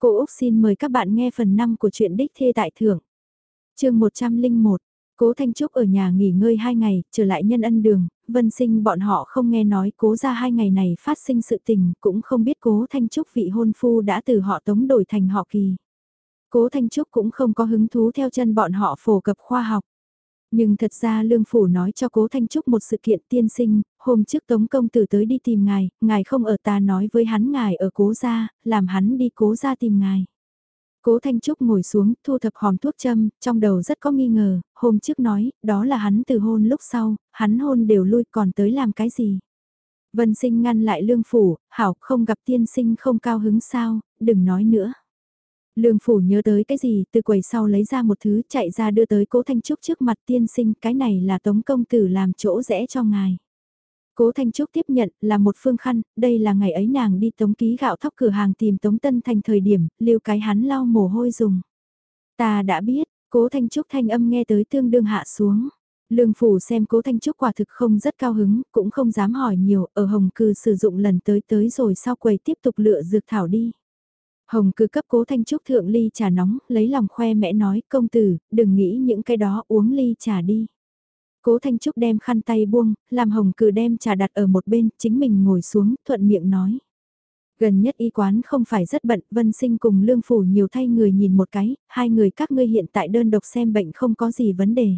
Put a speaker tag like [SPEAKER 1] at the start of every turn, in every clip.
[SPEAKER 1] Cô Úc xin mời các bạn nghe phần 5 của truyện Đích Thê Tại Thưởng. chương 101, Cố Thanh Trúc ở nhà nghỉ ngơi 2 ngày, trở lại nhân ân đường, vân sinh bọn họ không nghe nói cố ra hai ngày này phát sinh sự tình, cũng không biết cố Thanh Trúc vị hôn phu đã từ họ tống đổi thành họ kỳ. Cố Thanh Trúc cũng không có hứng thú theo chân bọn họ phổ cập khoa học. Nhưng thật ra Lương Phủ nói cho Cố Thanh Trúc một sự kiện tiên sinh, hôm trước Tống Công Tử tới đi tìm ngài, ngài không ở ta nói với hắn ngài ở Cố gia, làm hắn đi Cố gia tìm ngài. Cố Thanh Trúc ngồi xuống, thu thập hòm thuốc châm, trong đầu rất có nghi ngờ, hôm trước nói, đó là hắn từ hôn lúc sau, hắn hôn đều lui còn tới làm cái gì. Vân sinh ngăn lại lương phủ, hảo không gặp tiên sinh không cao hứng sao, đừng nói nữa. Lương phủ nhớ tới cái gì, từ quầy sau lấy ra một thứ chạy ra đưa tới cố Thanh Trúc trước mặt tiên sinh, cái này là tống công tử làm chỗ rẽ cho ngài. Cố Thanh Trúc tiếp nhận là một phương khăn, đây là ngày ấy nàng đi tống ký gạo thóc cửa hàng tìm tống tân thành thời điểm, lưu cái hắn lau mồ hôi dùng. Ta đã biết, cố Thanh Trúc thanh âm nghe tới tương đương hạ xuống. Lương phủ xem cố Thanh Trúc quả thực không rất cao hứng, cũng không dám hỏi nhiều, ở Hồng Cư sử dụng lần tới tới rồi sau quầy tiếp tục lựa dược thảo đi. Hồng cư cấp cố Thanh Trúc thượng ly trà nóng, lấy lòng khoe mẽ nói, công tử, đừng nghĩ những cái đó uống ly trà đi. Cố Thanh Trúc đem khăn tay buông, làm hồng cử đem trà đặt ở một bên, chính mình ngồi xuống, thuận miệng nói. Gần nhất y quán không phải rất bận, Vân Sinh cùng Lương Phủ nhiều thay người nhìn một cái, hai người các ngươi hiện tại đơn độc xem bệnh không có gì vấn đề.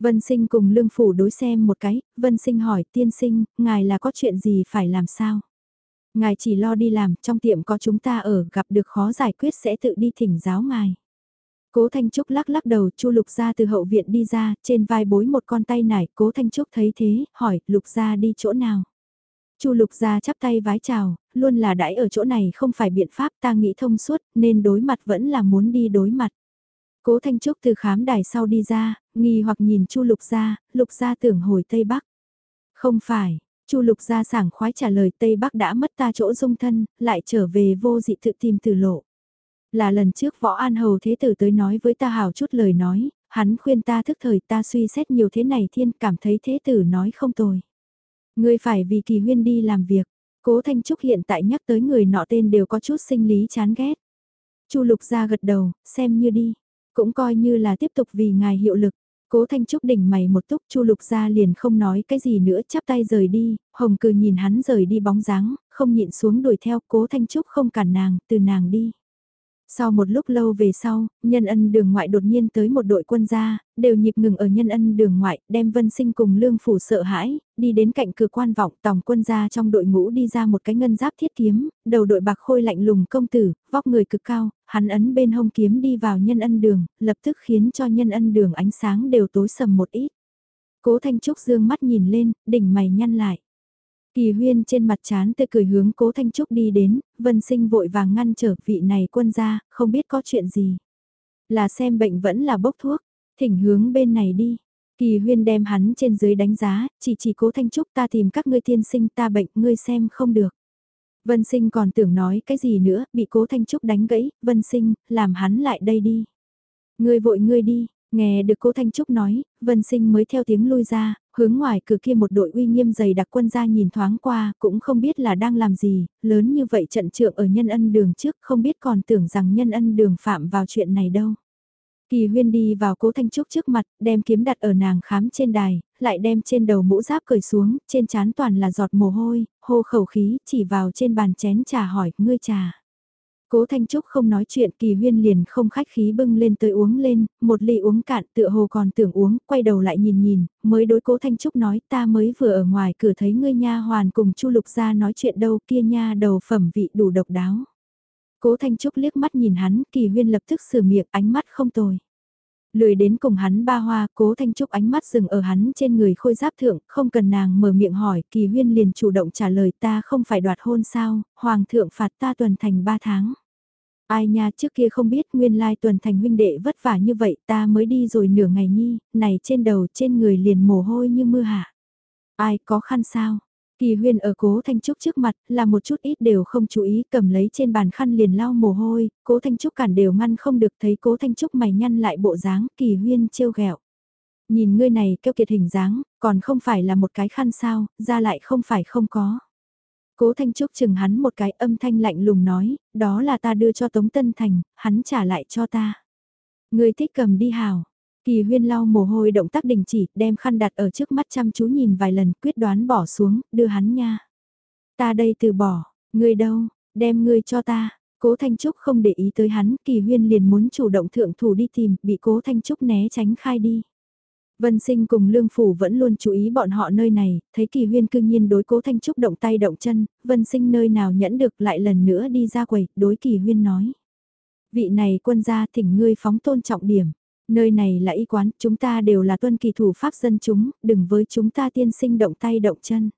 [SPEAKER 1] Vân Sinh cùng Lương Phủ đối xem một cái, Vân Sinh hỏi tiên sinh, ngài là có chuyện gì phải làm sao? Ngài chỉ lo đi làm, trong tiệm có chúng ta ở, gặp được khó giải quyết sẽ tự đi thỉnh giáo ngài. Cố Thanh Trúc lắc lắc đầu, Chu Lục Gia từ hậu viện đi ra, trên vai bối một con tay nải, Cố Thanh Trúc thấy thế, hỏi, Lục Gia đi chỗ nào? Chu Lục Gia chắp tay vái chào, luôn là đãi ở chỗ này không phải biện pháp ta nghĩ thông suốt, nên đối mặt vẫn là muốn đi đối mặt. Cố Thanh Trúc từ khám đài sau đi ra, nghi hoặc nhìn Chu Lục Gia, Lục Gia tưởng hồi Tây Bắc. Không phải, Chu Lục Gia sảng khoái trả lời Tây Bắc đã mất ta chỗ dung thân, lại trở về vô dị tự tìm từ lộ. Là lần trước võ an hầu thế tử tới nói với ta hào chút lời nói, hắn khuyên ta thức thời ta suy xét nhiều thế này thiên cảm thấy thế tử nói không tồi. Ngươi phải vì kỳ huyên đi làm việc, cố Thanh Trúc hiện tại nhắc tới người nọ tên đều có chút sinh lý chán ghét. Chu lục ra gật đầu, xem như đi, cũng coi như là tiếp tục vì ngài hiệu lực. Cố Thanh Trúc đỉnh mày một túc Chu Lục ra liền không nói cái gì nữa chắp tay rời đi, Hồng Cừ nhìn hắn rời đi bóng dáng, không nhịn xuống đuổi theo Cố Thanh Trúc không cản nàng, từ nàng đi. Sau một lúc lâu về sau, nhân ân đường ngoại đột nhiên tới một đội quân gia, đều nhịp ngừng ở nhân ân đường ngoại, đem vân sinh cùng lương phủ sợ hãi, đi đến cạnh cửa quan vọng tòng quân gia trong đội ngũ đi ra một cái ngân giáp thiết kiếm, đầu đội bạc khôi lạnh lùng công tử, vóc người cực cao, hắn ấn bên hông kiếm đi vào nhân ân đường, lập tức khiến cho nhân ân đường ánh sáng đều tối sầm một ít. Cố Thanh Trúc dương mắt nhìn lên, đỉnh mày nhăn lại. Kỳ huyên trên mặt chán tươi cười hướng cố Thanh Trúc đi đến, vân sinh vội vàng ngăn trở vị này quân ra, không biết có chuyện gì. Là xem bệnh vẫn là bốc thuốc, thỉnh hướng bên này đi. Kỳ huyên đem hắn trên dưới đánh giá, chỉ chỉ cố Thanh Trúc ta tìm các ngươi tiên sinh ta bệnh, ngươi xem không được. Vân sinh còn tưởng nói cái gì nữa, bị cố Thanh Trúc đánh gãy, vân sinh, làm hắn lại đây đi. Ngươi vội ngươi đi, nghe được cố Thanh Trúc nói, vân sinh mới theo tiếng lui ra, hướng ngoài cửa kia một đội uy nghiêm dày đặc quân ra nhìn thoáng qua, cũng không biết là đang làm gì, lớn như vậy trận trượng ở nhân ân đường trước, không biết còn tưởng rằng nhân ân đường phạm vào chuyện này đâu. Kỳ huyên đi vào cố thanh trúc trước mặt, đem kiếm đặt ở nàng khám trên đài, lại đem trên đầu mũ giáp cởi xuống, trên trán toàn là giọt mồ hôi, hô khẩu khí, chỉ vào trên bàn chén trà hỏi, ngươi trà. Cố Thanh Trúc không nói chuyện kỳ huyên liền không khách khí bưng lên tới uống lên, một ly uống cạn tựa hồ còn tưởng uống, quay đầu lại nhìn nhìn, mới đối cố Thanh Trúc nói ta mới vừa ở ngoài cửa thấy ngươi nha hoàn cùng chu lục ra nói chuyện đâu kia nha đầu phẩm vị đủ độc đáo. Cố Thanh Trúc liếc mắt nhìn hắn, kỳ huyên lập tức sửa miệng ánh mắt không tồi. Lười đến cùng hắn ba hoa, cố Thanh Trúc ánh mắt dừng ở hắn trên người khôi giáp thượng, không cần nàng mở miệng hỏi, kỳ huyên liền chủ động trả lời ta không phải đoạt hôn sao, hoàng thượng phạt ta tuần thành ba tháng. Ai nha trước kia không biết nguyên lai tuần thành huynh đệ vất vả như vậy ta mới đi rồi nửa ngày nhi, này trên đầu trên người liền mồ hôi như mưa hạ. Ai có khăn sao? Kỳ huyên ở cố Thanh Trúc trước mặt là một chút ít đều không chú ý cầm lấy trên bàn khăn liền lau mồ hôi, cố Thanh Trúc cản đều ngăn không được thấy cố Thanh Trúc mày nhăn lại bộ dáng kỳ huyên trêu ghẹo Nhìn ngươi này kêu kiệt hình dáng, còn không phải là một cái khăn sao, ra lại không phải không có. Cố Thanh Trúc chừng hắn một cái âm thanh lạnh lùng nói, đó là ta đưa cho Tống Tân Thành, hắn trả lại cho ta. Người thích cầm đi hào. Kỳ huyên lau mồ hôi động tác đình chỉ, đem khăn đặt ở trước mắt chăm chú nhìn vài lần, quyết đoán bỏ xuống, đưa hắn nha. Ta đây từ bỏ, người đâu, đem ngươi cho ta. Cố Thanh Trúc không để ý tới hắn, Kỳ Huyên liền muốn chủ động thượng thủ đi tìm, bị Cố Thanh Trúc né tránh khai đi. Vân Sinh cùng Lương Phủ vẫn luôn chú ý bọn họ nơi này, thấy Kỳ Huyên cư nhiên đối Cố Thanh Trúc động tay động chân, Vân Sinh nơi nào nhẫn được lại lần nữa đi ra quầy, đối Kỳ Huyên nói. Vị này quân gia thỉnh ngươi phóng tôn trọng điểm. Nơi này là y quán, chúng ta đều là tuân kỳ thủ pháp dân chúng, đừng với chúng ta tiên sinh động tay động chân.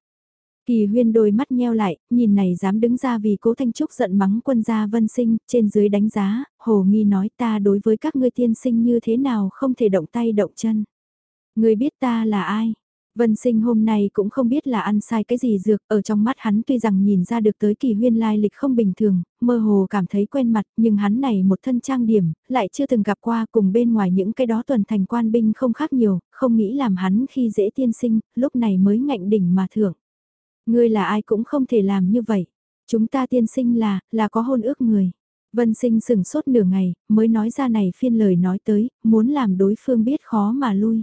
[SPEAKER 1] Kỳ huyên đôi mắt nheo lại, nhìn này dám đứng ra vì cố Thanh Trúc giận mắng quân gia vân sinh, trên dưới đánh giá, hồ nghi nói ta đối với các ngươi tiên sinh như thế nào không thể động tay động chân. Ngươi biết ta là ai? Vân sinh hôm nay cũng không biết là ăn sai cái gì dược, ở trong mắt hắn tuy rằng nhìn ra được tới kỳ huyên lai lịch không bình thường, mơ hồ cảm thấy quen mặt, nhưng hắn này một thân trang điểm, lại chưa từng gặp qua cùng bên ngoài những cái đó tuần thành quan binh không khác nhiều, không nghĩ làm hắn khi dễ tiên sinh, lúc này mới ngạnh đỉnh mà thưởng. Ngươi là ai cũng không thể làm như vậy, chúng ta tiên sinh là, là có hôn ước người. Vân sinh sừng sốt nửa ngày, mới nói ra này phiên lời nói tới, muốn làm đối phương biết khó mà lui.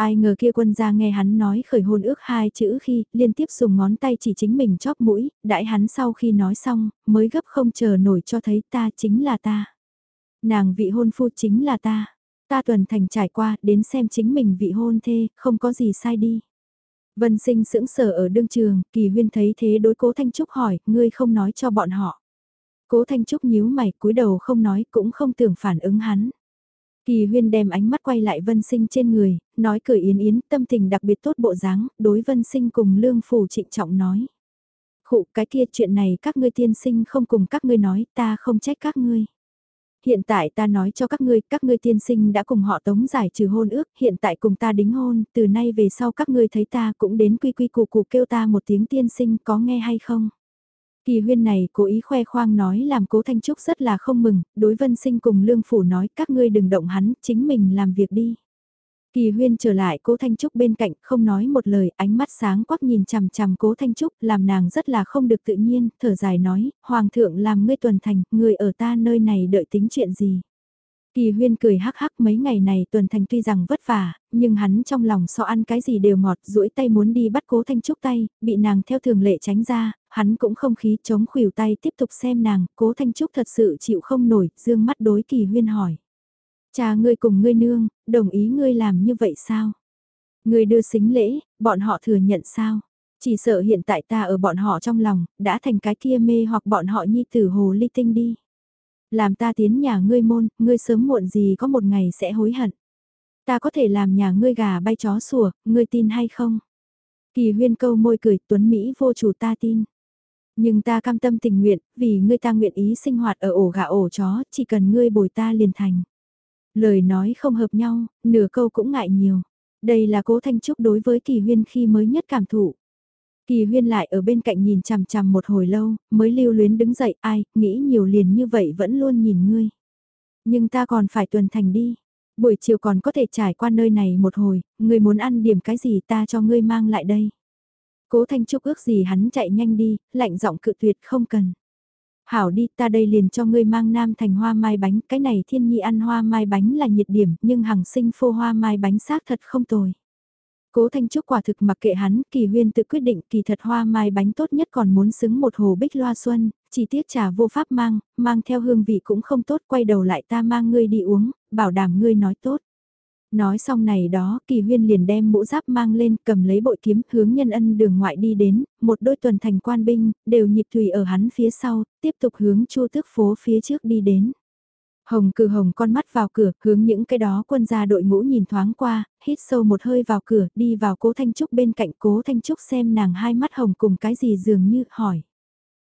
[SPEAKER 1] Ai ngờ kia quân gia nghe hắn nói khởi hôn ước hai chữ khi liên tiếp dùng ngón tay chỉ chính mình chóp mũi, đại hắn sau khi nói xong, mới gấp không chờ nổi cho thấy ta chính là ta. Nàng vị hôn phu chính là ta. Ta tuần thành trải qua đến xem chính mình vị hôn thê, không có gì sai đi. Vân sinh sững sờ ở đương trường, kỳ huyên thấy thế đối cố Thanh Trúc hỏi, ngươi không nói cho bọn họ. Cố Thanh Trúc nhíu mày cúi đầu không nói cũng không tưởng phản ứng hắn. Kỳ huyên đem ánh mắt quay lại vân sinh trên người, nói cười yến yến, tâm tình đặc biệt tốt bộ dáng, đối vân sinh cùng lương phủ trịnh trọng nói. Khụ cái kia chuyện này các ngươi tiên sinh không cùng các ngươi nói, ta không trách các ngươi. Hiện tại ta nói cho các ngươi, các ngươi tiên sinh đã cùng họ tống giải trừ hôn ước, hiện tại cùng ta đính hôn, từ nay về sau các ngươi thấy ta cũng đến quy quy củ củ kêu ta một tiếng tiên sinh có nghe hay không. Kỳ huyên này cố ý khoe khoang nói làm cố Thanh Trúc rất là không mừng, đối vân sinh cùng lương phủ nói các ngươi đừng động hắn, chính mình làm việc đi. Kỳ huyên trở lại cố Thanh Trúc bên cạnh, không nói một lời, ánh mắt sáng quắc nhìn chằm chằm cố Thanh Trúc, làm nàng rất là không được tự nhiên, thở dài nói, Hoàng thượng làm ngươi tuần thành, người ở ta nơi này đợi tính chuyện gì. Kỳ huyên cười hắc hắc mấy ngày này tuần thành tuy rằng vất vả, nhưng hắn trong lòng so ăn cái gì đều ngọt, duỗi tay muốn đi bắt cố thanh trúc tay, bị nàng theo thường lệ tránh ra, hắn cũng không khí chống khuỷu tay tiếp tục xem nàng, cố thanh trúc thật sự chịu không nổi, dương mắt đối kỳ huyên hỏi. Cha ngươi cùng ngươi nương, đồng ý ngươi làm như vậy sao? Ngươi đưa xính lễ, bọn họ thừa nhận sao? Chỉ sợ hiện tại ta ở bọn họ trong lòng, đã thành cái kia mê hoặc bọn họ nhi tử hồ ly tinh đi. Làm ta tiến nhà ngươi môn, ngươi sớm muộn gì có một ngày sẽ hối hận. Ta có thể làm nhà ngươi gà bay chó sủa, ngươi tin hay không? Kỳ huyên câu môi cười, tuấn Mỹ vô chủ ta tin. Nhưng ta cam tâm tình nguyện, vì ngươi ta nguyện ý sinh hoạt ở ổ gà ổ chó, chỉ cần ngươi bồi ta liền thành. Lời nói không hợp nhau, nửa câu cũng ngại nhiều. Đây là cố thanh trúc đối với kỳ huyên khi mới nhất cảm thụ. Kỳ huyên lại ở bên cạnh nhìn chằm chằm một hồi lâu, mới lưu luyến đứng dậy, ai, nghĩ nhiều liền như vậy vẫn luôn nhìn ngươi. Nhưng ta còn phải tuần thành đi. Buổi chiều còn có thể trải qua nơi này một hồi, ngươi muốn ăn điểm cái gì ta cho ngươi mang lại đây. Cố Thanh Trúc ước gì hắn chạy nhanh đi, lạnh giọng cự tuyệt không cần. Hảo đi ta đây liền cho ngươi mang nam thành hoa mai bánh, cái này thiên nhi ăn hoa mai bánh là nhiệt điểm nhưng hằng sinh phô hoa mai bánh xác thật không tồi. Cố Thanh Trúc quả thực mặc kệ hắn, kỳ huyên tự quyết định kỳ thật hoa mai bánh tốt nhất còn muốn xứng một hồ bích loa xuân, chỉ tiếc trà vô pháp mang, mang theo hương vị cũng không tốt, quay đầu lại ta mang ngươi đi uống, bảo đảm ngươi nói tốt. Nói xong này đó, kỳ huyên liền đem mũ giáp mang lên, cầm lấy bội kiếm, hướng nhân ân đường ngoại đi đến, một đôi tuần thành quan binh, đều nhịp tùy ở hắn phía sau, tiếp tục hướng chu tước phố phía trước đi đến. Hồng cử hồng con mắt vào cửa, hướng những cái đó quân gia đội ngũ nhìn thoáng qua, hít sâu một hơi vào cửa, đi vào cố Thanh Trúc bên cạnh cố Thanh Trúc xem nàng hai mắt hồng cùng cái gì dường như, hỏi.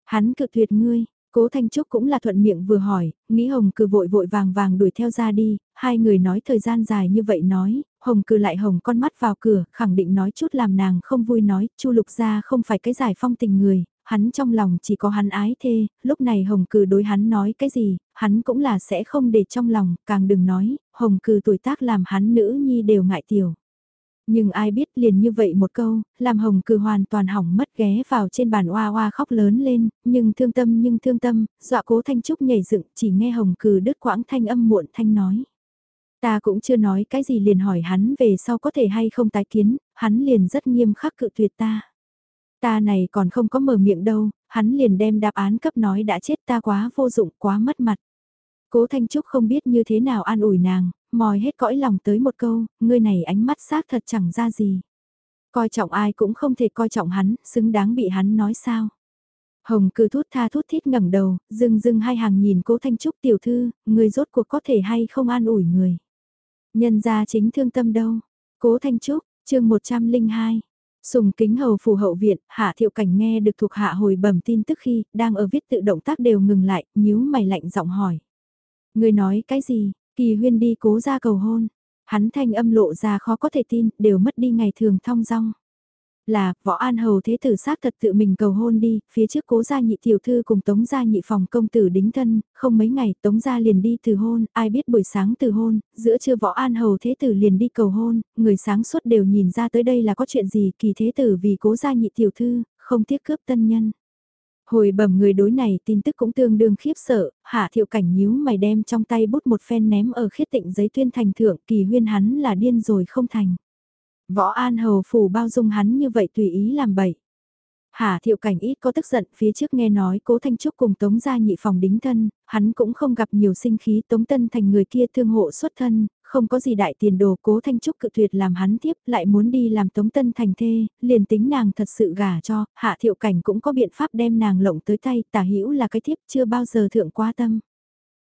[SPEAKER 1] Hắn cự tuyệt ngươi, Cố Thanh Trúc cũng là thuận miệng vừa hỏi, nghĩ Hồng Cừ vội vội vàng vàng đuổi theo ra đi, hai người nói thời gian dài như vậy nói, Hồng Cừ lại hồng con mắt vào cửa, khẳng định nói chút làm nàng không vui nói, Chu Lục gia không phải cái giải phong tình người, hắn trong lòng chỉ có hắn ái thê, lúc này Hồng Cừ đối hắn nói cái gì, hắn cũng là sẽ không để trong lòng, càng đừng nói, Hồng Cừ tuổi tác làm hắn nữ nhi đều ngại tiểu. Nhưng ai biết liền như vậy một câu, làm hồng cừ hoàn toàn hỏng mất ghé vào trên bàn oa oa khóc lớn lên, nhưng thương tâm nhưng thương tâm, dọa cố thanh trúc nhảy dựng chỉ nghe hồng cừ đứt quãng thanh âm muộn thanh nói. Ta cũng chưa nói cái gì liền hỏi hắn về sau có thể hay không tái kiến, hắn liền rất nghiêm khắc cự tuyệt ta. Ta này còn không có mở miệng đâu, hắn liền đem đáp án cấp nói đã chết ta quá vô dụng quá mất mặt. Cố Thanh Trúc không biết như thế nào an ủi nàng, mòi hết cõi lòng tới một câu, ngươi này ánh mắt xác thật chẳng ra gì. Coi trọng ai cũng không thể coi trọng hắn, xứng đáng bị hắn nói sao. Hồng cư thút tha thút thít ngẩng đầu, dưng dưng hai hàng nhìn cố Thanh Trúc tiểu thư, người rốt cuộc có thể hay không an ủi người. Nhân ra chính thương tâm đâu. Cố Thanh Trúc, chương 102. Sùng kính hầu phù hậu viện, hạ thiệu cảnh nghe được thuộc hạ hồi bẩm tin tức khi, đang ở viết tự động tác đều ngừng lại, nhíu mày lạnh giọng hỏi. Người nói cái gì, kỳ huyên đi cố ra cầu hôn. Hắn thanh âm lộ ra khó có thể tin, đều mất đi ngày thường thong dong là, võ an hầu thế tử xác thật tự mình cầu hôn đi, phía trước cố gia nhị tiểu thư cùng tống gia nhị phòng công tử đính thân, không mấy ngày tống gia liền đi từ hôn, ai biết buổi sáng từ hôn, giữa trưa võ an hầu thế tử liền đi cầu hôn, người sáng suốt đều nhìn ra tới đây là có chuyện gì, kỳ thế tử vì cố gia nhị tiểu thư, không tiếc cướp tân nhân. Hồi bẩm người đối này tin tức cũng tương đương khiếp sợ, hạ thiệu cảnh nhíu mày đem trong tay bút một phen ném ở khiết tịnh giấy tuyên thành thượng kỳ huyên hắn là điên rồi không thành. Võ An Hầu phủ bao dung hắn như vậy tùy ý làm bậy. Hà thiệu cảnh ít có tức giận phía trước nghe nói cố Thanh Trúc cùng Tống gia nhị phòng đính thân, hắn cũng không gặp nhiều sinh khí Tống Tân thành người kia thương hộ xuất thân, không có gì đại tiền đồ cố Thanh Trúc cự tuyệt làm hắn tiếp lại muốn đi làm Tống Tân thành thê, liền tính nàng thật sự gả cho, hạ thiệu cảnh cũng có biện pháp đem nàng lộng tới tay tả hữu là cái tiếp chưa bao giờ thượng quá tâm.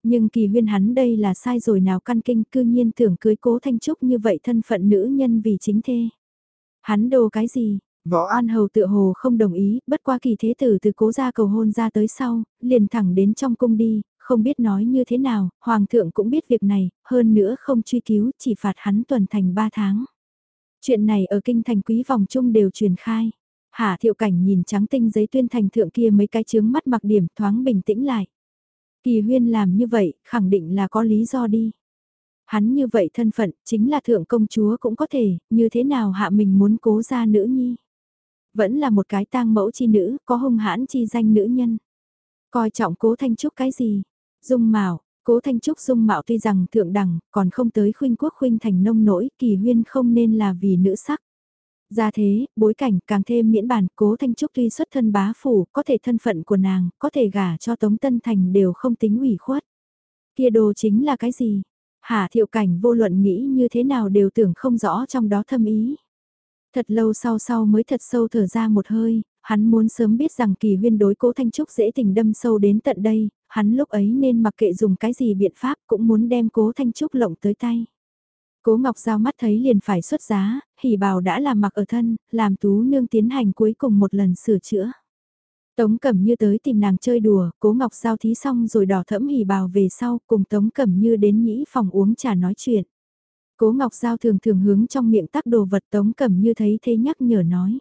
[SPEAKER 1] Nhưng kỳ huyên hắn đây là sai rồi nào căn kinh cư nhiên tưởng cưới cố Thanh Trúc như vậy thân phận nữ nhân vì chính thê. Hắn đồ cái gì? Võ An Hầu tự hồ không đồng ý, bất qua kỳ thế tử từ cố ra cầu hôn ra tới sau, liền thẳng đến trong cung đi, không biết nói như thế nào, Hoàng thượng cũng biết việc này, hơn nữa không truy cứu, chỉ phạt hắn tuần thành 3 tháng. Chuyện này ở kinh thành quý vòng chung đều truyền khai. Hạ thiệu cảnh nhìn trắng tinh giấy tuyên thành thượng kia mấy cái chướng mắt mặc điểm thoáng bình tĩnh lại. Kỳ huyên làm như vậy, khẳng định là có lý do đi. Hắn như vậy thân phận, chính là thượng công chúa cũng có thể, như thế nào hạ mình muốn cố ra nữ nhi. Vẫn là một cái tang mẫu chi nữ, có hung hãn chi danh nữ nhân. Coi trọng cố thanh trúc cái gì? Dung mạo, cố thanh trúc dung mạo tuy rằng thượng đẳng, còn không tới khuynh quốc khuynh thành nông nỗi, kỳ huyên không nên là vì nữ sắc. Ra thế, bối cảnh càng thêm miễn bản, cố Thanh Trúc tuy xuất thân bá phủ, có thể thân phận của nàng, có thể gả cho Tống Tân Thành đều không tính ủy khuất. Kia đồ chính là cái gì? Hà thiệu cảnh vô luận nghĩ như thế nào đều tưởng không rõ trong đó thâm ý. Thật lâu sau sau mới thật sâu thở ra một hơi, hắn muốn sớm biết rằng kỳ huyên đối cố Thanh Trúc dễ tình đâm sâu đến tận đây, hắn lúc ấy nên mặc kệ dùng cái gì biện pháp cũng muốn đem cố Thanh Trúc lộng tới tay. Cố Ngọc Giao mắt thấy liền phải xuất giá, hỉ bào đã làm mặc ở thân, làm tú nương tiến hành cuối cùng một lần sửa chữa. Tống Cẩm Như tới tìm nàng chơi đùa, Cố Ngọc Giao thí xong rồi đỏ thẫm hỉ bào về sau, cùng Tống Cẩm Như đến nhĩ phòng uống trà nói chuyện. Cố Ngọc Giao thường thường hướng trong miệng tắc đồ vật Tống Cẩm Như thấy thế nhắc nhở nói.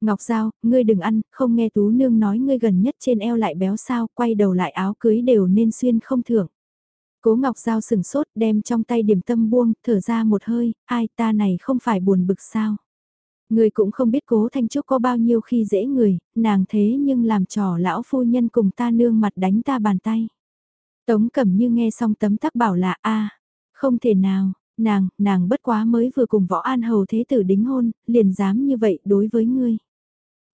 [SPEAKER 1] Ngọc Giao, ngươi đừng ăn, không nghe Tú Nương nói ngươi gần nhất trên eo lại béo sao, quay đầu lại áo cưới đều nên xuyên không thưởng. Cố Ngọc Giao sừng sốt đem trong tay điểm tâm buông, thở ra một hơi, ai ta này không phải buồn bực sao. Người cũng không biết cố Thanh Trúc có bao nhiêu khi dễ người, nàng thế nhưng làm trò lão phu nhân cùng ta nương mặt đánh ta bàn tay. Tống Cẩm Như nghe xong tấm tắc bảo là a không thể nào, nàng, nàng bất quá mới vừa cùng võ an hầu thế tử đính hôn, liền dám như vậy đối với ngươi.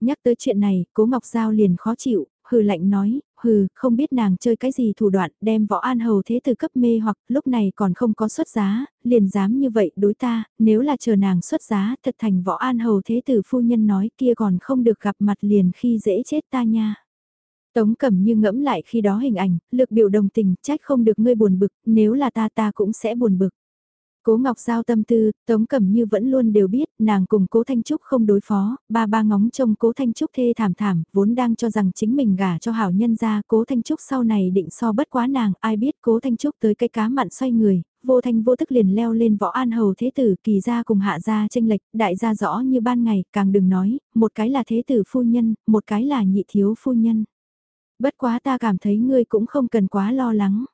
[SPEAKER 1] Nhắc tới chuyện này, cố Ngọc Giao liền khó chịu, hừ lạnh nói, hừ, không biết nàng chơi cái gì thủ đoạn, đem võ an hầu thế từ cấp mê hoặc lúc này còn không có xuất giá, liền dám như vậy đối ta, nếu là chờ nàng xuất giá, thật thành võ an hầu thế tử phu nhân nói kia còn không được gặp mặt liền khi dễ chết ta nha. Tống cẩm như ngẫm lại khi đó hình ảnh, lực biểu đồng tình, trách không được ngươi buồn bực, nếu là ta ta cũng sẽ buồn bực. Cố Ngọc Giao tâm tư, Tống Cẩm Như vẫn luôn đều biết, nàng cùng Cố Thanh Trúc không đối phó, ba ba ngóng trông Cố Thanh Trúc thê thảm thảm, vốn đang cho rằng chính mình gả cho hảo nhân ra, Cố Thanh Trúc sau này định so bất quá nàng, ai biết Cố Thanh Trúc tới cái cá mặn xoay người, vô thanh vô tức liền leo lên võ an hầu thế tử kỳ gia cùng hạ gia tranh lệch, đại gia rõ như ban ngày, càng đừng nói, một cái là thế tử phu nhân, một cái là nhị thiếu phu nhân. Bất quá ta cảm thấy ngươi cũng không cần quá lo lắng.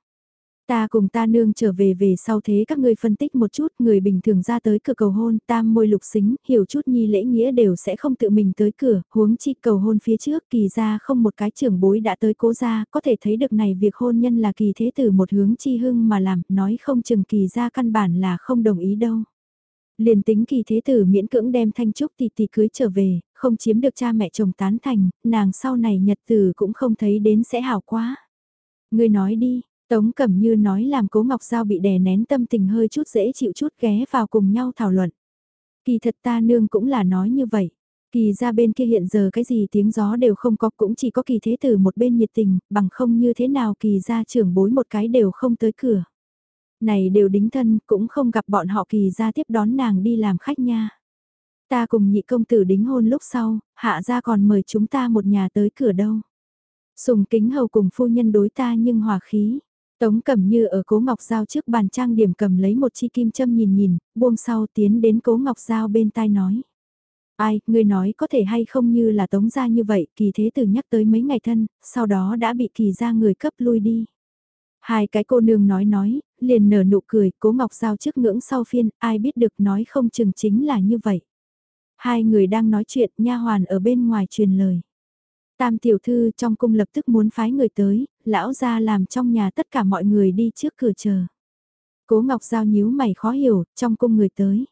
[SPEAKER 1] Ta cùng ta nương trở về về sau thế các ngươi phân tích một chút, người bình thường ra tới cửa cầu hôn, tam môi lục xính, hiểu chút nhi lễ nghĩa đều sẽ không tự mình tới cửa, huống chi cầu hôn phía trước, kỳ ra không một cái trưởng bối đã tới cố ra, có thể thấy được này việc hôn nhân là kỳ thế từ một hướng chi hưng mà làm, nói không chừng kỳ ra căn bản là không đồng ý đâu. Liền tính kỳ thế tử miễn cưỡng đem thanh trúc tỷ tỷ cưới trở về, không chiếm được cha mẹ chồng tán thành, nàng sau này nhật tử cũng không thấy đến sẽ hảo quá. Người nói đi, Tống Cẩm Như nói làm Cố Ngọc Giao bị đè nén tâm tình hơi chút dễ chịu chút ghé vào cùng nhau thảo luận. Kỳ thật ta nương cũng là nói như vậy. Kỳ ra bên kia hiện giờ cái gì tiếng gió đều không có cũng chỉ có kỳ thế tử một bên nhiệt tình, bằng không như thế nào kỳ ra trưởng bối một cái đều không tới cửa. Này đều đính thân cũng không gặp bọn họ kỳ ra tiếp đón nàng đi làm khách nha. Ta cùng nhị công tử đính hôn lúc sau, hạ ra còn mời chúng ta một nhà tới cửa đâu. Sùng kính hầu cùng phu nhân đối ta nhưng hòa khí. Tống Cẩm Như ở Cố Ngọc Giao trước bàn trang điểm cầm lấy một chi kim châm nhìn nhìn, buông sau tiến đến Cố Ngọc Giao bên tai nói. Ai, người nói có thể hay không như là Tống gia như vậy, kỳ thế từ nhắc tới mấy ngày thân, sau đó đã bị kỳ ra người cấp lui đi. Hai cái cô nương nói nói, liền nở nụ cười, Cố Ngọc Giao trước ngưỡng sau phiên, ai biết được nói không chừng chính là như vậy. Hai người đang nói chuyện, nha hoàn ở bên ngoài truyền lời. Tam tiểu thư trong cung lập tức muốn phái người tới, lão ra làm trong nhà tất cả mọi người đi trước cửa chờ. Cố Ngọc Giao nhíu mày khó hiểu, trong cung người tới.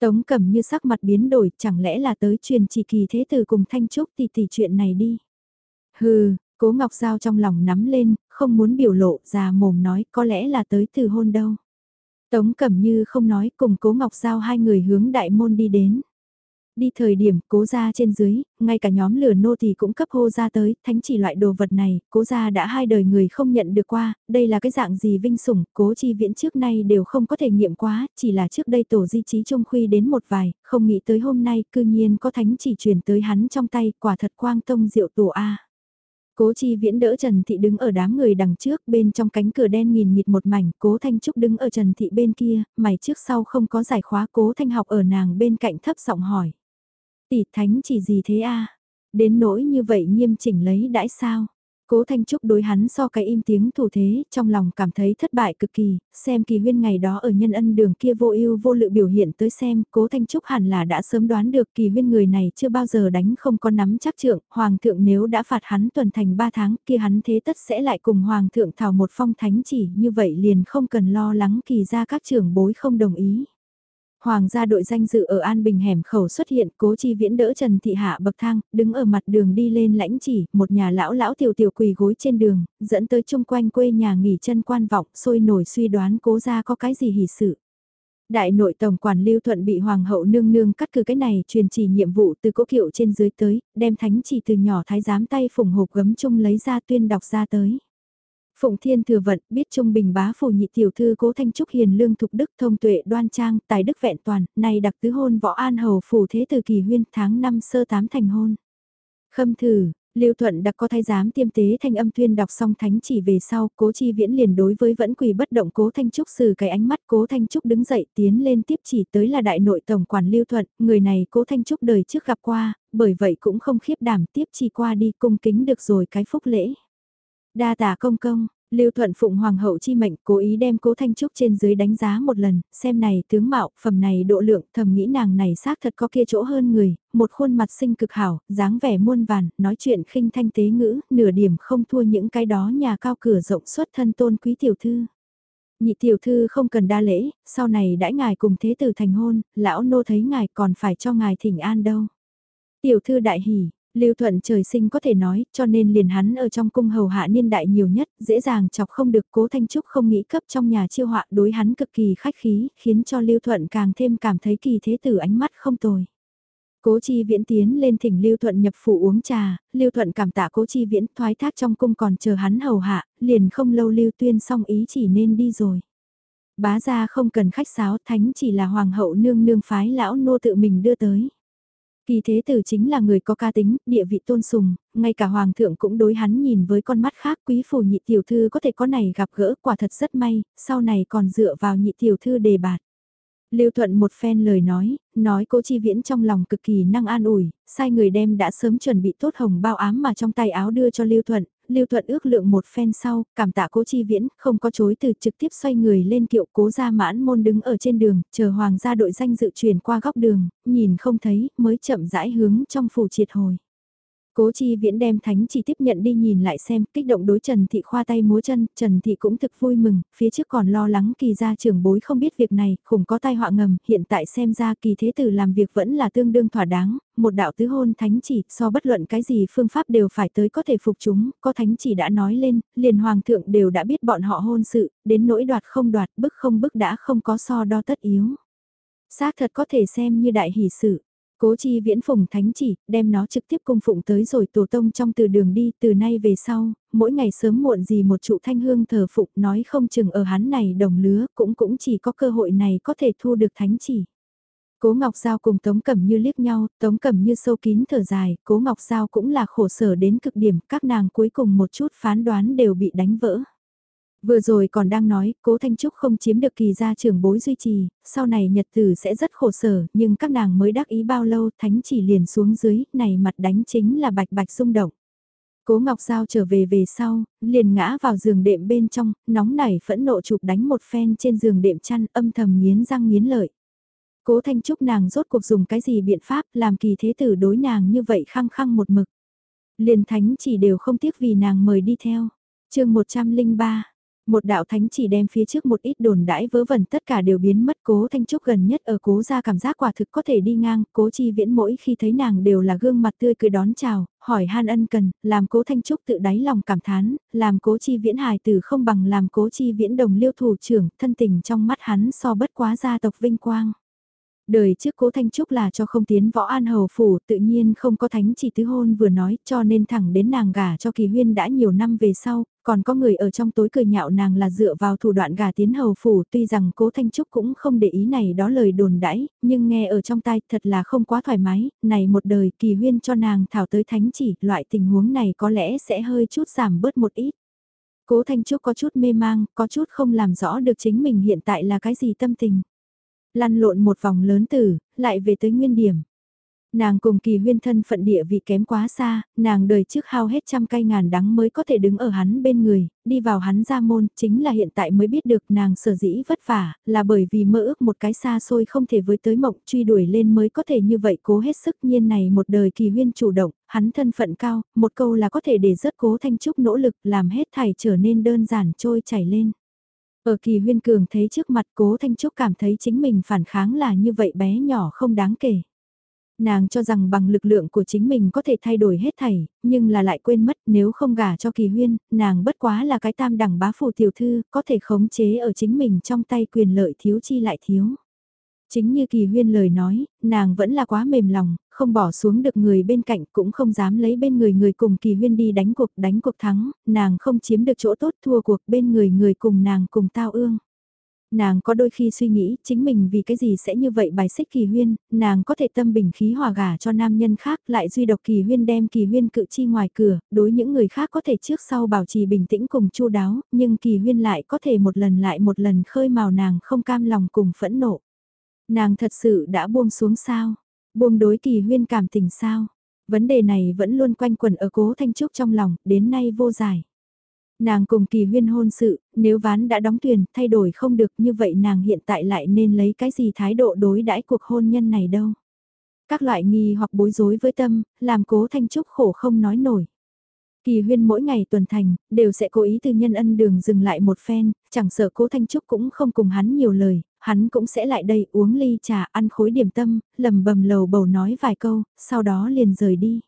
[SPEAKER 1] Tống cẩm như sắc mặt biến đổi, chẳng lẽ là tới truyền chỉ kỳ thế từ cùng Thanh Trúc thì tỷ chuyện này đi. Hừ, Cố Ngọc Giao trong lòng nắm lên, không muốn biểu lộ, già mồm nói có lẽ là tới từ hôn đâu. Tống Cẩm Như không nói cùng Cố Ngọc Giao hai người hướng đại môn đi đến. Đi thời điểm cố ra trên dưới, ngay cả nhóm lửa nô thì cũng cấp hô ra tới, thánh chỉ loại đồ vật này, cố ra đã hai đời người không nhận được qua, đây là cái dạng gì vinh sủng, cố chi viễn trước nay đều không có thể nghiệm quá, chỉ là trước đây tổ di trí trung khuy đến một vài, không nghĩ tới hôm nay cư nhiên có thánh chỉ truyền tới hắn trong tay, quả thật quang tông diệu tổ A. Cố chi viễn đỡ Trần Thị đứng ở đám người đằng trước bên trong cánh cửa đen nghìn nghịt một mảnh, cố Thanh Trúc đứng ở Trần Thị bên kia, mày trước sau không có giải khóa cố Thanh học ở nàng bên cạnh thấp giọng hỏi. Tỷ thánh chỉ gì thế a Đến nỗi như vậy nghiêm chỉnh lấy đãi sao? Cố Thanh Trúc đối hắn so cái im tiếng thủ thế, trong lòng cảm thấy thất bại cực kỳ, xem kỳ huyên ngày đó ở nhân ân đường kia vô ưu vô lự biểu hiện tới xem, Cố Thanh Trúc hẳn là đã sớm đoán được kỳ huyên người này chưa bao giờ đánh không có nắm chắc trượng, Hoàng thượng nếu đã phạt hắn tuần thành 3 tháng kia hắn thế tất sẽ lại cùng Hoàng thượng thảo một phong thánh chỉ, như vậy liền không cần lo lắng kỳ ra các trưởng bối không đồng ý. Hoàng gia đội danh dự ở An Bình hẻm khẩu xuất hiện, cố chi viễn đỡ Trần Thị Hạ bậc thang, đứng ở mặt đường đi lên lãnh chỉ, một nhà lão lão tiểu tiểu quỳ gối trên đường, dẫn tới chung quanh quê nhà nghỉ chân quan vọng, sôi nổi suy đoán cố gia có cái gì hỉ sự. Đại nội tổng quản Lưu Thuận bị Hoàng hậu nương nương cắt cử cái này truyền chỉ nhiệm vụ từ cố kiệu trên dưới tới, đem thánh chỉ từ nhỏ thái giám tay phùng hộp gấm chung lấy ra tuyên đọc ra tới. Phụng Thiên thừa vận, biết Trung Bình bá phủ nhị tiểu thư cố thanh trúc hiền lương thục đức thông tuệ đoan trang, tài đức vẹn toàn, này đặc tứ hôn võ an hầu phủ thế từ kỳ huyên tháng 5 sơ tám thành hôn. Khâm thử, Lưu Thuận đặc có thay giám tiêm tế thanh âm tuyên đọc xong thánh chỉ về sau, cố chi viễn liền đối với vẫn quỳ bất động cố thanh trúc sử cái ánh mắt cố thanh trúc đứng dậy tiến lên tiếp chỉ tới là đại nội tổng quản Lưu Thuận, người này cố thanh trúc đời trước gặp qua, bởi vậy cũng không khiếp đảm tiếp chỉ qua đi cung kính được rồi cái phúc lễ. Đa tả công công, Lưu Thuận Phụng Hoàng hậu chi mệnh cố ý đem cố Thanh Trúc trên dưới đánh giá một lần, xem này tướng mạo, phẩm này độ lượng, thầm nghĩ nàng này xác thật có kia chỗ hơn người, một khuôn mặt xinh cực hảo, dáng vẻ muôn vàn, nói chuyện khinh thanh tế ngữ, nửa điểm không thua những cái đó nhà cao cửa rộng xuất thân tôn quý tiểu thư. Nhị tiểu thư không cần đa lễ, sau này đãi ngài cùng thế tử thành hôn, lão nô thấy ngài còn phải cho ngài thỉnh an đâu. Tiểu thư đại hỉ, Lưu Thuận trời sinh có thể nói, cho nên liền hắn ở trong cung hầu hạ niên đại nhiều nhất, dễ dàng chọc không được cố Thanh Trúc không nghĩ cấp trong nhà chiêu họa đối hắn cực kỳ khách khí, khiến cho Lưu Thuận càng thêm cảm thấy kỳ thế tử ánh mắt không tồi. Cố Chi Viễn tiến lên thỉnh Lưu Thuận nhập phủ uống trà, Lưu Thuận cảm tạ Cố Chi Viễn thoái thác trong cung còn chờ hắn hầu hạ, liền không lâu Lưu Tuyên xong ý chỉ nên đi rồi. Bá gia không cần khách sáo, thánh chỉ là hoàng hậu nương nương phái lão nô tự mình đưa tới. Kỳ thế tử chính là người có ca tính, địa vị tôn sùng, ngay cả hoàng thượng cũng đối hắn nhìn với con mắt khác quý phủ nhị tiểu thư có thể có này gặp gỡ quả thật rất may, sau này còn dựa vào nhị tiểu thư đề bạt. Lưu Thuận một phen lời nói, nói cố chi viễn trong lòng cực kỳ năng an ủi, sai người đem đã sớm chuẩn bị tốt hồng bao ám mà trong tay áo đưa cho Lưu Thuận, Lưu Thuận ước lượng một phen sau, cảm tạ cố chi viễn, không có chối từ trực tiếp xoay người lên kiệu cố ra mãn môn đứng ở trên đường, chờ hoàng gia đội danh dự chuyển qua góc đường, nhìn không thấy, mới chậm rãi hướng trong phủ triệt hồi. Cố chi viễn đem thánh chỉ tiếp nhận đi nhìn lại xem, kích động đối Trần Thị khoa tay múa chân, Trần Thị cũng thực vui mừng, phía trước còn lo lắng kỳ gia trưởng bối không biết việc này, khủng có tai họa ngầm, hiện tại xem ra kỳ thế tử làm việc vẫn là tương đương thỏa đáng, một đạo tứ hôn thánh chỉ, so bất luận cái gì phương pháp đều phải tới có thể phục chúng, có thánh chỉ đã nói lên, liền hoàng thượng đều đã biết bọn họ hôn sự, đến nỗi đoạt không đoạt, bức không bức đã không có so đo tất yếu. Xác thật có thể xem như đại hỷ sự. Cố chi viễn phùng thánh chỉ, đem nó trực tiếp cung phụng tới rồi tổ tông trong từ đường đi, từ nay về sau, mỗi ngày sớm muộn gì một trụ thanh hương thờ phụng nói không chừng ở hắn này đồng lứa, cũng cũng chỉ có cơ hội này có thể thu được thánh chỉ. Cố Ngọc Giao cùng Tống Cẩm Như liếc nhau, Tống Cẩm Như sâu kín thở dài, Cố Ngọc Giao cũng là khổ sở đến cực điểm, các nàng cuối cùng một chút phán đoán đều bị đánh vỡ. Vừa rồi còn đang nói, cố Thanh Trúc không chiếm được kỳ gia trưởng bối duy trì, sau này nhật tử sẽ rất khổ sở, nhưng các nàng mới đắc ý bao lâu, Thánh chỉ liền xuống dưới, này mặt đánh chính là bạch bạch rung động. Cố Ngọc Giao trở về về sau, liền ngã vào giường đệm bên trong, nóng nảy phẫn nộ chụp đánh một phen trên giường đệm chăn âm thầm nghiến răng nghiến lợi. Cố Thanh Trúc nàng rốt cuộc dùng cái gì biện pháp làm kỳ thế tử đối nàng như vậy khăng khăng một mực. Liền thánh chỉ đều không tiếc vì nàng mời đi theo. chương 103 một đạo thánh chỉ đem phía trước một ít đồn đãi vớ vẩn tất cả đều biến mất cố thanh trúc gần nhất ở cố ra cảm giác quả thực có thể đi ngang, cố chi viễn mỗi khi thấy nàng đều là gương mặt tươi cười đón chào, hỏi han ân cần, làm cố thanh trúc tự đáy lòng cảm thán, làm cố chi viễn hài từ không bằng làm cố chi viễn đồng liêu thủ trưởng, thân tình trong mắt hắn so bất quá gia tộc vinh quang. Đời trước cố Thanh Trúc là cho không tiến võ an hầu phủ tự nhiên không có thánh chỉ tứ hôn vừa nói cho nên thẳng đến nàng gả cho kỳ huyên đã nhiều năm về sau, còn có người ở trong tối cười nhạo nàng là dựa vào thủ đoạn gả tiến hầu phủ tuy rằng cố Thanh Trúc cũng không để ý này đó lời đồn đãi, nhưng nghe ở trong tai thật là không quá thoải mái, này một đời kỳ huyên cho nàng thảo tới thánh chỉ, loại tình huống này có lẽ sẽ hơi chút giảm bớt một ít. Cố Thanh Trúc có chút mê mang, có chút không làm rõ được chính mình hiện tại là cái gì tâm tình lăn lộn một vòng lớn tử, lại về tới nguyên điểm. Nàng cùng kỳ huyên thân phận địa vị kém quá xa, nàng đời trước hao hết trăm cây ngàn đắng mới có thể đứng ở hắn bên người, đi vào hắn ra môn, chính là hiện tại mới biết được nàng sở dĩ vất vả, là bởi vì mơ ước một cái xa xôi không thể với tới mộng truy đuổi lên mới có thể như vậy cố hết sức nhiên này một đời kỳ huyên chủ động, hắn thân phận cao, một câu là có thể để rớt cố thanh trúc nỗ lực làm hết thảy trở nên đơn giản trôi chảy lên. Ở kỳ huyên cường thấy trước mặt cố Thanh Trúc cảm thấy chính mình phản kháng là như vậy bé nhỏ không đáng kể. Nàng cho rằng bằng lực lượng của chính mình có thể thay đổi hết thảy, nhưng là lại quên mất nếu không gả cho kỳ huyên, nàng bất quá là cái tam đẳng bá phủ tiểu thư, có thể khống chế ở chính mình trong tay quyền lợi thiếu chi lại thiếu. Chính như kỳ huyên lời nói, nàng vẫn là quá mềm lòng, không bỏ xuống được người bên cạnh cũng không dám lấy bên người người cùng kỳ huyên đi đánh cuộc đánh cuộc thắng, nàng không chiếm được chỗ tốt thua cuộc bên người người cùng nàng cùng tao ương. Nàng có đôi khi suy nghĩ chính mình vì cái gì sẽ như vậy bài xích kỳ huyên, nàng có thể tâm bình khí hòa gả cho nam nhân khác lại duy độc kỳ huyên đem kỳ huyên cự chi ngoài cửa, đối những người khác có thể trước sau bảo trì bình tĩnh cùng chu đáo, nhưng kỳ huyên lại có thể một lần lại một lần khơi màu nàng không cam lòng cùng phẫn nộ. Nàng thật sự đã buông xuống sao? Buông đối kỳ huyên cảm tình sao? Vấn đề này vẫn luôn quanh quẩn ở cố Thanh Trúc trong lòng, đến nay vô giải. Nàng cùng kỳ huyên hôn sự, nếu ván đã đóng tuyển thay đổi không được như vậy nàng hiện tại lại nên lấy cái gì thái độ đối đãi cuộc hôn nhân này đâu. Các loại nghi hoặc bối rối với tâm, làm cố Thanh Trúc khổ không nói nổi. Kỳ huyên mỗi ngày tuần thành, đều sẽ cố ý từ nhân ân đường dừng lại một phen, chẳng sợ cố Thanh Trúc cũng không cùng hắn nhiều lời, hắn cũng sẽ lại đây uống ly trà ăn khối điểm tâm, lầm bầm lầu bầu nói vài câu, sau đó liền rời đi.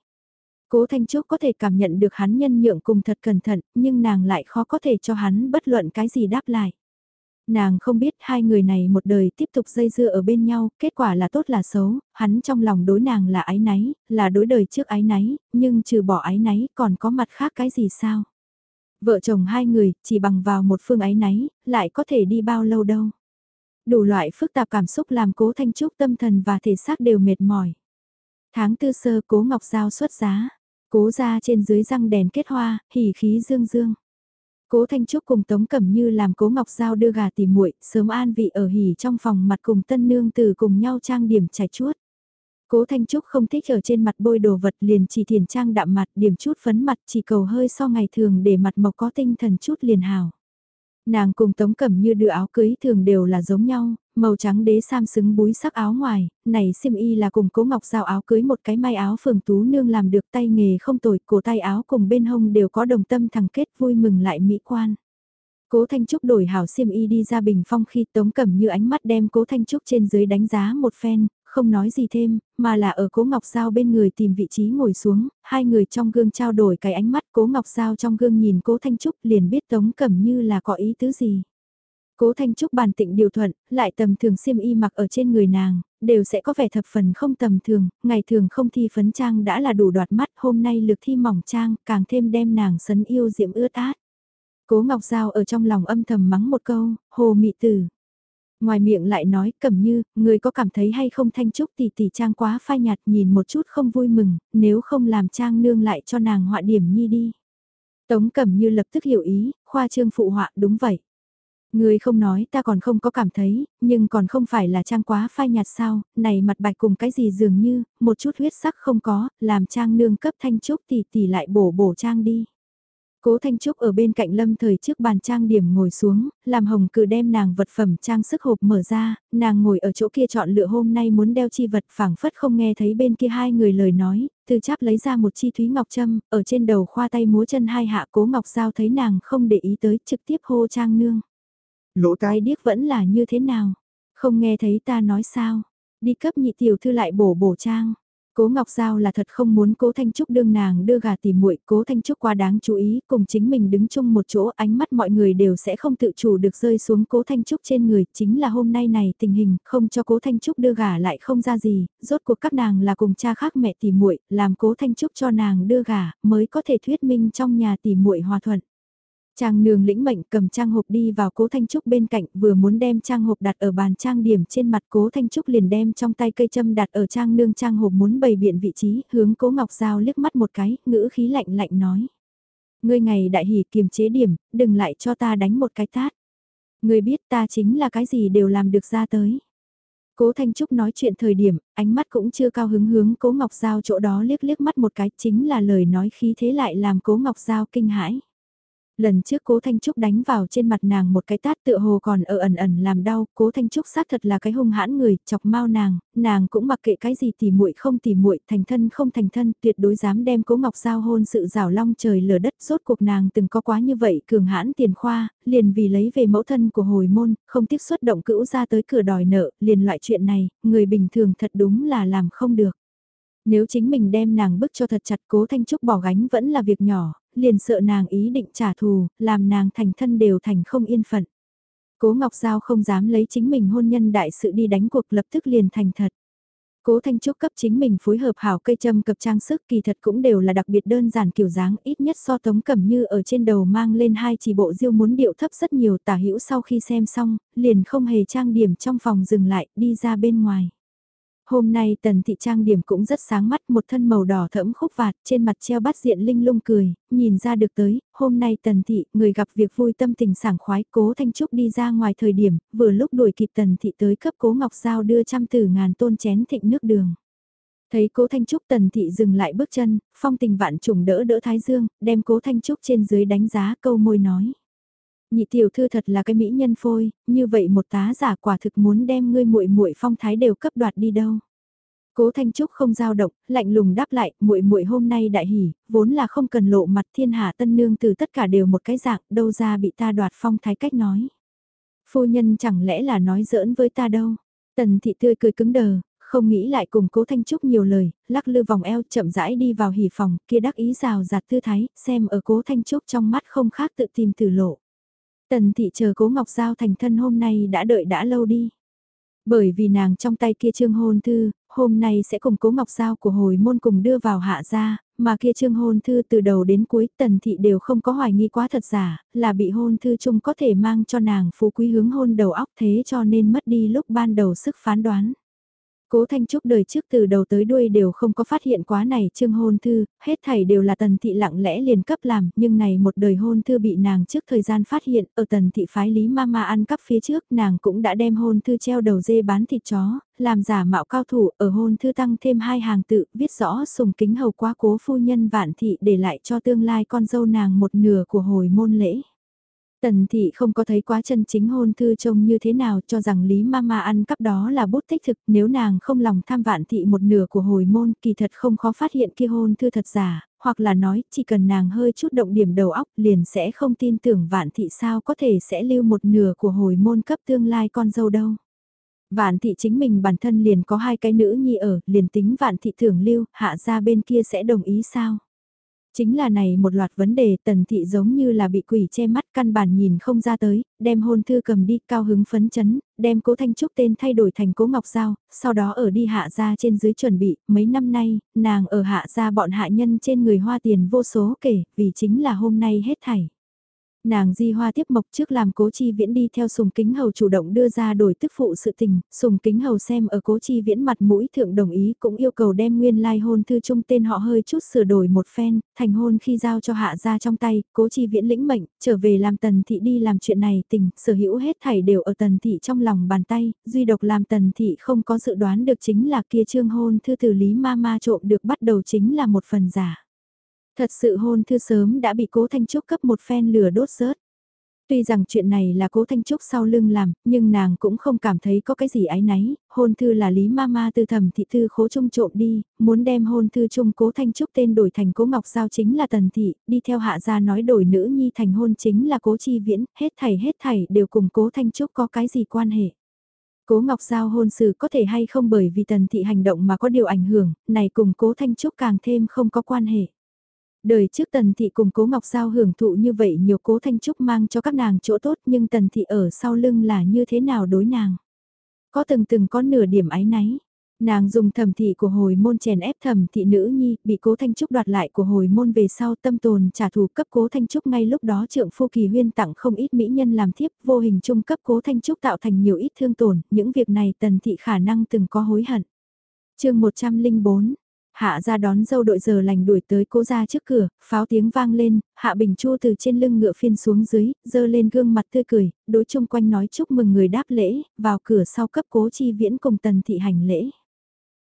[SPEAKER 1] Cố Thanh Trúc có thể cảm nhận được hắn nhân nhượng cùng thật cẩn thận, nhưng nàng lại khó có thể cho hắn bất luận cái gì đáp lại. Nàng không biết hai người này một đời tiếp tục dây dưa ở bên nhau, kết quả là tốt là xấu, hắn trong lòng đối nàng là ái náy, là đối đời trước ái náy, nhưng trừ bỏ ái náy còn có mặt khác cái gì sao? Vợ chồng hai người, chỉ bằng vào một phương ái náy, lại có thể đi bao lâu đâu. Đủ loại phức tạp cảm xúc làm cố thanh trúc tâm thần và thể xác đều mệt mỏi. Tháng tư sơ cố ngọc giao xuất giá, cố ra trên dưới răng đèn kết hoa, hỉ khí dương dương. Cố Thanh Trúc cùng Tống Cẩm Như làm Cố Ngọc Giao đưa gà tìm muội, sớm an vị ở hỉ trong phòng mặt cùng tân nương từ cùng nhau trang điểm chải chuốt. Cố Thanh Trúc không thích ở trên mặt bôi đồ vật liền chỉ thiền trang đạm mặt điểm chút phấn mặt chỉ cầu hơi so ngày thường để mặt mộc có tinh thần chút liền hào. Nàng cùng Tống Cẩm như đưa áo cưới thường đều là giống nhau, màu trắng đế sam xứng búi sắc áo ngoài, này xiêm y là cùng cố ngọc giao áo cưới một cái may áo phường tú nương làm được tay nghề không tồi, cổ tay áo cùng bên hông đều có đồng tâm thằng kết vui mừng lại mỹ quan. Cố Thanh Trúc đổi hảo xiêm y đi ra bình phong khi Tống Cẩm như ánh mắt đem Cố Thanh Trúc trên dưới đánh giá một phen, không nói gì thêm, mà là ở Cố Ngọc Giao bên người tìm vị trí ngồi xuống, hai người trong gương trao đổi cái ánh mắt Cố Ngọc Giao trong gương nhìn Cố Thanh Trúc liền biết Tống Cẩm Như là có ý tứ gì. Cố Thanh Trúc bàn tịnh điều thuận, lại tầm thường xiêm y mặc ở trên người nàng, đều sẽ có vẻ thập phần không tầm thường, ngày thường không thi phấn trang đã là đủ đoạt mắt, hôm nay lực thi mỏng trang, càng thêm đem nàng sấn yêu diễm ướt át. Cố Ngọc Giao ở trong lòng âm thầm mắng một câu, hồ mị tử. Ngoài miệng lại nói, cẩm như, người có cảm thấy hay không thanh trúc tỷ tỷ trang quá phai nhạt nhìn một chút không vui mừng, nếu không làm trang nương lại cho nàng họa điểm nhi đi. Tống cẩm như lập tức hiểu ý, khoa trương phụ họa đúng vậy. Người không nói ta còn không có cảm thấy, nhưng còn không phải là trang quá phai nhạt sao, này mặt bạch cùng cái gì dường như, một chút huyết sắc không có, làm trang nương cấp thanh trúc tỷ tỷ lại bổ bổ trang đi. Cố Thanh Trúc ở bên cạnh lâm thời trước bàn trang điểm ngồi xuống, làm hồng cử đem nàng vật phẩm trang sức hộp mở ra, nàng ngồi ở chỗ kia chọn lựa hôm nay muốn đeo chi vật phảng phất không nghe thấy bên kia hai người lời nói, từ cháp lấy ra một chi thúy ngọc trâm, ở trên đầu khoa tay múa chân hai hạ cố ngọc giao thấy nàng không để ý tới trực tiếp hô trang nương. Lỗ tai điếc vẫn là như thế nào? Không nghe thấy ta nói sao? Đi cấp nhị tiểu thư lại bổ bổ trang. Cố Ngọc Giao là thật không muốn Cố Thanh Trúc đương nàng đưa gà tỉ muội, Cố Thanh Trúc quá đáng chú ý, cùng chính mình đứng chung một chỗ, ánh mắt mọi người đều sẽ không tự chủ được rơi xuống Cố Thanh Trúc trên người, chính là hôm nay này tình hình, không cho Cố Thanh Trúc đưa gà lại không ra gì, rốt cuộc các nàng là cùng cha khác mẹ tỉ muội, làm Cố Thanh Trúc cho nàng đưa gà, mới có thể thuyết minh trong nhà tỉ muội hòa thuận. Trang nương lĩnh mệnh cầm trang hộp đi vào cố Thanh Trúc bên cạnh vừa muốn đem trang hộp đặt ở bàn trang điểm trên mặt cố Thanh Trúc liền đem trong tay cây châm đặt ở trang nương trang hộp muốn bày biện vị trí hướng cố Ngọc Giao liếc mắt một cái, ngữ khí lạnh lạnh nói. Ngươi ngày đại hỉ kiềm chế điểm, đừng lại cho ta đánh một cái tát. Ngươi biết ta chính là cái gì đều làm được ra tới. Cố Thanh Trúc nói chuyện thời điểm, ánh mắt cũng chưa cao hứng hướng Cố Ngọc Giao chỗ đó liếc liếc mắt một cái chính là lời nói khí thế lại làm Cố Ngọc Giao kinh hãi. Lần trước cố Thanh Trúc đánh vào trên mặt nàng một cái tát tựa hồ còn ở ẩn ẩn làm đau, cố Thanh Trúc xác thật là cái hung hãn người, chọc mau nàng, nàng cũng mặc kệ cái gì tỉ muội không tỉ muội, thành thân không thành thân, tuyệt đối dám đem cố Ngọc Giao hôn sự rào long trời lở đất, rốt cuộc nàng từng có quá như vậy, cường hãn tiền khoa, liền vì lấy về mẫu thân của hồi môn, không tiếp xuất động cữu ra tới cửa đòi nợ, liền loại chuyện này, người bình thường thật đúng là làm không được. Nếu chính mình đem nàng bức cho thật chặt cố Thanh Trúc bỏ gánh vẫn là việc nhỏ, liền sợ nàng ý định trả thù, làm nàng thành thân đều thành không yên phận. Cố Ngọc Giao không dám lấy chính mình hôn nhân đại sự đi đánh cuộc lập tức liền thành thật. Cố Thanh Trúc cấp chính mình phối hợp hảo cây châm cập trang sức kỳ thật cũng đều là đặc biệt đơn giản kiểu dáng ít nhất so tống cẩm như ở trên đầu mang lên hai chỉ bộ diêu muốn điệu thấp rất nhiều tả hữu sau khi xem xong, liền không hề trang điểm trong phòng dừng lại đi ra bên ngoài. Hôm nay tần thị trang điểm cũng rất sáng mắt một thân màu đỏ thẫm khúc vạt trên mặt treo bát diện linh lung cười, nhìn ra được tới, hôm nay tần thị, người gặp việc vui tâm tình sảng khoái cố thanh trúc đi ra ngoài thời điểm, vừa lúc đuổi kịp tần thị tới cấp cố ngọc giao đưa trăm tử ngàn tôn chén thịnh nước đường. Thấy cố Thanh Trúc tần thị dừng lại bước chân, phong tình vạn trùng đỡ đỡ Thái Dương, đem cố Thanh Trúc trên dưới đánh giá câu môi nói. Nhị tiểu thư thật là cái mỹ nhân phôi, như vậy một tá giả quả thực muốn đem ngươi muội muội phong thái đều cấp đoạt đi đâu. Cố Thanh Trúc không giao động, lạnh lùng đáp lại, muội muội hôm nay đại hỉ, vốn là không cần lộ mặt thiên hạ tân nương từ tất cả đều một cái dạng, đâu ra bị ta đoạt phong thái cách nói. Phu nhân chẳng lẽ là nói giỡn với ta đâu. Tần thị tươi cười cứng đờ, không nghĩ lại cùng cố Thanh Trúc nhiều lời, lắc lư vòng eo chậm rãi đi vào hỉ phòng, kia đắc ý rào rạt tư thái, xem ở cố Thanh Trúc trong mắt không khác tự tìm tử lộ. Tần thị chờ cố Ngọc Giao thành thân hôm nay đã đợi đã lâu đi. Bởi vì nàng trong tay kia trương hôn thư, hôm nay sẽ cùng cố Ngọc Giao của hồi môn cùng đưa vào hạ gia, mà kia trương hôn thư từ đầu đến cuối tần thị đều không có hoài nghi quá thật giả, là bị hôn thư chung có thể mang cho nàng phú quý hướng hôn đầu óc thế cho nên mất đi lúc ban đầu sức phán đoán. Cố Thanh Trúc đời trước từ đầu tới đuôi đều không có phát hiện quá này trương hôn thư, hết thảy đều là tần thị lặng lẽ liền cấp làm, nhưng này một đời hôn thư bị nàng trước thời gian phát hiện, ở tần thị phái lý mama ăn cắp phía trước, nàng cũng đã đem hôn thư treo đầu dê bán thịt chó, làm giả mạo cao thủ, ở hôn thư tăng thêm hai hàng tự, viết rõ sùng kính hầu quá cố phu nhân vạn thị để lại cho tương lai con dâu nàng một nửa của hồi môn lễ. Tần thị không có thấy quá chân chính hôn thư trông như thế nào cho rằng Lý Mama ăn cắp đó là bút tích thực nếu nàng không lòng tham vạn thị một nửa của hồi môn kỳ thật không khó phát hiện kia hôn thư thật giả, hoặc là nói chỉ cần nàng hơi chút động điểm đầu óc liền sẽ không tin tưởng vạn thị sao có thể sẽ lưu một nửa của hồi môn cấp tương lai con dâu đâu. Vạn thị chính mình bản thân liền có hai cái nữ nhi ở, liền tính vạn thị thưởng lưu, hạ ra bên kia sẽ đồng ý sao? Chính là này một loạt vấn đề tần thị giống như là bị quỷ che mắt căn bản nhìn không ra tới, đem hôn thư cầm đi cao hứng phấn chấn, đem cố Thanh Trúc tên thay đổi thành cố Ngọc Giao, sau đó ở đi hạ ra trên dưới chuẩn bị, mấy năm nay, nàng ở hạ ra bọn hạ nhân trên người hoa tiền vô số kể, vì chính là hôm nay hết thảy. Nàng di hoa tiếp mộc trước làm cố chi viễn đi theo sùng kính hầu chủ động đưa ra đổi tức phụ sự tình, sùng kính hầu xem ở cố chi viễn mặt mũi thượng đồng ý cũng yêu cầu đem nguyên lai hôn thư chung tên họ hơi chút sửa đổi một phen, thành hôn khi giao cho hạ ra trong tay, cố chi viễn lĩnh mệnh, trở về làm tần thị đi làm chuyện này tình, sở hữu hết thảy đều ở tần thị trong lòng bàn tay, duy độc làm tần thị không có dự đoán được chính là kia trương hôn thư từ lý ma ma trộm được bắt đầu chính là một phần giả. Thật sự hôn thư sớm đã bị cố Thanh Trúc cấp một phen lửa đốt rớt. Tuy rằng chuyện này là cố Thanh Trúc sau lưng làm, nhưng nàng cũng không cảm thấy có cái gì ái náy, hôn thư là Lý Mama từ thẩm thị thư khố trung trộm đi, muốn đem hôn thư trung cố Thanh Trúc tên đổi thành cố Ngọc Giao chính là Tần Thị, đi theo hạ gia nói đổi nữ nhi thành hôn chính là cố Chi Viễn, hết thảy hết thảy đều cùng cố Thanh Trúc có cái gì quan hệ. Cố Ngọc Giao hôn sự có thể hay không bởi vì Tần Thị hành động mà có điều ảnh hưởng, này cùng cố Thanh Trúc càng thêm không có quan hệ. Đời trước Tần Thị cùng Cố Ngọc Giao hưởng thụ như vậy nhiều Cố Thanh Trúc mang cho các nàng chỗ tốt nhưng Tần Thị ở sau lưng là như thế nào đối nàng. Có từng từng có nửa điểm ái náy. Nàng dùng thẩm thị của hồi môn chèn ép thẩm thị nữ nhi, bị cố Thanh Trúc đoạt lại của hồi môn về sau tâm tồn trả thù cấp cố Thanh Trúc ngay lúc đó trượng phu kỳ huyên tặng không ít mỹ nhân làm thiếp vô hình chung cấp cố Thanh Trúc tạo thành nhiều ít thương tổn, những việc này tần thị khả năng từng có hối hận. chương 104, Hạ ra đón dâu đội giờ lành đuổi tới cố ra trước cửa, pháo tiếng vang lên, Hạ Bình Chu từ trên lưng ngựa phiên xuống dưới, dơ lên gương mặt tươi cười, đối chung quanh nói chúc mừng người đáp lễ, vào cửa sau cấp cố chi viễn cùng tần thị hành lễ.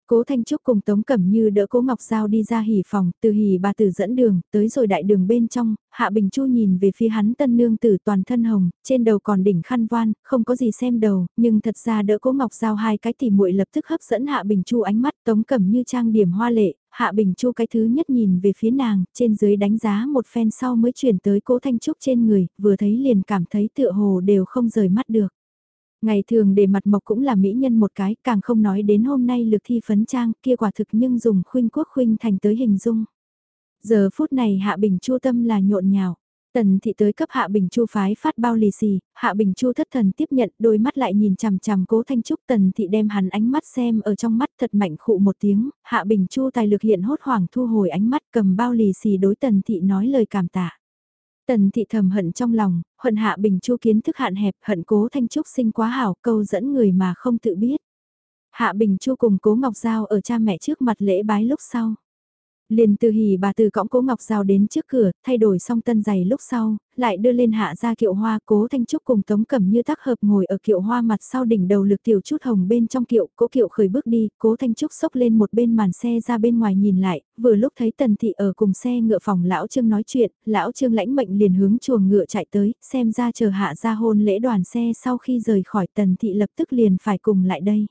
[SPEAKER 1] Cố Thanh Trúc cùng Tống Cẩm Như đỡ Cố Ngọc Giao đi ra hỉ phòng, từ hỉ bà tử dẫn đường, tới rồi đại đường bên trong, Hạ Bình Chu nhìn về phía hắn tân nương tử toàn thân hồng, trên đầu còn đỉnh khăn voan, không có gì xem đầu, nhưng thật ra đỡ Cố Ngọc Giao hai cái tỉ muội lập tức hấp dẫn Hạ Bình Chu ánh mắt, Tống Cẩm Như trang điểm hoa lệ, Hạ Bình Chu cái thứ nhất nhìn về phía nàng, trên dưới đánh giá một phen sau mới chuyển tới Cố Thanh Trúc trên người, vừa thấy liền cảm thấy tựa hồ đều không rời mắt được. Ngày thường để mặt mộc cũng là mỹ nhân một cái, càng không nói đến hôm nay lực thi phấn trang kia quả thực nhưng dùng khuynh quốc khuynh thành tới hình dung. Giờ phút này Hạ Bình Chu tâm là nhộn nhào. Tần thị tới cấp Hạ Bình Chu phái phát bao lì xì, Hạ Bình Chu thất thần tiếp nhận đôi mắt lại nhìn chằm chằm cố Thanh Trúc Tần thị đem hắn ánh mắt xem ở trong mắt thật mạnh khụ một tiếng, Hạ Bình Chu tài lực hiện hốt hoảng thu hồi ánh mắt cầm bao lì xì đối Tần thị nói lời cảm tạ. Tần thị thầm hận trong lòng, hận hạ bình chu kiến thức hạn hẹp, hận cố thanh trúc sinh quá hảo, câu dẫn người mà không tự biết. Hạ bình chu cùng cố ngọc giao ở cha mẹ trước mặt lễ bái lúc sau. Liền từ hỉ bà từ cõng cố ngọc giao đến trước cửa, thay đổi xong tân giày lúc sau, lại đưa lên hạ ra kiệu hoa cố thanh trúc cùng tống cẩm như tác hợp ngồi ở kiệu hoa mặt sau đỉnh đầu lực tiểu chút hồng bên trong kiệu, cố kiệu khởi bước đi, cố thanh trúc xốc lên một bên màn xe ra bên ngoài nhìn lại, vừa lúc thấy tần thị ở cùng xe ngựa phòng lão trương nói chuyện, lão trương lãnh mệnh liền hướng chuồng ngựa chạy tới, xem ra chờ hạ ra hôn lễ đoàn xe sau khi rời khỏi tần thị lập tức liền phải cùng lại đây.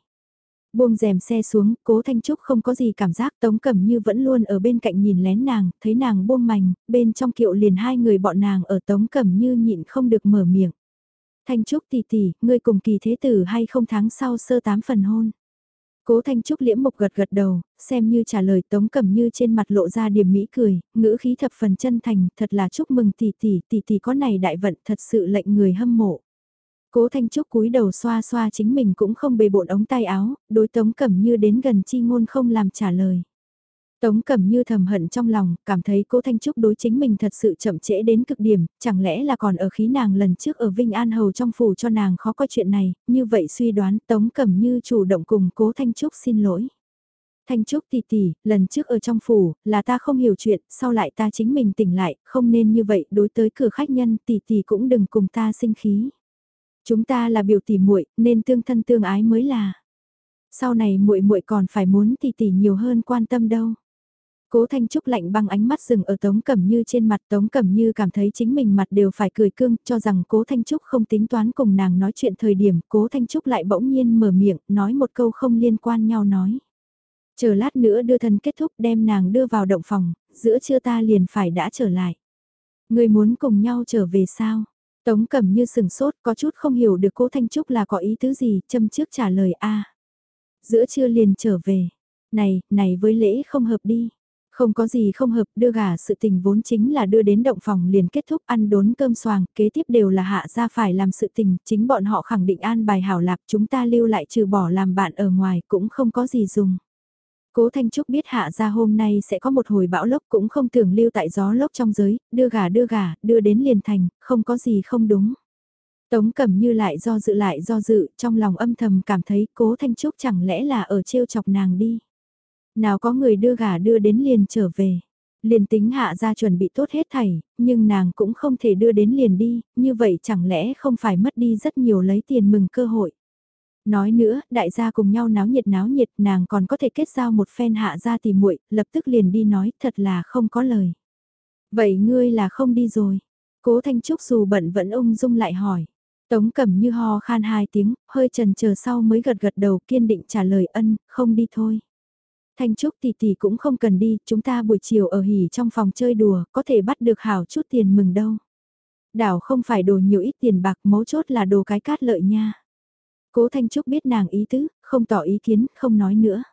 [SPEAKER 1] Buông rèm xe xuống, cố Thanh Trúc không có gì cảm giác Tống Cẩm Như vẫn luôn ở bên cạnh nhìn lén nàng, thấy nàng buông mảnh, bên trong kiệu liền hai người bọn nàng ở Tống Cẩm Như nhịn không được mở miệng. Thanh Trúc tỷ tỷ, ngươi cùng kỳ thế tử hay không tháng sau sơ tám phần hôn. Cố Thanh Trúc liễm mục gật gật đầu, xem như trả lời Tống Cẩm Như trên mặt lộ ra điểm mỹ cười, ngữ khí thập phần chân thành, thật là chúc mừng tỷ tỷ, tỷ tỷ có này đại vận thật sự lệnh người hâm mộ. Cố Thanh Trúc cúi đầu xoa xoa chính mình cũng không bề bộn ống tay áo, đối Tống Cẩm Như đến gần chi ngôn không làm trả lời. Tống Cẩm Như thầm hận trong lòng, cảm thấy cố Thanh Trúc đối chính mình thật sự chậm trễ đến cực điểm, chẳng lẽ là còn ở khí nàng lần trước ở Vinh An Hầu trong phủ cho nàng khó coi chuyện này, như vậy suy đoán Tống Cẩm Như chủ động cùng cố Thanh Trúc xin lỗi. Thanh Trúc tỷ tỷ, lần trước ở trong phủ, là ta không hiểu chuyện, sau lại ta chính mình tỉnh lại, không nên như vậy, đối tới cửa khách nhân tỷ tỷ cũng đừng cùng ta sinh khí. Chúng ta là biểu tỷ muội, nên tương thân tương ái mới là. Sau này muội muội còn phải muốn tỷ tỷ nhiều hơn quan tâm đâu. Cố Thanh Trúc lạnh băng ánh mắt dừng ở Tống Cẩm Như trên mặt Tống Cẩm Như cảm thấy chính mình mặt đều phải cười cương cho rằng Cố Thanh Trúc không tính toán cùng nàng nói chuyện thời điểm Cố Thanh Trúc lại bỗng nhiên mở miệng nói một câu không liên quan nhau nói. Chờ lát nữa đưa thân kết thúc đem nàng đưa vào động phòng, giữa trưa ta liền phải đã trở lại. Người muốn cùng nhau trở về sao? Tống Cẩm Như sừng sốt có chút không hiểu được Cố Thanh Trúc là có ý tứ gì châm trước trả lời a Giữa trưa liền trở về. Này, này với lễ không hợp đi. Không có gì không hợp, đưa gà sự tình vốn chính là đưa đến động phòng liền kết thúc ăn đốn cơm xoàng, kế tiếp đều là hạ ra phải làm sự tình, chính bọn họ khẳng định an bài hảo lạc chúng ta lưu lại trừ bỏ làm bạn ở ngoài cũng không có gì dùng. Cố Thanh Trúc biết hạ ra hôm nay sẽ có một hồi bão lốc cũng không thường lưu tại gió lốc trong giới, đưa gà đưa gà, đưa đến liền thành, không có gì không đúng. Tống cầm như lại do dự lại do dự, trong lòng âm thầm cảm thấy cố Thanh Trúc chẳng lẽ là ở trêu chọc nàng đi. Nào có người đưa gà đưa đến liền trở về. Liền tính hạ ra chuẩn bị tốt hết thảy, nhưng nàng cũng không thể đưa đến liền đi, như vậy chẳng lẽ không phải mất đi rất nhiều lấy tiền mừng cơ hội. Nói nữa, đại gia cùng nhau náo nhiệt náo nhiệt nàng còn có thể kết giao một phen hạ ra thì muội lập tức liền đi nói thật là không có lời. Vậy ngươi là không đi rồi. Cố Thanh Trúc dù bận vẫn ung dung lại hỏi. Tống cẩm như ho khan hai tiếng, hơi trần chờ sau mới gật gật đầu kiên định trả lời ân, không đi thôi. Thanh Trúc tỷ tỷ cũng không cần đi, chúng ta buổi chiều ở hỉ trong phòng chơi đùa, có thể bắt được hảo chút tiền mừng đâu. Đảo không phải đồ nhiều ít tiền bạc, mấu chốt là đồ cái cát lợi nha. Cố Thanh Trúc biết nàng ý tứ, không tỏ ý kiến, không nói nữa.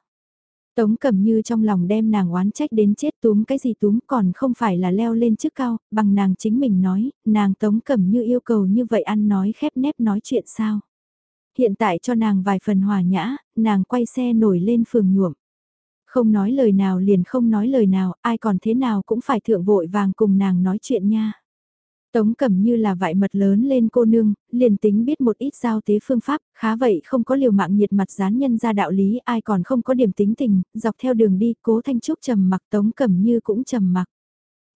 [SPEAKER 1] Tống Cẩm Như trong lòng đem nàng oán trách đến chết túm cái gì túm còn không phải là leo lên trước cao, bằng nàng chính mình nói, nàng Tống Cẩm Như yêu cầu như vậy ăn nói khép nép nói chuyện sao. Hiện tại cho nàng vài phần hòa nhã, nàng quay xe nổi lên phường nhuộm. Không nói lời nào liền không nói lời nào, ai còn thế nào cũng phải thượng vội vàng cùng nàng nói chuyện nha. Tống cẩm như là vại mật lớn lên cô nương, liền tính biết một ít giao tế phương pháp, khá vậy không có liều mạng nhiệt mặt gián nhân ra đạo lý ai còn không có điểm tính tình, dọc theo đường đi cố thanh trúc trầm mặc tống cẩm như cũng trầm mặc.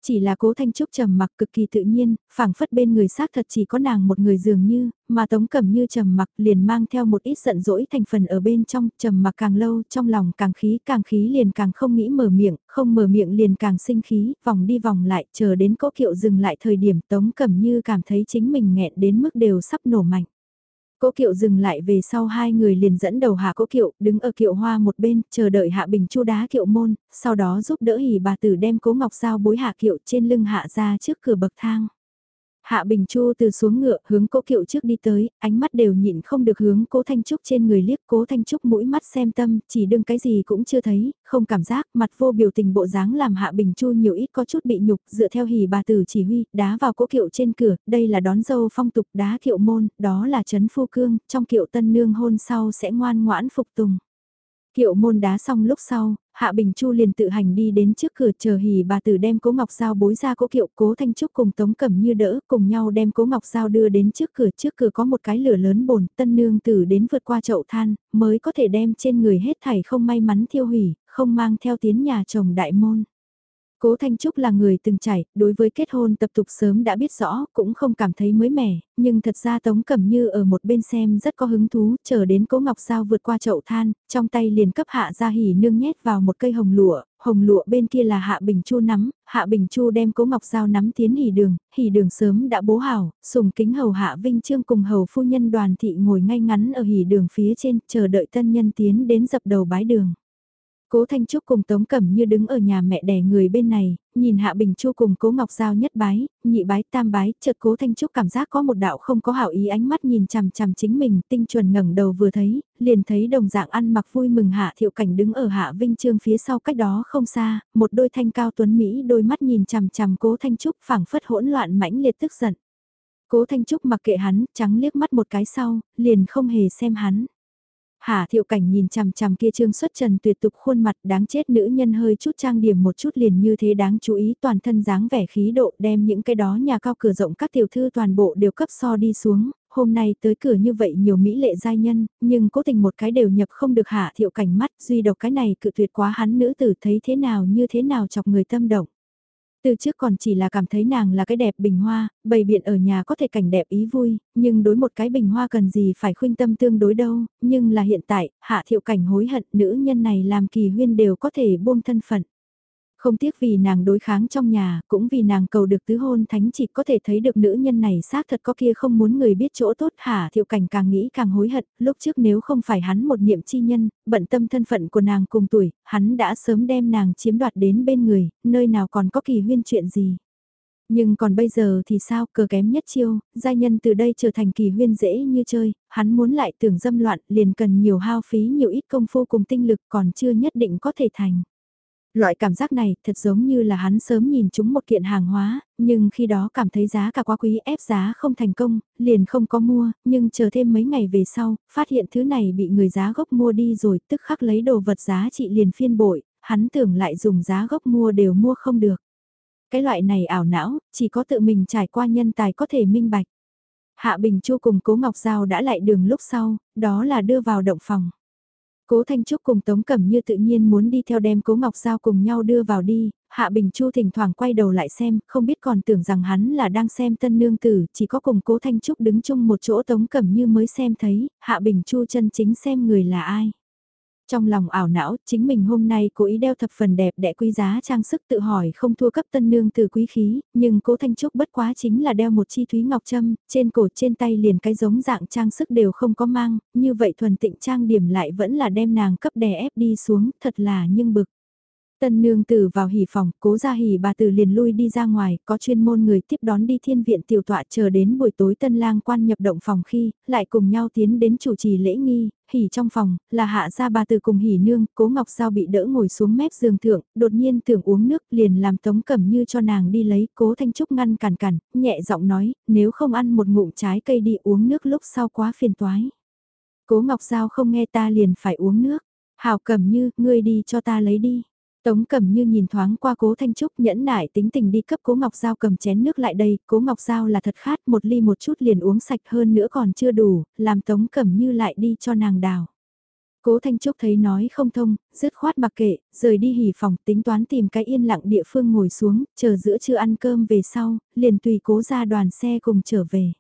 [SPEAKER 1] Chỉ là cố Thanh Trúc trầm mặc cực kỳ tự nhiên, phảng phất bên người xác thật chỉ có nàng một người dường như, mà Tống Cẩm Như trầm mặc liền mang theo một ít giận dỗi thành phần ở bên trong, trầm mặc càng lâu, trong lòng càng khí, càng khí liền càng không nghĩ mở miệng, không mở miệng liền càng sinh khí, vòng đi vòng lại, chờ đến cố kiệu dừng lại thời điểm Tống Cẩm Như cảm thấy chính mình nghẹn đến mức đều sắp nổ mạnh. Cố kiệu dừng lại về sau hai người liền dẫn đầu hạ cố kiệu, đứng ở kiệu hoa một bên, chờ đợi hạ bình chu đá kiệu môn, sau đó giúp đỡ hỉ bà tử đem cố ngọc sao bối hạ kiệu trên lưng hạ ra trước cửa bậc thang. Hạ Bình Chu từ xuống ngựa hướng cố kiệu trước đi tới, ánh mắt đều nhịn không được hướng cố Thanh Trúc trên người liếc cố Thanh Trúc mũi mắt xem tâm, chỉ đương cái gì cũng chưa thấy, không cảm giác, mặt vô biểu tình bộ dáng làm Hạ Bình Chu nhiều ít có chút bị nhục, dựa theo hỉ bà tử chỉ huy, đá vào cố kiệu trên cửa, đây là đón dâu phong tục đá kiệu môn, đó là chấn phu cương, trong kiệu tân nương hôn sau sẽ ngoan ngoãn phục tùng. Kiệu môn đá xong lúc sau, Hạ Bình Chu liền tự hành đi đến trước cửa chờ hỉ bà tử đem cố ngọc dao bối ra cố kiệu cố thanh trúc cùng tống cẩm như đỡ cùng nhau đem cố ngọc dao đưa đến trước cửa trước cửa có một cái lửa lớn bồn tân nương tử đến vượt qua chậu than mới có thể đem trên người hết thảy không may mắn thiêu hủy không mang theo tiến nhà chồng đại môn. Cố Thanh Trúc là người từng trải, đối với kết hôn tập tục sớm đã biết rõ, cũng không cảm thấy mới mẻ, nhưng thật ra Tống Cẩm Như ở một bên xem rất có hứng thú, chờ đến Cố Ngọc Sao vượt qua chậu than, trong tay liền cấp hạ ra hỉ nương nhét vào một cây hồng lụa, hồng lụa bên kia là Hạ Bình Chu nắm, Hạ Bình Chu đem Cố Ngọc Sao nắm tiến hỉ đường, hỉ đường sớm đã bố hảo, sùng kính hầu Hạ Vinh Trương cùng hầu phu nhân đoàn thị ngồi ngay ngắn ở hỉ đường phía trên, chờ đợi tân nhân tiến đến dập đầu bái đường. Cố Thanh Trúc cùng Tống Cẩm như đứng ở nhà mẹ đẻ người bên này, nhìn Hạ Bình Chu cùng Cố Ngọc Giao nhất bái, nhị bái tam bái, chợt Cố Thanh Trúc cảm giác có một đạo không có hảo ý ánh mắt nhìn chằm chằm chính mình, tinh chuẩn ngẩng đầu vừa thấy, liền thấy đồng dạng ăn mặc vui mừng Hạ Thiệu Cảnh đứng ở Hạ Vinh Trương phía sau cách đó không xa, một đôi thanh cao tuấn Mỹ đôi mắt nhìn chằm chằm Cố Thanh Trúc phảng phất hỗn loạn mãnh liệt tức giận. Cố Thanh Trúc mặc kệ hắn, trắng liếc mắt một cái sau, liền không hề xem hắn. Hà thiệu cảnh nhìn chằm chằm kia trương xuất trần tuyệt tục khuôn mặt đáng chết nữ nhân hơi chút trang điểm một chút liền như thế đáng chú ý toàn thân dáng vẻ khí độ đem những cái đó nhà cao cửa rộng các tiểu thư toàn bộ đều cấp so đi xuống, hôm nay tới cửa như vậy nhiều mỹ lệ giai nhân, nhưng cố tình một cái đều nhập không được hạ thiệu cảnh mắt duy độc cái này cự tuyệt quá hắn nữ tử thấy thế nào như thế nào chọc người tâm động. Từ trước còn chỉ là cảm thấy nàng là cái đẹp bình hoa, bày biện ở nhà có thể cảnh đẹp ý vui, nhưng đối một cái bình hoa cần gì phải khuynh tâm tương đối đâu, nhưng là hiện tại, hạ thiệu cảnh hối hận nữ nhân này làm kỳ huyên đều có thể buông thân phận. Không tiếc vì nàng đối kháng trong nhà, cũng vì nàng cầu được tứ hôn thánh chỉ có thể thấy được nữ nhân này xác thật có kia không muốn người biết chỗ tốt hả thiệu cảnh càng nghĩ càng hối hận, lúc trước nếu không phải hắn một niệm chi nhân, bận tâm thân phận của nàng cùng tuổi, hắn đã sớm đem nàng chiếm đoạt đến bên người, nơi nào còn có kỳ huyên chuyện gì. Nhưng còn bây giờ thì sao, cờ kém nhất chiêu, giai nhân từ đây trở thành kỳ huyên dễ như chơi, hắn muốn lại tưởng dâm loạn liền cần nhiều hao phí nhiều ít công phu cùng tinh lực còn chưa nhất định có thể thành. Loại cảm giác này thật giống như là hắn sớm nhìn chúng một kiện hàng hóa, nhưng khi đó cảm thấy giá cả quá quý ép giá không thành công, liền không có mua, nhưng chờ thêm mấy ngày về sau, phát hiện thứ này bị người giá gốc mua đi rồi tức khắc lấy đồ vật giá trị liền phiên bội, hắn tưởng lại dùng giá gốc mua đều mua không được. Cái loại này ảo não, chỉ có tự mình trải qua nhân tài có thể minh bạch. Hạ Bình Chu cùng Cố Ngọc Giao đã lại đường lúc sau, đó là đưa vào động phòng. Cố Thanh Trúc cùng Tống Cẩm Như tự nhiên muốn đi theo đem Cố Ngọc Giao cùng nhau đưa vào đi, Hạ Bình Chu thỉnh thoảng quay đầu lại xem, không biết còn tưởng rằng hắn là đang xem tân nương tử, chỉ có cùng Cố Thanh Trúc đứng chung một chỗ Tống Cẩm Như mới xem thấy, Hạ Bình Chu chân chính xem người là ai. Trong lòng ảo não, chính mình hôm nay cố ý đeo thập phần đẹp đẽ quý giá trang sức tự hỏi không thua cấp tân nương từ quý khí, nhưng cố Thanh Trúc bất quá chính là đeo một chi thúy ngọc trâm, trên cổ trên tay liền cái giống dạng trang sức đều không có mang, như vậy thuần tịnh trang điểm lại vẫn là đem nàng cấp đè ép đi xuống, thật là nhưng bực. Tân nương tử vào hỉ phòng, cố ra hỉ bà tử liền lui đi ra ngoài, có chuyên môn người tiếp đón đi thiên viện tiểu tọa chờ đến buổi tối tân lang quan nhập động phòng khi, lại cùng nhau tiến đến chủ trì lễ nghi, hỉ trong phòng, là hạ ra bà tử cùng hỉ nương, cố ngọc sao bị đỡ ngồi xuống mép giường thượng, đột nhiên tưởng uống nước liền làm tống cẩm như cho nàng đi lấy, cố thanh trúc ngăn cản cản, nhẹ giọng nói, nếu không ăn một ngụm trái cây đi uống nước lúc sau quá phiền toái. Cố ngọc sao không nghe ta liền phải uống nước, hào cẩm như, ngươi đi cho ta lấy đi. Tống cầm như nhìn thoáng qua cố Thanh Trúc nhẫn nại tính tình đi cấp cố Ngọc Giao cầm chén nước lại đây, cố Ngọc Giao là thật khát một ly một chút liền uống sạch hơn nữa còn chưa đủ, làm Tống cầm như lại đi cho nàng đào. Cố Thanh Trúc thấy nói không thông, dứt khoát mặc kệ, rời đi hỉ phòng tính toán tìm cái yên lặng địa phương ngồi xuống, chờ giữa trưa ăn cơm về sau, liền tùy cố ra đoàn xe cùng trở về.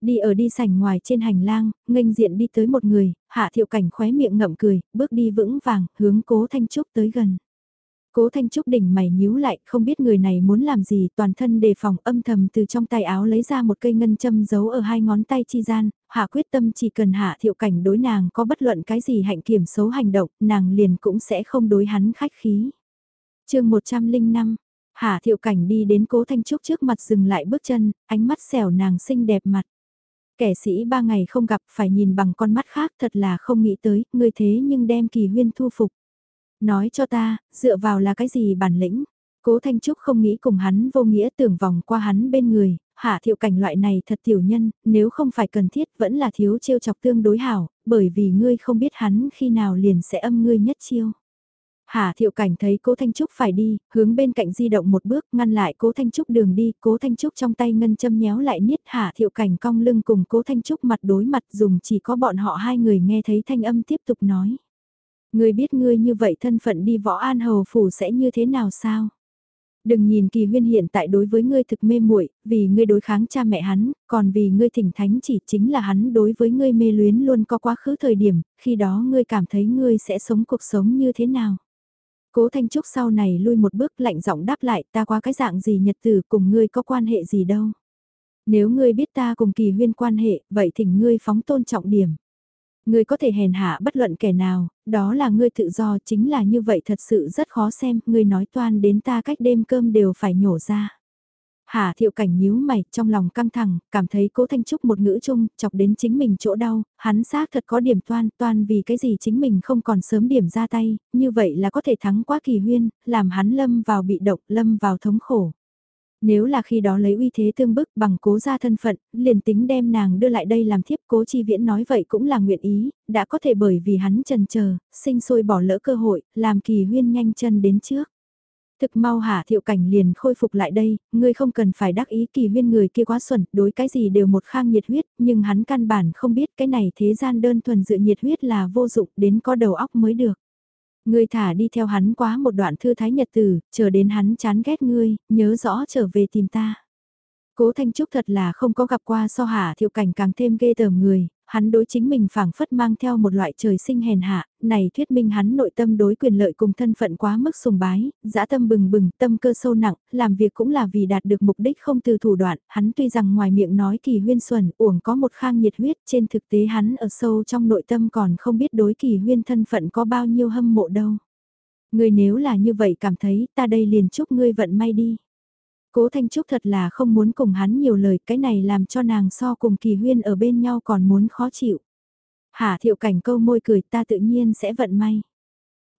[SPEAKER 1] Đi ở đi sảnh ngoài trên hành lang, nghênh diện đi tới một người, hạ thiệu cảnh khóe miệng ngậm cười, bước đi vững vàng, hướng cố Thanh Trúc tới gần. Cố Thanh Trúc đỉnh mày nhíu lại, không biết người này muốn làm gì, toàn thân đề phòng âm thầm từ trong tay áo lấy ra một cây ngân châm giấu ở hai ngón tay chi gian, hạ quyết tâm chỉ cần hạ thiệu cảnh đối nàng có bất luận cái gì hạnh kiểm xấu hành động, nàng liền cũng sẽ không đối hắn khách khí. chương 105, hạ thiệu cảnh đi đến cố Thanh Trúc trước mặt dừng lại bước chân, ánh mắt xẻo nàng xinh đẹp mặt. Kẻ sĩ ba ngày không gặp phải nhìn bằng con mắt khác thật là không nghĩ tới, người thế nhưng đem kỳ huyên thu phục. Nói cho ta, dựa vào là cái gì bản lĩnh? Cố Thanh Trúc không nghĩ cùng hắn vô nghĩa tưởng vòng qua hắn bên người, hạ thiệu cảnh loại này thật tiểu nhân, nếu không phải cần thiết vẫn là thiếu chiêu chọc tương đối hảo, bởi vì ngươi không biết hắn khi nào liền sẽ âm ngươi nhất chiêu. Hà thiệu cảnh thấy cố Thanh Trúc phải đi, hướng bên cạnh di động một bước ngăn lại cố Thanh Trúc đường đi, cố Thanh Trúc trong tay ngân châm nhéo lại niết Hà thiệu cảnh cong lưng cùng cố Thanh Trúc mặt đối mặt dùng chỉ có bọn họ hai người nghe thấy thanh âm tiếp tục nói. Ngươi biết ngươi như vậy thân phận đi võ an hầu phủ sẽ như thế nào sao? Đừng nhìn kỳ huyên hiện tại đối với ngươi thực mê muội vì ngươi đối kháng cha mẹ hắn, còn vì ngươi thỉnh thánh chỉ chính là hắn đối với ngươi mê luyến luôn có quá khứ thời điểm, khi đó ngươi cảm thấy ngươi sẽ sống cuộc sống như thế nào? Cố Thanh Trúc sau này lui một bước lạnh giọng đáp lại ta qua cái dạng gì nhật tử cùng ngươi có quan hệ gì đâu. Nếu ngươi biết ta cùng kỳ huyên quan hệ, vậy thỉnh ngươi phóng tôn trọng điểm. Ngươi có thể hèn hạ bất luận kẻ nào, đó là ngươi tự do chính là như vậy thật sự rất khó xem, ngươi nói toan đến ta cách đêm cơm đều phải nhổ ra. Hà thiệu cảnh nhíu mày, trong lòng căng thẳng, cảm thấy cố thanh trúc một ngữ chung, chọc đến chính mình chỗ đau, hắn xác thật có điểm toan, toan vì cái gì chính mình không còn sớm điểm ra tay, như vậy là có thể thắng quá kỳ huyên, làm hắn lâm vào bị động, lâm vào thống khổ. Nếu là khi đó lấy uy thế tương bức bằng cố gia thân phận, liền tính đem nàng đưa lại đây làm thiếp cố chi viễn nói vậy cũng là nguyện ý, đã có thể bởi vì hắn trần chờ sinh sôi bỏ lỡ cơ hội, làm kỳ huyên nhanh chân đến trước. Thực mau hả thiệu cảnh liền khôi phục lại đây, ngươi không cần phải đắc ý kỳ huyên người kia quá xuẩn, đối cái gì đều một khang nhiệt huyết, nhưng hắn căn bản không biết cái này thế gian đơn thuần dựa nhiệt huyết là vô dụng đến có đầu óc mới được. Ngươi thả đi theo hắn quá một đoạn thư thái nhật tử, chờ đến hắn chán ghét ngươi, nhớ rõ trở về tìm ta. Cố Thanh Trúc thật là không có gặp qua so hạ thiệu cảnh càng thêm ghê tởm người, hắn đối chính mình phảng phất mang theo một loại trời sinh hèn hạ, này thuyết minh hắn nội tâm đối quyền lợi cùng thân phận quá mức sùng bái, dã tâm bừng bừng, tâm cơ sâu nặng, làm việc cũng là vì đạt được mục đích không từ thủ đoạn, hắn tuy rằng ngoài miệng nói kỳ huyên xuẩn, uổng có một khang nhiệt huyết, trên thực tế hắn ở sâu trong nội tâm còn không biết đối kỳ huyên thân phận có bao nhiêu hâm mộ đâu. Người nếu là như vậy cảm thấy, ta đây liền chúc ngươi vận may đi. Cố Thanh Trúc thật là không muốn cùng hắn nhiều lời, cái này làm cho nàng so cùng kỳ huyên ở bên nhau còn muốn khó chịu. Hà thiệu cảnh câu môi cười ta tự nhiên sẽ vận may.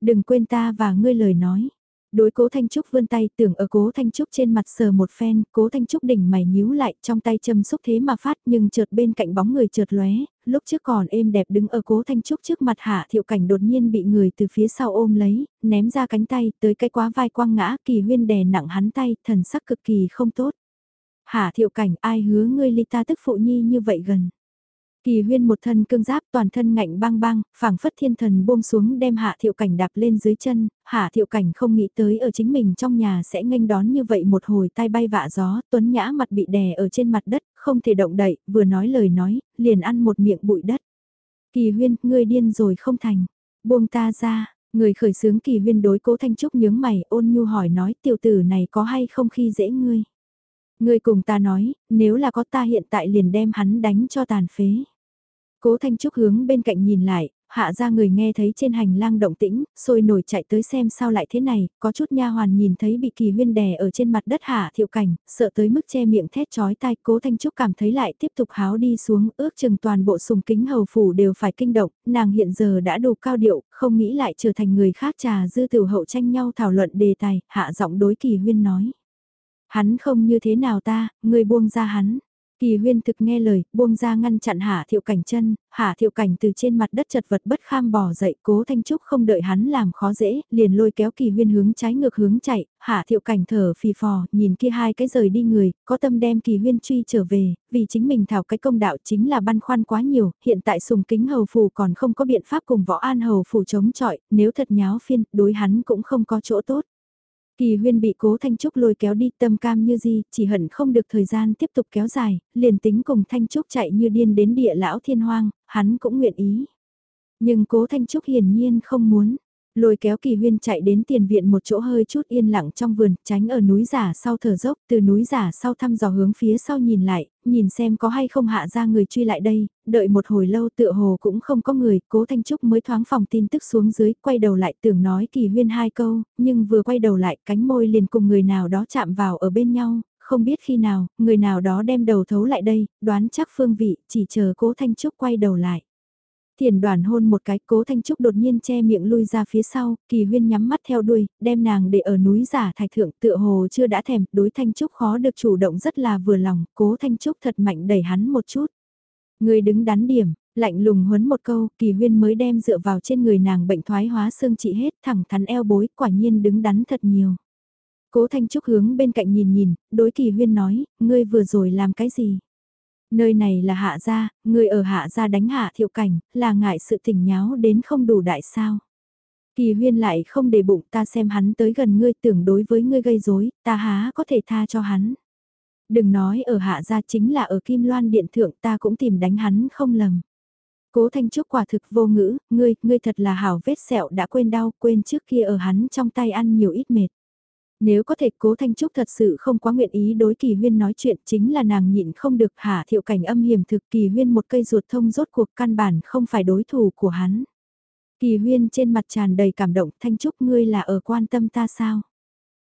[SPEAKER 1] Đừng quên ta và ngươi lời nói. Đối cố Thanh Trúc vươn tay tưởng ở cố Thanh Trúc trên mặt sờ một phen, cố Thanh Trúc đỉnh mày nhíu lại trong tay châm xúc thế mà phát nhưng chợt bên cạnh bóng người chợt lóe, lúc trước còn êm đẹp đứng ở cố Thanh Trúc trước mặt hạ thiệu cảnh đột nhiên bị người từ phía sau ôm lấy, ném ra cánh tay tới cái quá vai quăng ngã kỳ huyên đè nặng hắn tay, thần sắc cực kỳ không tốt. Hạ thiệu cảnh ai hứa ngươi ly ta tức phụ nhi như vậy gần. Kỳ huyên một thân cương giáp toàn thân ngạnh băng băng, phảng phất thiên thần buông xuống đem hạ thiệu cảnh đạp lên dưới chân, hạ thiệu cảnh không nghĩ tới ở chính mình trong nhà sẽ nghênh đón như vậy một hồi tai bay vạ gió, tuấn nhã mặt bị đè ở trên mặt đất, không thể động đậy, vừa nói lời nói, liền ăn một miệng bụi đất. Kỳ huyên, ngươi điên rồi không thành, buông ta ra, người khởi sướng kỳ huyên đối cố thanh trúc nhướng mày ôn nhu hỏi nói tiểu tử này có hay không khi dễ ngươi. Ngươi cùng ta nói, nếu là có ta hiện tại liền đem hắn đánh cho tàn phế. Cố Thanh Trúc hướng bên cạnh nhìn lại, hạ ra người nghe thấy trên hành lang động tĩnh, sôi nổi chạy tới xem sao lại thế này, có chút nha hoàn nhìn thấy bị kỳ huyên đè ở trên mặt đất hạ thiệu cảnh, sợ tới mức che miệng thét chói tai, cố Thanh Trúc cảm thấy lại tiếp tục háo đi xuống, ước chừng toàn bộ sùng kính hầu phủ đều phải kinh động, nàng hiện giờ đã đủ cao điệu, không nghĩ lại trở thành người khác trà dư tiểu hậu tranh nhau thảo luận đề tài, hạ giọng đối kỳ huyên nói. Hắn không như thế nào ta, người buông ra hắn. Kỳ huyên thực nghe lời, buông ra ngăn chặn Hạ Thiệu Cảnh chân, Hạ Thiệu Cảnh từ trên mặt đất chật vật bất kham bỏ dậy, cố Thanh Trúc không đợi hắn làm khó dễ, liền lôi kéo Kỳ huyên hướng trái ngược hướng chạy, Hạ Thiệu Cảnh thở phì phò, nhìn kia hai cái rời đi người, có tâm đem Kỳ huyên truy trở về, vì chính mình thảo cái công đạo chính là băn khoăn quá nhiều, hiện tại sùng kính hầu phù còn không có biện pháp cùng võ an hầu phù chống chọi, nếu thật nháo phiên, đối hắn cũng không có chỗ tốt. Kỳ huyên bị cố Thanh Trúc lôi kéo đi tâm cam như gì, chỉ hận không được thời gian tiếp tục kéo dài, liền tính cùng Thanh Trúc chạy như điên đến địa lão thiên hoang, hắn cũng nguyện ý. Nhưng cố Thanh Trúc hiển nhiên không muốn. Lôi kéo kỳ huyên chạy đến tiền viện một chỗ hơi chút yên lặng trong vườn, tránh ở núi giả sau thở dốc, từ núi giả sau thăm dò hướng phía sau nhìn lại, nhìn xem có hay không hạ ra người truy lại đây, đợi một hồi lâu tựa hồ cũng không có người, cố Thanh Trúc mới thoáng phòng tin tức xuống dưới, quay đầu lại tưởng nói kỳ huyên hai câu, nhưng vừa quay đầu lại cánh môi liền cùng người nào đó chạm vào ở bên nhau, không biết khi nào, người nào đó đem đầu thấu lại đây, đoán chắc phương vị, chỉ chờ cố Thanh Trúc quay đầu lại. Thiền đoàn hôn một cái cố Thanh Trúc đột nhiên che miệng lui ra phía sau, kỳ huyên nhắm mắt theo đuôi, đem nàng để ở núi giả thạch thượng tựa hồ chưa đã thèm, đối Thanh Trúc khó được chủ động rất là vừa lòng, cố Thanh Trúc thật mạnh đẩy hắn một chút. Người đứng đắn điểm, lạnh lùng huấn một câu, kỳ huyên mới đem dựa vào trên người nàng bệnh thoái hóa xương trị hết thẳng thắn eo bối, quả nhiên đứng đắn thật nhiều. Cố Thanh Trúc hướng bên cạnh nhìn nhìn, đối kỳ huyên nói, ngươi vừa rồi làm cái gì? Nơi này là hạ gia, người ở hạ gia đánh hạ thiệu cảnh, là ngại sự tình nháo đến không đủ đại sao. Kỳ huyên lại không để bụng ta xem hắn tới gần ngươi tưởng đối với ngươi gây rối, ta há có thể tha cho hắn. Đừng nói ở hạ gia chính là ở Kim Loan Điện Thượng ta cũng tìm đánh hắn không lầm. Cố Thanh Trúc quả thực vô ngữ, ngươi, ngươi thật là hảo vết sẹo đã quên đau, quên trước kia ở hắn trong tay ăn nhiều ít mệt. Nếu có thể cố Thanh Trúc thật sự không quá nguyện ý đối kỳ huyên nói chuyện chính là nàng nhịn không được hả thiệu cảnh âm hiểm thực kỳ huyên một cây ruột thông rốt cuộc căn bản không phải đối thủ của hắn. Kỳ huyên trên mặt tràn đầy cảm động Thanh Trúc ngươi là ở quan tâm ta sao?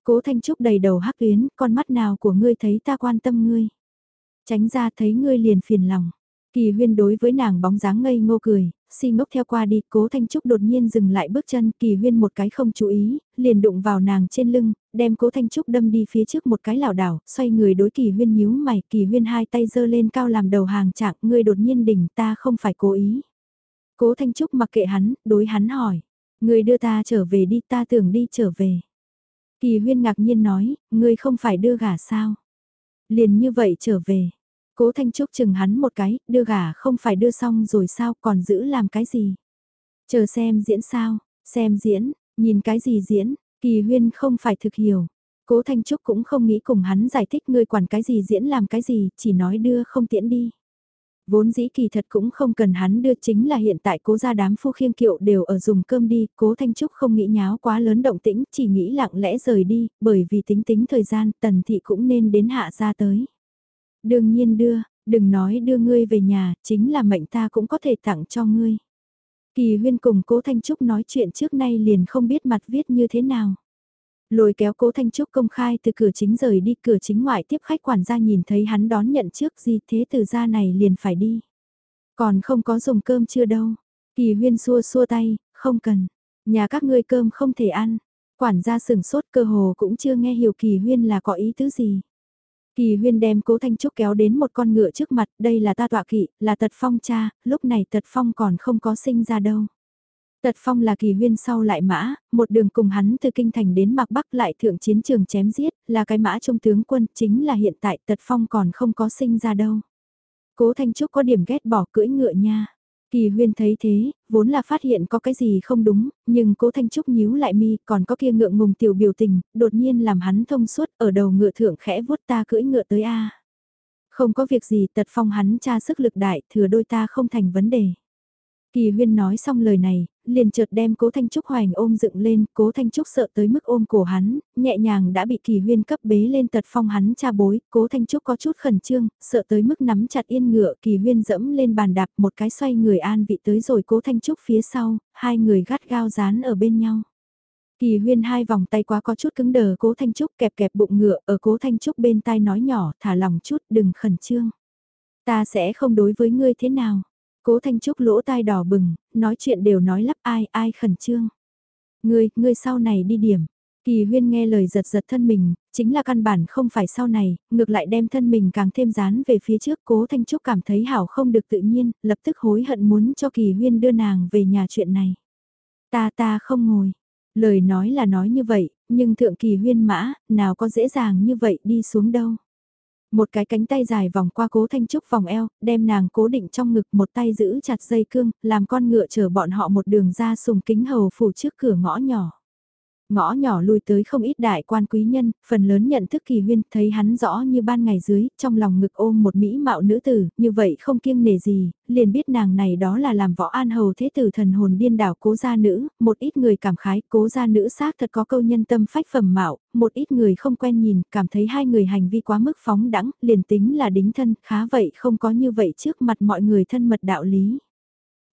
[SPEAKER 1] Cố Thanh Trúc đầy đầu hắc tuyến, con mắt nào của ngươi thấy ta quan tâm ngươi? Tránh ra thấy ngươi liền phiền lòng. Kỳ huyên đối với nàng bóng dáng ngây ngô cười, si ngốc theo qua đi, cố Thanh Trúc đột nhiên dừng lại bước chân, kỳ huyên một cái không chú ý, liền đụng vào nàng trên lưng, đem cố Thanh Trúc đâm đi phía trước một cái lảo đảo, xoay người đối kỳ huyên nhíu mày, kỳ huyên hai tay giơ lên cao làm đầu hàng trạng, ngươi đột nhiên đỉnh ta không phải cố ý. Cố Thanh Trúc mặc kệ hắn, đối hắn hỏi, ngươi đưa ta trở về đi ta tưởng đi trở về. Kỳ huyên ngạc nhiên nói, ngươi không phải đưa gả sao? Liền như vậy trở về. Cố Thanh Trúc chừng hắn một cái, đưa gả không phải đưa xong rồi sao còn giữ làm cái gì? Chờ xem diễn sao, xem diễn, nhìn cái gì diễn, kỳ huyên không phải thực hiểu. Cố Thanh Trúc cũng không nghĩ cùng hắn giải thích ngươi quản cái gì diễn làm cái gì, chỉ nói đưa không tiễn đi. Vốn dĩ kỳ thật cũng không cần hắn đưa chính là hiện tại cố gia đám phu khiêng kiệu đều ở dùng cơm đi, cố Thanh Trúc không nghĩ nháo quá lớn động tĩnh, chỉ nghĩ lặng lẽ rời đi, bởi vì tính tính thời gian tần thị cũng nên đến hạ ra tới. Đương nhiên đưa, đừng nói đưa ngươi về nhà, chính là mệnh ta cũng có thể tặng cho ngươi. Kỳ huyên cùng cố Thanh Trúc nói chuyện trước nay liền không biết mặt viết như thế nào. Lôi kéo cố Thanh Trúc công khai từ cửa chính rời đi cửa chính ngoại tiếp khách quản gia nhìn thấy hắn đón nhận trước gì thế từ ra này liền phải đi. Còn không có dùng cơm chưa đâu. Kỳ huyên xua xua tay, không cần. Nhà các ngươi cơm không thể ăn. Quản gia sừng sốt cơ hồ cũng chưa nghe hiểu kỳ huyên là có ý tứ gì. Kỳ huyên đem cố Thanh Trúc kéo đến một con ngựa trước mặt, đây là ta tọa kỵ, là tật phong cha, lúc này tật phong còn không có sinh ra đâu. Tật phong là kỳ huyên sau lại mã, một đường cùng hắn từ kinh thành đến mạc bắc lại thượng chiến trường chém giết, là cái mã trung tướng quân, chính là hiện tại tật phong còn không có sinh ra đâu. Cố Thanh Trúc có điểm ghét bỏ cưỡi ngựa nha. Kỳ huyên thấy thế, vốn là phát hiện có cái gì không đúng, nhưng cố Thanh Trúc nhíu lại mi, còn có kia ngượng ngùng tiểu biểu tình, đột nhiên làm hắn thông suốt ở đầu ngựa thượng khẽ vuốt ta cưỡi ngựa tới a. Không có việc gì tật phong hắn tra sức lực đại, thừa đôi ta không thành vấn đề. Kỳ huyên nói xong lời này, liền chợt đem cố Thanh Trúc hoành ôm dựng lên, cố Thanh Trúc sợ tới mức ôm cổ hắn, nhẹ nhàng đã bị kỳ huyên cấp bế lên tật phong hắn cha bối, cố Thanh Trúc có chút khẩn trương, sợ tới mức nắm chặt yên ngựa, kỳ huyên dẫm lên bàn đạp một cái xoay người an vị tới rồi cố Thanh Trúc phía sau, hai người gắt gao dán ở bên nhau. Kỳ huyên hai vòng tay quá có chút cứng đờ cố Thanh Trúc kẹp kẹp bụng ngựa ở cố Thanh Trúc bên tai nói nhỏ thả lòng chút đừng khẩn trương. Ta sẽ không đối với ngươi thế nào. Cố Thanh Trúc lỗ tai đỏ bừng, nói chuyện đều nói lắp ai ai khẩn trương. Ngươi, ngươi sau này đi điểm. Kỳ huyên nghe lời giật giật thân mình, chính là căn bản không phải sau này, ngược lại đem thân mình càng thêm dán về phía trước cố Thanh Trúc cảm thấy hảo không được tự nhiên, lập tức hối hận muốn cho kỳ huyên đưa nàng về nhà chuyện này. Ta ta không ngồi. Lời nói là nói như vậy, nhưng thượng kỳ huyên mã, nào có dễ dàng như vậy đi xuống đâu. Một cái cánh tay dài vòng qua cố thanh trúc vòng eo, đem nàng cố định trong ngực một tay giữ chặt dây cương, làm con ngựa chở bọn họ một đường ra sùng kính hầu phủ trước cửa ngõ nhỏ. Ngõ nhỏ lui tới không ít đại quan quý nhân, phần lớn nhận thức kỳ huyên, thấy hắn rõ như ban ngày dưới, trong lòng ngực ôm một mỹ mạo nữ tử, như vậy không kiêng nề gì, liền biết nàng này đó là làm võ an hầu thế tử thần hồn điên đảo cố gia nữ, một ít người cảm khái cố gia nữ xác thật có câu nhân tâm phách phẩm mạo, một ít người không quen nhìn, cảm thấy hai người hành vi quá mức phóng đẳng, liền tính là đính thân, khá vậy không có như vậy trước mặt mọi người thân mật đạo lý.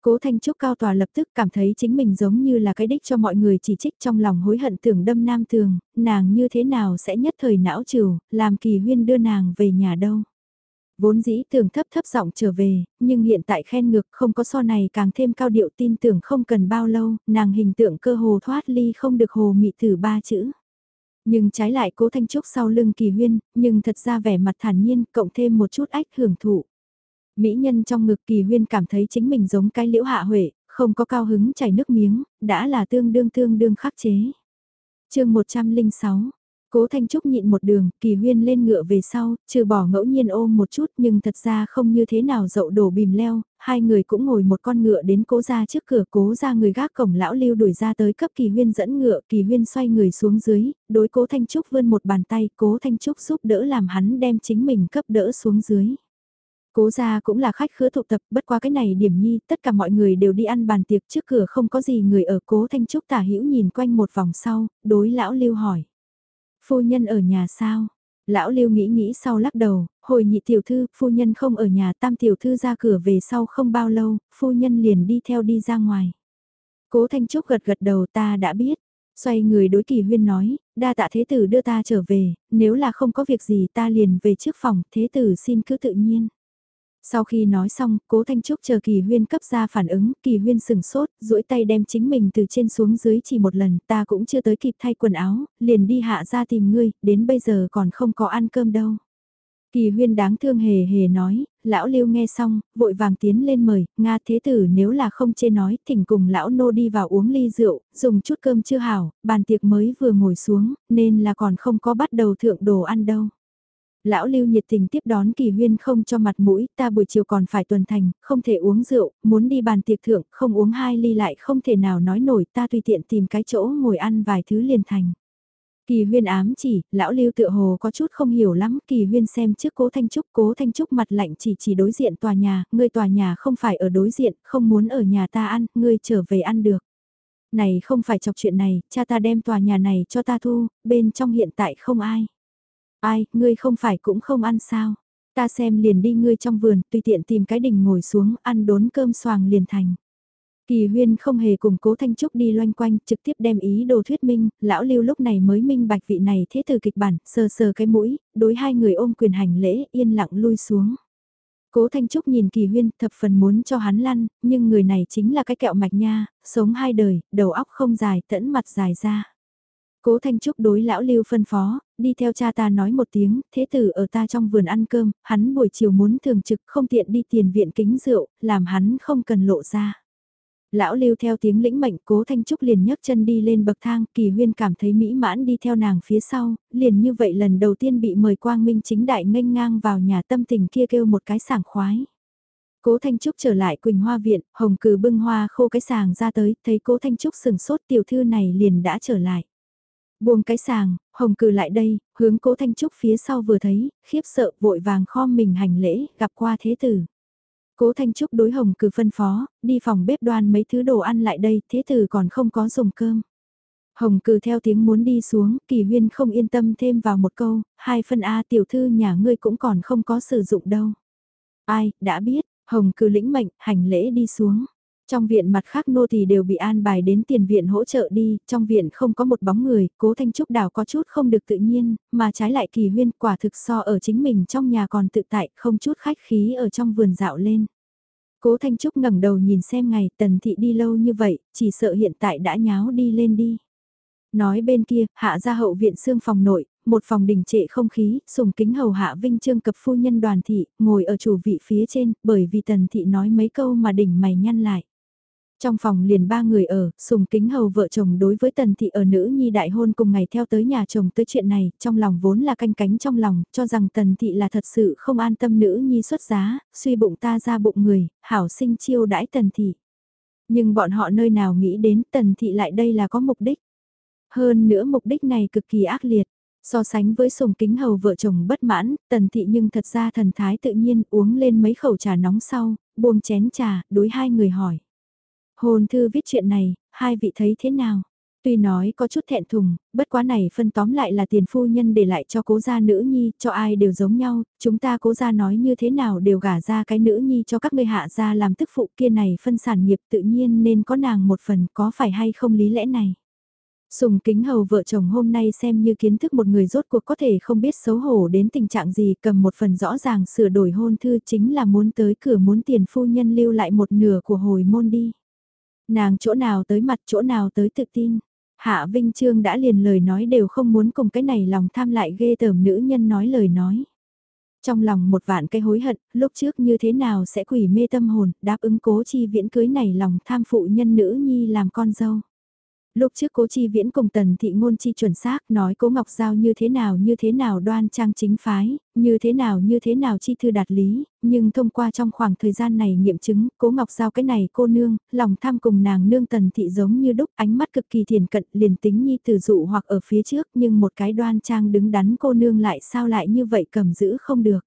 [SPEAKER 1] Cố Thanh Trúc cao tòa lập tức cảm thấy chính mình giống như là cái đích cho mọi người chỉ trích trong lòng hối hận tưởng đâm nam thường, nàng như thế nào sẽ nhất thời não trừ, làm kỳ huyên đưa nàng về nhà đâu. Vốn dĩ tưởng thấp thấp giọng trở về, nhưng hiện tại khen ngược không có so này càng thêm cao điệu tin tưởng không cần bao lâu, nàng hình tượng cơ hồ thoát ly không được hồ mị thử ba chữ. Nhưng trái lại cố Thanh Trúc sau lưng kỳ huyên, nhưng thật ra vẻ mặt thản nhiên cộng thêm một chút ách hưởng thụ. Mỹ nhân trong ngực kỳ huyên cảm thấy chính mình giống cái liễu hạ huệ, không có cao hứng chảy nước miếng, đã là tương đương tương đương khắc chế. chương 106 Cố Thanh Trúc nhịn một đường, kỳ huyên lên ngựa về sau, trừ bỏ ngẫu nhiên ôm một chút nhưng thật ra không như thế nào dậu đổ bìm leo, hai người cũng ngồi một con ngựa đến cố ra trước cửa cố ra người gác cổng lão lưu đuổi ra tới cấp kỳ huyên dẫn ngựa, kỳ huyên xoay người xuống dưới, đối cố Thanh Trúc vươn một bàn tay, cố Thanh Trúc giúp đỡ làm hắn đem chính mình cấp đỡ xuống dưới. Cố gia cũng là khách khứa tụ tập, bất qua cái này điểm nhi, tất cả mọi người đều đi ăn bàn tiệc trước cửa không có gì người ở cố Thanh Trúc tả hữu nhìn quanh một vòng sau, đối lão lưu hỏi. Phu nhân ở nhà sao? Lão lưu nghĩ nghĩ sau lắc đầu, hồi nhị tiểu thư, phu nhân không ở nhà tam tiểu thư ra cửa về sau không bao lâu, phu nhân liền đi theo đi ra ngoài. Cố Thanh Trúc gật gật đầu ta đã biết. Xoay người đối kỳ huyên nói, đa tạ thế tử đưa ta trở về, nếu là không có việc gì ta liền về trước phòng, thế tử xin cứ tự nhiên. Sau khi nói xong, cố Thanh Trúc chờ Kỳ Huyên cấp ra phản ứng, Kỳ Huyên sừng sốt, duỗi tay đem chính mình từ trên xuống dưới chỉ một lần, ta cũng chưa tới kịp thay quần áo, liền đi hạ ra tìm ngươi, đến bây giờ còn không có ăn cơm đâu. Kỳ huyên đáng thương hề hề nói, lão lưu nghe xong, vội vàng tiến lên mời, Nga thế tử nếu là không chê nói, thỉnh cùng lão nô đi vào uống ly rượu, dùng chút cơm chưa hảo, bàn tiệc mới vừa ngồi xuống, nên là còn không có bắt đầu thượng đồ ăn đâu. Lão lưu nhiệt tình tiếp đón kỳ huyên không cho mặt mũi, ta buổi chiều còn phải tuần thành, không thể uống rượu, muốn đi bàn tiệc thượng, không uống hai ly lại không thể nào nói nổi, ta tùy tiện tìm cái chỗ ngồi ăn vài thứ liền thành. Kỳ huyên ám chỉ, lão lưu tựa hồ có chút không hiểu lắm, kỳ huyên xem trước cố Thanh Trúc, cố Thanh Trúc mặt lạnh chỉ chỉ đối diện tòa nhà, ngươi tòa nhà không phải ở đối diện, không muốn ở nhà ta ăn, ngươi trở về ăn được. Này không phải chọc chuyện này, cha ta đem tòa nhà này cho ta thu, bên trong hiện tại không ai. Ai, ngươi không phải cũng không ăn sao? Ta xem liền đi ngươi trong vườn, tùy tiện tìm cái đình ngồi xuống, ăn đốn cơm xoàng liền thành. Kỳ huyên không hề cùng cố Thanh Trúc đi loanh quanh, trực tiếp đem ý đồ thuyết minh, lão lưu lúc này mới minh bạch vị này thế từ kịch bản, sờ sờ cái mũi, đối hai người ôm quyền hành lễ, yên lặng lui xuống. Cố Thanh Trúc nhìn kỳ huyên thập phần muốn cho hắn lăn, nhưng người này chính là cái kẹo mạch nha, sống hai đời, đầu óc không dài, tẫn mặt dài ra. Cố Thanh Trúc đối lão lưu phân phó, đi theo cha ta nói một tiếng, thế tử ở ta trong vườn ăn cơm, hắn buổi chiều muốn thường trực không tiện đi tiền viện kính rượu, làm hắn không cần lộ ra. Lão lưu theo tiếng lĩnh mệnh cố Thanh Trúc liền nhấc chân đi lên bậc thang, kỳ huyên cảm thấy mỹ mãn đi theo nàng phía sau, liền như vậy lần đầu tiên bị mời quang minh chính đại nghênh ngang vào nhà tâm tình kia kêu một cái sảng khoái. Cố Thanh Trúc trở lại Quỳnh Hoa Viện, Hồng Cừ bưng hoa khô cái sàng ra tới, thấy Cố Thanh Trúc sừng sốt tiểu thư này liền đã trở lại. Buông cái sàng, Hồng Cừ lại đây, hướng Cố Thanh Trúc phía sau vừa thấy, khiếp sợ vội vàng kho mình hành lễ, gặp qua thế tử. Cố Thanh Trúc đối Hồng Cừ phân phó, đi phòng bếp đoan mấy thứ đồ ăn lại đây, thế tử còn không có dùng cơm. Hồng Cừ theo tiếng muốn đi xuống, kỳ huyên không yên tâm thêm vào một câu, hai phân A tiểu thư nhà ngươi cũng còn không có sử dụng đâu. Ai, đã biết, Hồng Cừ lĩnh mệnh, hành lễ đi xuống. Trong viện mặt khác nô thì đều bị an bài đến tiền viện hỗ trợ đi, trong viện không có một bóng người, cố thanh trúc đào có chút không được tự nhiên, mà trái lại kỳ huyên quả thực so ở chính mình trong nhà còn tự tại, không chút khách khí ở trong vườn dạo lên. Cố thanh trúc ngẩng đầu nhìn xem ngày tần thị đi lâu như vậy, chỉ sợ hiện tại đã nháo đi lên đi. Nói bên kia, hạ ra hậu viện xương phòng nội, một phòng đình trệ không khí, sùng kính hầu hạ vinh trương cập phu nhân đoàn thị, ngồi ở chủ vị phía trên, bởi vì tần thị nói mấy câu mà đỉnh mày nhăn lại. Trong phòng liền ba người ở, sùng kính hầu vợ chồng đối với tần thị ở nữ nhi đại hôn cùng ngày theo tới nhà chồng tới chuyện này, trong lòng vốn là canh cánh trong lòng, cho rằng tần thị là thật sự không an tâm nữ nhi xuất giá, suy bụng ta ra bụng người, hảo sinh chiêu đãi tần thị. Nhưng bọn họ nơi nào nghĩ đến tần thị lại đây là có mục đích. Hơn nữa mục đích này cực kỳ ác liệt. So sánh với sùng kính hầu vợ chồng bất mãn, tần thị nhưng thật ra thần thái tự nhiên uống lên mấy khẩu trà nóng sau, buông chén trà, đối hai người hỏi hôn thư viết chuyện này, hai vị thấy thế nào? Tuy nói có chút thẹn thùng, bất quá này phân tóm lại là tiền phu nhân để lại cho cố gia nữ nhi, cho ai đều giống nhau, chúng ta cố gia nói như thế nào đều gả ra cái nữ nhi cho các ngươi hạ gia làm tức phụ kia này phân sản nghiệp tự nhiên nên có nàng một phần có phải hay không lý lẽ này. Sùng kính hầu vợ chồng hôm nay xem như kiến thức một người rốt cuộc có thể không biết xấu hổ đến tình trạng gì cầm một phần rõ ràng sửa đổi hôn thư chính là muốn tới cửa muốn tiền phu nhân lưu lại một nửa của hồi môn đi. Nàng chỗ nào tới mặt chỗ nào tới tự tin. Hạ Vinh Trương đã liền lời nói đều không muốn cùng cái này lòng tham lại ghê tởm nữ nhân nói lời nói. Trong lòng một vạn cái hối hận, lúc trước như thế nào sẽ quỷ mê tâm hồn, đáp ứng cố chi viễn cưới này lòng tham phụ nhân nữ nhi làm con dâu. Lúc trước cố chi viễn cùng tần thị ngôn chi chuẩn xác nói cố ngọc giao như thế nào như thế nào đoan trang chính phái, như thế nào như thế nào chi thư đạt lý, nhưng thông qua trong khoảng thời gian này nghiệm chứng cố ngọc giao cái này cô nương, lòng tham cùng nàng nương tần thị giống như đúc ánh mắt cực kỳ thiền cận liền tính nhi từ dụ hoặc ở phía trước nhưng một cái đoan trang đứng đắn cô nương lại sao lại như vậy cầm giữ không được.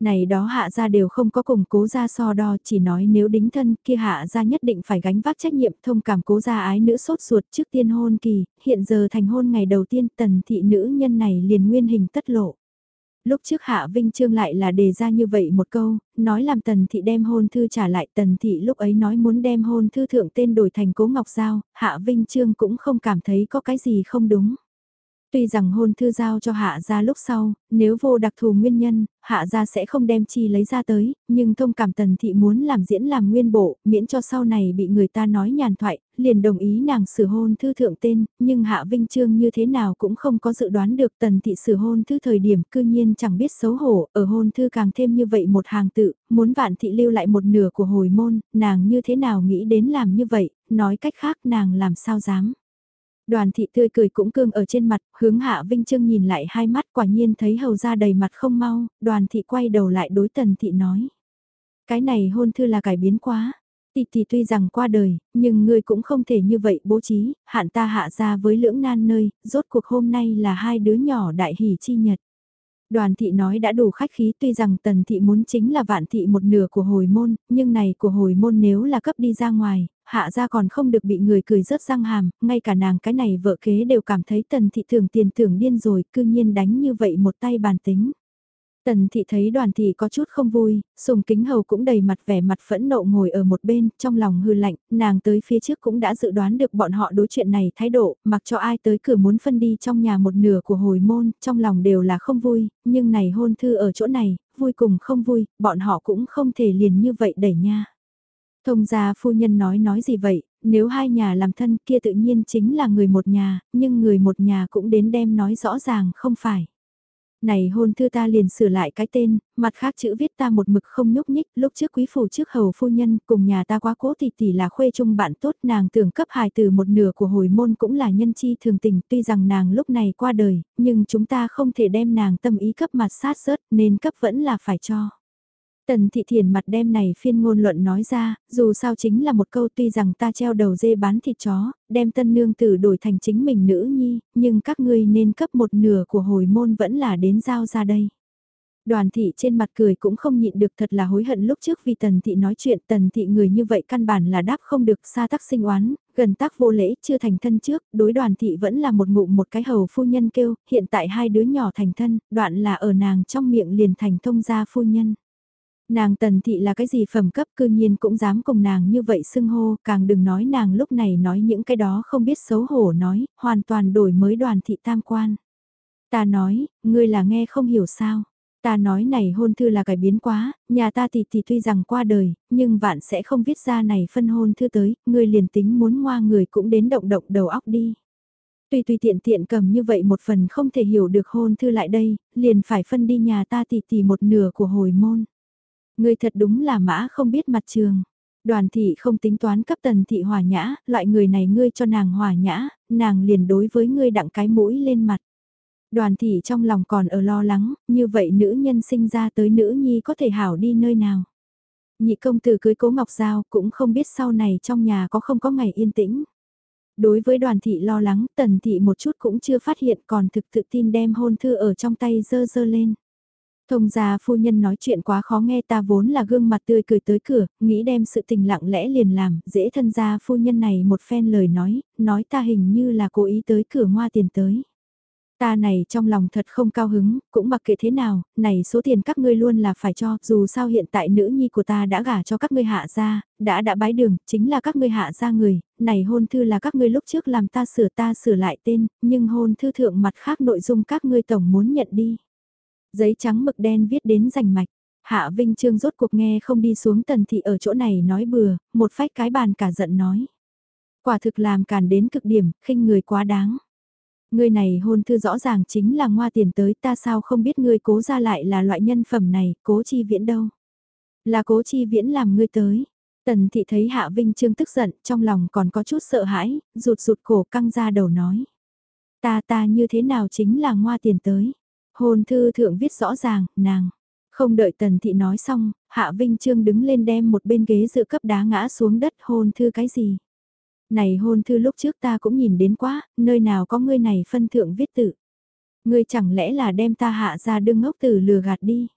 [SPEAKER 1] Này đó hạ gia đều không có cùng cố gia so đo chỉ nói nếu đính thân kia hạ gia nhất định phải gánh vác trách nhiệm thông cảm cố gia ái nữ sốt ruột trước tiên hôn kỳ, hiện giờ thành hôn ngày đầu tiên tần thị nữ nhân này liền nguyên hình tất lộ. Lúc trước Hạ Vinh Trương lại là đề ra như vậy một câu, nói làm Tần Thị đem hôn thư trả lại Tần Thị lúc ấy nói muốn đem hôn thư thượng tên đổi thành Cố Ngọc Giao, Hạ Vinh Trương cũng không cảm thấy có cái gì không đúng. Tuy rằng hôn thư giao cho hạ gia lúc sau, nếu vô đặc thù nguyên nhân, hạ gia sẽ không đem chi lấy ra tới, nhưng thông cảm tần thị muốn làm diễn làm nguyên bộ, miễn cho sau này bị người ta nói nhàn thoại, liền đồng ý nàng sửa hôn thư thượng tên, nhưng hạ vinh trương như thế nào cũng không có dự đoán được tần thị sửa hôn thư thời điểm cư nhiên chẳng biết xấu hổ, ở hôn thư càng thêm như vậy một hàng tự, muốn vạn thị lưu lại một nửa của hồi môn, nàng như thế nào nghĩ đến làm như vậy, nói cách khác nàng làm sao dám. Đoàn thị tươi cười cũng cương ở trên mặt, hướng hạ Vinh Trương nhìn lại hai mắt quả nhiên thấy hầu ra đầy mặt không mau, đoàn thị quay đầu lại đối tần thị nói. Cái này hôn thư là cải biến quá, tỷ tỷ tuy rằng qua đời, nhưng ngươi cũng không thể như vậy bố trí, hạn ta hạ ra với lưỡng nan nơi, rốt cuộc hôm nay là hai đứa nhỏ đại hỷ chi nhật. Đoàn thị nói đã đủ khách khí tuy rằng tần thị muốn chính là vạn thị một nửa của hồi môn, nhưng này của hồi môn nếu là cấp đi ra ngoài, hạ ra còn không được bị người cười rớt răng hàm, ngay cả nàng cái này vợ kế đều cảm thấy tần thị thường tiền thưởng điên rồi, cư nhiên đánh như vậy một tay bàn tính. Tần thị thấy đoàn thị có chút không vui, sùng kính hầu cũng đầy mặt vẻ mặt phẫn nộ ngồi ở một bên, trong lòng hư lạnh, nàng tới phía trước cũng đã dự đoán được bọn họ đối chuyện này thái độ, mặc cho ai tới cửa muốn phân đi trong nhà một nửa của hồi môn, trong lòng đều là không vui, nhưng này hôn thư ở chỗ này, vui cùng không vui, bọn họ cũng không thể liền như vậy đẩy nha. Thông gia phu nhân nói nói gì vậy, nếu hai nhà làm thân kia tự nhiên chính là người một nhà, nhưng người một nhà cũng đến đem nói rõ ràng không phải. Này hôn thư ta liền sửa lại cái tên, mặt khác chữ viết ta một mực không nhúc nhích, lúc trước quý phủ trước hầu phu nhân cùng nhà ta quá cố tỷ tỷ là khuê chung bạn tốt nàng tưởng cấp hài từ một nửa của hồi môn cũng là nhân chi thường tình tuy rằng nàng lúc này qua đời, nhưng chúng ta không thể đem nàng tâm ý cấp mặt sát rớt nên cấp vẫn là phải cho. Tần thị thiền mặt đem này phiên ngôn luận nói ra, dù sao chính là một câu tuy rằng ta treo đầu dê bán thịt chó, đem tân nương tử đổi thành chính mình nữ nhi, nhưng các ngươi nên cấp một nửa của hồi môn vẫn là đến giao ra đây. Đoàn thị trên mặt cười cũng không nhịn được thật là hối hận lúc trước vì tần thị nói chuyện tần thị người như vậy căn bản là đáp không được xa tắc sinh oán, gần tác vô lễ chưa thành thân trước, đối đoàn thị vẫn là một ngụ một cái hầu phu nhân kêu, hiện tại hai đứa nhỏ thành thân, đoạn là ở nàng trong miệng liền thành thông gia phu nhân. Nàng tần thị là cái gì phẩm cấp cư nhiên cũng dám cùng nàng như vậy xưng hô, càng đừng nói nàng lúc này nói những cái đó không biết xấu hổ nói, hoàn toàn đổi mới đoàn thị tam quan. Ta nói, ngươi là nghe không hiểu sao. Ta nói này hôn thư là cải biến quá, nhà ta thì thì tuy rằng qua đời, nhưng vạn sẽ không viết ra này phân hôn thư tới, ngươi liền tính muốn ngoa người cũng đến động động đầu óc đi. tùy tùy tiện tiện cầm như vậy một phần không thể hiểu được hôn thư lại đây, liền phải phân đi nhà ta tỷ tỷ một nửa của hồi môn. Ngươi thật đúng là mã không biết mặt trường. Đoàn thị không tính toán cấp tần thị hòa nhã, loại người này ngươi cho nàng hòa nhã, nàng liền đối với ngươi đặng cái mũi lên mặt. Đoàn thị trong lòng còn ở lo lắng, như vậy nữ nhân sinh ra tới nữ nhi có thể hảo đi nơi nào. Nhị công tử cưới cố ngọc giao cũng không biết sau này trong nhà có không có ngày yên tĩnh. Đối với đoàn thị lo lắng, tần thị một chút cũng chưa phát hiện còn thực tự tin đem hôn thư ở trong tay dơ dơ lên. Thông gia phu nhân nói chuyện quá khó nghe ta vốn là gương mặt tươi cười tới cửa, nghĩ đem sự tình lặng lẽ liền làm, dễ thân gia phu nhân này một phen lời nói, nói ta hình như là cố ý tới cửa ngoa tiền tới. Ta này trong lòng thật không cao hứng, cũng mặc kệ thế nào, này số tiền các ngươi luôn là phải cho, dù sao hiện tại nữ nhi của ta đã gả cho các ngươi hạ gia, đã đã bái đường, chính là các ngươi hạ gia người, này hôn thư là các ngươi lúc trước làm ta sửa ta sửa lại tên, nhưng hôn thư thượng mặt khác nội dung các ngươi tổng muốn nhận đi. Giấy trắng mực đen viết đến rành mạch. Hạ Vinh Trương rốt cuộc nghe không đi xuống tần thị ở chỗ này nói bừa, một phách cái bàn cả giận nói. Quả thực làm càn đến cực điểm, khinh người quá đáng. Người này hôn thư rõ ràng chính là ngoa tiền tới ta sao không biết ngươi cố ra lại là loại nhân phẩm này, cố chi viễn đâu. Là cố chi viễn làm ngươi tới. Tần thị thấy Hạ Vinh Trương tức giận, trong lòng còn có chút sợ hãi, rụt rụt cổ căng ra đầu nói. Ta ta như thế nào chính là ngoa tiền tới. Hôn thư thượng viết rõ ràng, nàng. Không đợi tần thị nói xong, Hạ Vinh Trương đứng lên đem một bên ghế dự cấp đá ngã xuống đất hôn thư cái gì. Này hôn thư lúc trước ta cũng nhìn đến quá, nơi nào có ngươi này phân thượng viết tự. Ngươi chẳng lẽ là đem ta hạ ra đương ngốc từ lừa gạt đi.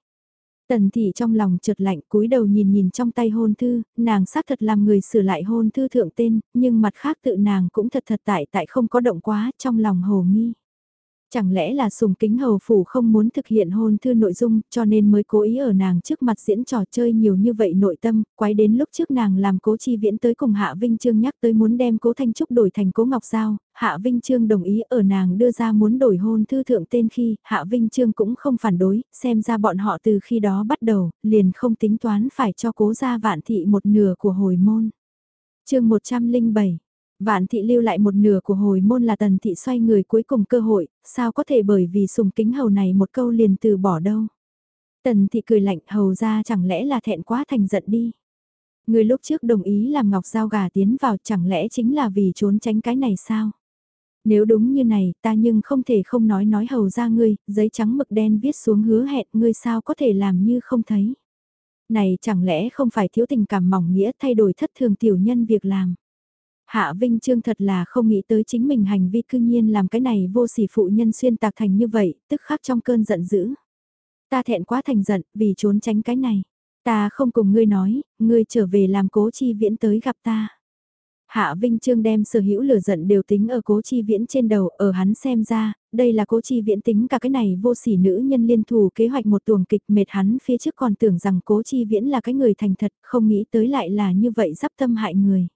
[SPEAKER 1] Tần thị trong lòng trượt lạnh cúi đầu nhìn nhìn trong tay hôn thư, nàng xác thật làm người sửa lại hôn thư thượng tên, nhưng mặt khác tự nàng cũng thật thật tại tại không có động quá trong lòng hồ nghi. Chẳng lẽ là sùng kính hầu phủ không muốn thực hiện hôn thư nội dung cho nên mới cố ý ở nàng trước mặt diễn trò chơi nhiều như vậy nội tâm, quái đến lúc trước nàng làm cố chi viễn tới cùng Hạ Vinh Trương nhắc tới muốn đem cố Thanh Trúc đổi thành cố Ngọc Giao, Hạ Vinh Trương đồng ý ở nàng đưa ra muốn đổi hôn thư thượng tên khi Hạ Vinh Trương cũng không phản đối, xem ra bọn họ từ khi đó bắt đầu, liền không tính toán phải cho cố gia vạn thị một nửa của hồi môn. chương 107 Vạn thị lưu lại một nửa của hồi môn là tần thị xoay người cuối cùng cơ hội, sao có thể bởi vì sùng kính hầu này một câu liền từ bỏ đâu. Tần thị cười lạnh hầu ra chẳng lẽ là thẹn quá thành giận đi. Người lúc trước đồng ý làm ngọc giao gà tiến vào chẳng lẽ chính là vì trốn tránh cái này sao? Nếu đúng như này ta nhưng không thể không nói nói hầu ra ngươi, giấy trắng mực đen viết xuống hứa hẹn ngươi sao có thể làm như không thấy. Này chẳng lẽ không phải thiếu tình cảm mỏng nghĩa thay đổi thất thường tiểu nhân việc làm. Hạ Vinh Trương thật là không nghĩ tới chính mình hành vi cư nhiên làm cái này vô sỉ phụ nhân xuyên tạc thành như vậy, tức khắc trong cơn giận dữ. Ta thẹn quá thành giận vì trốn tránh cái này. Ta không cùng ngươi nói, ngươi trở về làm cố chi viễn tới gặp ta. Hạ Vinh Trương đem sở hữu lửa giận đều tính ở cố chi viễn trên đầu, ở hắn xem ra, đây là cố chi viễn tính cả cái này vô sỉ nữ nhân liên thủ kế hoạch một tuồng kịch mệt hắn phía trước còn tưởng rằng cố chi viễn là cái người thành thật, không nghĩ tới lại là như vậy dắp tâm hại người.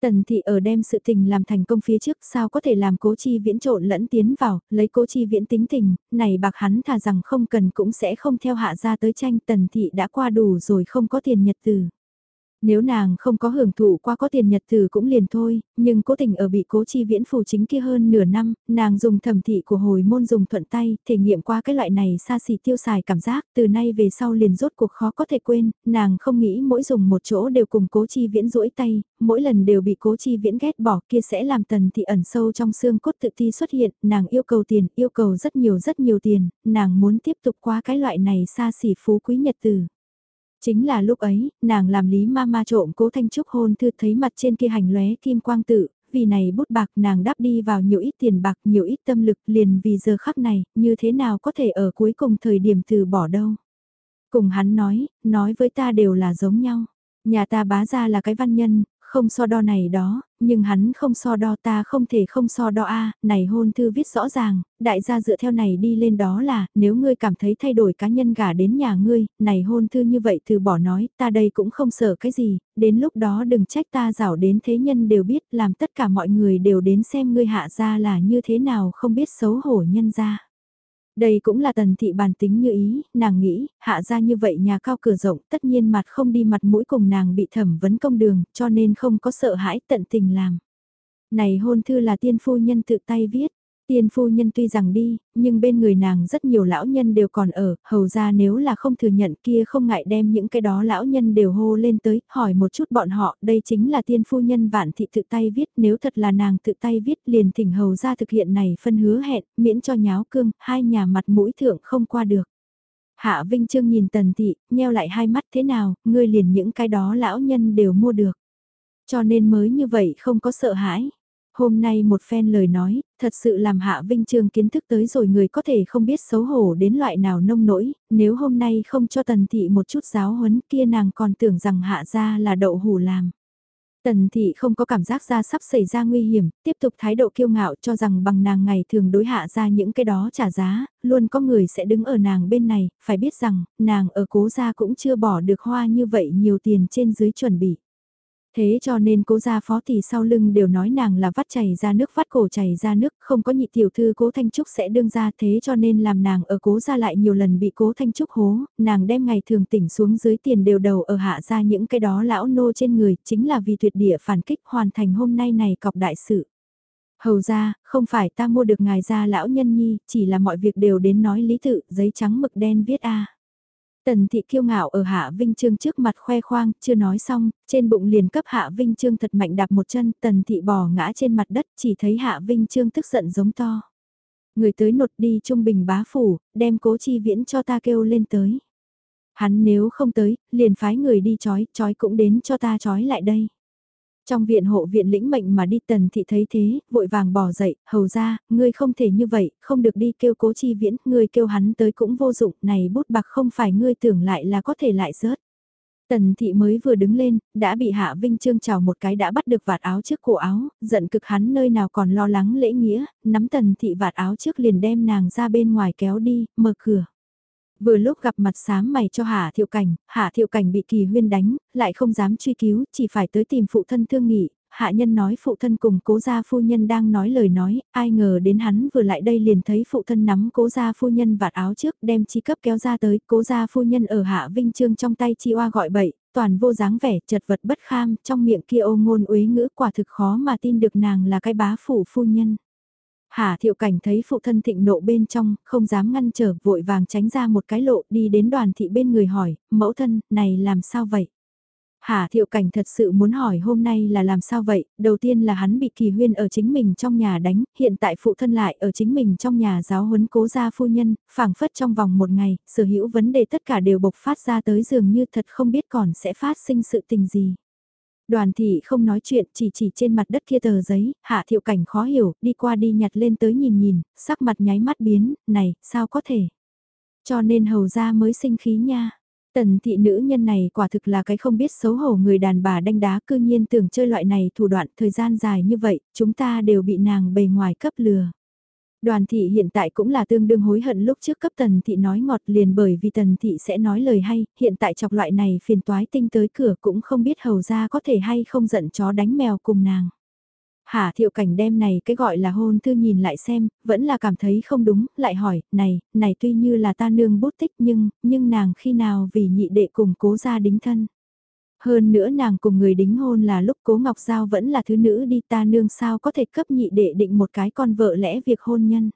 [SPEAKER 1] Tần thị ở đem sự tình làm thành công phía trước sao có thể làm cố chi viễn trộn lẫn tiến vào, lấy cố chi viễn tính tình, này bạc hắn thà rằng không cần cũng sẽ không theo hạ ra tới tranh tần thị đã qua đủ rồi không có tiền nhật từ. Nếu nàng không có hưởng thụ qua có tiền nhật từ cũng liền thôi, nhưng cố tình ở bị cố chi viễn phù chính kia hơn nửa năm, nàng dùng thẩm thị của hồi môn dùng thuận tay, thể nghiệm qua cái loại này xa xỉ tiêu xài cảm giác, từ nay về sau liền rốt cuộc khó có thể quên, nàng không nghĩ mỗi dùng một chỗ đều cùng cố chi viễn rũi tay, mỗi lần đều bị cố chi viễn ghét bỏ kia sẽ làm tần thị ẩn sâu trong xương cốt tự ti xuất hiện, nàng yêu cầu tiền, yêu cầu rất nhiều rất nhiều tiền, nàng muốn tiếp tục qua cái loại này xa xỉ phú quý nhật từ. Chính là lúc ấy, nàng làm lý ma ma trộm cố thanh trúc hôn thư thấy mặt trên kia hành lóe kim quang tự, vì này bút bạc nàng đáp đi vào nhiều ít tiền bạc nhiều ít tâm lực liền vì giờ khắc này, như thế nào có thể ở cuối cùng thời điểm từ bỏ đâu. Cùng hắn nói, nói với ta đều là giống nhau. Nhà ta bá ra là cái văn nhân, không so đo này đó, nhưng hắn không so đo ta không thể không so đo a này hôn thư viết rõ ràng, đại gia dựa theo này đi lên đó là, nếu ngươi cảm thấy thay đổi cá nhân gả đến nhà ngươi, này hôn thư như vậy từ bỏ nói, ta đây cũng không sợ cái gì, đến lúc đó đừng trách ta rảo đến thế nhân đều biết, làm tất cả mọi người đều đến xem ngươi hạ ra là như thế nào không biết xấu hổ nhân ra. Đây cũng là tần thị bản tính như ý, nàng nghĩ, hạ ra như vậy nhà cao cửa rộng, tất nhiên mặt không đi mặt mũi cùng nàng bị thẩm vấn công đường, cho nên không có sợ hãi tận tình làm. Này hôn thư là tiên phu nhân tự tay viết, Tiên phu nhân tuy rằng đi, nhưng bên người nàng rất nhiều lão nhân đều còn ở, hầu ra nếu là không thừa nhận kia không ngại đem những cái đó lão nhân đều hô lên tới, hỏi một chút bọn họ, đây chính là tiên phu nhân vạn thị tự tay viết, nếu thật là nàng tự tay viết liền thỉnh hầu ra thực hiện này phân hứa hẹn, miễn cho nháo cương, hai nhà mặt mũi thượng không qua được. Hạ Vinh Trương nhìn tần thị, nheo lại hai mắt thế nào, ngươi liền những cái đó lão nhân đều mua được. Cho nên mới như vậy không có sợ hãi. Hôm nay một phen lời nói, thật sự làm Hạ Vinh Trương kiến thức tới rồi người có thể không biết xấu hổ đến loại nào nông nỗi, nếu hôm nay không cho Tần Thị một chút giáo huấn kia nàng còn tưởng rằng Hạ ra là đậu hủ làm. Tần Thị không có cảm giác ra sắp xảy ra nguy hiểm, tiếp tục thái độ kiêu ngạo cho rằng bằng nàng ngày thường đối hạ ra những cái đó trả giá, luôn có người sẽ đứng ở nàng bên này, phải biết rằng, nàng ở cố gia cũng chưa bỏ được hoa như vậy nhiều tiền trên dưới chuẩn bị. Thế cho nên cố gia phó thì sau lưng đều nói nàng là vắt chảy ra nước vắt cổ chảy ra nước, không có nhị tiểu thư cố Thanh Trúc sẽ đương ra thế cho nên làm nàng ở cố gia lại nhiều lần bị cố Thanh Trúc hố, nàng đem ngày thường tỉnh xuống dưới tiền đều đầu ở hạ ra những cái đó lão nô trên người, chính là vì tuyệt địa phản kích hoàn thành hôm nay này cọc đại sự. Hầu ra, không phải ta mua được ngài gia lão nhân nhi, chỉ là mọi việc đều đến nói lý tự, giấy trắng mực đen viết a Tần thị kiêu ngạo ở Hạ Vinh Trương trước mặt khoe khoang, chưa nói xong, trên bụng liền cấp Hạ Vinh Trương thật mạnh đạp một chân, tần thị bò ngã trên mặt đất, chỉ thấy Hạ Vinh Trương tức giận giống to. Người tới nột đi trung bình bá phủ, đem cố chi viễn cho ta kêu lên tới. Hắn nếu không tới, liền phái người đi chói, chói cũng đến cho ta chói lại đây. Trong viện hộ viện lĩnh mệnh mà đi tần thị thấy thế, vội vàng bỏ dậy, hầu ra, ngươi không thể như vậy, không được đi kêu cố chi viễn, ngươi kêu hắn tới cũng vô dụng, này bút bạc không phải ngươi tưởng lại là có thể lại rớt. Tần thị mới vừa đứng lên, đã bị Hạ Vinh Trương chào một cái đã bắt được vạt áo trước cổ áo, giận cực hắn nơi nào còn lo lắng lễ nghĩa, nắm tần thị vạt áo trước liền đem nàng ra bên ngoài kéo đi, mở cửa. Vừa lúc gặp mặt sám mày cho Hạ Thiệu Cảnh, Hạ Thiệu Cảnh bị kỳ huyên đánh, lại không dám truy cứu, chỉ phải tới tìm phụ thân thương nghị, hạ nhân nói phụ thân cùng cố gia phu nhân đang nói lời nói, ai ngờ đến hắn vừa lại đây liền thấy phụ thân nắm cố gia phu nhân vạt áo trước đem chi cấp kéo ra tới, cố gia phu nhân ở hạ vinh trương trong tay chi oa gọi bậy, toàn vô dáng vẻ chật vật bất kham, trong miệng kia ô ngôn uế ngữ quả thực khó mà tin được nàng là cái bá phủ phu nhân. Hà thiệu cảnh thấy phụ thân thịnh nộ bên trong, không dám ngăn trở, vội vàng tránh ra một cái lộ đi đến đoàn thị bên người hỏi, mẫu thân, này làm sao vậy? Hà thiệu cảnh thật sự muốn hỏi hôm nay là làm sao vậy, đầu tiên là hắn bị kỳ huyên ở chính mình trong nhà đánh, hiện tại phụ thân lại ở chính mình trong nhà giáo huấn cố gia phu nhân, phảng phất trong vòng một ngày, sở hữu vấn đề tất cả đều bộc phát ra tới dường như thật không biết còn sẽ phát sinh sự tình gì. Đoàn thị không nói chuyện chỉ chỉ trên mặt đất kia tờ giấy, hạ thiệu cảnh khó hiểu, đi qua đi nhặt lên tới nhìn nhìn, sắc mặt nháy mắt biến, này, sao có thể. Cho nên hầu ra mới sinh khí nha. Tần thị nữ nhân này quả thực là cái không biết xấu hổ người đàn bà đanh đá cư nhiên tưởng chơi loại này thủ đoạn thời gian dài như vậy, chúng ta đều bị nàng bề ngoài cấp lừa. Đoàn thị hiện tại cũng là tương đương hối hận lúc trước cấp tần thị nói ngọt liền bởi vì tần thị sẽ nói lời hay, hiện tại chọc loại này phiền toái tinh tới cửa cũng không biết hầu ra có thể hay không giận chó đánh mèo cùng nàng. Hà thiệu cảnh đem này cái gọi là hôn thư nhìn lại xem, vẫn là cảm thấy không đúng, lại hỏi, này, này tuy như là ta nương bút tích nhưng, nhưng nàng khi nào vì nhị đệ cùng cố ra đính thân. Hơn nữa nàng cùng người đính hôn là lúc cố Ngọc Giao vẫn là thứ nữ đi ta nương sao có thể cấp nhị đệ định một cái con vợ lẽ việc hôn nhân.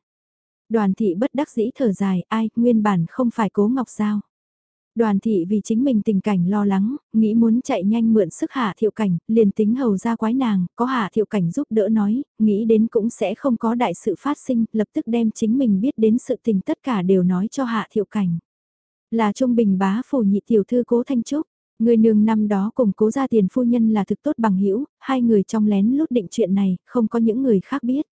[SPEAKER 1] Đoàn thị bất đắc dĩ thở dài, ai, nguyên bản không phải cố Ngọc Giao. Đoàn thị vì chính mình tình cảnh lo lắng, nghĩ muốn chạy nhanh mượn sức hạ thiệu cảnh, liền tính hầu ra quái nàng, có hạ thiệu cảnh giúp đỡ nói, nghĩ đến cũng sẽ không có đại sự phát sinh, lập tức đem chính mình biết đến sự tình tất cả đều nói cho hạ thiệu cảnh. Là trung bình bá phủ nhị tiểu thư cố thanh trúc, người nương năm đó cùng cố gia tiền phu nhân là thực tốt bằng hữu hai người trong lén lút định chuyện này, không có những người khác biết.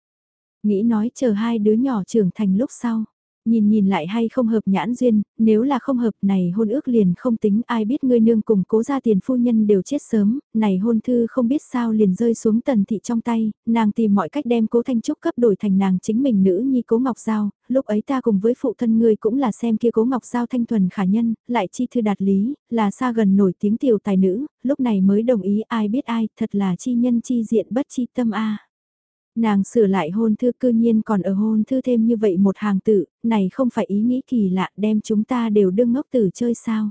[SPEAKER 1] Nghĩ nói chờ hai đứa nhỏ trưởng thành lúc sau Nhìn nhìn lại hay không hợp nhãn duyên, nếu là không hợp này hôn ước liền không tính ai biết ngươi nương cùng cố gia tiền phu nhân đều chết sớm, này hôn thư không biết sao liền rơi xuống tần thị trong tay, nàng tìm mọi cách đem cố thanh trúc cấp đổi thành nàng chính mình nữ nhi cố ngọc giao, lúc ấy ta cùng với phụ thân ngươi cũng là xem kia cố ngọc giao thanh thuần khả nhân, lại chi thư đạt lý, là xa gần nổi tiếng tiểu tài nữ, lúc này mới đồng ý ai biết ai, thật là chi nhân chi diện bất chi tâm a. Nàng sửa lại hôn thư cư nhiên còn ở hôn thư thêm như vậy một hàng tự, này không phải ý nghĩ kỳ lạ đem chúng ta đều đương ngốc tử chơi sao.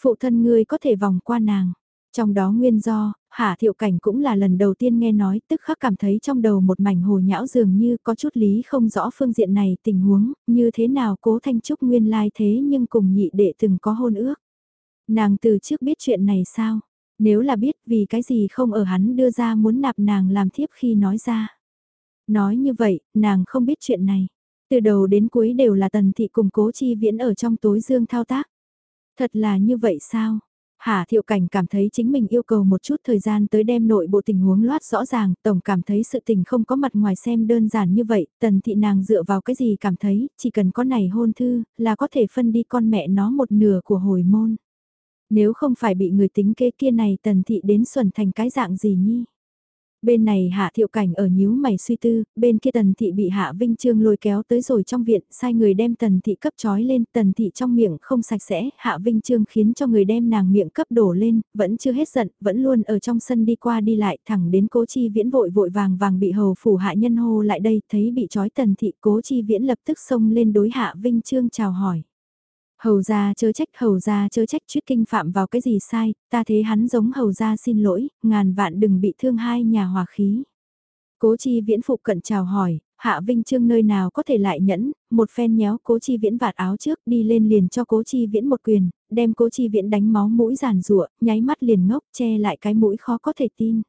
[SPEAKER 1] Phụ thân ngươi có thể vòng qua nàng. Trong đó nguyên do, Hạ Thiệu Cảnh cũng là lần đầu tiên nghe nói tức khắc cảm thấy trong đầu một mảnh hồ nhão dường như có chút lý không rõ phương diện này tình huống, như thế nào cố Thanh Trúc nguyên lai thế nhưng cùng nhị đệ từng có hôn ước. Nàng từ trước biết chuyện này sao? Nếu là biết vì cái gì không ở hắn đưa ra muốn nạp nàng làm thiếp khi nói ra. Nói như vậy, nàng không biết chuyện này. Từ đầu đến cuối đều là tần thị cùng cố chi viễn ở trong tối dương thao tác. Thật là như vậy sao? Hà Thiệu Cảnh cảm thấy chính mình yêu cầu một chút thời gian tới đem nội bộ tình huống loát rõ ràng, tổng cảm thấy sự tình không có mặt ngoài xem đơn giản như vậy, tần thị nàng dựa vào cái gì cảm thấy, chỉ cần có này hôn thư, là có thể phân đi con mẹ nó một nửa của hồi môn. Nếu không phải bị người tính kế kia này tần thị đến xuẩn thành cái dạng gì nhi? Bên này Hạ Thiệu Cảnh ở nhíu mày suy tư, bên kia Tần Thị bị Hạ Vinh Trương lôi kéo tới rồi trong viện, sai người đem Tần Thị cấp trói lên, Tần Thị trong miệng không sạch sẽ, Hạ Vinh Trương khiến cho người đem nàng miệng cấp đổ lên, vẫn chưa hết giận, vẫn luôn ở trong sân đi qua đi lại, thẳng đến Cố Chi Viễn vội vội vàng vàng bị hầu phủ hạ nhân hô lại đây, thấy bị trói Tần Thị, Cố Chi Viễn lập tức xông lên đối Hạ Vinh Trương chào hỏi. Hầu ra chớ trách, hầu ra chớ trách chuyết kinh phạm vào cái gì sai, ta thế hắn giống hầu ra xin lỗi, ngàn vạn đừng bị thương hai nhà hòa khí. Cố chi viễn phụ cận chào hỏi, hạ vinh trương nơi nào có thể lại nhẫn, một phen nhéo cố chi viễn vạt áo trước đi lên liền cho cố chi viễn một quyền, đem cố chi viễn đánh máu mũi giàn rụa, nháy mắt liền ngốc che lại cái mũi khó có thể tin.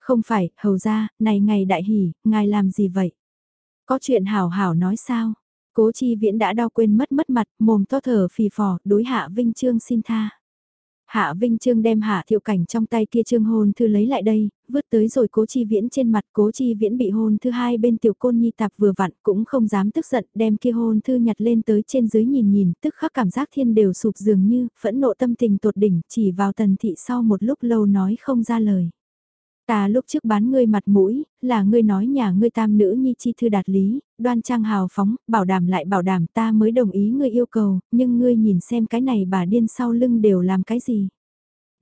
[SPEAKER 1] Không phải, hầu ra, này ngày đại hỉ, ngài làm gì vậy? Có chuyện hảo hảo nói sao? Cố chi viễn đã đau quên mất mất mặt, mồm to thở phì phò, đối hạ Vinh Trương xin tha. Hạ Vinh Trương đem Hạ Thiệu Cảnh trong tay kia trương hôn thư lấy lại đây, vứt tới rồi cố chi viễn trên mặt cố chi viễn bị hôn thư hai bên tiểu côn nhi tạp vừa vặn cũng không dám tức giận đem kia hôn thư nhặt lên tới trên dưới nhìn nhìn tức khắc cảm giác thiên đều sụp dường như phẫn nộ tâm tình tột đỉnh chỉ vào tần thị sau một lúc lâu nói không ra lời. Ta lúc trước bán ngươi mặt mũi, là ngươi nói nhà ngươi tam nữ nhi chi thư đạt lý, đoan trang hào phóng, bảo đảm lại bảo đảm ta mới đồng ý ngươi yêu cầu, nhưng ngươi nhìn xem cái này bà điên sau lưng đều làm cái gì.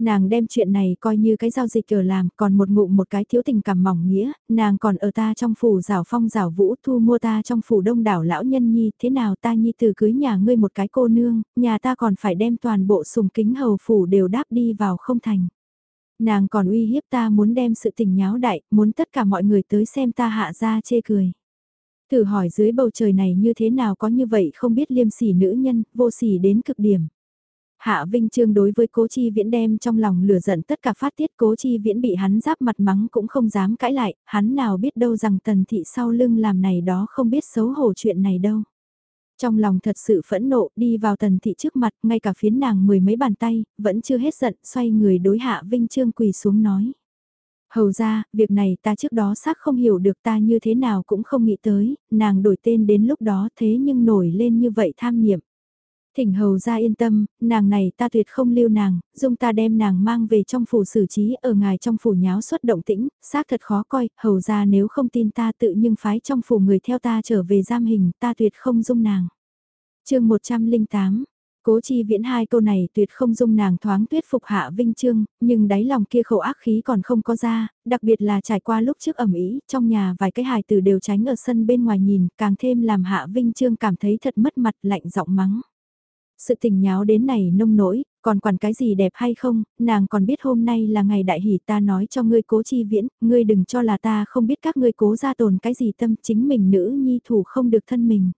[SPEAKER 1] Nàng đem chuyện này coi như cái giao dịch ở làm, còn một ngụm một cái thiếu tình cảm mỏng nghĩa, nàng còn ở ta trong phủ rào phong rào vũ thu mua ta trong phủ đông đảo lão nhân nhi, thế nào ta nhi từ cưới nhà ngươi một cái cô nương, nhà ta còn phải đem toàn bộ sùng kính hầu phủ đều đáp đi vào không thành. Nàng còn uy hiếp ta muốn đem sự tình nháo đại, muốn tất cả mọi người tới xem ta hạ ra chê cười. Thử hỏi dưới bầu trời này như thế nào có như vậy không biết liêm sỉ nữ nhân, vô sỉ đến cực điểm. Hạ Vinh Trương đối với Cố Chi Viễn đem trong lòng lửa giận tất cả phát tiết Cố Chi Viễn bị hắn giáp mặt mắng cũng không dám cãi lại, hắn nào biết đâu rằng Tần Thị sau lưng làm này đó không biết xấu hổ chuyện này đâu. Trong lòng thật sự phẫn nộ đi vào Tần Thị trước mặt, ngay cả phiến nàng mười mấy bàn tay, vẫn chưa hết giận, xoay người đối Hạ Vinh Trương quỳ xuống nói. Hầu ra, việc này ta trước đó xác không hiểu được ta như thế nào cũng không nghĩ tới, nàng đổi tên đến lúc đó thế nhưng nổi lên như vậy tham niệm. Thỉnh hầu ra yên tâm, nàng này ta tuyệt không lưu nàng, dung ta đem nàng mang về trong phủ xử trí ở ngài trong phủ nháo xuất động tĩnh, xác thật khó coi, hầu ra nếu không tin ta tự nhưng phái trong phủ người theo ta trở về giam hình, ta tuyệt không dung nàng. chương 108 Cố chi viễn hai câu này tuyệt không dung nàng thoáng tuyết phục hạ vinh trương, nhưng đáy lòng kia khẩu ác khí còn không có ra, đặc biệt là trải qua lúc trước ẩm ý, trong nhà vài cái hài tử đều tránh ở sân bên ngoài nhìn, càng thêm làm hạ vinh trương cảm thấy thật mất mặt lạnh giọng mắng. Sự tình nháo đến này nông nỗi, còn quản cái gì đẹp hay không, nàng còn biết hôm nay là ngày đại hỷ ta nói cho ngươi cố chi viễn, ngươi đừng cho là ta không biết các ngươi cố ra tồn cái gì tâm chính mình nữ nhi thủ không được thân mình.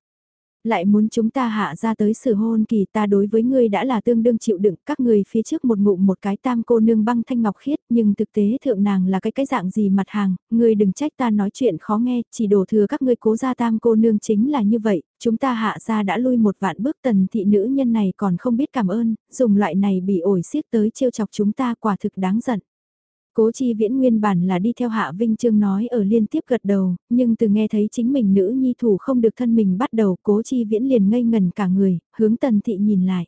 [SPEAKER 1] Lại muốn chúng ta hạ ra tới sự hôn kỳ ta đối với ngươi đã là tương đương chịu đựng các người phía trước một ngụm một cái tam cô nương băng thanh ngọc khiết nhưng thực tế thượng nàng là cái cái dạng gì mặt hàng, ngươi đừng trách ta nói chuyện khó nghe, chỉ đổ thừa các ngươi cố ra tam cô nương chính là như vậy, chúng ta hạ ra đã lui một vạn bước tần thị nữ nhân này còn không biết cảm ơn, dùng loại này bị ổi xiết tới trêu chọc chúng ta quả thực đáng giận. Cố chi viễn nguyên bản là đi theo Hạ Vinh Trương nói ở liên tiếp gật đầu, nhưng từ nghe thấy chính mình nữ nhi thủ không được thân mình bắt đầu cố chi viễn liền ngây ngần cả người, hướng tần thị nhìn lại.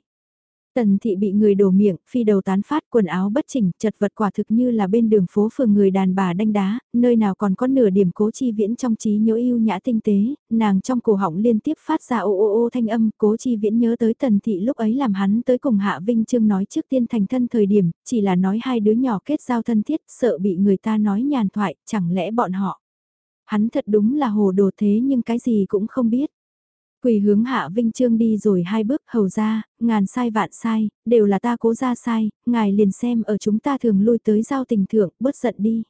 [SPEAKER 1] Tần thị bị người đổ miệng, phi đầu tán phát quần áo bất chỉnh, chật vật quả thực như là bên đường phố phường người đàn bà đanh đá, nơi nào còn có nửa điểm cố chi viễn trong trí nhớ yêu nhã tinh tế, nàng trong cổ họng liên tiếp phát ra ô ô ô thanh âm, cố chi viễn nhớ tới tần thị lúc ấy làm hắn tới cùng hạ vinh trương nói trước tiên thành thân thời điểm, chỉ là nói hai đứa nhỏ kết giao thân thiết, sợ bị người ta nói nhàn thoại, chẳng lẽ bọn họ. Hắn thật đúng là hồ đồ thế nhưng cái gì cũng không biết. Quỳ hướng hạ vinh trương đi rồi hai bước hầu ra, ngàn sai vạn sai, đều là ta cố ra sai, ngài liền xem ở chúng ta thường lui tới giao tình thượng, bớt giận đi.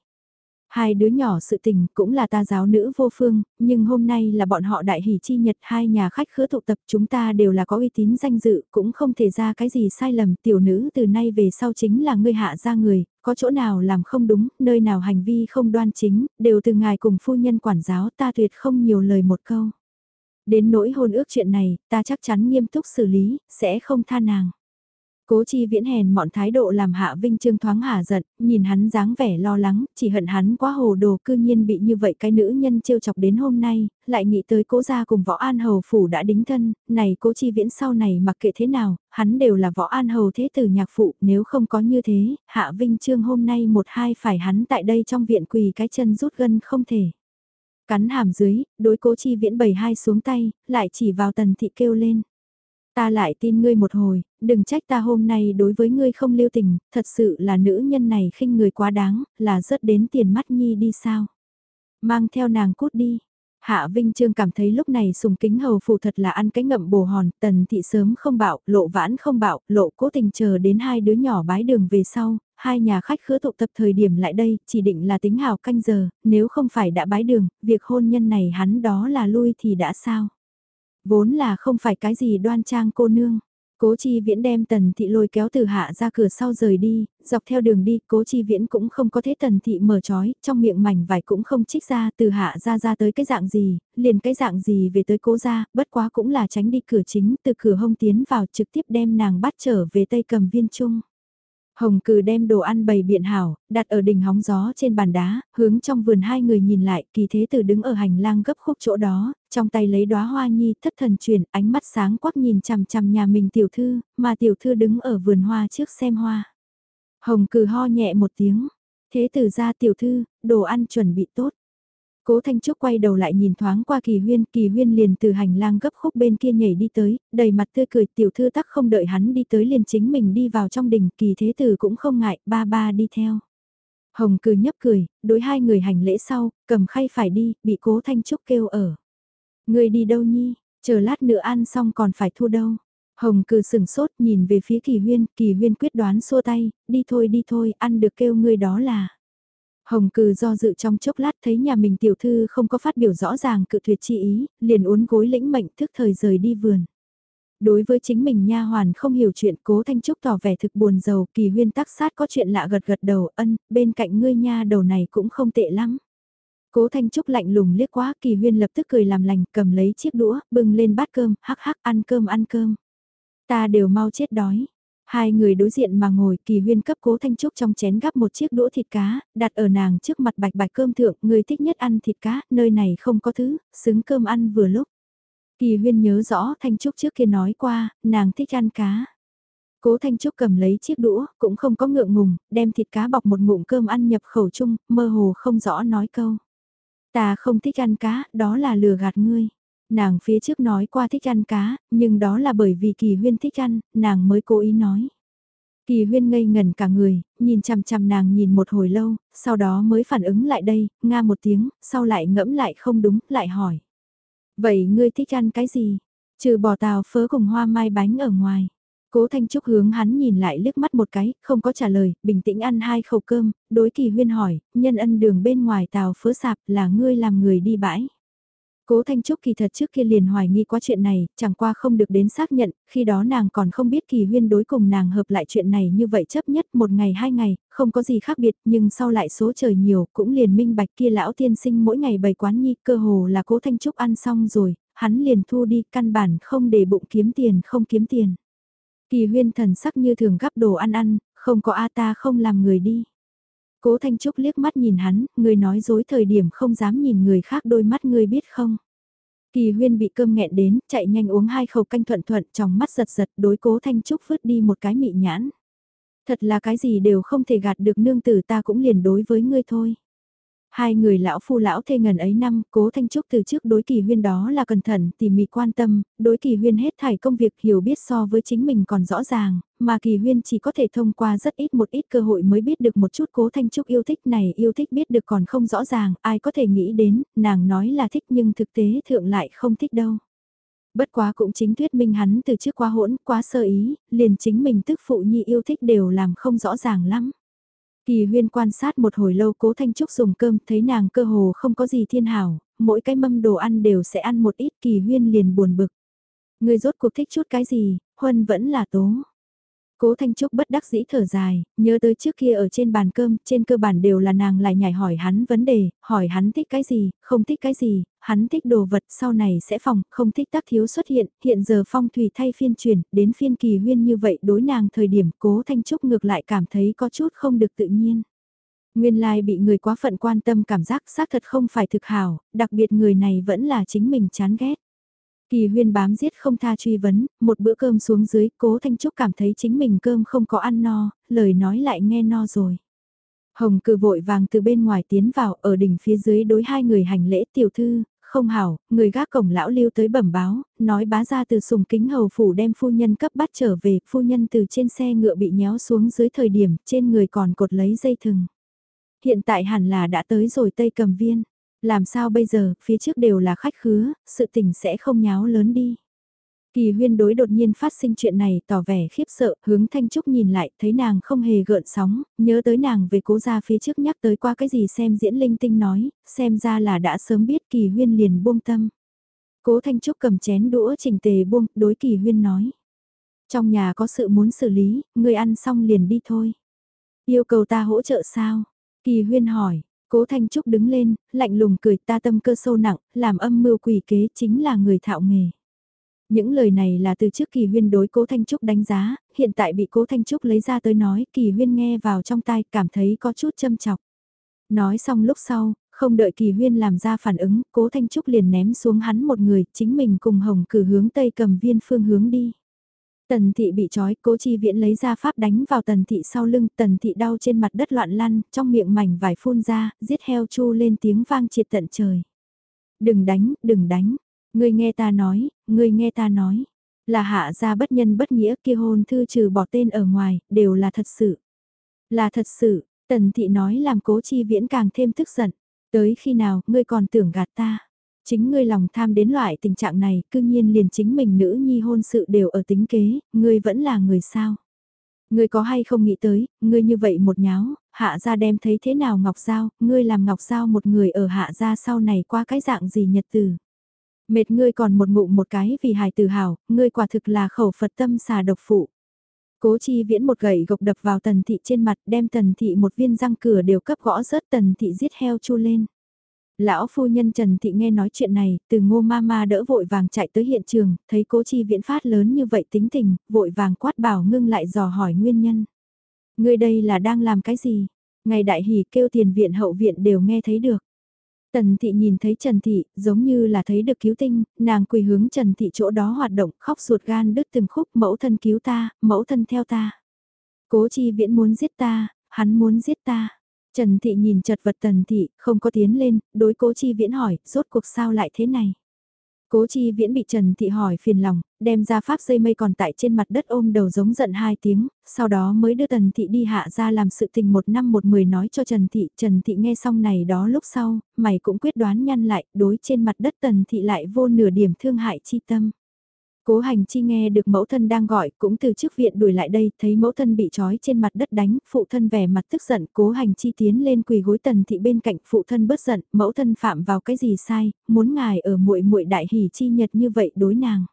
[SPEAKER 1] Hai đứa nhỏ sự tình cũng là ta giáo nữ vô phương, nhưng hôm nay là bọn họ đại hỷ chi nhật hai nhà khách khứa tụ tập chúng ta đều là có uy tín danh dự, cũng không thể ra cái gì sai lầm tiểu nữ từ nay về sau chính là ngươi hạ ra người, có chỗ nào làm không đúng, nơi nào hành vi không đoan chính, đều từ ngài cùng phu nhân quản giáo ta tuyệt không nhiều lời một câu. Đến nỗi hôn ước chuyện này, ta chắc chắn nghiêm túc xử lý, sẽ không tha nàng. Cố chi viễn hèn mọn thái độ làm hạ vinh trương thoáng hả giận, nhìn hắn dáng vẻ lo lắng, chỉ hận hắn quá hồ đồ cư nhiên bị như vậy cái nữ nhân trêu chọc đến hôm nay, lại nghĩ tới cố gia cùng võ an hầu phủ đã đính thân, này cố chi viễn sau này mặc kệ thế nào, hắn đều là võ an hầu thế tử nhạc phụ, nếu không có như thế, hạ vinh trương hôm nay một hai phải hắn tại đây trong viện quỳ cái chân rút gân không thể. Cắn hàm dưới, đối cố chi viễn bầy hai xuống tay, lại chỉ vào tần thị kêu lên. Ta lại tin ngươi một hồi, đừng trách ta hôm nay đối với ngươi không lưu tình, thật sự là nữ nhân này khinh người quá đáng, là rớt đến tiền mắt nhi đi sao. Mang theo nàng cút đi, Hạ Vinh Trương cảm thấy lúc này sùng kính hầu phụ thật là ăn cái ngậm bồ hòn, tần thị sớm không bảo, lộ vãn không bảo, lộ cố tình chờ đến hai đứa nhỏ bái đường về sau, hai nhà khách khứa tụ tập thời điểm lại đây, chỉ định là tính hào canh giờ, nếu không phải đã bái đường, việc hôn nhân này hắn đó là lui thì đã sao. Vốn là không phải cái gì đoan trang cô nương. Cố Chi Viễn đem Tần Thị lôi kéo từ hạ ra cửa sau rời đi, dọc theo đường đi, Cố Chi Viễn cũng không có thế Tần Thị mở trói, trong miệng mảnh vải cũng không trích ra từ hạ ra ra tới cái dạng gì, liền cái dạng gì về tới cố ra, bất quá cũng là tránh đi cửa chính, từ cửa hông tiến vào trực tiếp đem nàng bắt trở về Tây Cầm Viên Trung. Hồng cừ đem đồ ăn bày biện hảo, đặt ở đỉnh hóng gió trên bàn đá, hướng trong vườn hai người nhìn lại, kỳ thế tử đứng ở hành lang gấp khúc chỗ đó, trong tay lấy đóa hoa nhi thất thần chuyển, ánh mắt sáng quắc nhìn chằm chằm nhà mình tiểu thư, mà tiểu thư đứng ở vườn hoa trước xem hoa. Hồng cừ ho nhẹ một tiếng, thế tử ra tiểu thư, đồ ăn chuẩn bị tốt. Cố Thanh Trúc quay đầu lại nhìn thoáng qua Kỳ Huyên, Kỳ Huyên liền từ hành lang gấp khúc bên kia nhảy đi tới, đầy mặt tươi cười, tiểu thư tắc không đợi hắn đi tới liền chính mình đi vào trong đình, Kỳ Thế Tử cũng không ngại, ba ba đi theo. Hồng cười nhấp cười, đối hai người hành lễ sau, cầm khay phải đi, bị Cố Thanh Trúc kêu ở. Người đi đâu nhi, chờ lát nữa ăn xong còn phải thu đâu. Hồng cừ sừng sốt nhìn về phía kỳ huyên, kỳ huyên quyết đoán xua tay, đi thôi đi thôi, ăn được kêu ngươi đó là. Hồng cừ do dự trong chốc lát thấy nhà mình tiểu thư không có phát biểu rõ ràng cự tuyệt chi ý, liền uốn gối lĩnh mệnh thức thời rời đi vườn. Đối với chính mình nha hoàn không hiểu chuyện cố thanh trúc tỏ vẻ thực buồn giàu kỳ huyên tắc sát có chuyện lạ gật gật đầu ân, bên cạnh ngươi nha đầu này cũng không tệ lắm. Cố Thanh Trúc lạnh lùng liếc quá kỳ huyên lập tức cười làm lành cầm lấy chiếc đũa bưng lên bát cơm hắc hắc ăn cơm ăn cơm. Ta đều mau chết đói. Hai người đối diện mà ngồi kỳ huyên cấp cố thanh trúc trong chén gắp một chiếc đũa thịt cá, đặt ở nàng trước mặt bạch bạch cơm thượng, người thích nhất ăn thịt cá, nơi này không có thứ, xứng cơm ăn vừa lúc. Kỳ huyên nhớ rõ thanh trúc trước kia nói qua, nàng thích ăn cá. Cố Thanh Trúc cầm lấy chiếc đũa, cũng không có ngượng ngùng, đem thịt cá bọc một ngụm cơm ăn nhập khẩu chung, mơ hồ không rõ nói câu. Ta không thích ăn cá, đó là lừa gạt ngươi. Nàng phía trước nói qua thích ăn cá, nhưng đó là bởi vì kỳ huyên thích ăn, nàng mới cố ý nói. Kỳ huyên ngây ngần cả người, nhìn chằm chằm nàng nhìn một hồi lâu, sau đó mới phản ứng lại đây, nga một tiếng, sau lại ngẫm lại không đúng, lại hỏi. Vậy ngươi thích ăn cái gì? Trừ bò tàu phớ cùng hoa mai bánh ở ngoài. Cố Thanh Trúc hướng hắn nhìn lại liếc mắt một cái, không có trả lời, bình tĩnh ăn hai khẩu cơm, đối kỳ huyên hỏi, nhân ân đường bên ngoài tàu phớ sạp là ngươi làm người đi bãi. Cố Thanh Trúc kỳ thật trước kia liền hoài nghi qua chuyện này, chẳng qua không được đến xác nhận, khi đó nàng còn không biết kỳ huyên đối cùng nàng hợp lại chuyện này như vậy chấp nhất một ngày hai ngày, không có gì khác biệt nhưng sau lại số trời nhiều cũng liền minh bạch kia lão tiên sinh mỗi ngày bày quán nhi cơ hồ là cố Thanh Trúc ăn xong rồi, hắn liền thu đi căn bản không để bụng kiếm tiền không kiếm tiền. Kỳ huyên thần sắc như thường gắp đồ ăn ăn, không có a ta không làm người đi. Cố Thanh Trúc liếc mắt nhìn hắn, người nói dối thời điểm không dám nhìn người khác đôi mắt người biết không. Kỳ huyên bị cơm nghẹn đến, chạy nhanh uống hai khẩu canh thuận thuận trong mắt giật giật đối cố Thanh Trúc vứt đi một cái mị nhãn. Thật là cái gì đều không thể gạt được nương tử ta cũng liền đối với ngươi thôi. Hai người lão phu lão thê ngần ấy năm, cố Thanh Trúc từ trước đối kỳ huyên đó là cẩn thận, tỉ mỉ quan tâm, đối kỳ huyên hết thảy công việc hiểu biết so với chính mình còn rõ ràng, mà kỳ huyên chỉ có thể thông qua rất ít một ít cơ hội mới biết được một chút cố Thanh Trúc yêu thích này yêu thích biết được còn không rõ ràng, ai có thể nghĩ đến, nàng nói là thích nhưng thực tế thượng lại không thích đâu. Bất quá cũng chính thuyết minh hắn từ trước quá hỗn, quá sơ ý, liền chính mình tức phụ nhi yêu thích đều làm không rõ ràng lắm. Kỳ huyên quan sát một hồi lâu cố Thanh Trúc dùng cơm thấy nàng cơ hồ không có gì thiên hảo, mỗi cái mâm đồ ăn đều sẽ ăn một ít kỳ huyên liền buồn bực. Người rốt cuộc thích chút cái gì, huân vẫn là tố. Cố Thanh Trúc bất đắc dĩ thở dài, nhớ tới trước kia ở trên bàn cơm, trên cơ bản đều là nàng lại nhảy hỏi hắn vấn đề, hỏi hắn thích cái gì, không thích cái gì, hắn thích đồ vật sau này sẽ phòng, không thích tác thiếu xuất hiện, hiện giờ phong thủy thay phiên truyền, đến phiên kỳ huyên như vậy đối nàng thời điểm cố Thanh Trúc ngược lại cảm thấy có chút không được tự nhiên. Nguyên lai bị người quá phận quan tâm cảm giác xác thật không phải thực hảo, đặc biệt người này vẫn là chính mình chán ghét. Kỳ huyên bám giết không tha truy vấn, một bữa cơm xuống dưới, cố Thanh Trúc cảm thấy chính mình cơm không có ăn no, lời nói lại nghe no rồi. Hồng cử vội vàng từ bên ngoài tiến vào, ở đỉnh phía dưới đối hai người hành lễ tiểu thư, không hảo, người gác cổng lão lưu tới bẩm báo, nói bá ra từ sùng kính hầu phủ đem phu nhân cấp bắt trở về, phu nhân từ trên xe ngựa bị nhéo xuống dưới thời điểm, trên người còn cột lấy dây thừng. Hiện tại hẳn là đã tới rồi Tây Cầm Viên. Làm sao bây giờ, phía trước đều là khách khứa, sự tình sẽ không nháo lớn đi. Kỳ huyên đối đột nhiên phát sinh chuyện này tỏ vẻ khiếp sợ, hướng Thanh Trúc nhìn lại, thấy nàng không hề gợn sóng, nhớ tới nàng về cố ra phía trước nhắc tới qua cái gì xem diễn linh tinh nói, xem ra là đã sớm biết kỳ huyên liền buông tâm. Cố Thanh Trúc cầm chén đũa trình tề buông, đối kỳ huyên nói. Trong nhà có sự muốn xử lý, người ăn xong liền đi thôi. Yêu cầu ta hỗ trợ sao? Kỳ huyên hỏi, Cố Thanh Trúc đứng lên, lạnh lùng cười ta tâm cơ sâu nặng, làm âm mưu quỷ kế chính là người thạo nghề. Những lời này là từ trước Kỳ Huyên đối Cố Thanh Trúc đánh giá, hiện tại bị Cố Thanh Trúc lấy ra tới nói, Kỳ Huyên nghe vào trong tai cảm thấy có chút châm chọc. Nói xong lúc sau, không đợi Kỳ Huyên làm ra phản ứng, Cố Thanh Trúc liền ném xuống hắn một người, chính mình cùng Hồng cử hướng Tây cầm viên phương hướng đi. Tần thị bị trói, cố chi viễn lấy ra pháp đánh vào tần thị sau lưng, tần thị đau trên mặt đất loạn lăn, trong miệng mảnh vải phun ra, giết heo chu lên tiếng vang triệt tận trời. Đừng đánh, đừng đánh, ngươi nghe ta nói, ngươi nghe ta nói, là hạ gia bất nhân bất nghĩa kia hôn thư trừ bỏ tên ở ngoài, đều là thật sự. Là thật sự, tần thị nói làm cố chi viễn càng thêm tức giận, tới khi nào ngươi còn tưởng gạt ta. Chính ngươi lòng tham đến loại tình trạng này, cư nhiên liền chính mình nữ nhi hôn sự đều ở tính kế, ngươi vẫn là người sao. Ngươi có hay không nghĩ tới, ngươi như vậy một nháo, hạ gia đem thấy thế nào Ngọc Giao, ngươi làm Ngọc Giao một người ở hạ gia sau này qua cái dạng gì nhật từ. Mệt ngươi còn một ngụm một cái vì hài tự hào, ngươi quả thực là khẩu Phật tâm xà độc phụ. Cố chi viễn một gậy gộc đập vào tần thị trên mặt đem tần thị một viên răng cửa đều cấp gõ rớt tần thị giết heo chu lên. Lão phu nhân Trần Thị nghe nói chuyện này, từ ngô ma ma đỡ vội vàng chạy tới hiện trường, thấy cố chi viễn phát lớn như vậy tính tình, vội vàng quát bảo ngưng lại dò hỏi nguyên nhân. Người đây là đang làm cái gì? Ngày đại hỉ kêu tiền viện hậu viện đều nghe thấy được. Tần Thị nhìn thấy Trần Thị, giống như là thấy được cứu tinh, nàng quỳ hướng Trần Thị chỗ đó hoạt động, khóc ruột gan đứt từng khúc mẫu thân cứu ta, mẫu thân theo ta. Cố chi viễn muốn giết ta, hắn muốn giết ta. Trần Thị nhìn chật vật Tần Thị, không có tiến lên, đối cố chi viễn hỏi, rốt cuộc sao lại thế này. Cố chi viễn bị Trần Thị hỏi phiền lòng, đem ra pháp dây mây còn tại trên mặt đất ôm đầu giống giận hai tiếng, sau đó mới đưa Tần Thị đi hạ ra làm sự tình một năm một mười nói cho Trần Thị. Trần Thị nghe xong này đó lúc sau, mày cũng quyết đoán nhăn lại, đối trên mặt đất Tần Thị lại vô nửa điểm thương hại chi tâm. Cố hành chi nghe được mẫu thân đang gọi, cũng từ trước viện đuổi lại đây, thấy mẫu thân bị trói trên mặt đất đánh, phụ thân vẻ mặt tức giận, cố hành chi tiến lên quỳ gối tần thị bên cạnh, phụ thân bớt giận, mẫu thân phạm vào cái gì sai, muốn ngài ở muội muội đại hỷ chi nhật như vậy đối nàng.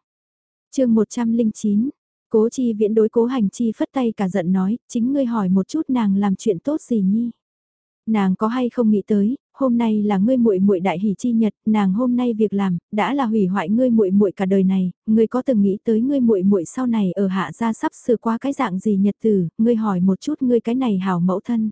[SPEAKER 1] chương 109, cố chi viễn đối cố hành chi phất tay cả giận nói, chính ngươi hỏi một chút nàng làm chuyện tốt gì nhi. Nàng có hay không nghĩ tới, hôm nay là ngươi muội muội đại hỷ chi nhật, nàng hôm nay việc làm đã là hủy hoại ngươi muội muội cả đời này, ngươi có từng nghĩ tới ngươi muội muội sau này ở hạ gia sắp sửa qua cái dạng gì nhật tử, ngươi hỏi một chút ngươi cái này hảo mẫu thân.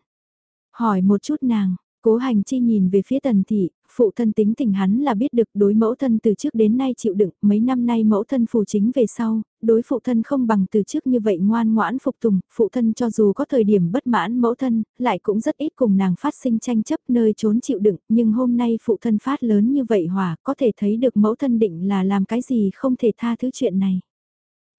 [SPEAKER 1] Hỏi một chút nàng, Cố hành chi nhìn về phía tần thị, phụ thân tính tình hắn là biết được đối mẫu thân từ trước đến nay chịu đựng, mấy năm nay mẫu thân phù chính về sau, đối phụ thân không bằng từ trước như vậy ngoan ngoãn phục tùng, phụ thân cho dù có thời điểm bất mãn mẫu thân, lại cũng rất ít cùng nàng phát sinh tranh chấp nơi trốn chịu đựng, nhưng hôm nay phụ thân phát lớn như vậy hòa, có thể thấy được mẫu thân định là làm cái gì không thể tha thứ chuyện này.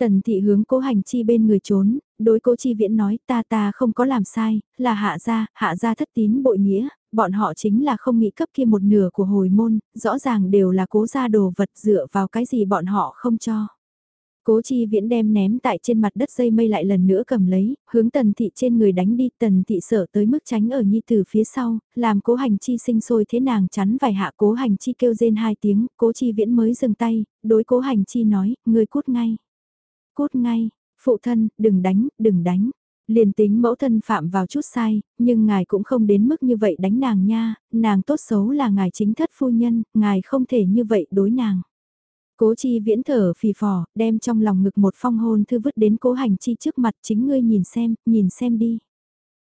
[SPEAKER 1] Tần thị hướng cố hành chi bên người trốn, đối cố chi viễn nói ta ta không có làm sai, là hạ gia, hạ gia thất tín bội nghĩa, bọn họ chính là không nghĩ cấp kia một nửa của hồi môn, rõ ràng đều là cố gia đồ vật dựa vào cái gì bọn họ không cho. Cố chi viễn đem ném tại trên mặt đất dây mây lại lần nữa cầm lấy, hướng tần thị trên người đánh đi tần thị sợ tới mức tránh ở nhi từ phía sau, làm cố hành chi sinh sôi thế nàng chắn vài hạ cố hành chi kêu rên hai tiếng, cố chi viễn mới dừng tay, đối cố hành chi nói, người cút ngay. Cút ngay, phụ thân, đừng đánh, đừng đánh. Liền tính mẫu thân phạm vào chút sai, nhưng ngài cũng không đến mức như vậy đánh nàng nha, nàng tốt xấu là ngài chính thất phu nhân, ngài không thể như vậy đối nàng. Cố chi viễn thở phì phò, đem trong lòng ngực một phong hôn thư vứt đến cố hành chi trước mặt chính ngươi nhìn xem, nhìn xem đi.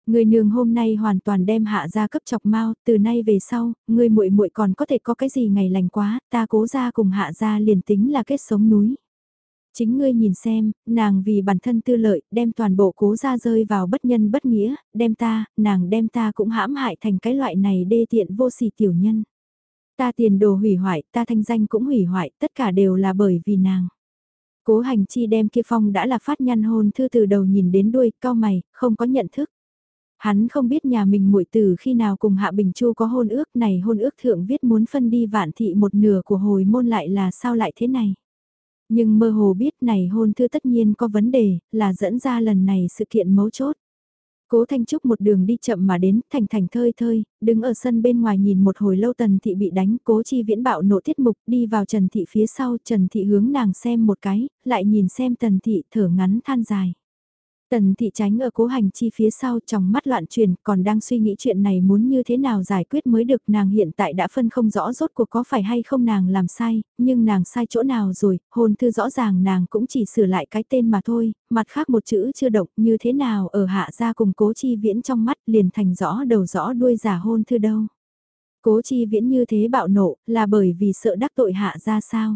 [SPEAKER 1] Người nương hôm nay hoàn toàn đem hạ ra cấp chọc mau, từ nay về sau, ngươi muội muội còn có thể có cái gì ngày lành quá, ta cố ra cùng hạ ra liền tính là kết sống núi. Chính ngươi nhìn xem, nàng vì bản thân tư lợi, đem toàn bộ cố ra rơi vào bất nhân bất nghĩa, đem ta, nàng đem ta cũng hãm hại thành cái loại này đê tiện vô sỉ tiểu nhân. Ta tiền đồ hủy hoại, ta thanh danh cũng hủy hoại, tất cả đều là bởi vì nàng. Cố hành chi đem kia phong đã là phát nhăn hôn thư từ đầu nhìn đến đuôi, cao mày, không có nhận thức. Hắn không biết nhà mình muội từ khi nào cùng Hạ Bình Chu có hôn ước này hôn ước thượng viết muốn phân đi vạn thị một nửa của hồi môn lại là sao lại thế này. Nhưng mơ hồ biết này hôn thư tất nhiên có vấn đề, là dẫn ra lần này sự kiện mấu chốt. Cố Thanh Trúc một đường đi chậm mà đến, thành thành thơi thơi, đứng ở sân bên ngoài nhìn một hồi lâu Tần Thị bị đánh, cố chi viễn bạo nộ tiết mục, đi vào Trần Thị phía sau, Trần Thị hướng nàng xem một cái, lại nhìn xem Tần Thị thở ngắn than dài. Tần thị tránh ở cố hành chi phía sau trong mắt loạn truyền còn đang suy nghĩ chuyện này muốn như thế nào giải quyết mới được nàng hiện tại đã phân không rõ rốt cuộc có phải hay không nàng làm sai, nhưng nàng sai chỗ nào rồi, hôn thư rõ ràng nàng cũng chỉ sửa lại cái tên mà thôi, mặt khác một chữ chưa động như thế nào ở hạ ra cùng cố chi viễn trong mắt liền thành rõ đầu rõ đuôi giả hôn thư đâu. Cố chi viễn như thế bạo nộ là bởi vì sợ đắc tội hạ ra sao.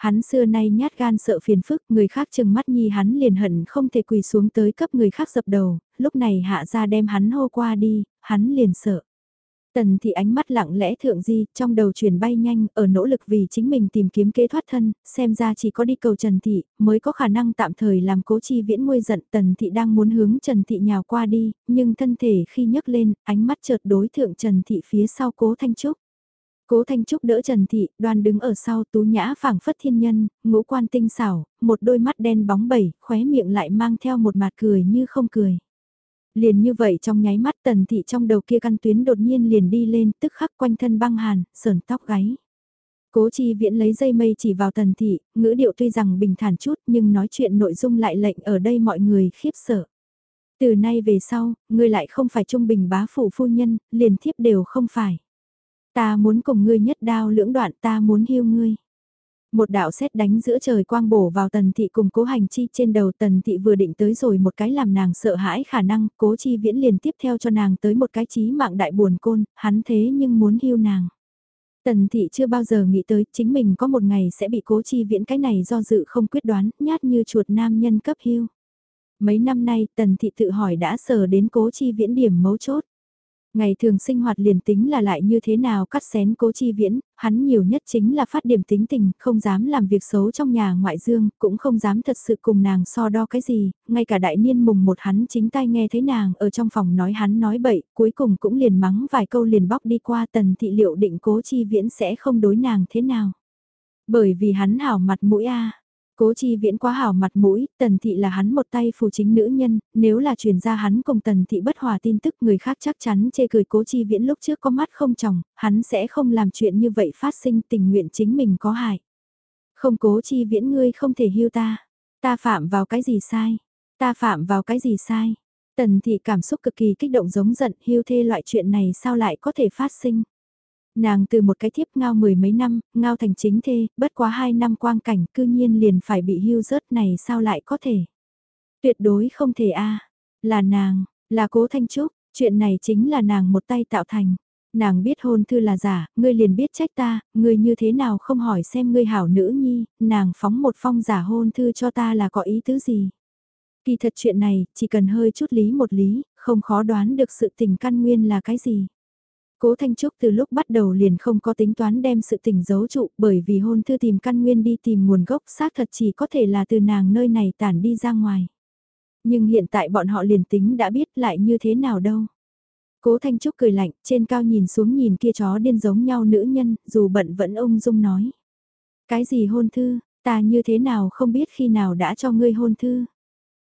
[SPEAKER 1] Hắn xưa nay nhát gan sợ phiền phức, người khác chừng mắt nhi hắn liền hận không thể quỳ xuống tới cấp người khác dập đầu, lúc này hạ ra đem hắn hô qua đi, hắn liền sợ. Tần thì ánh mắt lặng lẽ thượng di, trong đầu chuyển bay nhanh, ở nỗ lực vì chính mình tìm kiếm kế thoát thân, xem ra chỉ có đi cầu Trần Thị, mới có khả năng tạm thời làm cố chi viễn nguôi giận. Tần Thị đang muốn hướng Trần Thị nhào qua đi, nhưng thân thể khi nhấc lên, ánh mắt chợt đối thượng Trần Thị phía sau cố Thanh Trúc. Cố Thanh Trúc đỡ Trần Thị, đoan đứng ở sau tú nhã phảng phất thiên nhân, ngũ quan tinh xảo, một đôi mắt đen bóng bẩy, khóe miệng lại mang theo một mặt cười như không cười. Liền như vậy trong nháy mắt Tần Thị trong đầu kia căn tuyến đột nhiên liền đi lên, tức khắc quanh thân băng hàn, sờn tóc gáy. Cố chi viễn lấy dây mây chỉ vào Tần Thị, ngữ điệu tuy rằng bình thản chút nhưng nói chuyện nội dung lại lệnh ở đây mọi người khiếp sợ. Từ nay về sau, ngươi lại không phải trung bình bá phủ phu nhân, liền thiếp đều không phải. Ta muốn cùng ngươi nhất đao lưỡng đoạn ta muốn hiêu ngươi. Một đạo xét đánh giữa trời quang bổ vào tần thị cùng cố hành chi trên đầu tần thị vừa định tới rồi một cái làm nàng sợ hãi khả năng cố chi viễn liền tiếp theo cho nàng tới một cái chí mạng đại buồn côn, hắn thế nhưng muốn hiêu nàng. Tần thị chưa bao giờ nghĩ tới chính mình có một ngày sẽ bị cố chi viễn cái này do dự không quyết đoán, nhát như chuột nam nhân cấp hiêu. Mấy năm nay tần thị tự hỏi đã sờ đến cố chi viễn điểm mấu chốt. Ngày thường sinh hoạt liền tính là lại như thế nào cắt xén cố chi viễn, hắn nhiều nhất chính là phát điểm tính tình, không dám làm việc xấu trong nhà ngoại dương, cũng không dám thật sự cùng nàng so đo cái gì, ngay cả đại niên mùng một hắn chính tay nghe thấy nàng ở trong phòng nói hắn nói bậy, cuối cùng cũng liền mắng vài câu liền bóc đi qua tần thị liệu định cố chi viễn sẽ không đối nàng thế nào. Bởi vì hắn hảo mặt mũi a Cố chi viễn quá hảo mặt mũi, tần thị là hắn một tay phù chính nữ nhân, nếu là truyền ra hắn cùng tần thị bất hòa tin tức người khác chắc chắn chê cười cố chi viễn lúc trước có mắt không chồng, hắn sẽ không làm chuyện như vậy phát sinh tình nguyện chính mình có hại. Không cố chi viễn ngươi không thể hưu ta, ta phạm vào cái gì sai, ta phạm vào cái gì sai. Tần thị cảm xúc cực kỳ kích động giống giận hưu thê loại chuyện này sao lại có thể phát sinh. Nàng từ một cái thiếp ngao mười mấy năm, ngao thành chính thê, bất quá hai năm quang cảnh cư nhiên liền phải bị hưu rớt này sao lại có thể. Tuyệt đối không thể a là nàng, là cố thanh trúc, chuyện này chính là nàng một tay tạo thành. Nàng biết hôn thư là giả, ngươi liền biết trách ta, ngươi như thế nào không hỏi xem ngươi hảo nữ nhi, nàng phóng một phong giả hôn thư cho ta là có ý tứ gì. Kỳ thật chuyện này, chỉ cần hơi chút lý một lý, không khó đoán được sự tình căn nguyên là cái gì. Cố Thanh Trúc từ lúc bắt đầu liền không có tính toán đem sự tình giấu trụ bởi vì hôn thư tìm căn nguyên đi tìm nguồn gốc xác thật chỉ có thể là từ nàng nơi này tản đi ra ngoài. Nhưng hiện tại bọn họ liền tính đã biết lại như thế nào đâu. Cố Thanh Trúc cười lạnh, trên cao nhìn xuống nhìn kia chó điên giống nhau nữ nhân, dù bận vẫn ông dung nói. Cái gì hôn thư, ta như thế nào không biết khi nào đã cho ngươi hôn thư.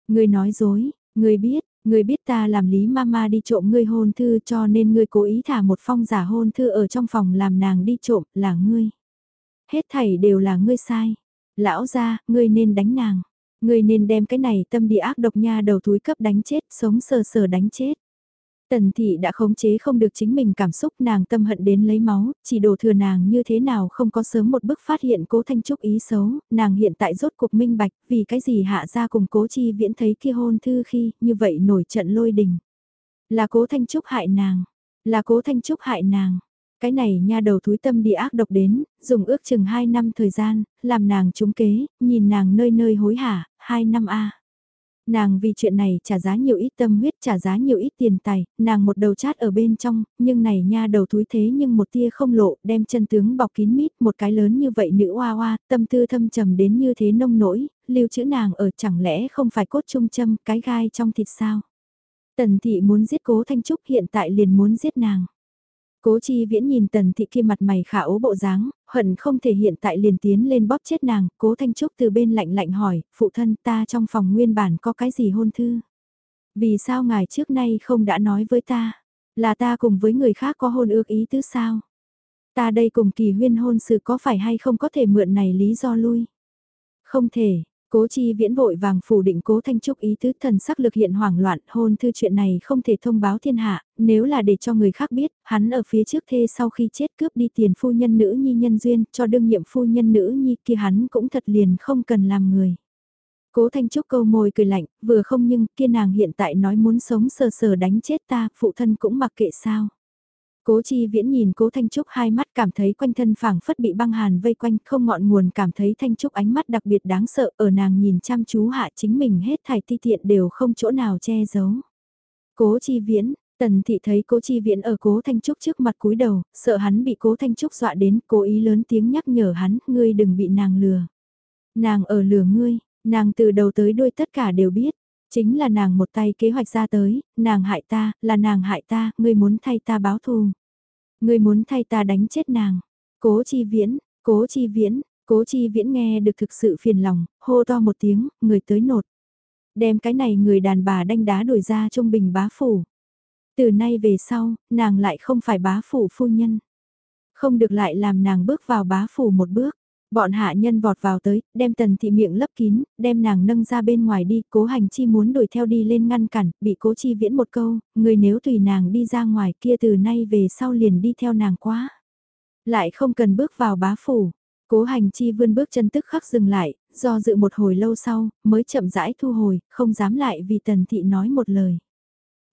[SPEAKER 1] Ngươi nói dối, ngươi biết, Ngươi biết ta làm lý mama đi trộm ngươi hôn thư cho nên ngươi cố ý thả một phong giả hôn thư ở trong phòng làm nàng đi trộm là ngươi. Hết thảy đều là ngươi sai. Lão ra, ngươi nên đánh nàng. Ngươi nên đem cái này tâm địa ác độc nha đầu túi cấp đánh chết, sống sờ sờ đánh chết. Tần thị đã khống chế không được chính mình cảm xúc nàng tâm hận đến lấy máu, chỉ đổ thừa nàng như thế nào không có sớm một bước phát hiện cố thanh trúc ý xấu, nàng hiện tại rốt cuộc minh bạch vì cái gì hạ ra cùng cố chi viễn thấy kia hôn thư khi như vậy nổi trận lôi đình. Là cố thanh trúc hại nàng, là cố thanh trúc hại nàng. Cái này nha đầu thúi tâm đi ác độc đến, dùng ước chừng 2 năm thời gian, làm nàng trúng kế, nhìn nàng nơi nơi hối hả, 2 năm a Nàng vì chuyện này trả giá nhiều ít tâm huyết trả giá nhiều ít tiền tài, nàng một đầu chát ở bên trong, nhưng này nha đầu thúi thế nhưng một tia không lộ, đem chân tướng bọc kín mít, một cái lớn như vậy nữ hoa hoa, tâm tư thâm trầm đến như thế nông nỗi, lưu chữ nàng ở chẳng lẽ không phải cốt trung châm, cái gai trong thịt sao. Tần thị muốn giết cố Thanh Trúc hiện tại liền muốn giết nàng. Cố chi viễn nhìn tần thị kia mặt mày khả ố bộ dáng, hận không thể hiện tại liền tiến lên bóp chết nàng, cố thanh trúc từ bên lạnh lạnh hỏi, phụ thân ta trong phòng nguyên bản có cái gì hôn thư? Vì sao ngài trước nay không đã nói với ta, là ta cùng với người khác có hôn ước ý tứ sao? Ta đây cùng kỳ huyên hôn sự có phải hay không có thể mượn này lý do lui? Không thể, Cố chi viễn vội vàng phủ định cố thanh trúc ý tứ thần sắc lực hiện hoảng loạn hôn thư chuyện này không thể thông báo thiên hạ, nếu là để cho người khác biết, hắn ở phía trước thê sau khi chết cướp đi tiền phu nhân nữ nhi nhân duyên cho đương nhiệm phu nhân nữ nhi kia hắn cũng thật liền không cần làm người. Cố Thanh Trúc câu môi cười lạnh, vừa không nhưng kia nàng hiện tại nói muốn sống sờ sờ đánh chết ta, phụ thân cũng mặc kệ sao. Cố chi viễn nhìn cố Thanh Trúc hai mắt cảm thấy quanh thân phảng phất bị băng hàn vây quanh không ngọn nguồn cảm thấy Thanh Trúc ánh mắt đặc biệt đáng sợ ở nàng nhìn chăm chú hạ chính mình hết thải ti tiện đều không chỗ nào che giấu. Cố chi viễn, tần thị thấy cố chi viễn ở cố Thanh Trúc trước mặt cúi đầu, sợ hắn bị cố Thanh Trúc dọa đến cố ý lớn tiếng nhắc nhở hắn, ngươi đừng bị nàng lừa. Nàng ở lừa ngươi, nàng từ đầu tới đuôi tất cả đều biết. Chính là nàng một tay kế hoạch ra tới, nàng hại ta, là nàng hại ta, ngươi muốn thay ta báo thù. Ngươi muốn thay ta đánh chết nàng. Cố chi viễn, cố chi viễn, cố chi viễn nghe được thực sự phiền lòng, hô to một tiếng, người tới nột. Đem cái này người đàn bà đanh đá đuổi ra trung bình bá phủ. Từ nay về sau, nàng lại không phải bá phủ phu nhân. Không được lại làm nàng bước vào bá phủ một bước. Bọn hạ nhân vọt vào tới, đem tần thị miệng lấp kín, đem nàng nâng ra bên ngoài đi, cố hành chi muốn đuổi theo đi lên ngăn cản, bị cố chi viễn một câu, người nếu tùy nàng đi ra ngoài kia từ nay về sau liền đi theo nàng quá. Lại không cần bước vào bá phủ, cố hành chi vươn bước chân tức khắc dừng lại, do dự một hồi lâu sau, mới chậm rãi thu hồi, không dám lại vì tần thị nói một lời.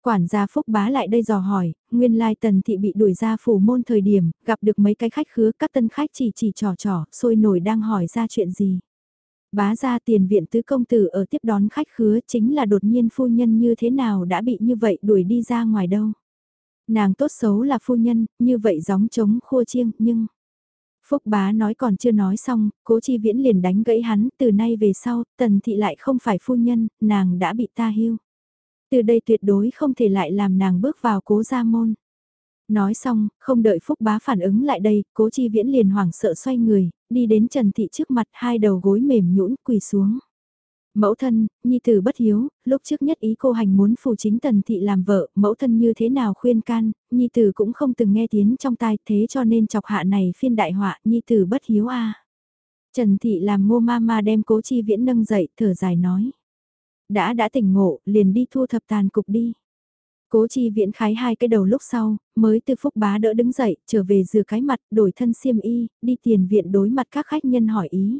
[SPEAKER 1] Quản gia Phúc Bá lại đây dò hỏi, nguyên lai tần thị bị đuổi ra phủ môn thời điểm, gặp được mấy cái khách khứa, các tân khách chỉ chỉ trò trò, sôi nổi đang hỏi ra chuyện gì. Bá ra tiền viện tứ công tử ở tiếp đón khách khứa chính là đột nhiên phu nhân như thế nào đã bị như vậy đuổi đi ra ngoài đâu. Nàng tốt xấu là phu nhân, như vậy gióng trống khua chiêng, nhưng... Phúc bá nói còn chưa nói xong, cố chi viễn liền đánh gãy hắn, từ nay về sau, tần thị lại không phải phu nhân, nàng đã bị ta hưu. Từ đây tuyệt đối không thể lại làm nàng bước vào cố gia môn. Nói xong, không đợi Phúc Bá phản ứng lại đây, cố chi viễn liền hoảng sợ xoay người, đi đến Trần Thị trước mặt hai đầu gối mềm nhũn quỳ xuống. Mẫu thân, nhi tử bất hiếu, lúc trước nhất ý cô hành muốn phù chính tần thị làm vợ, mẫu thân như thế nào khuyên can, nhi tử cũng không từng nghe tiếng trong tai thế cho nên chọc hạ này phiên đại họa, nhi tử bất hiếu a Trần thị làm ngô ma ma đem cố chi viễn nâng dậy, thở dài nói. Đã đã tỉnh ngộ, liền đi thu thập tàn cục đi. Cố chi viễn khái hai cái đầu lúc sau, mới từ phúc bá đỡ đứng dậy, trở về rửa cái mặt, đổi thân xiêm y, đi tiền viện đối mặt các khách nhân hỏi ý.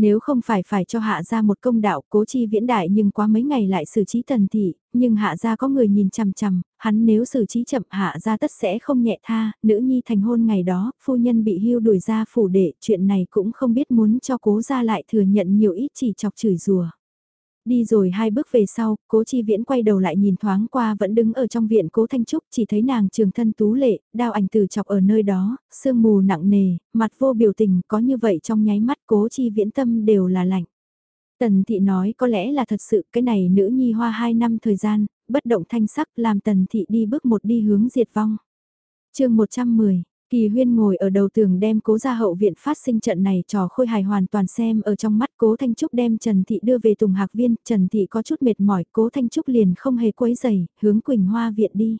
[SPEAKER 1] Nếu không phải phải cho hạ ra một công đạo cố chi viễn đại nhưng quá mấy ngày lại xử trí tần thị, nhưng hạ ra có người nhìn chằm chằm, hắn nếu xử trí chậm hạ ra tất sẽ không nhẹ tha, nữ nhi thành hôn ngày đó, phu nhân bị hưu đuổi ra phủ đệ, chuyện này cũng không biết muốn cho cố ra lại thừa nhận nhiều ít chỉ chọc chửi rùa. Đi rồi hai bước về sau, cố chi viễn quay đầu lại nhìn thoáng qua vẫn đứng ở trong viện cố Thanh Trúc chỉ thấy nàng trường thân tú lệ, đao ảnh từ chọc ở nơi đó, sương mù nặng nề, mặt vô biểu tình có như vậy trong nháy mắt cố chi viễn tâm đều là lạnh. Tần thị nói có lẽ là thật sự cái này nữ nhi hoa hai năm thời gian, bất động thanh sắc làm tần thị đi bước một đi hướng diệt vong. chương 110, Kỳ huyên ngồi ở đầu tường đem cố gia hậu viện phát sinh trận này trò khôi hài hoàn toàn xem ở trong mắt cố Thanh Trúc đem Trần Thị đưa về Tùng Hạc Viên, Trần Thị có chút mệt mỏi, cố Thanh Trúc liền không hề quấy giày, hướng Quỳnh Hoa viện đi.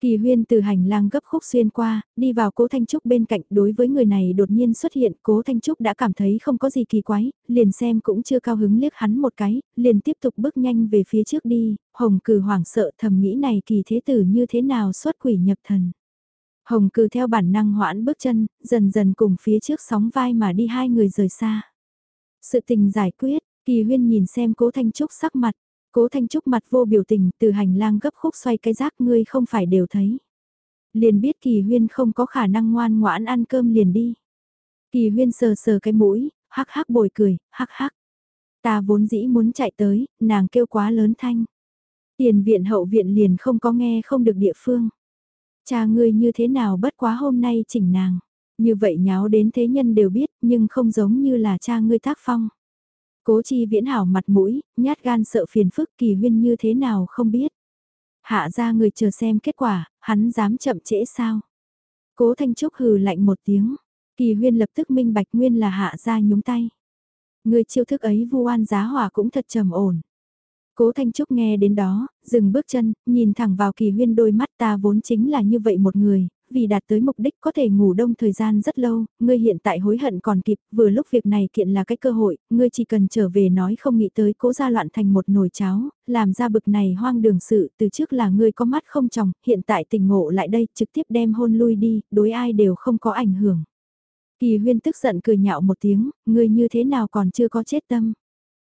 [SPEAKER 1] Kỳ huyên từ hành lang gấp khúc xuyên qua, đi vào cố Thanh Trúc bên cạnh đối với người này đột nhiên xuất hiện cố Thanh Trúc đã cảm thấy không có gì kỳ quái, liền xem cũng chưa cao hứng liếc hắn một cái, liền tiếp tục bước nhanh về phía trước đi, hồng cử hoảng sợ thầm nghĩ này kỳ thế tử như thế nào xuất quỷ nhập thần. Hồng cừ theo bản năng hoãn bước chân, dần dần cùng phía trước sóng vai mà đi hai người rời xa. Sự tình giải quyết, kỳ huyên nhìn xem cố Thanh Trúc sắc mặt, cố Thanh Trúc mặt vô biểu tình từ hành lang gấp khúc xoay cái rác ngươi không phải đều thấy. Liền biết kỳ huyên không có khả năng ngoan ngoãn ăn cơm liền đi. Kỳ huyên sờ sờ cái mũi, hắc hắc bồi cười, hắc hắc. Ta vốn dĩ muốn chạy tới, nàng kêu quá lớn thanh. Tiền viện hậu viện liền không có nghe không được địa phương. Cha ngươi như thế nào bất quá hôm nay chỉnh nàng. Như vậy nháo đến thế nhân đều biết nhưng không giống như là cha ngươi tác phong. Cố chi viễn hảo mặt mũi, nhát gan sợ phiền phức kỳ huyên như thế nào không biết. Hạ ra người chờ xem kết quả, hắn dám chậm trễ sao. Cố Thanh Trúc hừ lạnh một tiếng, kỳ huyên lập tức minh bạch nguyên là hạ ra nhúng tay. Người chiêu thức ấy vu oan giá hỏa cũng thật trầm ổn. Cố Thanh Trúc nghe đến đó, dừng bước chân, nhìn thẳng vào kỳ huyên đôi mắt ta vốn chính là như vậy một người, vì đạt tới mục đích có thể ngủ đông thời gian rất lâu, ngươi hiện tại hối hận còn kịp, vừa lúc việc này kiện là cái cơ hội, ngươi chỉ cần trở về nói không nghĩ tới cố ra loạn thành một nồi cháo, làm ra bực này hoang đường sự, từ trước là ngươi có mắt không chồng, hiện tại tình ngộ lại đây, trực tiếp đem hôn lui đi, đối ai đều không có ảnh hưởng. Kỳ huyên tức giận cười nhạo một tiếng, ngươi như thế nào còn chưa có chết tâm.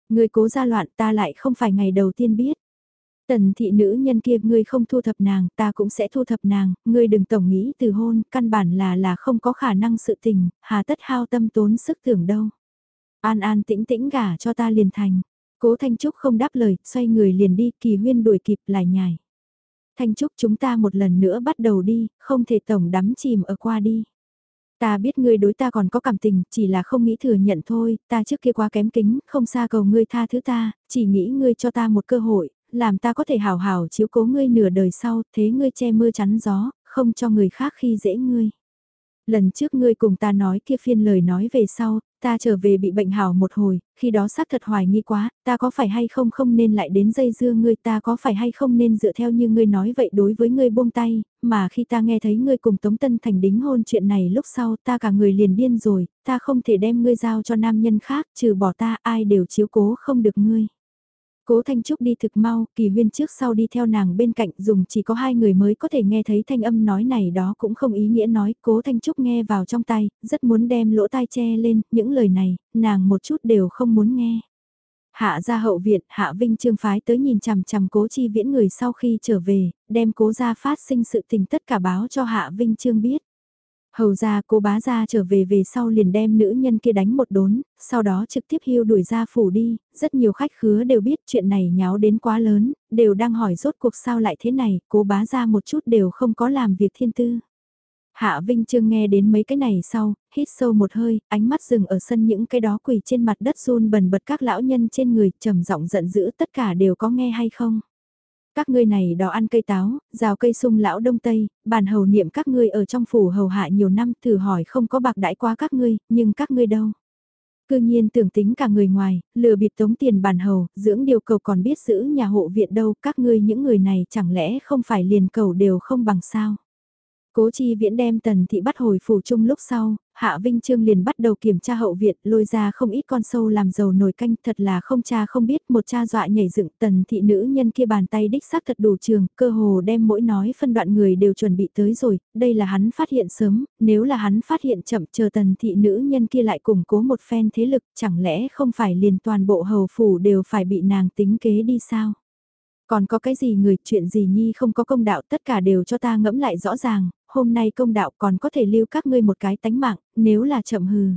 [SPEAKER 1] Ngươi cố ra loạn ta lại không phải ngày đầu tiên biết. Tần thị nữ nhân kia ngươi không thu thập nàng, ta cũng sẽ thu thập nàng, ngươi đừng tổng nghĩ từ hôn, căn bản là là không có khả năng sự tình, hà tất hao tâm tốn sức tưởng đâu. An an tĩnh tĩnh gả cho ta liền thành. Cố Thanh Trúc không đáp lời, xoay người liền đi, kỳ huyên đuổi kịp lại nhài. Thanh Trúc chúng ta một lần nữa bắt đầu đi, không thể tổng đắm chìm ở qua đi. Ta biết ngươi đối ta còn có cảm tình, chỉ là không nghĩ thừa nhận thôi, ta trước kia quá kém kính, không xa cầu ngươi tha thứ ta, chỉ nghĩ ngươi cho ta một cơ hội, làm ta có thể hào hào chiếu cố ngươi nửa đời sau, thế ngươi che mưa chắn gió, không cho người khác khi dễ ngươi. Lần trước ngươi cùng ta nói kia phiên lời nói về sau, ta trở về bị bệnh hào một hồi, khi đó xác thật hoài nghi quá, ta có phải hay không không nên lại đến dây dưa ngươi ta có phải hay không nên dựa theo như ngươi nói vậy đối với ngươi buông tay, mà khi ta nghe thấy ngươi cùng Tống Tân Thành đính hôn chuyện này lúc sau ta cả người liền điên rồi, ta không thể đem ngươi giao cho nam nhân khác trừ bỏ ta ai đều chiếu cố không được ngươi. Cố Thanh Trúc đi thực mau, kỳ huyên trước sau đi theo nàng bên cạnh dùng chỉ có hai người mới có thể nghe thấy thanh âm nói này đó cũng không ý nghĩa nói. Cố Thanh Trúc nghe vào trong tay, rất muốn đem lỗ tai che lên, những lời này, nàng một chút đều không muốn nghe. Hạ ra hậu viện, Hạ Vinh Trương phái tới nhìn chằm chằm cố chi viễn người sau khi trở về, đem cố ra phát sinh sự tình tất cả báo cho Hạ Vinh Trương biết. Hầu ra cô bá ra trở về về sau liền đem nữ nhân kia đánh một đốn, sau đó trực tiếp hưu đuổi ra phủ đi, rất nhiều khách khứa đều biết chuyện này nháo đến quá lớn, đều đang hỏi rốt cuộc sao lại thế này, cô bá ra một chút đều không có làm việc thiên tư. Hạ Vinh Trương nghe đến mấy cái này sau, hít sâu một hơi, ánh mắt dừng ở sân những cái đó quỳ trên mặt đất run bần bật các lão nhân trên người, trầm giọng giận dữ tất cả đều có nghe hay không. Các ngươi này đó ăn cây táo, rào cây sung lão đông tây, bàn hầu niệm các ngươi ở trong phủ hầu hạ nhiều năm thử hỏi không có bạc đãi qua các ngươi, nhưng các ngươi đâu. Cư nhiên tưởng tính cả người ngoài, lừa bịp tống tiền bàn hầu, dưỡng điều cầu còn biết giữ nhà hộ viện đâu, các ngươi những người này chẳng lẽ không phải liền cầu đều không bằng sao. Cố chi viễn đem tần thị bắt hồi phủ chung lúc sau, Hạ Vinh Trương liền bắt đầu kiểm tra hậu viện, lôi ra không ít con sâu làm dầu nồi canh, thật là không cha không biết, một cha dọa nhảy dựng tần thị nữ nhân kia bàn tay đích xác thật đủ trường, cơ hồ đem mỗi nói phân đoạn người đều chuẩn bị tới rồi, đây là hắn phát hiện sớm, nếu là hắn phát hiện chậm chờ tần thị nữ nhân kia lại củng cố một phen thế lực, chẳng lẽ không phải liền toàn bộ hầu phủ đều phải bị nàng tính kế đi sao? Còn có cái gì người, chuyện gì nhi không có công đạo tất cả đều cho ta ngẫm lại rõ ràng, hôm nay công đạo còn có thể lưu các ngươi một cái tánh mạng, nếu là chậm hừ.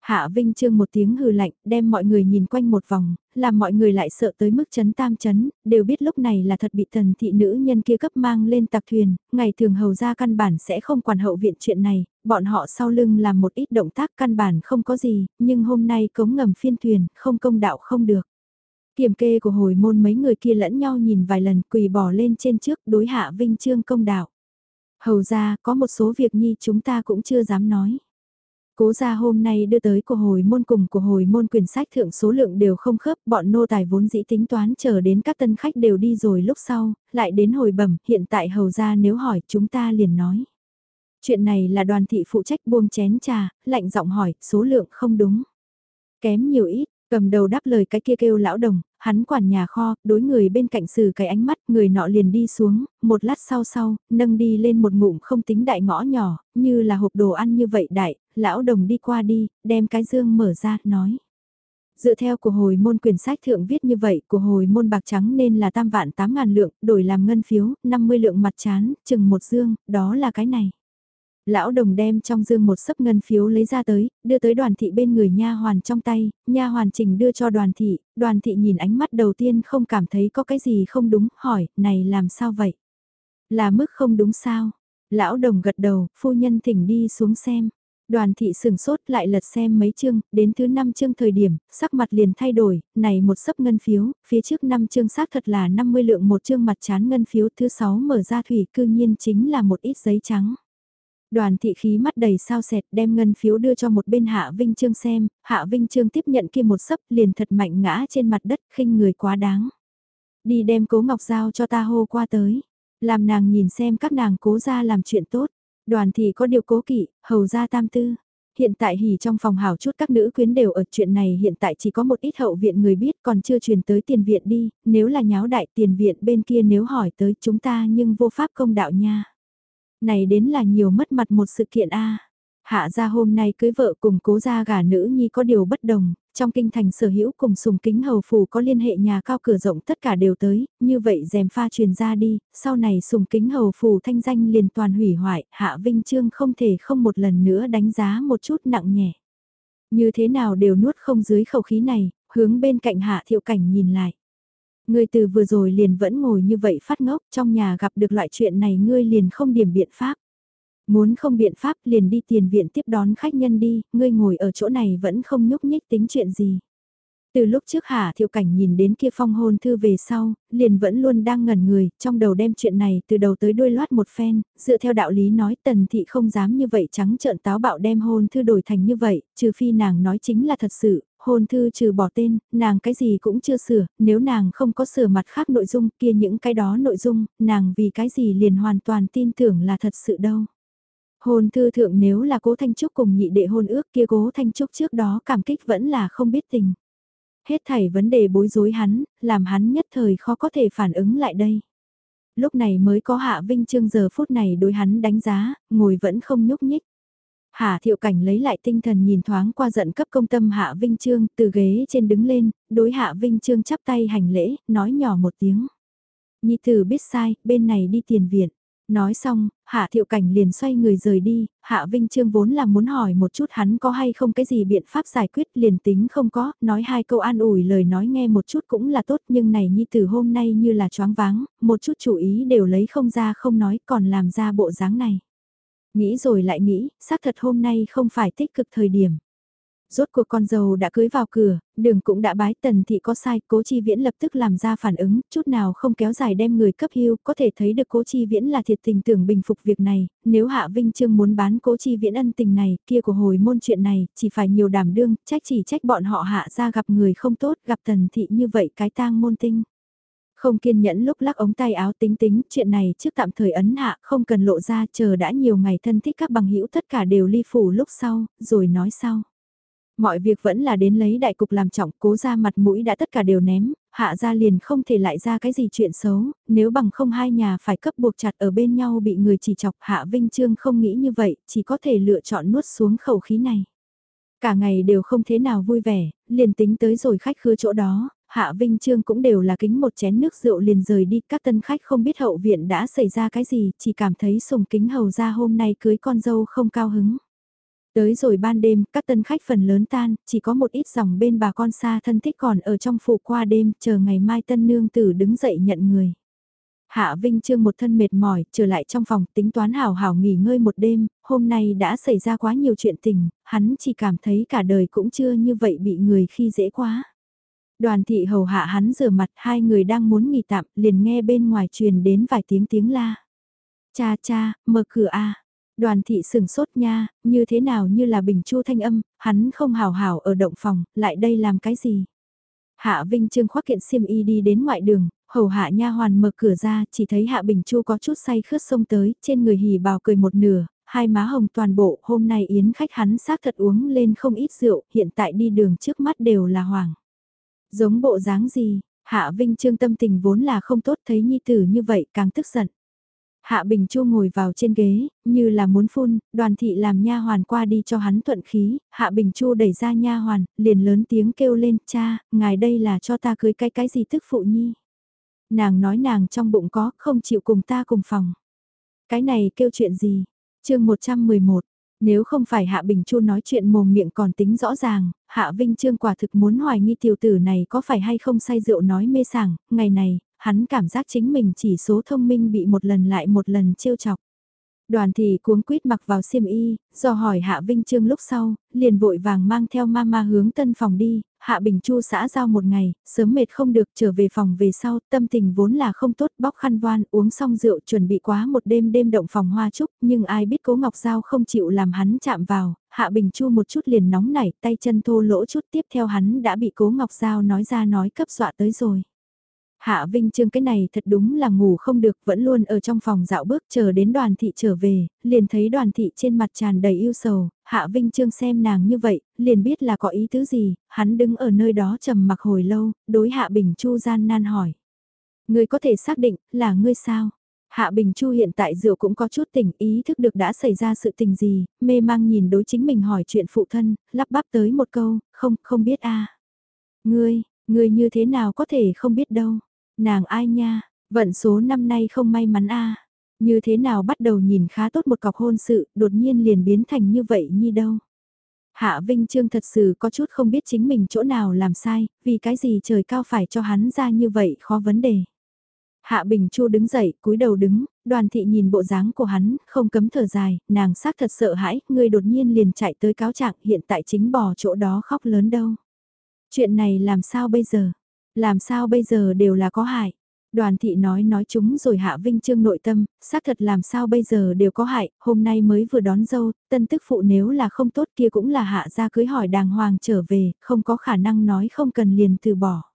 [SPEAKER 1] Hạ Vinh Trương một tiếng hừ lạnh, đem mọi người nhìn quanh một vòng, làm mọi người lại sợ tới mức chấn tam chấn, đều biết lúc này là thật bị thần thị nữ nhân kia cấp mang lên tạc thuyền, ngày thường hầu ra căn bản sẽ không quản hậu viện chuyện này, bọn họ sau lưng làm một ít động tác căn bản không có gì, nhưng hôm nay cống ngầm phiên thuyền, không công đạo không được. Kiểm kê của hồi môn mấy người kia lẫn nhau nhìn vài lần quỳ bỏ lên trên trước đối hạ Vinh Trương công đạo. Hầu ra, có một số việc nhi chúng ta cũng chưa dám nói. Cố gia hôm nay đưa tới của hồi môn cùng của hồi môn quyển sách thượng số lượng đều không khớp, bọn nô tài vốn dĩ tính toán chờ đến các tân khách đều đi rồi lúc sau, lại đến hồi bẩm, hiện tại hầu gia nếu hỏi chúng ta liền nói. Chuyện này là đoàn thị phụ trách buông chén trà, lạnh giọng hỏi, số lượng không đúng. Kém nhiều ít, Cầm đầu đáp lời cái kia kêu lão đồng, hắn quản nhà kho, đối người bên cạnh xử cái ánh mắt, người nọ liền đi xuống, một lát sau sau, nâng đi lên một ngụm không tính đại ngõ nhỏ, như là hộp đồ ăn như vậy đại, lão đồng đi qua đi, đem cái dương mở ra, nói. Dựa theo của hồi môn quyển sách thượng viết như vậy, của hồi môn bạc trắng nên là tam vạn tám ngàn lượng, đổi làm ngân phiếu, 50 lượng mặt chán, chừng một dương, đó là cái này. Lão đồng đem trong dương một sấp ngân phiếu lấy ra tới, đưa tới đoàn thị bên người nha hoàn trong tay, nha hoàn trình đưa cho đoàn thị, đoàn thị nhìn ánh mắt đầu tiên không cảm thấy có cái gì không đúng, hỏi, này làm sao vậy? Là mức không đúng sao? Lão đồng gật đầu, phu nhân thỉnh đi xuống xem. Đoàn thị sừng sốt lại lật xem mấy chương, đến thứ năm chương thời điểm, sắc mặt liền thay đổi, này một sấp ngân phiếu, phía trước năm chương xác thật là 50 lượng một chương mặt chán ngân phiếu, thứ sáu mở ra thủy cư nhiên chính là một ít giấy trắng. Đoàn thị khí mắt đầy sao sẹt đem ngân phiếu đưa cho một bên Hạ Vinh Trương xem, Hạ Vinh Trương tiếp nhận kia một sấp liền thật mạnh ngã trên mặt đất khinh người quá đáng. Đi đem cố ngọc giao cho ta hô qua tới, làm nàng nhìn xem các nàng cố ra làm chuyện tốt. Đoàn thị có điều cố kỵ, hầu ra tam tư. Hiện tại hỉ trong phòng hảo chút các nữ quyến đều ở chuyện này hiện tại chỉ có một ít hậu viện người biết còn chưa truyền tới tiền viện đi, nếu là nháo đại tiền viện bên kia nếu hỏi tới chúng ta nhưng vô pháp công đạo nha. Này đến là nhiều mất mặt một sự kiện a Hạ gia hôm nay cưới vợ cùng cố gia gả nữ nhi có điều bất đồng, trong kinh thành sở hữu cùng sùng kính hầu phủ có liên hệ nhà cao cửa rộng tất cả đều tới, như vậy dèm pha truyền ra đi, sau này sùng kính hầu phủ thanh danh liền toàn hủy hoại, hạ vinh trương không thể không một lần nữa đánh giá một chút nặng nhẹ. Như thế nào đều nuốt không dưới khẩu khí này, hướng bên cạnh hạ thiệu cảnh nhìn lại. Ngươi từ vừa rồi liền vẫn ngồi như vậy phát ngốc trong nhà gặp được loại chuyện này ngươi liền không điểm biện pháp. Muốn không biện pháp liền đi tiền viện tiếp đón khách nhân đi, ngươi ngồi ở chỗ này vẫn không nhúc nhích tính chuyện gì. Từ lúc trước Hà Thiệu Cảnh nhìn đến kia phong hôn thư về sau, liền vẫn luôn đang ngẩn người, trong đầu đem chuyện này từ đầu tới đuôi loát một phen, dựa theo đạo lý nói tần thị không dám như vậy trắng trợn táo bạo đem hôn thư đổi thành như vậy, trừ phi nàng nói chính là thật sự, hôn thư trừ bỏ tên, nàng cái gì cũng chưa sửa, nếu nàng không có sửa mặt khác nội dung kia những cái đó nội dung, nàng vì cái gì liền hoàn toàn tin tưởng là thật sự đâu. Hôn thư thượng nếu là cố Thanh Trúc cùng nhị đệ hôn ước kia cố Thanh Trúc trước đó cảm kích vẫn là không biết tình. Hết thảy vấn đề bối rối hắn, làm hắn nhất thời khó có thể phản ứng lại đây. Lúc này mới có Hạ Vinh Trương giờ phút này đối hắn đánh giá, ngồi vẫn không nhúc nhích. Hạ thiệu cảnh lấy lại tinh thần nhìn thoáng qua giận cấp công tâm Hạ Vinh Trương, từ ghế trên đứng lên, đối Hạ Vinh Trương chắp tay hành lễ, nói nhỏ một tiếng. Nhi tử biết sai, bên này đi tiền viện. Nói xong, Hạ Thiệu Cảnh liền xoay người rời đi, Hạ Vinh Trương vốn là muốn hỏi một chút hắn có hay không cái gì biện pháp giải quyết liền tính không có, nói hai câu an ủi lời nói nghe một chút cũng là tốt nhưng này nhi từ hôm nay như là choáng váng, một chút chủ ý đều lấy không ra không nói còn làm ra bộ dáng này. Nghĩ rồi lại nghĩ, xác thật hôm nay không phải tích cực thời điểm rốt cuộc con dâu đã cưới vào cửa, đường cũng đã bái tần thị có sai, cố chi viễn lập tức làm ra phản ứng, chút nào không kéo dài đem người cấp hưu, có thể thấy được cố chi viễn là thiệt tình tưởng bình phục việc này, nếu Hạ Vinh Trương muốn bán cố chi viễn ân tình này, kia của hồi môn chuyện này, chỉ phải nhiều đảm đương, trách chỉ trách bọn họ hạ ra gặp người không tốt, gặp tần thị như vậy cái tang môn tinh. Không kiên nhẫn lúc lắc ống tay áo tính tính, chuyện này trước tạm thời ấn hạ, không cần lộ ra, chờ đã nhiều ngày thân thích các bằng hữu tất cả đều ly phủ lúc sau, rồi nói sau. Mọi việc vẫn là đến lấy đại cục làm trọng, cố ra mặt mũi đã tất cả đều ném, hạ ra liền không thể lại ra cái gì chuyện xấu, nếu bằng không hai nhà phải cấp buộc chặt ở bên nhau bị người chỉ chọc hạ Vinh Trương không nghĩ như vậy, chỉ có thể lựa chọn nuốt xuống khẩu khí này. Cả ngày đều không thế nào vui vẻ, liền tính tới rồi khách khứa chỗ đó, Hạ Vinh Trương cũng đều là kính một chén nước rượu liền rời đi, các tân khách không biết hậu viện đã xảy ra cái gì, chỉ cảm thấy sùng kính hầu ra hôm nay cưới con dâu không cao hứng. Tới rồi ban đêm, các tân khách phần lớn tan, chỉ có một ít dòng bên bà con xa thân thích còn ở trong phủ qua đêm, chờ ngày mai tân nương tử đứng dậy nhận người. Hạ Vinh Trương một thân mệt mỏi, trở lại trong phòng, tính toán hảo hảo nghỉ ngơi một đêm, hôm nay đã xảy ra quá nhiều chuyện tình, hắn chỉ cảm thấy cả đời cũng chưa như vậy bị người khi dễ quá. Đoàn thị hầu hạ hắn rửa mặt, hai người đang muốn nghỉ tạm, liền nghe bên ngoài truyền đến vài tiếng tiếng la. Cha cha, mở cửa a Đoàn thị sừng sốt nha, như thế nào như là bình chu thanh âm, hắn không hào hảo ở động phòng, lại đây làm cái gì? Hạ Vinh Trương khoác kiện xiêm y đi đến ngoại đường, hầu hạ nha hoàn mở cửa ra, chỉ thấy Hạ Bình Chu có chút say khướt sông tới, trên người hỉ bào cười một nửa, hai má hồng toàn bộ, hôm nay yến khách hắn xác thật uống lên không ít rượu, hiện tại đi đường trước mắt đều là hoàng. Giống bộ dáng gì, Hạ Vinh Trương tâm tình vốn là không tốt thấy nhi tử như vậy càng tức giận. Hạ Bình Chu ngồi vào trên ghế, như là muốn phun, đoàn thị làm nha hoàn qua đi cho hắn thuận khí, Hạ Bình Chu đẩy ra nha hoàn, liền lớn tiếng kêu lên, cha, ngài đây là cho ta cưới cái cái gì tức phụ nhi. Nàng nói nàng trong bụng có, không chịu cùng ta cùng phòng. Cái này kêu chuyện gì? chương 111, nếu không phải Hạ Bình Chu nói chuyện mồm miệng còn tính rõ ràng, Hạ Vinh Trương quả thực muốn hoài nghi tiểu tử này có phải hay không say rượu nói mê sảng, ngày này, hắn cảm giác chính mình chỉ số thông minh bị một lần lại một lần trêu chọc. Đoàn thì cuống quýt mặc vào xiêm y, do hỏi Hạ Vinh Trương lúc sau, liền vội vàng mang theo mama hướng tân phòng đi, Hạ Bình Chu xã giao một ngày, sớm mệt không được trở về phòng về sau, tâm tình vốn là không tốt bóc khăn voan, uống xong rượu chuẩn bị quá một đêm đêm động phòng hoa trúc, nhưng ai biết cố Ngọc Giao không chịu làm hắn chạm vào, Hạ Bình Chu một chút liền nóng nảy, tay chân thô lỗ chút tiếp theo hắn đã bị cố Ngọc Giao nói ra nói cấp dọa tới rồi. Hạ Vinh Trương cái này thật đúng là ngủ không được vẫn luôn ở trong phòng dạo bước chờ đến đoàn thị trở về, liền thấy đoàn thị trên mặt tràn đầy yêu sầu, Hạ Vinh Trương xem nàng như vậy, liền biết là có ý tứ gì, hắn đứng ở nơi đó trầm mặc hồi lâu, đối Hạ Bình Chu gian nan hỏi. Ngươi có thể xác định là ngươi sao? Hạ Bình Chu hiện tại rượu cũng có chút tỉnh ý thức được đã xảy ra sự tình gì, mê mang nhìn đối chính mình hỏi chuyện phụ thân, lắp bắp tới một câu, không, không biết a Ngươi, ngươi như thế nào có thể không biết đâu. Nàng ai nha, vận số năm nay không may mắn a Như thế nào bắt đầu nhìn khá tốt một cọc hôn sự, đột nhiên liền biến thành như vậy như đâu. Hạ Vinh Trương thật sự có chút không biết chính mình chỗ nào làm sai, vì cái gì trời cao phải cho hắn ra như vậy khó vấn đề. Hạ Bình Chu đứng dậy, cúi đầu đứng, đoàn thị nhìn bộ dáng của hắn, không cấm thở dài, nàng xác thật sợ hãi, người đột nhiên liền chạy tới cáo trạng hiện tại chính bỏ chỗ đó khóc lớn đâu. Chuyện này làm sao bây giờ? Làm sao bây giờ đều là có hại? Đoàn thị nói nói chúng rồi hạ vinh trương nội tâm, xác thật làm sao bây giờ đều có hại, hôm nay mới vừa đón dâu, tân tức phụ nếu là không tốt kia cũng là hạ ra cưới hỏi đàng hoàng trở về, không có khả năng nói không cần liền từ bỏ.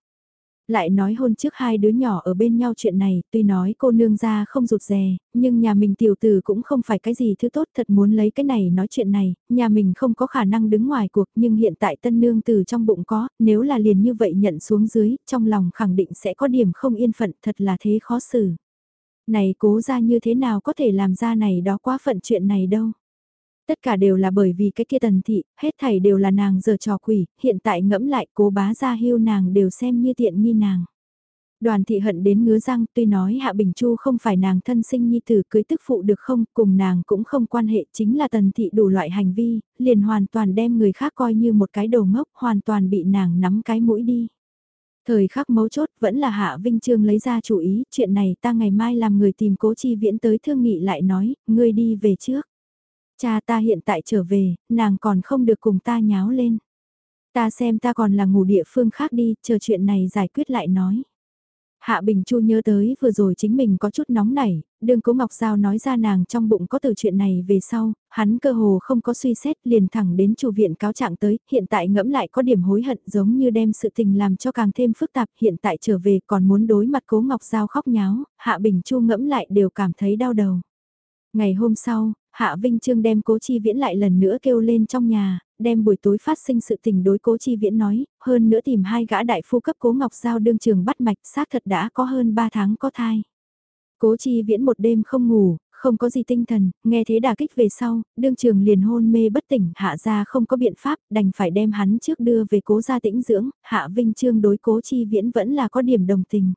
[SPEAKER 1] Lại nói hôn trước hai đứa nhỏ ở bên nhau chuyện này, tuy nói cô nương ra không rụt rè, nhưng nhà mình tiểu tử cũng không phải cái gì thứ tốt thật muốn lấy cái này nói chuyện này, nhà mình không có khả năng đứng ngoài cuộc nhưng hiện tại tân nương từ trong bụng có, nếu là liền như vậy nhận xuống dưới, trong lòng khẳng định sẽ có điểm không yên phận thật là thế khó xử. Này cố ra như thế nào có thể làm ra này đó quá phận chuyện này đâu. Tất cả đều là bởi vì cái kia tần thị, hết thảy đều là nàng giờ trò quỷ, hiện tại ngẫm lại cố bá ra hưu nàng đều xem như tiện nghi nàng. Đoàn thị hận đến ngứa răng tuy nói Hạ Bình Chu không phải nàng thân sinh nhi tử cưới tức phụ được không, cùng nàng cũng không quan hệ chính là tần thị đủ loại hành vi, liền hoàn toàn đem người khác coi như một cái đầu ngốc, hoàn toàn bị nàng nắm cái mũi đi. Thời khắc mấu chốt vẫn là Hạ Vinh Trương lấy ra chủ ý, chuyện này ta ngày mai làm người tìm cố chi viễn tới thương nghị lại nói, ngươi đi về trước. Cha ta hiện tại trở về, nàng còn không được cùng ta nháo lên. Ta xem ta còn là ngủ địa phương khác đi, chờ chuyện này giải quyết lại nói. Hạ Bình Chu nhớ tới vừa rồi chính mình có chút nóng nảy, đương cố Ngọc Giao nói ra nàng trong bụng có từ chuyện này về sau, hắn cơ hồ không có suy xét liền thẳng đến chủ viện cáo trạng tới, hiện tại ngẫm lại có điểm hối hận giống như đem sự tình làm cho càng thêm phức tạp, hiện tại trở về còn muốn đối mặt cố Ngọc Giao khóc nháo, Hạ Bình Chu ngẫm lại đều cảm thấy đau đầu. Ngày hôm sau, Hạ Vinh Trương đem Cố Chi Viễn lại lần nữa kêu lên trong nhà, đem buổi tối phát sinh sự tình đối Cố Chi Viễn nói, hơn nữa tìm hai gã đại phu cấp Cố Ngọc Giao đương trường bắt mạch xác thật đã có hơn 3 tháng có thai. Cố Chi Viễn một đêm không ngủ, không có gì tinh thần, nghe thế đả kích về sau, đương trường liền hôn mê bất tỉnh, hạ gia không có biện pháp, đành phải đem hắn trước đưa về cố gia tĩnh dưỡng, hạ vinh trương đối cố chi viễn vẫn là có điểm đồng tình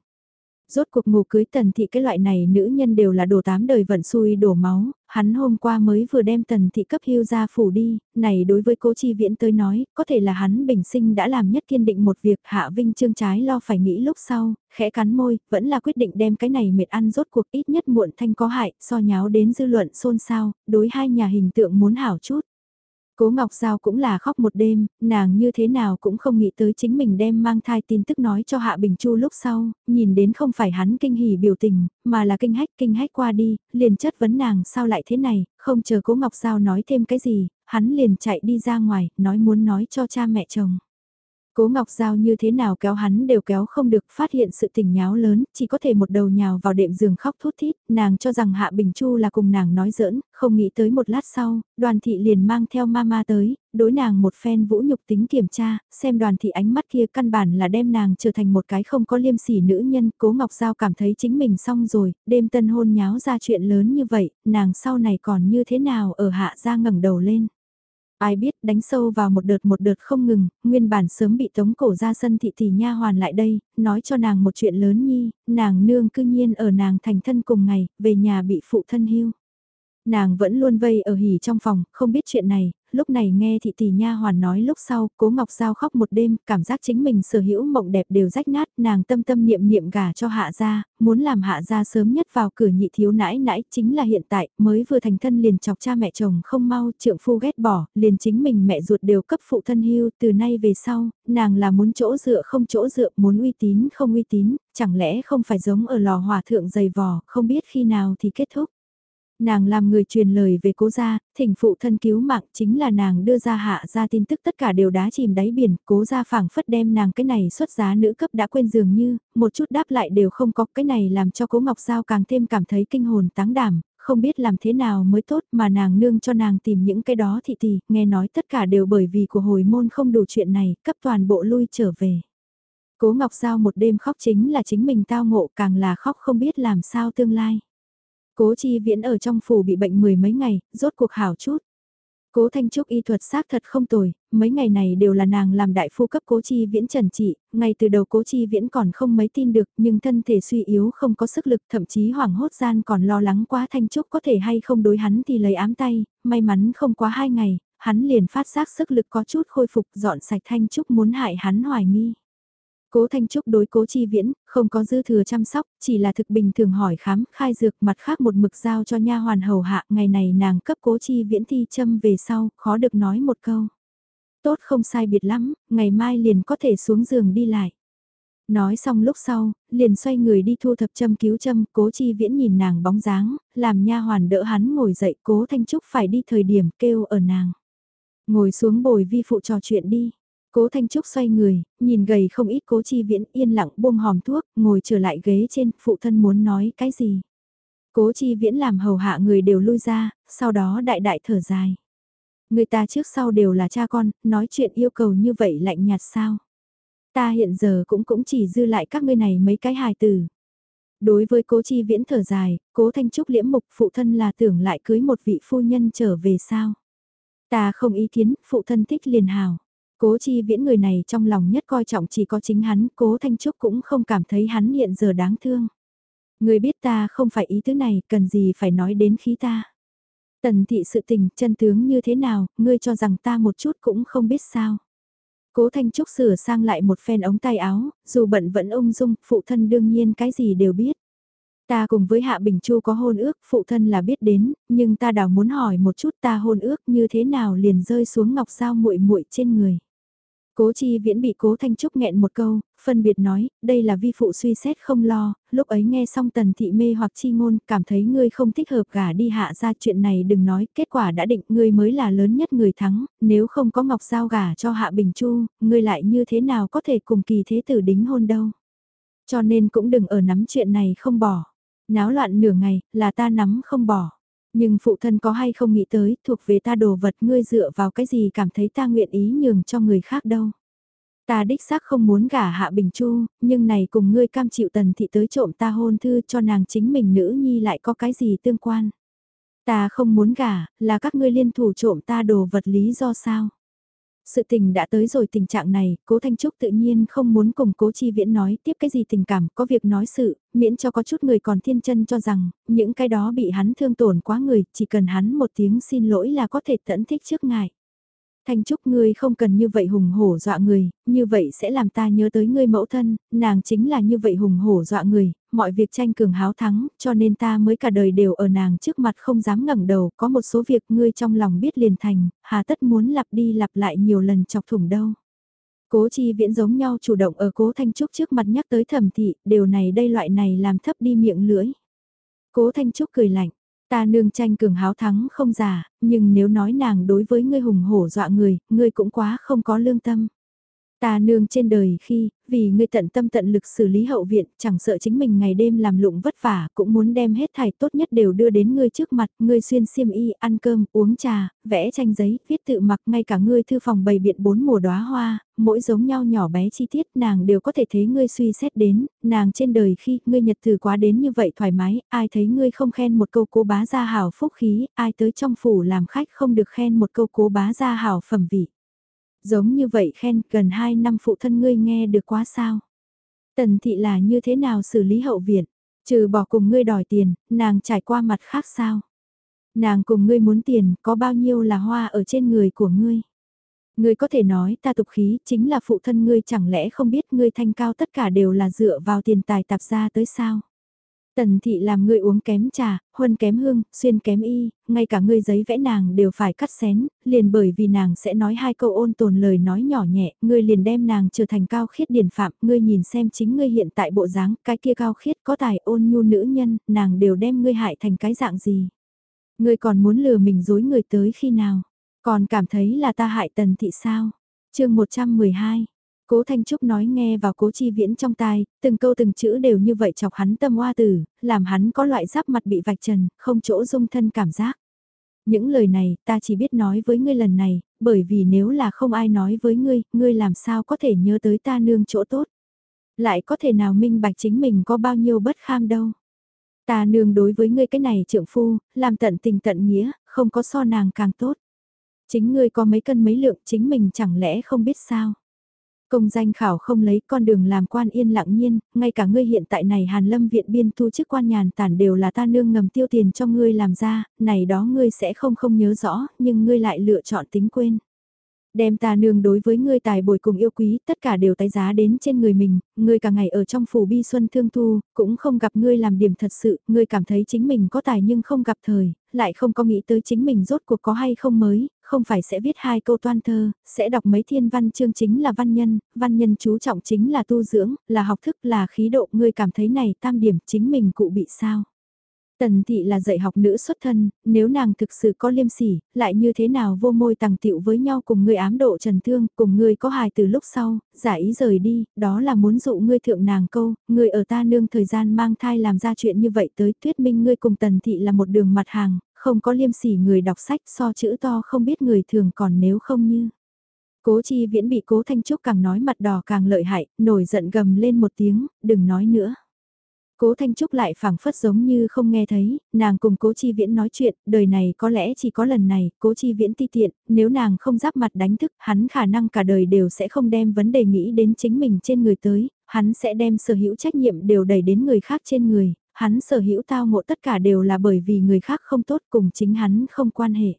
[SPEAKER 1] rốt cuộc ngủ cưới tần thị cái loại này nữ nhân đều là đồ tám đời vận xui đổ máu, hắn hôm qua mới vừa đem tần thị cấp hưu ra phủ đi, này đối với cố chi viễn tới nói, có thể là hắn bình sinh đã làm nhất kiên định một việc hạ vinh trương trái lo phải nghĩ lúc sau, khẽ cắn môi, vẫn là quyết định đem cái này mệt ăn rốt cuộc ít nhất muộn thanh có hại, so nháo đến dư luận xôn xao, đối hai nhà hình tượng muốn hảo chút. Cố Ngọc Giao cũng là khóc một đêm, nàng như thế nào cũng không nghĩ tới chính mình đem mang thai tin tức nói cho Hạ Bình Chu lúc sau, nhìn đến không phải hắn kinh hỉ biểu tình, mà là kinh hách kinh hách qua đi, liền chất vấn nàng sao lại thế này, không chờ Cố Ngọc Giao nói thêm cái gì, hắn liền chạy đi ra ngoài, nói muốn nói cho cha mẹ chồng. Cố Ngọc Giao như thế nào kéo hắn đều kéo không được phát hiện sự tình nháo lớn, chỉ có thể một đầu nhào vào đệm giường khóc thút thít, nàng cho rằng Hạ Bình Chu là cùng nàng nói giỡn, không nghĩ tới một lát sau, đoàn thị liền mang theo mama tới, đối nàng một phen vũ nhục tính kiểm tra, xem đoàn thị ánh mắt kia căn bản là đem nàng trở thành một cái không có liêm sỉ nữ nhân, Cố Ngọc Giao cảm thấy chính mình xong rồi, đêm tân hôn nháo ra chuyện lớn như vậy, nàng sau này còn như thế nào ở hạ ra ngẩng đầu lên. Ai biết đánh sâu vào một đợt một đợt không ngừng, nguyên bản sớm bị tống cổ ra sân thị thì nha hoàn lại đây, nói cho nàng một chuyện lớn nhi, nàng nương cư nhiên ở nàng thành thân cùng ngày, về nhà bị phụ thân hưu. Nàng vẫn luôn vây ở hỉ trong phòng, không biết chuyện này, lúc này nghe thị tỷ nha hoàn nói lúc sau, cố Ngọc Giao khóc một đêm, cảm giác chính mình sở hữu mộng đẹp đều rách nát, nàng tâm tâm niệm niệm gả cho hạ gia, muốn làm hạ gia sớm nhất vào cửa nhị thiếu nãi nãi, chính là hiện tại, mới vừa thành thân liền chọc cha mẹ chồng không mau, trượng phu ghét bỏ, liền chính mình mẹ ruột đều cấp phụ thân hưu, từ nay về sau, nàng là muốn chỗ dựa không chỗ dựa, muốn uy tín không uy tín, chẳng lẽ không phải giống ở lò hòa thượng dày vò, không biết khi nào thì kết thúc. Nàng làm người truyền lời về cố gia, thỉnh phụ thân cứu mạng chính là nàng đưa ra hạ ra tin tức tất cả đều đá chìm đáy biển, cố gia phảng phất đem nàng cái này xuất giá nữ cấp đã quên dường như, một chút đáp lại đều không có cái này làm cho cố Ngọc Giao càng thêm cảm thấy kinh hồn táng đảm, không biết làm thế nào mới tốt mà nàng nương cho nàng tìm những cái đó thị tỷ, nghe nói tất cả đều bởi vì của hồi môn không đủ chuyện này, cấp toàn bộ lui trở về. Cố Ngọc Giao một đêm khóc chính là chính mình tao ngộ càng là khóc không biết làm sao tương lai. Cố chi viễn ở trong phủ bị bệnh mười mấy ngày, rốt cuộc hảo chút. Cố Thanh Trúc y thuật xác thật không tồi, mấy ngày này đều là nàng làm đại phu cấp Cố Chi Viễn trần trị, ngay từ đầu Cố Chi Viễn còn không mấy tin được nhưng thân thể suy yếu không có sức lực thậm chí hoảng hốt gian còn lo lắng quá Thanh Trúc có thể hay không đối hắn thì lấy ám tay, may mắn không quá hai ngày, hắn liền phát giác sức lực có chút khôi phục dọn sạch Thanh Trúc muốn hại hắn hoài nghi. Cố Thanh Trúc đối cố chi viễn, không có dư thừa chăm sóc, chỉ là thực bình thường hỏi khám, khai dược mặt khác một mực giao cho nha hoàn hầu hạ, ngày này nàng cấp cố chi viễn thi châm về sau, khó được nói một câu. Tốt không sai biệt lắm, ngày mai liền có thể xuống giường đi lại. Nói xong lúc sau, liền xoay người đi thu thập châm cứu châm, cố chi viễn nhìn nàng bóng dáng, làm nha hoàn đỡ hắn ngồi dậy, cố Thanh Trúc phải đi thời điểm kêu ở nàng. Ngồi xuống bồi vi phụ trò chuyện đi Cố Thanh Trúc xoay người, nhìn gầy không ít cố chi viễn yên lặng buông hòm thuốc, ngồi trở lại ghế trên, phụ thân muốn nói cái gì. Cố chi viễn làm hầu hạ người đều lui ra, sau đó đại đại thở dài. Người ta trước sau đều là cha con, nói chuyện yêu cầu như vậy lạnh nhạt sao. Ta hiện giờ cũng cũng chỉ dư lại các ngươi này mấy cái hài tử. Đối với cố chi viễn thở dài, cố thanh trúc liễm mục phụ thân là tưởng lại cưới một vị phu nhân trở về sao. Ta không ý kiến, phụ thân thích liền hào. Cố chi viễn người này trong lòng nhất coi trọng chỉ có chính hắn, cố Thanh Trúc cũng không cảm thấy hắn hiện giờ đáng thương. Người biết ta không phải ý thứ này, cần gì phải nói đến khí ta. Tần thị sự tình, chân tướng như thế nào, ngươi cho rằng ta một chút cũng không biết sao. Cố Thanh Trúc sửa sang lại một phen ống tay áo, dù bận vẫn ung dung, phụ thân đương nhiên cái gì đều biết. Ta cùng với Hạ Bình Chu có hôn ước, phụ thân là biết đến, nhưng ta đào muốn hỏi một chút ta hôn ước như thế nào liền rơi xuống ngọc sao muội muội trên người. Cố chi viễn bị cố Thanh Trúc nghẹn một câu, phân biệt nói, đây là vi phụ suy xét không lo, lúc ấy nghe xong tần thị mê hoặc chi ngôn, cảm thấy ngươi không thích hợp gả đi hạ ra chuyện này đừng nói, kết quả đã định ngươi mới là lớn nhất người thắng, nếu không có ngọc giao gả cho hạ bình chu, ngươi lại như thế nào có thể cùng kỳ thế tử đính hôn đâu. Cho nên cũng đừng ở nắm chuyện này không bỏ. Náo loạn nửa ngày, là ta nắm không bỏ. Nhưng phụ thân có hay không nghĩ tới, thuộc về ta đồ vật ngươi dựa vào cái gì cảm thấy ta nguyện ý nhường cho người khác đâu. Ta đích xác không muốn gả hạ bình chu, nhưng này cùng ngươi cam chịu tần thị tới trộm ta hôn thư cho nàng chính mình nữ nhi lại có cái gì tương quan. Ta không muốn gả, là các ngươi liên thủ trộm ta đồ vật lý do sao. Sự tình đã tới rồi tình trạng này, cố Thanh Trúc tự nhiên không muốn cùng cố Chi Viễn nói tiếp cái gì tình cảm, có việc nói sự, miễn cho có chút người còn thiên chân cho rằng, những cái đó bị hắn thương tổn quá người, chỉ cần hắn một tiếng xin lỗi là có thể tận thích trước ngài. Thanh Trúc ngươi không cần như vậy hùng hổ dọa người, như vậy sẽ làm ta nhớ tới ngươi mẫu thân, nàng chính là như vậy hùng hổ dọa người, mọi việc tranh cường háo thắng, cho nên ta mới cả đời đều ở nàng trước mặt không dám ngẩng đầu, có một số việc ngươi trong lòng biết liền thành, hà tất muốn lặp đi lặp lại nhiều lần chọc thủng đâu. Cố chi viễn giống nhau chủ động ở cố Thanh Trúc trước mặt nhắc tới thẩm thị, điều này đây loại này làm thấp đi miệng lưỡi. Cố Thanh Trúc cười lạnh, Ta nương tranh cường háo thắng không giả, nhưng nếu nói nàng đối với ngươi hùng hổ dọa người, ngươi cũng quá không có lương tâm. Ta nương trên đời khi, vì ngươi tận tâm tận lực xử lý hậu viện, chẳng sợ chính mình ngày đêm làm lụng vất vả, cũng muốn đem hết thải tốt nhất đều đưa đến ngươi trước mặt, ngươi xuyên xiêm y, ăn cơm, uống trà, vẽ tranh giấy, viết tự mặc, ngay cả ngươi thư phòng bày biện bốn mùa đóa hoa, mỗi giống nhau nhỏ bé chi tiết nàng đều có thể thấy ngươi suy xét đến, nàng trên đời khi ngươi nhật từ quá đến như vậy thoải mái, ai thấy ngươi không khen một câu cố bá gia hảo phúc khí, ai tới trong phủ làm khách không được khen một câu cố bá gia hảo phẩm vị. Giống như vậy khen gần 2 năm phụ thân ngươi nghe được quá sao. Tần thị là như thế nào xử lý hậu viện, trừ bỏ cùng ngươi đòi tiền, nàng trải qua mặt khác sao. Nàng cùng ngươi muốn tiền, có bao nhiêu là hoa ở trên người của ngươi. Ngươi có thể nói ta tục khí chính là phụ thân ngươi chẳng lẽ không biết ngươi thanh cao tất cả đều là dựa vào tiền tài tạp ra tới sao. Tần thị làm ngươi uống kém trà, huân kém hương, xuyên kém y, ngay cả ngươi giấy vẽ nàng đều phải cắt xén, liền bởi vì nàng sẽ nói hai câu ôn tồn lời nói nhỏ nhẹ, ngươi liền đem nàng trở thành cao khiết điển phạm, ngươi nhìn xem chính ngươi hiện tại bộ dáng, cái kia cao khiết có tài ôn nhu nữ nhân, nàng đều đem ngươi hại thành cái dạng gì. Ngươi còn muốn lừa mình dối người tới khi nào? Còn cảm thấy là ta hại tần thị sao? chương 112 Cố Thanh Trúc nói nghe vào cố chi viễn trong tai, từng câu từng chữ đều như vậy chọc hắn tâm hoa tử, làm hắn có loại giáp mặt bị vạch trần, không chỗ dung thân cảm giác. Những lời này ta chỉ biết nói với ngươi lần này, bởi vì nếu là không ai nói với ngươi, ngươi làm sao có thể nhớ tới ta nương chỗ tốt. Lại có thể nào minh bạch chính mình có bao nhiêu bất kham đâu. Ta nương đối với ngươi cái này trượng phu, làm tận tình tận nghĩa, không có so nàng càng tốt. Chính ngươi có mấy cân mấy lượng chính mình chẳng lẽ không biết sao. Công danh khảo không lấy con đường làm quan yên lặng nhiên, ngay cả ngươi hiện tại này Hàn Lâm viện biên thu chức quan nhàn tản đều là ta nương ngầm tiêu tiền cho ngươi làm ra, này đó ngươi sẽ không không nhớ rõ, nhưng ngươi lại lựa chọn tính quên. Đem ta nương đối với ngươi tài bồi cùng yêu quý, tất cả đều tái giá đến trên người mình, ngươi cả ngày ở trong phủ bi xuân thương thu, cũng không gặp ngươi làm điểm thật sự, ngươi cảm thấy chính mình có tài nhưng không gặp thời, lại không có nghĩ tới chính mình rốt cuộc có hay không mới, không phải sẽ viết hai câu toan thơ, sẽ đọc mấy thiên văn chương chính là văn nhân, văn nhân chú trọng chính là tu dưỡng, là học thức, là khí độ, ngươi cảm thấy này tam điểm chính mình cụ bị sao. Tần thị là dạy học nữ xuất thân, nếu nàng thực sự có liêm sỉ, lại như thế nào vô môi tàng tiệu với nhau cùng ngươi ám độ trần thương, cùng ngươi có hài từ lúc sau, giả ý rời đi, đó là muốn dụ ngươi thượng nàng câu, ngươi ở ta nương thời gian mang thai làm ra chuyện như vậy tới tuyết minh ngươi cùng tần thị là một đường mặt hàng, không có liêm sỉ người đọc sách so chữ to không biết người thường còn nếu không như. Cố chi viễn bị cố thanh trúc càng nói mặt đỏ càng lợi hại, nổi giận gầm lên một tiếng, đừng nói nữa. Cố Thanh Trúc lại phảng phất giống như không nghe thấy, nàng cùng Cố Chi Viễn nói chuyện, đời này có lẽ chỉ có lần này, Cố Chi Viễn ti tiện, nếu nàng không giáp mặt đánh thức, hắn khả năng cả đời đều sẽ không đem vấn đề nghĩ đến chính mình trên người tới, hắn sẽ đem sở hữu trách nhiệm đều đẩy đến người khác trên người, hắn sở hữu tao ngộ tất cả đều là bởi vì người khác không tốt cùng chính hắn không quan hệ.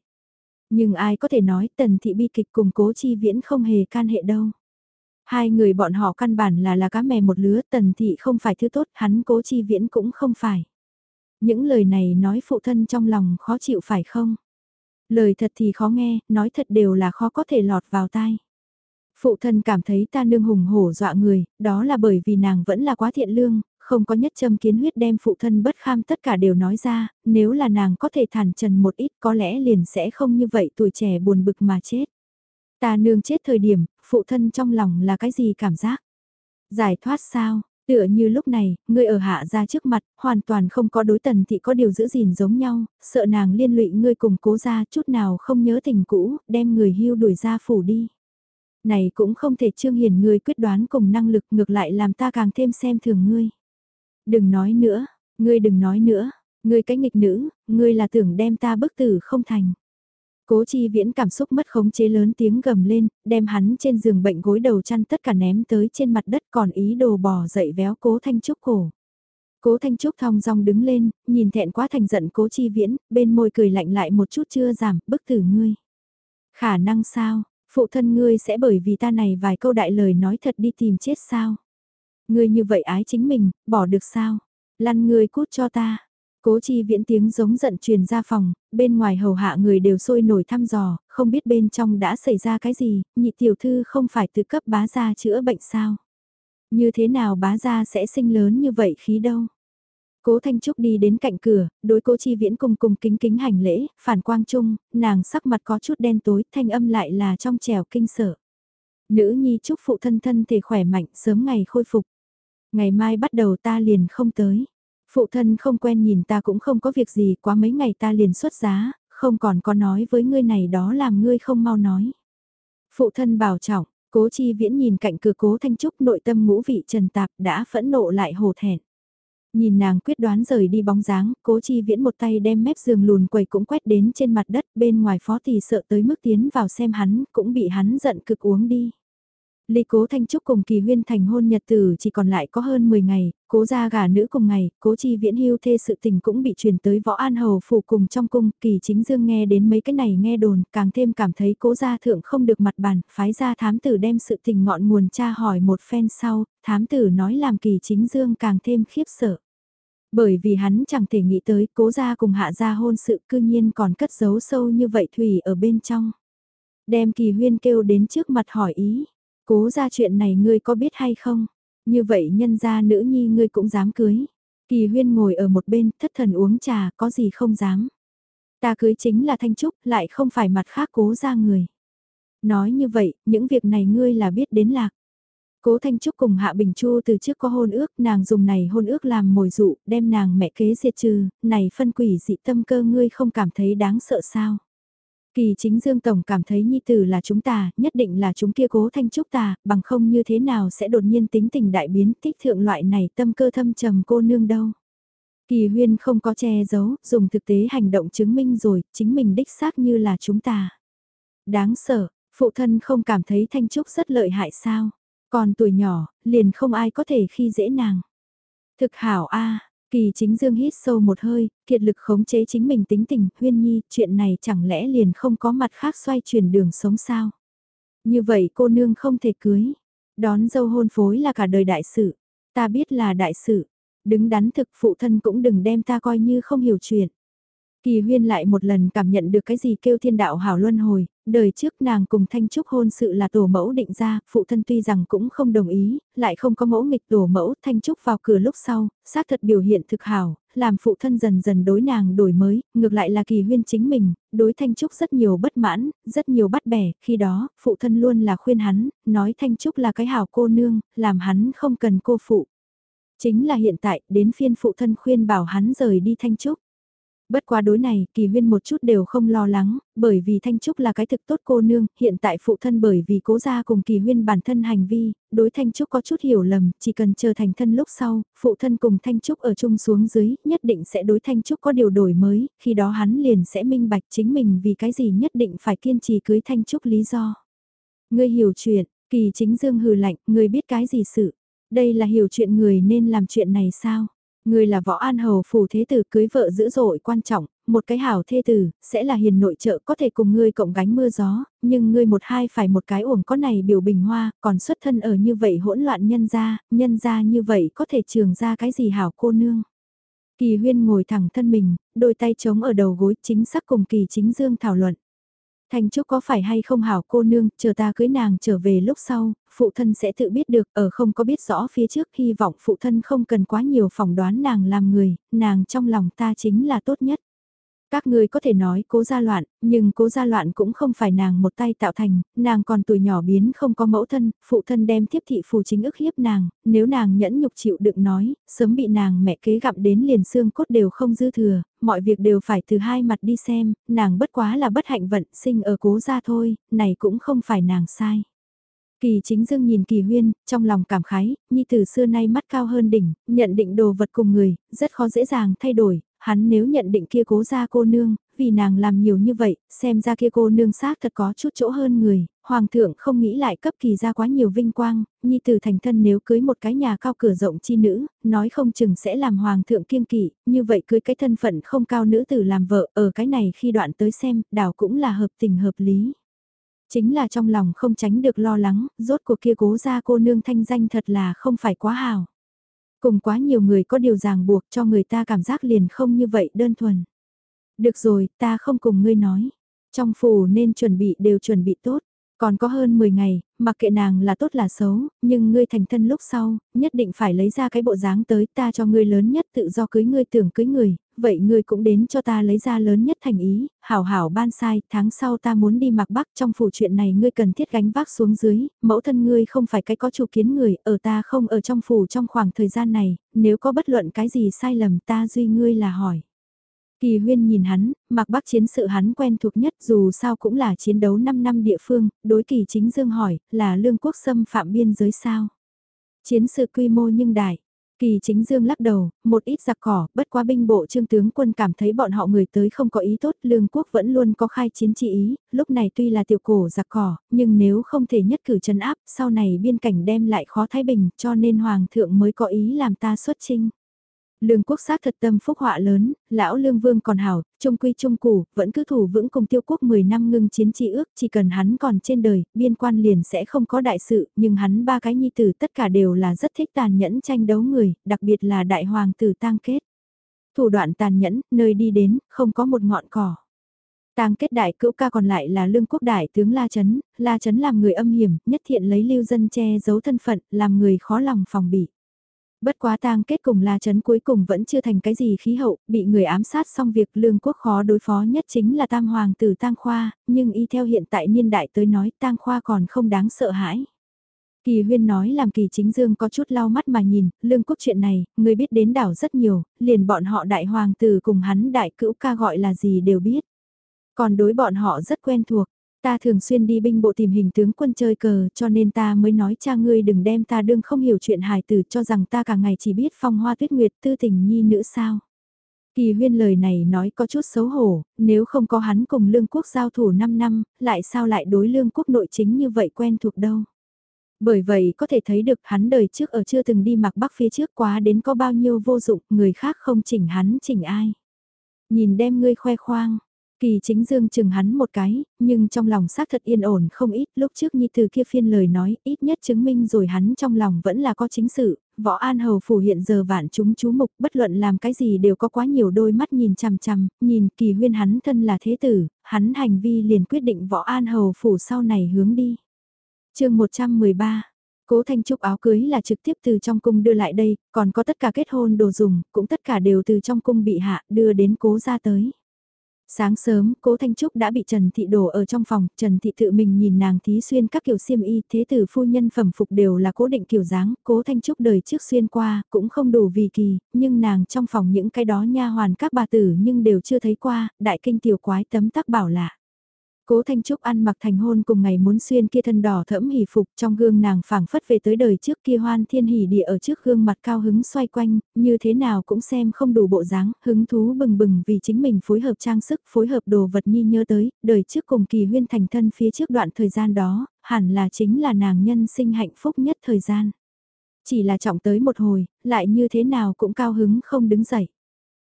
[SPEAKER 1] Nhưng ai có thể nói tần thị bi kịch cùng Cố Chi Viễn không hề can hệ đâu. Hai người bọn họ căn bản là là cá mè một lứa, tần thị không phải thứ tốt, hắn cố chi viễn cũng không phải. Những lời này nói phụ thân trong lòng khó chịu phải không? Lời thật thì khó nghe, nói thật đều là khó có thể lọt vào tai. Phụ thân cảm thấy ta nương hùng hổ dọa người, đó là bởi vì nàng vẫn là quá thiện lương, không có nhất châm kiến huyết đem phụ thân bất kham tất cả đều nói ra, nếu là nàng có thể thản trần một ít có lẽ liền sẽ không như vậy tuổi trẻ buồn bực mà chết. Ta nương chết thời điểm, phụ thân trong lòng là cái gì cảm giác? Giải thoát sao? Tựa như lúc này, ngươi ở hạ ra trước mặt, hoàn toàn không có đối tần thị có điều giữ gìn giống nhau, sợ nàng liên lụy ngươi cùng cố ra chút nào không nhớ tình cũ, đem người hưu đuổi ra phủ đi. Này cũng không thể trương hiền ngươi quyết đoán cùng năng lực ngược lại làm ta càng thêm xem thường ngươi. Đừng nói nữa, ngươi đừng nói nữa, ngươi cái nghịch nữ, ngươi là tưởng đem ta bức tử không thành. Cố chi viễn cảm xúc mất khống chế lớn tiếng gầm lên, đem hắn trên giường bệnh gối đầu chăn tất cả ném tới trên mặt đất còn ý đồ bò dậy véo cố thanh trúc cổ. Cố Thanh Trúc thong dong đứng lên, nhìn thẹn quá thành giận cố chi viễn, bên môi cười lạnh lại một chút chưa giảm, bức tử ngươi. Khả năng sao, phụ thân ngươi sẽ bởi vì ta này vài câu đại lời nói thật đi tìm chết sao? Ngươi như vậy ái chính mình, bỏ được sao? Lăn ngươi cút cho ta, Cố chi viễn tiếng giống giận truyền ra phòng, bên ngoài hầu hạ người đều sôi nổi thăm dò, không biết bên trong đã xảy ra cái gì, nhị tiểu thư không phải từ cấp bá gia chữa bệnh sao. Như thế nào bá gia sẽ sinh lớn như vậy khí đâu. Cố Thanh Trúc đi đến cạnh cửa, đối cố chi viễn cùng cùng kính kính hành lễ, phản quang trung, nàng sắc mặt có chút đen tối, thanh âm lại là trong trèo kinh sợ. Nữ nhi chúc phụ thân thân thể khỏe mạnh, sớm ngày khôi phục. Ngày mai bắt đầu ta liền không tới. Phụ thân không quen nhìn ta cũng không có việc gì quá mấy ngày ta liền xuất giá, không còn có nói với ngươi này đó làm ngươi không mau nói. Phụ thân bảo trọng, cố chi viễn nhìn cạnh cửa cố thanh trúc nội tâm ngũ vị trần tạp đã phẫn nộ lại hồ thẹn. Nhìn nàng quyết đoán rời đi bóng dáng, cố chi viễn một tay đem mép giường lùn quầy cũng quét đến trên mặt đất bên ngoài phó thì sợ tới mức tiến vào xem hắn cũng bị hắn giận cực uống đi. Ly Cố Thanh Trúc cùng Kỳ Huyên thành hôn nhật tử chỉ còn lại có hơn 10 ngày, cố gia gả nữ cùng ngày, cố chi viễn hưu thê sự tình cũng bị truyền tới võ an hầu phủ cùng trong cung, Kỳ chính dương nghe đến mấy cái này nghe đồn, càng thêm cảm thấy cố gia thượng không được mặt bàn, phái ra thám tử đem sự tình ngọn nguồn tra hỏi một phen sau, thám tử nói làm Kỳ chính dương càng thêm khiếp sợ. Bởi vì hắn chẳng thể nghĩ tới cố gia cùng hạ gia hôn sự cư nhiên còn cất giấu sâu như vậy thủy ở bên trong. Đem kỳ huyên kêu đến trước mặt hỏi ý, Cố ra chuyện này ngươi có biết hay không? Như vậy nhân gia nữ nhi ngươi cũng dám cưới. Kỳ huyên ngồi ở một bên thất thần uống trà có gì không dám. Ta cưới chính là Thanh Trúc, lại không phải mặt khác cố ra người. Nói như vậy, những việc này ngươi là biết đến lạc. Cố Thanh Trúc cùng Hạ Bình Chu từ trước có hôn ước, nàng dùng này hôn ước làm mồi dụ, đem nàng mẹ kế diệt trừ, này phân quỷ dị tâm cơ ngươi không cảm thấy đáng sợ sao. Kỳ chính Dương Tổng cảm thấy nhi tử là chúng ta, nhất định là chúng kia cố Thanh Trúc ta, bằng không như thế nào sẽ đột nhiên tính tình đại biến tích thượng loại này tâm cơ thâm trầm cô nương đâu. Kỳ huyên không có che giấu, dùng thực tế hành động chứng minh rồi, chính mình đích xác như là chúng ta. Đáng sợ, phụ thân không cảm thấy Thanh Trúc rất lợi hại sao. Còn tuổi nhỏ, liền không ai có thể khi dễ nàng. Thực hảo a kỳ chính dương hít sâu một hơi, kiệt lực khống chế chính mình tính tình, huyên nhi, chuyện này chẳng lẽ liền không có mặt khác xoay chuyển đường sống sao? Như vậy cô nương không thể cưới. Đón dâu hôn phối là cả đời đại sự. Ta biết là đại sự. Đứng đắn thực phụ thân cũng đừng đem ta coi như không hiểu chuyện. Kỳ huyên lại một lần cảm nhận được cái gì kêu thiên đạo hảo luân hồi, đời trước nàng cùng Thanh Trúc hôn sự là tổ mẫu định ra, phụ thân tuy rằng cũng không đồng ý, lại không có ngỗ nghịch tổ mẫu, Thanh Trúc vào cửa lúc sau, xác thật biểu hiện thực hảo, làm phụ thân dần dần đối nàng đổi mới, ngược lại là kỳ huyên chính mình, đối Thanh Trúc rất nhiều bất mãn, rất nhiều bắt bẻ, khi đó, phụ thân luôn là khuyên hắn, nói Thanh Trúc là cái hảo cô nương, làm hắn không cần cô phụ. Chính là hiện tại, đến phiên phụ thân khuyên bảo hắn rời đi Thanh Trúc. Bất quá đối này, kỳ huyên một chút đều không lo lắng, bởi vì Thanh Trúc là cái thực tốt cô nương, hiện tại phụ thân bởi vì cố gia cùng kỳ huyên bản thân hành vi, đối Thanh Trúc có chút hiểu lầm, chỉ cần chờ thành thân lúc sau, phụ thân cùng Thanh Trúc ở chung xuống dưới, nhất định sẽ đối Thanh Trúc có điều đổi mới, khi đó hắn liền sẽ minh bạch chính mình vì cái gì nhất định phải kiên trì cưới Thanh Trúc lý do. Ngươi hiểu chuyện, kỳ chính dương hừ lạnh, ngươi biết cái gì sự, đây là hiểu chuyện người nên làm chuyện này sao? Người là võ an hầu phủ thế tử cưới vợ dữ dội quan trọng, một cái hảo thê tử, sẽ là hiền nội trợ có thể cùng ngươi cộng gánh mưa gió, nhưng ngươi một hai phải một cái uổng có này biểu bình hoa, còn xuất thân ở như vậy hỗn loạn nhân gia, nhân gia như vậy có thể trường ra cái gì hảo cô nương. Kỳ huyên ngồi thẳng thân mình, đôi tay trống ở đầu gối chính xác cùng kỳ chính dương thảo luận. Thanh Trúc có phải hay không hảo cô nương, chờ ta cưới nàng trở về lúc sau, phụ thân sẽ tự biết được, ở không có biết rõ phía trước hy vọng phụ thân không cần quá nhiều phỏng đoán nàng làm người, nàng trong lòng ta chính là tốt nhất. Các người có thể nói cố gia loạn, nhưng cố gia loạn cũng không phải nàng một tay tạo thành, nàng còn tuổi nhỏ biến không có mẫu thân, phụ thân đem thiếp thị phù chính ức hiếp nàng, nếu nàng nhẫn nhục chịu đựng nói, sớm bị nàng mẹ kế gặm đến liền xương cốt đều không dư thừa, mọi việc đều phải từ hai mặt đi xem, nàng bất quá là bất hạnh vận sinh ở cố gia thôi, này cũng không phải nàng sai. Kỳ chính dương nhìn kỳ huyên, trong lòng cảm khái, nhi từ xưa nay mắt cao hơn đỉnh, nhận định đồ vật cùng người, rất khó dễ dàng thay đổi, hắn nếu nhận định kia cố ra cô nương, vì nàng làm nhiều như vậy, xem ra kia cô nương xác thật có chút chỗ hơn người, hoàng thượng không nghĩ lại cấp kỳ ra quá nhiều vinh quang, nhi tử thành thân nếu cưới một cái nhà cao cửa rộng chi nữ, nói không chừng sẽ làm hoàng thượng kiêng kỵ, như vậy cưới cái thân phận không cao nữ tử làm vợ, ở cái này khi đoạn tới xem, đảo cũng là hợp tình hợp lý. Chính là trong lòng không tránh được lo lắng, rốt cuộc kia cố ra cô nương thanh danh thật là không phải quá hào. Cùng quá nhiều người có điều ràng buộc cho người ta cảm giác liền không như vậy đơn thuần. Được rồi, ta không cùng ngươi nói. Trong phủ nên chuẩn bị đều chuẩn bị tốt. Còn có hơn 10 ngày, mặc kệ nàng là tốt là xấu, nhưng ngươi thành thân lúc sau, nhất định phải lấy ra cái bộ dáng tới ta cho ngươi lớn nhất tự do cưới ngươi tưởng cưới người, vậy ngươi cũng đến cho ta lấy ra lớn nhất thành ý, hảo hảo ban sai, tháng sau ta muốn đi mặc bắc trong phủ chuyện này ngươi cần thiết gánh vác xuống dưới, mẫu thân ngươi không phải cái có chủ kiến người, ở ta không ở trong phủ trong khoảng thời gian này, nếu có bất luận cái gì sai lầm ta duy ngươi là hỏi. Kỳ huyên nhìn hắn, mặc bắc chiến sự hắn quen thuộc nhất dù sao cũng là chiến đấu 5 năm địa phương, đối kỳ chính dương hỏi, là lương quốc xâm phạm biên giới sao? Chiến sự quy mô nhưng đại, Kỳ chính dương lắc đầu, một ít giặc cỏ, bất quá binh bộ trương tướng quân cảm thấy bọn họ người tới không có ý tốt, lương quốc vẫn luôn có khai chiến trị ý, lúc này tuy là tiểu cổ giặc cỏ, nhưng nếu không thể nhất cử chân áp, sau này biên cảnh đem lại khó thái bình, cho nên hoàng thượng mới có ý làm ta xuất chinh. Lương quốc sát thật tâm phúc họa lớn, lão lương vương còn hảo, trung quy trung củ, vẫn cứ thủ vững cùng tiêu quốc 10 năm ngưng chiến trị ước, chỉ cần hắn còn trên đời, biên quan liền sẽ không có đại sự, nhưng hắn ba cái nhi tử tất cả đều là rất thích tàn nhẫn tranh đấu người, đặc biệt là đại hoàng tử tang kết. Thủ đoạn tàn nhẫn, nơi đi đến, không có một ngọn cỏ. Tang kết đại cữu ca còn lại là lương quốc đại tướng La Trấn, La Trấn làm người âm hiểm, nhất thiện lấy lưu dân che giấu thân phận, làm người khó lòng phòng bị. Bất quá tang kết cùng là chấn cuối cùng vẫn chưa thành cái gì khí hậu, bị người ám sát xong việc lương quốc khó đối phó nhất chính là tam hoàng tử tang khoa, nhưng y theo hiện tại niên đại tới nói tang khoa còn không đáng sợ hãi. Kỳ huyên nói làm kỳ chính dương có chút lau mắt mà nhìn, lương quốc chuyện này, người biết đến đảo rất nhiều, liền bọn họ đại hoàng tử cùng hắn đại cữu ca gọi là gì đều biết. Còn đối bọn họ rất quen thuộc, ta thường xuyên đi binh bộ tìm hình tướng quân chơi cờ cho nên ta mới nói cha ngươi đừng đem ta đương không hiểu chuyện hài tử cho rằng ta cả ngày chỉ biết phong hoa tuyết nguyệt tư tình nhi nữ sao. Kỳ huyên lời này nói có chút xấu hổ, nếu không có hắn cùng lương quốc giao thủ 5 năm, lại sao lại đối lương quốc nội chính như vậy quen thuộc đâu. Bởi vậy có thể thấy được hắn đời trước ở chưa từng đi mặc bắc phía trước quá đến có bao nhiêu vô dụng, người khác không chỉnh hắn chỉnh ai. Nhìn đem ngươi khoe khoang, Kỳ chính dương chừng hắn một cái, nhưng trong lòng xác thật yên ổn không ít, lúc trước Nhi từ kia phiên lời nói, ít nhất chứng minh rồi hắn trong lòng vẫn là có chính sự, võ an hầu phủ hiện giờ vạn chúng chú mục, bất luận làm cái gì đều có quá nhiều đôi mắt nhìn chằm chằm, nhìn kỳ huyên hắn thân là thế tử, hắn hành vi liền quyết định võ an hầu phủ sau này hướng đi. chương 113 Cố Thanh Trúc áo cưới là trực tiếp từ trong cung đưa lại đây, còn có tất cả kết hôn đồ dùng, cũng tất cả đều từ trong cung bị hạ, đưa đến cố ra tới. Sáng sớm, cố Thanh Trúc đã bị Trần Thị đổ ở trong phòng, Trần Thị tự mình nhìn nàng thí xuyên các kiểu xiêm y, thế tử phu nhân phẩm phục đều là cố định kiểu dáng, cố Thanh Trúc đời trước xuyên qua, cũng không đủ vì kỳ, nhưng nàng trong phòng những cái đó nha hoàn các bà tử nhưng đều chưa thấy qua, đại kinh tiểu quái tấm tắc bảo lạ. Cố Thanh Trúc ăn mặc thành hôn cùng ngày muốn xuyên kia thân đỏ thẫm hỉ phục trong gương nàng phảng phất về tới đời trước kia hoan thiên hỉ địa ở trước gương mặt cao hứng xoay quanh, như thế nào cũng xem không đủ bộ dáng, hứng thú bừng bừng vì chính mình phối hợp trang sức, phối hợp đồ vật nhi nhớ tới, đời trước cùng kỳ huyên thành thân phía trước đoạn thời gian đó, hẳn là chính là nàng nhân sinh hạnh phúc nhất thời gian. Chỉ là trọng tới một hồi, lại như thế nào cũng cao hứng không đứng dậy.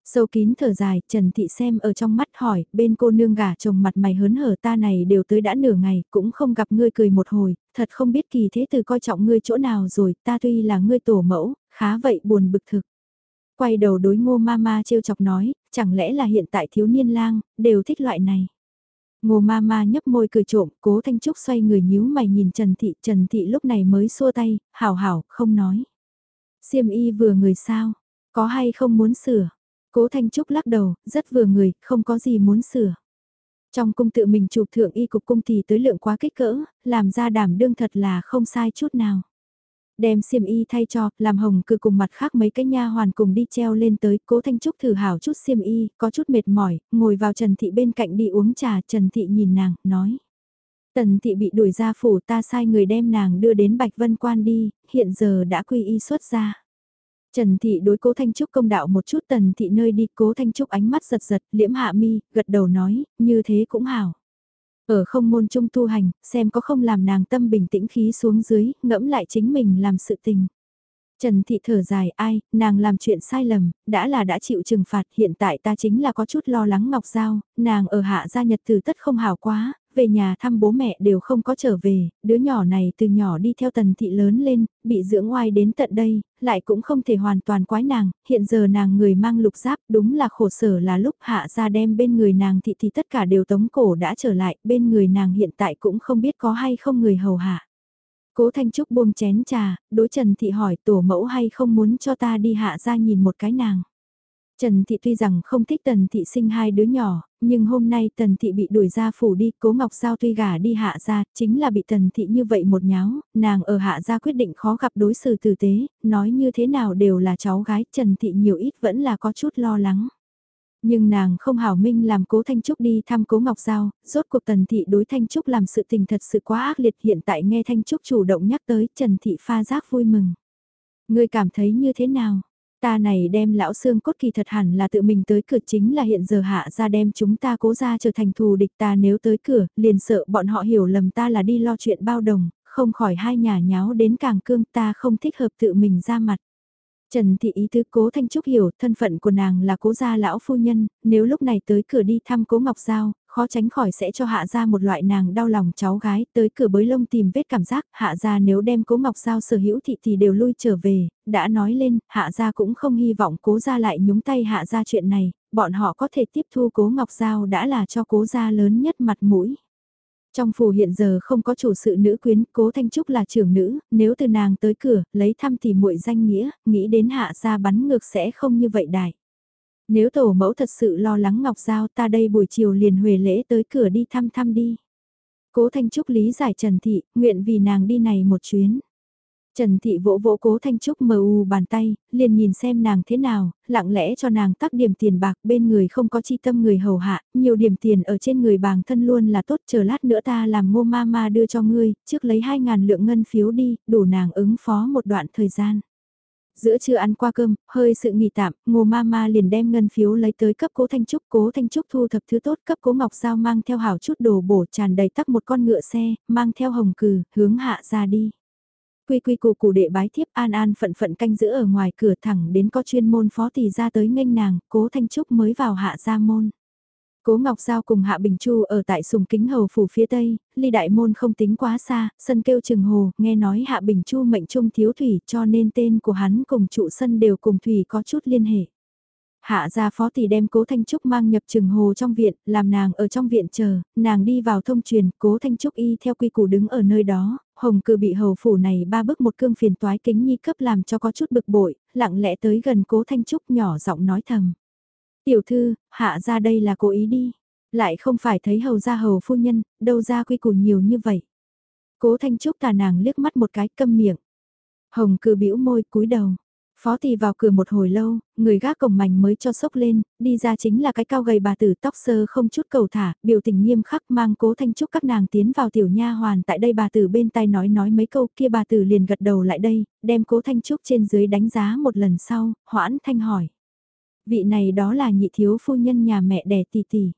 [SPEAKER 1] Sâu kín thở dài, Trần Thị xem ở trong mắt hỏi, bên cô nương gả chồng mặt mày hớn hở ta này đều tới đã nửa ngày, cũng không gặp ngươi cười một hồi, thật không biết kỳ thế từ coi trọng ngươi chỗ nào rồi, ta tuy là ngươi tổ mẫu, khá vậy buồn bực thực. Quay đầu đối ngô ma ma trêu chọc nói, chẳng lẽ là hiện tại thiếu niên lang, đều thích loại này. Ngô ma ma nhấp môi cười trộm, cố Thanh Trúc xoay người nhíu mày nhìn Trần Thị, Trần Thị lúc này mới xua tay, hảo hảo, không nói. Siêm y vừa người sao, có hay không muốn sửa, Cố Thanh Trúc lắc đầu, rất vừa người, không có gì muốn sửa. Trong cung tự mình chụp thượng y cục cung thì tới lượng quá kích cỡ, làm ra đảm đương thật là không sai chút nào. Đem xiêm y thay cho, làm hồng cư cùng mặt khác mấy cái nha hoàn cùng đi treo lên tới, cố Thanh Trúc thử hảo chút xiêm y, có chút mệt mỏi, ngồi vào Trần Thị bên cạnh đi uống trà, Trần Thị nhìn nàng, nói. Tần Thị bị đuổi ra phủ ta sai người đem nàng đưa đến Bạch Vân Quan đi, hiện giờ đã quy y xuất ra. Trần Thị đối cố Thanh Trúc công đạo một chút Tần Thị nơi đi cố Thanh Trúc ánh mắt giật giật liễm hạ mi, gật đầu nói, như thế cũng hảo. Ở không môn trung tu hành, xem có không làm nàng tâm bình tĩnh khí xuống dưới, ngẫm lại chính mình làm sự tình. Trần Thị thở dài ai, nàng làm chuyện sai lầm, đã là đã chịu trừng phạt, hiện tại ta chính là có chút lo lắng Ngọc Giao, nàng ở hạ gia nhật từ tất không hảo quá, về nhà thăm bố mẹ đều không có trở về, đứa nhỏ này từ nhỏ đi theo tần thị lớn lên, bị dưỡng oai đến tận đây, lại cũng không thể hoàn toàn quái nàng, hiện giờ nàng người mang lục giáp đúng là khổ sở là lúc hạ ra đem bên người nàng thị thì tất cả đều tống cổ đã trở lại, bên người nàng hiện tại cũng không biết có hay không người hầu hạ. Cố Thanh Trúc buông chén trà, đối Trần Thị hỏi tổ mẫu hay không muốn cho ta đi hạ ra nhìn một cái nàng. Trần Thị tuy rằng không thích Tần Thị sinh hai đứa nhỏ, nhưng hôm nay Tần Thị bị đuổi ra phủ đi, Cố Ngọc Giao tuy gả đi hạ ra, chính là bị Tần Thị như vậy một nháo, nàng ở hạ ra quyết định khó gặp đối xử tử tế, nói như thế nào đều là cháu gái, Trần Thị nhiều ít vẫn là có chút lo lắng. Nhưng nàng không hảo minh làm cố Thanh Trúc đi thăm cố Ngọc Giao, rốt cuộc Tần Thị đối Thanh Trúc làm sự tình thật sự quá ác liệt hiện tại nghe Thanh Trúc chủ động nhắc tới Trần Thị pha giác vui mừng. Người cảm thấy như thế nào? Ta này đem lão xương cốt kỳ thật hẳn là tự mình tới cửa chính là hiện giờ hạ ra đem chúng ta cố ra trở thành thù địch ta nếu tới cửa, liền sợ bọn họ hiểu lầm ta là đi lo chuyện bao đồng, không khỏi hai nhà nháo đến càng cương ta không thích hợp tự mình ra mặt. Trần Thị ý tứ cố Thanh Trúc hiểu thân phận của nàng là cố gia lão phu nhân, nếu lúc này tới cửa đi thăm cố Ngọc Giao, khó tránh khỏi sẽ cho hạ ra một loại nàng đau lòng cháu gái tới cửa bới lông tìm vết cảm giác, hạ ra nếu đem cố Ngọc Giao sở hữu thị thì đều lui trở về, đã nói lên, hạ ra cũng không hy vọng cố ra lại nhúng tay hạ ra chuyện này, bọn họ có thể tiếp thu cố Ngọc Giao đã là cho cố gia lớn nhất mặt mũi. Trong phủ hiện giờ không có chủ sự nữ quyến, cố Thanh Trúc là trưởng nữ, nếu từ nàng tới cửa, lấy thăm thì muội danh nghĩa, nghĩ đến hạ gia bắn ngược sẽ không như vậy đại. Nếu tổ mẫu thật sự lo lắng Ngọc Giao ta đây buổi chiều liền huề lễ tới cửa đi thăm thăm đi. Cố Thanh Trúc lý giải Trần Thị, nguyện vì nàng đi này một chuyến. Trần Thị vỗ vỗ cố Thanh Trúc mờ u bàn tay, liền nhìn xem nàng thế nào, lặng lẽ cho nàng tắc điểm tiền bạc bên người không có chi tâm người hầu hạ, nhiều điểm tiền ở trên người bàng thân luôn là tốt chờ lát nữa ta làm ngô ma ma đưa cho ngươi, trước lấy 2.000 lượng ngân phiếu đi, đủ nàng ứng phó một đoạn thời gian. Giữa trưa ăn qua cơm, hơi sự nghỉ tạm, ngô ma ma liền đem ngân phiếu lấy tới cấp cố Thanh Trúc, cố Thanh Trúc thu thập thứ tốt cấp cố Ngọc Giao mang theo hảo chút đồ bổ tràn đầy tắc một con ngựa xe, mang theo hồng cừ, hướng hạ ra đi. Quy quy cụ cụ đệ bái thiếp an an phận phận canh giữ ở ngoài cửa thẳng đến có chuyên môn phó tỷ ra tới nghênh nàng, cố Thanh Trúc mới vào hạ ra môn. Cố Ngọc Giao cùng Hạ Bình Chu ở tại sùng kính hầu phủ phía tây, ly đại môn không tính quá xa, sân kêu trường hồ, nghe nói Hạ Bình Chu mệnh trung thiếu thủy cho nên tên của hắn cùng trụ sân đều cùng thủy có chút liên hệ. Hạ gia phó tỷ đem cố Thanh Trúc mang nhập trường hồ trong viện, làm nàng ở trong viện chờ, nàng đi vào thông truyền, cố Thanh Trúc y theo quy củ đứng ở nơi đó, hồng cư bị hầu phủ này ba bước một cương phiền toái kính nhi cấp làm cho có chút bực bội, lặng lẽ tới gần cố Thanh Trúc nhỏ giọng nói thầm. Tiểu thư, hạ ra đây là cố ý đi. Lại không phải thấy hầu ra hầu phu nhân, đâu ra quy củ nhiều như vậy. Cố Thanh Trúc tà nàng liếc mắt một cái câm miệng. Hồng cử bĩu môi cúi đầu. Phó thì vào cửa một hồi lâu, người gác cổng mảnh mới cho sốc lên, đi ra chính là cái cao gầy bà tử tóc sơ không chút cầu thả, biểu tình nghiêm khắc mang cố thanh trúc các nàng tiến vào tiểu nha hoàn tại đây bà tử bên tay nói nói mấy câu kia bà tử liền gật đầu lại đây, đem cố thanh trúc trên dưới đánh giá một lần sau, hoãn thanh hỏi. Vị này đó là nhị thiếu phu nhân nhà mẹ đẻ tỷ tỷ.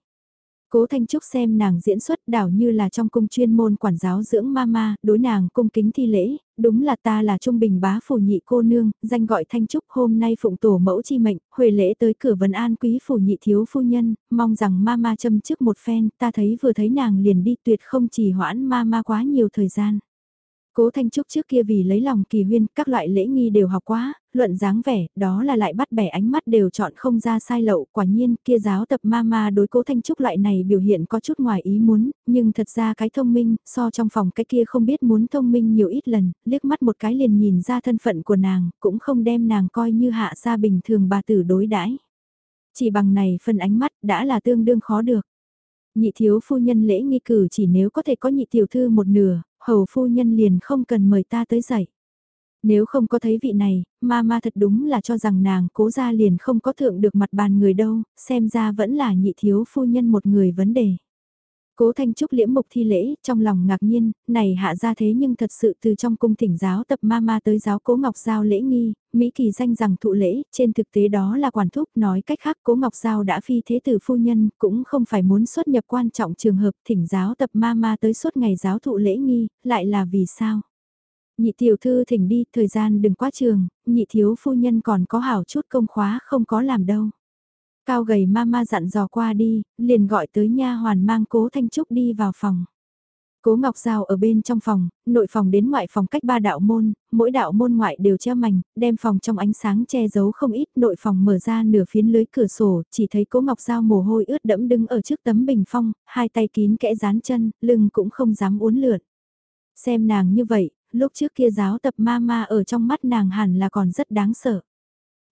[SPEAKER 1] Cố Thanh Trúc xem nàng diễn xuất đảo như là trong cung chuyên môn quản giáo dưỡng mama, đối nàng cung kính thi lễ, đúng là ta là trung bình bá phủ nhị cô nương, danh gọi Thanh Trúc hôm nay phụng tổ mẫu chi mệnh, huề lễ tới cửa vấn an quý phủ nhị thiếu phu nhân, mong rằng mama châm trước một phen, ta thấy vừa thấy nàng liền đi tuyệt không chỉ hoãn mama quá nhiều thời gian. Cố Thanh Trúc trước kia vì lấy lòng kỳ huyên, các loại lễ nghi đều học quá, luận dáng vẻ, đó là lại bắt bẻ ánh mắt đều chọn không ra sai lậu, quả nhiên kia giáo tập ma ma đối Cố Thanh Trúc loại này biểu hiện có chút ngoài ý muốn, nhưng thật ra cái thông minh, so trong phòng cái kia không biết muốn thông minh nhiều ít lần, liếc mắt một cái liền nhìn ra thân phận của nàng, cũng không đem nàng coi như hạ gia bình thường bà tử đối đãi. Chỉ bằng này phần ánh mắt đã là tương đương khó được nhị thiếu phu nhân lễ nghi cử chỉ nếu có thể có nhị tiểu thư một nửa, hầu phu nhân liền không cần mời ta tới dậy. Nếu không có thấy vị này, ma ma thật đúng là cho rằng nàng cố ra liền không có thượng được mặt bàn người đâu, xem ra vẫn là nhị thiếu phu nhân một người vấn đề. Cố Thanh Trúc liễm mục thi lễ, trong lòng ngạc nhiên, này hạ ra thế nhưng thật sự từ trong cung thỉnh giáo tập ma ma tới giáo Cố Ngọc Giao lễ nghi, Mỹ Kỳ danh rằng thụ lễ, trên thực tế đó là quản thúc, nói cách khác Cố Ngọc Giao đã phi thế tử phu nhân, cũng không phải muốn xuất nhập quan trọng trường hợp thỉnh giáo tập ma ma tới suốt ngày giáo thụ lễ nghi, lại là vì sao? Nhị tiểu thư thỉnh đi, thời gian đừng quá trường, nhị thiếu phu nhân còn có hảo chút công khóa không có làm đâu. Cao gầy mama dặn dò qua đi, liền gọi tới nha hoàn mang cố Thanh Trúc đi vào phòng. Cố Ngọc Giao ở bên trong phòng, nội phòng đến ngoại phòng cách ba đạo môn, mỗi đạo môn ngoại đều treo mảnh, đem phòng trong ánh sáng che giấu không ít, nội phòng mở ra nửa phiến lưới cửa sổ, chỉ thấy Cố Ngọc Giao mồ hôi ướt đẫm đứng ở trước tấm bình phong, hai tay kín kẽ dán chân, lưng cũng không dám uốn lượn. Xem nàng như vậy, lúc trước kia giáo tập ma ma ở trong mắt nàng hẳn là còn rất đáng sợ.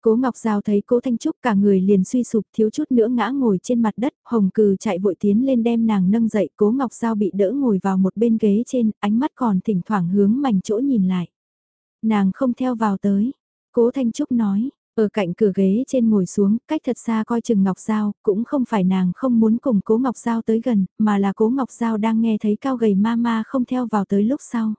[SPEAKER 1] Cố Ngọc Giao thấy cố Thanh Trúc cả người liền suy sụp thiếu chút nữa ngã ngồi trên mặt đất, Hồng Cừ chạy vội tiến lên đem nàng nâng dậy, cố Ngọc Giao bị đỡ ngồi vào một bên ghế trên, ánh mắt còn thỉnh thoảng hướng mảnh chỗ nhìn lại. Nàng không theo vào tới, cố Thanh Trúc nói, ở cạnh cửa ghế trên ngồi xuống, cách thật xa coi chừng Ngọc Giao, cũng không phải nàng không muốn cùng cố Ngọc Giao tới gần, mà là cố Ngọc Giao đang nghe thấy cao gầy ma ma không theo vào tới lúc sau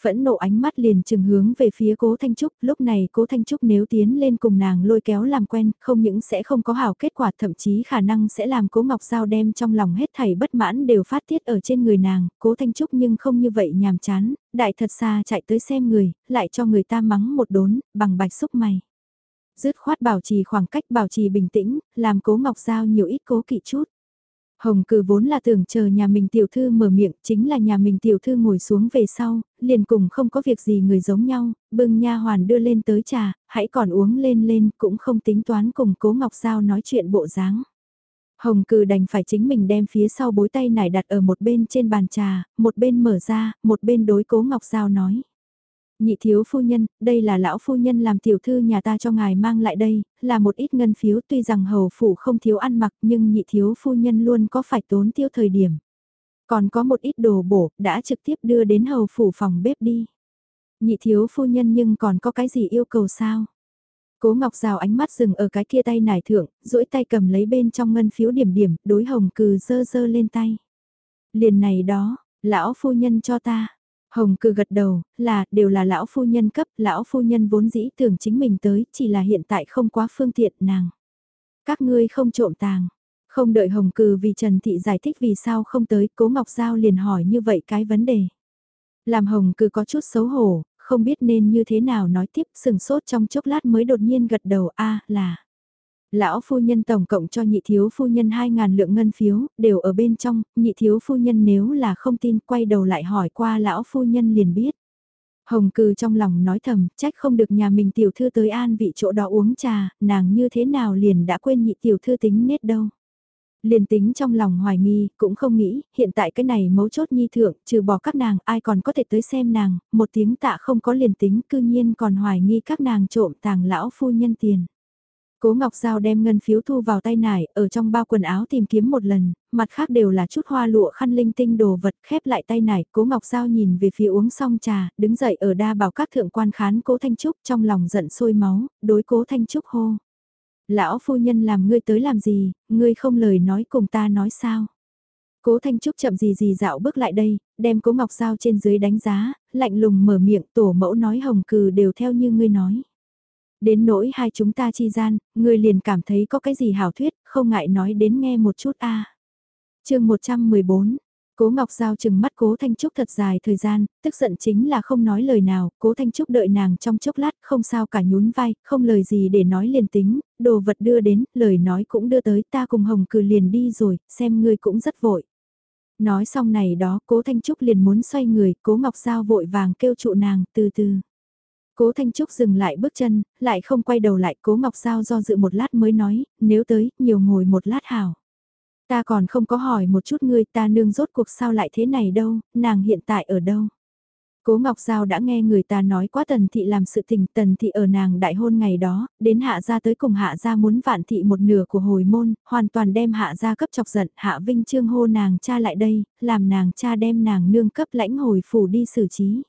[SPEAKER 1] phẫn nộ ánh mắt liền chừng hướng về phía cố Thanh Trúc, lúc này cố Thanh Trúc nếu tiến lên cùng nàng lôi kéo làm quen, không những sẽ không có hảo kết quả thậm chí khả năng sẽ làm cố Ngọc Giao đem trong lòng hết thảy bất mãn đều phát tiết ở trên người nàng, cố Thanh Trúc nhưng không như vậy nhàm chán, đại thật xa chạy tới xem người, lại cho người ta mắng một đốn, bằng bạch xúc mày. Dứt khoát bảo trì khoảng cách bảo trì bình tĩnh, làm cố Ngọc Giao nhiều ít cố kỵ chút. Hồng cử vốn là tưởng chờ nhà mình tiểu thư mở miệng, chính là nhà mình tiểu thư ngồi xuống về sau, liền cùng không có việc gì người giống nhau, bưng nha hoàn đưa lên tới trà, hãy còn uống lên lên, cũng không tính toán cùng cố Ngọc Giao nói chuyện bộ dáng. Hồng cừ đành phải chính mình đem phía sau bối tay nải đặt ở một bên trên bàn trà, một bên mở ra, một bên đối cố Ngọc Giao nói. Nhị thiếu phu nhân, đây là lão phu nhân làm tiểu thư nhà ta cho ngài mang lại đây, là một ít ngân phiếu tuy rằng hầu phủ không thiếu ăn mặc nhưng nhị thiếu phu nhân luôn có phải tốn tiêu thời điểm. Còn có một ít đồ bổ, đã trực tiếp đưa đến hầu phủ phòng bếp đi. Nhị thiếu phu nhân nhưng còn có cái gì yêu cầu sao? Cố Ngọc Rào ánh mắt dừng ở cái kia tay nải thượng, duỗi tay cầm lấy bên trong ngân phiếu điểm điểm, đối hồng cừ dơ dơ lên tay. Liền này đó, lão phu nhân cho ta. Hồng Cư gật đầu, là, đều là lão phu nhân cấp, lão phu nhân vốn dĩ tưởng chính mình tới, chỉ là hiện tại không quá phương tiện nàng. Các ngươi không trộm tàng. Không đợi Hồng Cư. vì Trần Thị giải thích vì sao không tới, Cố Ngọc Giao liền hỏi như vậy cái vấn đề. Làm Hồng Cư có chút xấu hổ, không biết nên như thế nào nói tiếp sừng sốt trong chốc lát mới đột nhiên gật đầu a là. Lão phu nhân tổng cộng cho nhị thiếu phu nhân 2.000 lượng ngân phiếu, đều ở bên trong, nhị thiếu phu nhân nếu là không tin quay đầu lại hỏi qua lão phu nhân liền biết. Hồng cừ trong lòng nói thầm, trách không được nhà mình tiểu thư tới an vị chỗ đó uống trà, nàng như thế nào liền đã quên nhị tiểu thư tính nết đâu. Liền tính trong lòng hoài nghi, cũng không nghĩ, hiện tại cái này mấu chốt nhi thượng, trừ bỏ các nàng, ai còn có thể tới xem nàng, một tiếng tạ không có liền tính, cư nhiên còn hoài nghi các nàng trộm tàng lão phu nhân tiền. Cố Ngọc Giao đem ngân phiếu thu vào tay nải, ở trong bao quần áo tìm kiếm một lần, mặt khác đều là chút hoa lụa khăn linh tinh đồ vật khép lại tay nải. Cố Ngọc Giao nhìn về phía uống xong trà, đứng dậy ở đa bảo các thượng quan khán Cố Thanh Trúc trong lòng giận sôi máu, đối Cố Thanh Trúc hô. Lão phu nhân làm ngươi tới làm gì, ngươi không lời nói cùng ta nói sao. Cố Thanh Trúc chậm gì gì dạo bước lại đây, đem Cố Ngọc Giao trên dưới đánh giá, lạnh lùng mở miệng tổ mẫu nói hồng cừ đều theo như ngươi nói. Đến nỗi hai chúng ta chi gian, người liền cảm thấy có cái gì hảo thuyết, không ngại nói đến nghe một chút a. À. Chương 114 Cố Ngọc Giao chừng mắt Cố Thanh Trúc thật dài thời gian, tức giận chính là không nói lời nào, Cố Thanh Trúc đợi nàng trong chốc lát không sao cả nhún vai, không lời gì để nói liền tính, đồ vật đưa đến, lời nói cũng đưa tới ta cùng Hồng Cừ liền đi rồi, xem ngươi cũng rất vội. Nói xong này đó Cố Thanh Trúc liền muốn xoay người, Cố Ngọc Giao vội vàng kêu trụ nàng từ từ. Cố Thanh Trúc dừng lại bước chân, lại không quay đầu lại Cố Ngọc Giao do dự một lát mới nói, nếu tới, nhiều ngồi một lát hảo. Ta còn không có hỏi một chút ngươi ta nương rốt cuộc sao lại thế này đâu, nàng hiện tại ở đâu. Cố Ngọc Giao đã nghe người ta nói quá tần thị làm sự tình tần thị ở nàng đại hôn ngày đó, đến hạ gia tới cùng hạ gia muốn vạn thị một nửa của hồi môn, hoàn toàn đem hạ gia cấp chọc giận, hạ vinh trương hô nàng cha lại đây, làm nàng cha đem nàng nương cấp lãnh hồi phủ đi xử trí.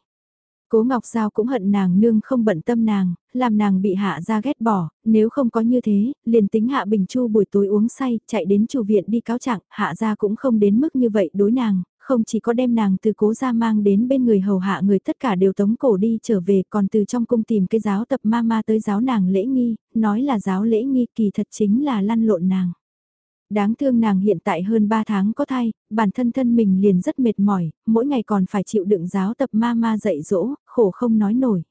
[SPEAKER 1] Cố Ngọc Giao cũng hận nàng nương không bận tâm nàng, làm nàng bị hạ ra ghét bỏ, nếu không có như thế, liền tính hạ Bình Chu buổi tối uống say, chạy đến chủ viện đi cáo trạng, hạ ra cũng không đến mức như vậy đối nàng, không chỉ có đem nàng từ cố ra mang đến bên người hầu hạ người tất cả đều tống cổ đi trở về, còn từ trong cung tìm cái giáo tập ma ma tới giáo nàng lễ nghi, nói là giáo lễ nghi kỳ thật chính là lăn lộn nàng. Đáng thương nàng hiện tại hơn 3 tháng có thai, bản thân thân mình liền rất mệt mỏi, mỗi ngày còn phải chịu đựng giáo tập ma ma dạy dỗ, khổ không nói nổi.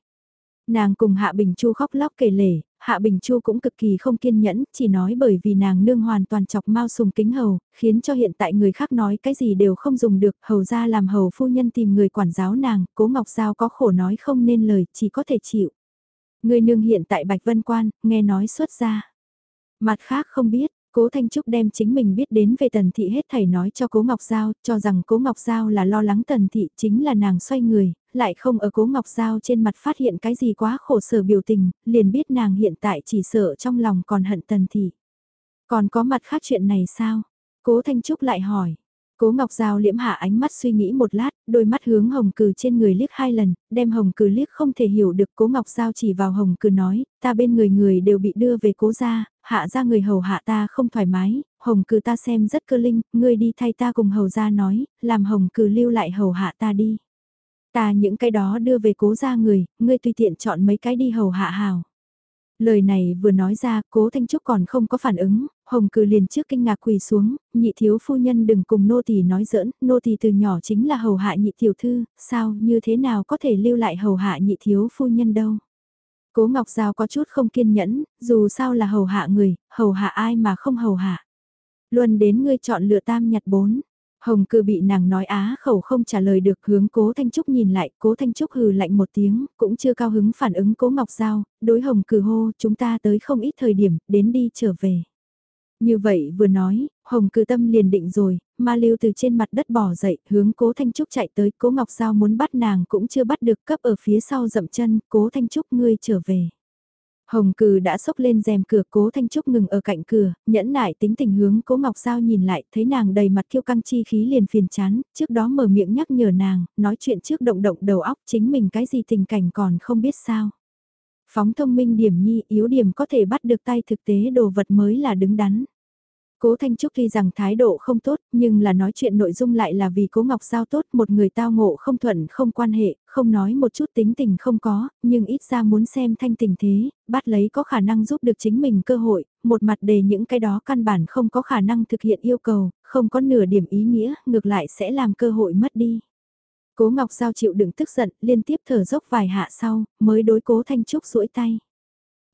[SPEAKER 1] Nàng cùng Hạ Bình Chu khóc lóc kể lể, Hạ Bình Chu cũng cực kỳ không kiên nhẫn, chỉ nói bởi vì nàng nương hoàn toàn chọc mau sùng kính hầu, khiến cho hiện tại người khác nói cái gì đều không dùng được, hầu ra làm hầu phu nhân tìm người quản giáo nàng, cố Ngọc Giao có khổ nói không nên lời, chỉ có thể chịu. Người nương hiện tại Bạch Vân Quan, nghe nói xuất ra. Mặt khác không biết, Cố Thanh Trúc đem chính mình biết đến về Tần Thị hết thảy nói cho Cố Ngọc Giao, cho rằng Cố Ngọc Giao là lo lắng Tần Thị chính là nàng xoay người, lại không ở Cố Ngọc Giao trên mặt phát hiện cái gì quá khổ sở biểu tình, liền biết nàng hiện tại chỉ sợ trong lòng còn hận Tần Thị. Còn có mặt khác chuyện này sao? Cố Thanh Trúc lại hỏi. Cố Ngọc Giao liễm hạ ánh mắt suy nghĩ một lát, đôi mắt hướng Hồng Cừ trên người liếc hai lần, đem Hồng Cừ liếc không thể hiểu được Cố Ngọc Giao chỉ vào Hồng Cừ nói, ta bên người người đều bị đưa về cố gia, hạ ra người hầu hạ ta không thoải mái, Hồng Cừ ta xem rất cơ linh, ngươi đi thay ta cùng hầu gia nói, làm Hồng Cừ lưu lại hầu hạ ta đi. Ta những cái đó đưa về cố gia người, ngươi tùy tiện chọn mấy cái đi hầu hạ hào. Lời này vừa nói ra, cố Thanh Trúc còn không có phản ứng, Hồng cử liền trước kinh ngạc quỳ xuống, nhị thiếu phu nhân đừng cùng nô tỳ nói giỡn, nô tỳ từ nhỏ chính là hầu hạ nhị tiểu thư, sao như thế nào có thể lưu lại hầu hạ nhị thiếu phu nhân đâu. Cố Ngọc Giao có chút không kiên nhẫn, dù sao là hầu hạ người, hầu hạ ai mà không hầu hạ. Luân đến ngươi chọn lựa tam nhặt bốn, Hồng cư bị nàng nói á khẩu không trả lời được hướng cố Thanh Trúc nhìn lại, cố Thanh Trúc hừ lạnh một tiếng, cũng chưa cao hứng phản ứng cố Ngọc Giao, đối hồng cử hô, chúng ta tới không ít thời điểm, đến đi trở về. Như vậy vừa nói, Hồng cử tâm liền định rồi, ma lưu từ trên mặt đất bỏ dậy, hướng cố Thanh Trúc chạy tới, cố Ngọc Giao muốn bắt nàng cũng chưa bắt được cấp ở phía sau dậm chân, cố Thanh Trúc ngươi trở về. Hồng cừ đã sốc lên rèm cửa cố Thanh Trúc ngừng ở cạnh cửa, nhẫn nại tính tình hướng cố Ngọc Giao nhìn lại, thấy nàng đầy mặt kiêu căng chi khí liền phiền chán, trước đó mở miệng nhắc nhở nàng, nói chuyện trước động động đầu óc chính mình cái gì tình cảnh còn không biết sao. Phóng thông minh điểm nhi yếu điểm có thể bắt được tay thực tế đồ vật mới là đứng đắn. Cố Thanh Trúc tuy rằng thái độ không tốt, nhưng là nói chuyện nội dung lại là vì Cố Ngọc Giao tốt, một người tao ngộ không thuận không quan hệ, không nói một chút tính tình không có, nhưng ít ra muốn xem thanh tình thế, bắt lấy có khả năng giúp được chính mình cơ hội, một mặt đề những cái đó căn bản không có khả năng thực hiện yêu cầu, không có nửa điểm ý nghĩa, ngược lại sẽ làm cơ hội mất đi. Cố Ngọc Giao chịu đựng tức giận, liên tiếp thở dốc vài hạ sau, mới đối Cố Thanh Trúc duỗi tay.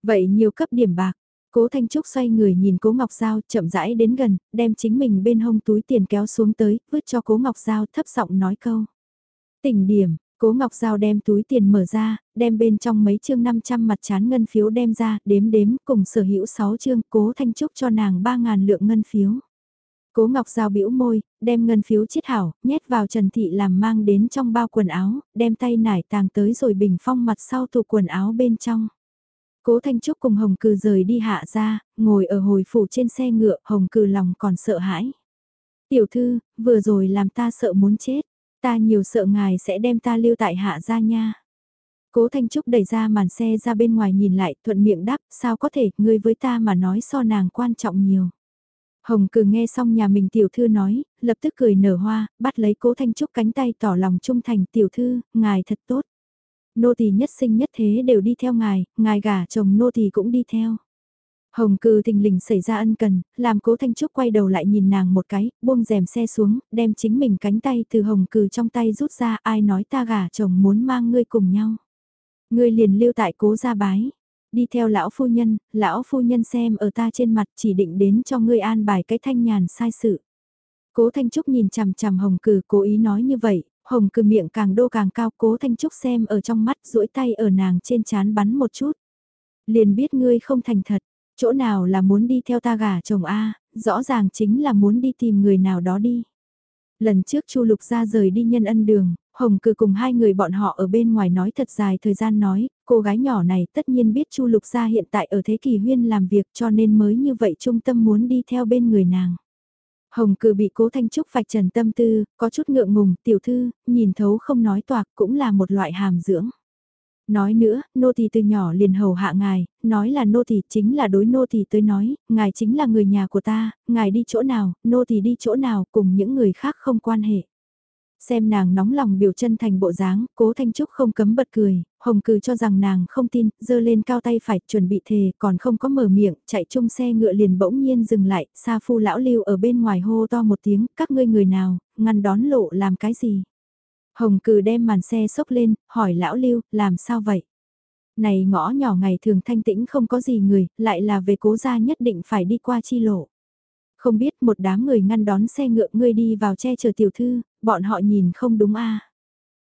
[SPEAKER 1] Vậy nhiều cấp điểm bạc, Cố Thanh Trúc xoay người nhìn Cố Ngọc Giao chậm rãi đến gần, đem chính mình bên hông túi tiền kéo xuống tới, vứt cho Cố Ngọc Giao thấp giọng nói câu. Tỉnh điểm, Cố Ngọc Giao đem túi tiền mở ra, đem bên trong mấy chương 500 mặt chán ngân phiếu đem ra, đếm đếm, cùng sở hữu 6 chương, Cố Thanh Trúc cho nàng 3.000 lượng ngân phiếu. Cố Ngọc Giao bĩu môi, đem ngân phiếu chiết hảo, nhét vào Trần Thị làm mang đến trong bao quần áo, đem tay nải tàng tới rồi bình phong mặt sau tủ quần áo bên trong. Cố Thanh Trúc cùng Hồng Cừ rời đi hạ ra, ngồi ở hồi phủ trên xe ngựa, Hồng Cừ lòng còn sợ hãi. Tiểu thư, vừa rồi làm ta sợ muốn chết, ta nhiều sợ ngài sẽ đem ta lưu tại hạ ra nha. Cố Thanh Trúc đẩy ra màn xe ra bên ngoài nhìn lại, thuận miệng đáp, sao có thể, ngươi với ta mà nói so nàng quan trọng nhiều. Hồng cừ nghe xong nhà mình tiểu thư nói, lập tức cười nở hoa, bắt lấy cố Thanh Trúc cánh tay tỏ lòng trung thành tiểu thư, ngài thật tốt nô tỳ nhất sinh nhất thế đều đi theo ngài, ngài gả chồng nô tỳ cũng đi theo. Hồng cư tình lình xảy ra ân cần, làm cố Thanh Trúc quay đầu lại nhìn nàng một cái, buông rèm xe xuống, đem chính mình cánh tay từ hồng cừ trong tay rút ra ai nói ta gả chồng muốn mang ngươi cùng nhau. Ngươi liền lưu tại cố gia bái, đi theo lão phu nhân, lão phu nhân xem ở ta trên mặt chỉ định đến cho ngươi an bài cái thanh nhàn sai sự. Cố Thanh Trúc nhìn chằm chằm hồng cừ cố ý nói như vậy, Hồng cừ miệng càng đô càng cao cố Thanh Trúc xem ở trong mắt duỗi tay ở nàng trên chán bắn một chút. Liền biết ngươi không thành thật, chỗ nào là muốn đi theo ta gả chồng A, rõ ràng chính là muốn đi tìm người nào đó đi. Lần trước Chu Lục ra rời đi nhân ân đường, Hồng cử cùng hai người bọn họ ở bên ngoài nói thật dài thời gian nói, cô gái nhỏ này tất nhiên biết Chu Lục gia hiện tại ở thế kỷ huyên làm việc cho nên mới như vậy trung tâm muốn đi theo bên người nàng. Hồng cử bị cố Thanh Trúc vạch trần tâm tư, có chút ngượng ngùng, tiểu thư, nhìn thấu không nói toạc cũng là một loại hàm dưỡng. Nói nữa, nô tỳ từ nhỏ liền hầu hạ ngài, nói là nô tỳ chính là đối nô tỳ tới nói, ngài chính là người nhà của ta, ngài đi chỗ nào, nô tỳ đi chỗ nào cùng những người khác không quan hệ. Xem nàng nóng lòng biểu chân thành bộ dáng, cố Thanh Trúc không cấm bật cười, Hồng Cừ cho rằng nàng không tin, dơ lên cao tay phải chuẩn bị thề, còn không có mở miệng, chạy chung xe ngựa liền bỗng nhiên dừng lại, Sa Phu lão lưu ở bên ngoài hô to một tiếng, các ngươi người nào, ngăn đón lộ làm cái gì? Hồng Cừ đem màn xe sốc lên, hỏi lão lưu, làm sao vậy? Này ngõ nhỏ ngày thường thanh tĩnh không có gì người, lại là về cố gia nhất định phải đi qua chi lộ. Không biết một đám người ngăn đón xe ngựa ngươi đi vào che chở tiểu thư, bọn họ nhìn không đúng a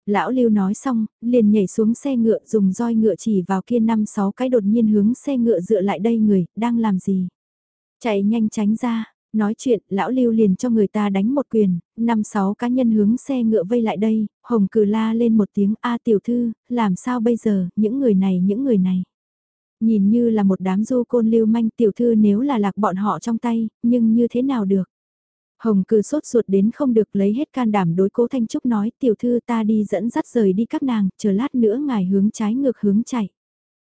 [SPEAKER 1] Lão Lưu nói xong, liền nhảy xuống xe ngựa dùng roi ngựa chỉ vào kia năm sáu cái đột nhiên hướng xe ngựa dựa lại đây người, đang làm gì? Chạy nhanh tránh ra, nói chuyện, lão Lưu liền cho người ta đánh một quyền, năm sáu cá nhân hướng xe ngựa vây lại đây, hồng cử la lên một tiếng A tiểu thư, làm sao bây giờ, những người này những người này. Nhìn như là một đám du côn lưu manh tiểu thư nếu là lạc bọn họ trong tay, nhưng như thế nào được? Hồng cư sốt ruột đến không được lấy hết can đảm đối cố Thanh Trúc nói tiểu thư ta đi dẫn dắt rời đi các nàng, chờ lát nữa ngài hướng trái ngược hướng chạy.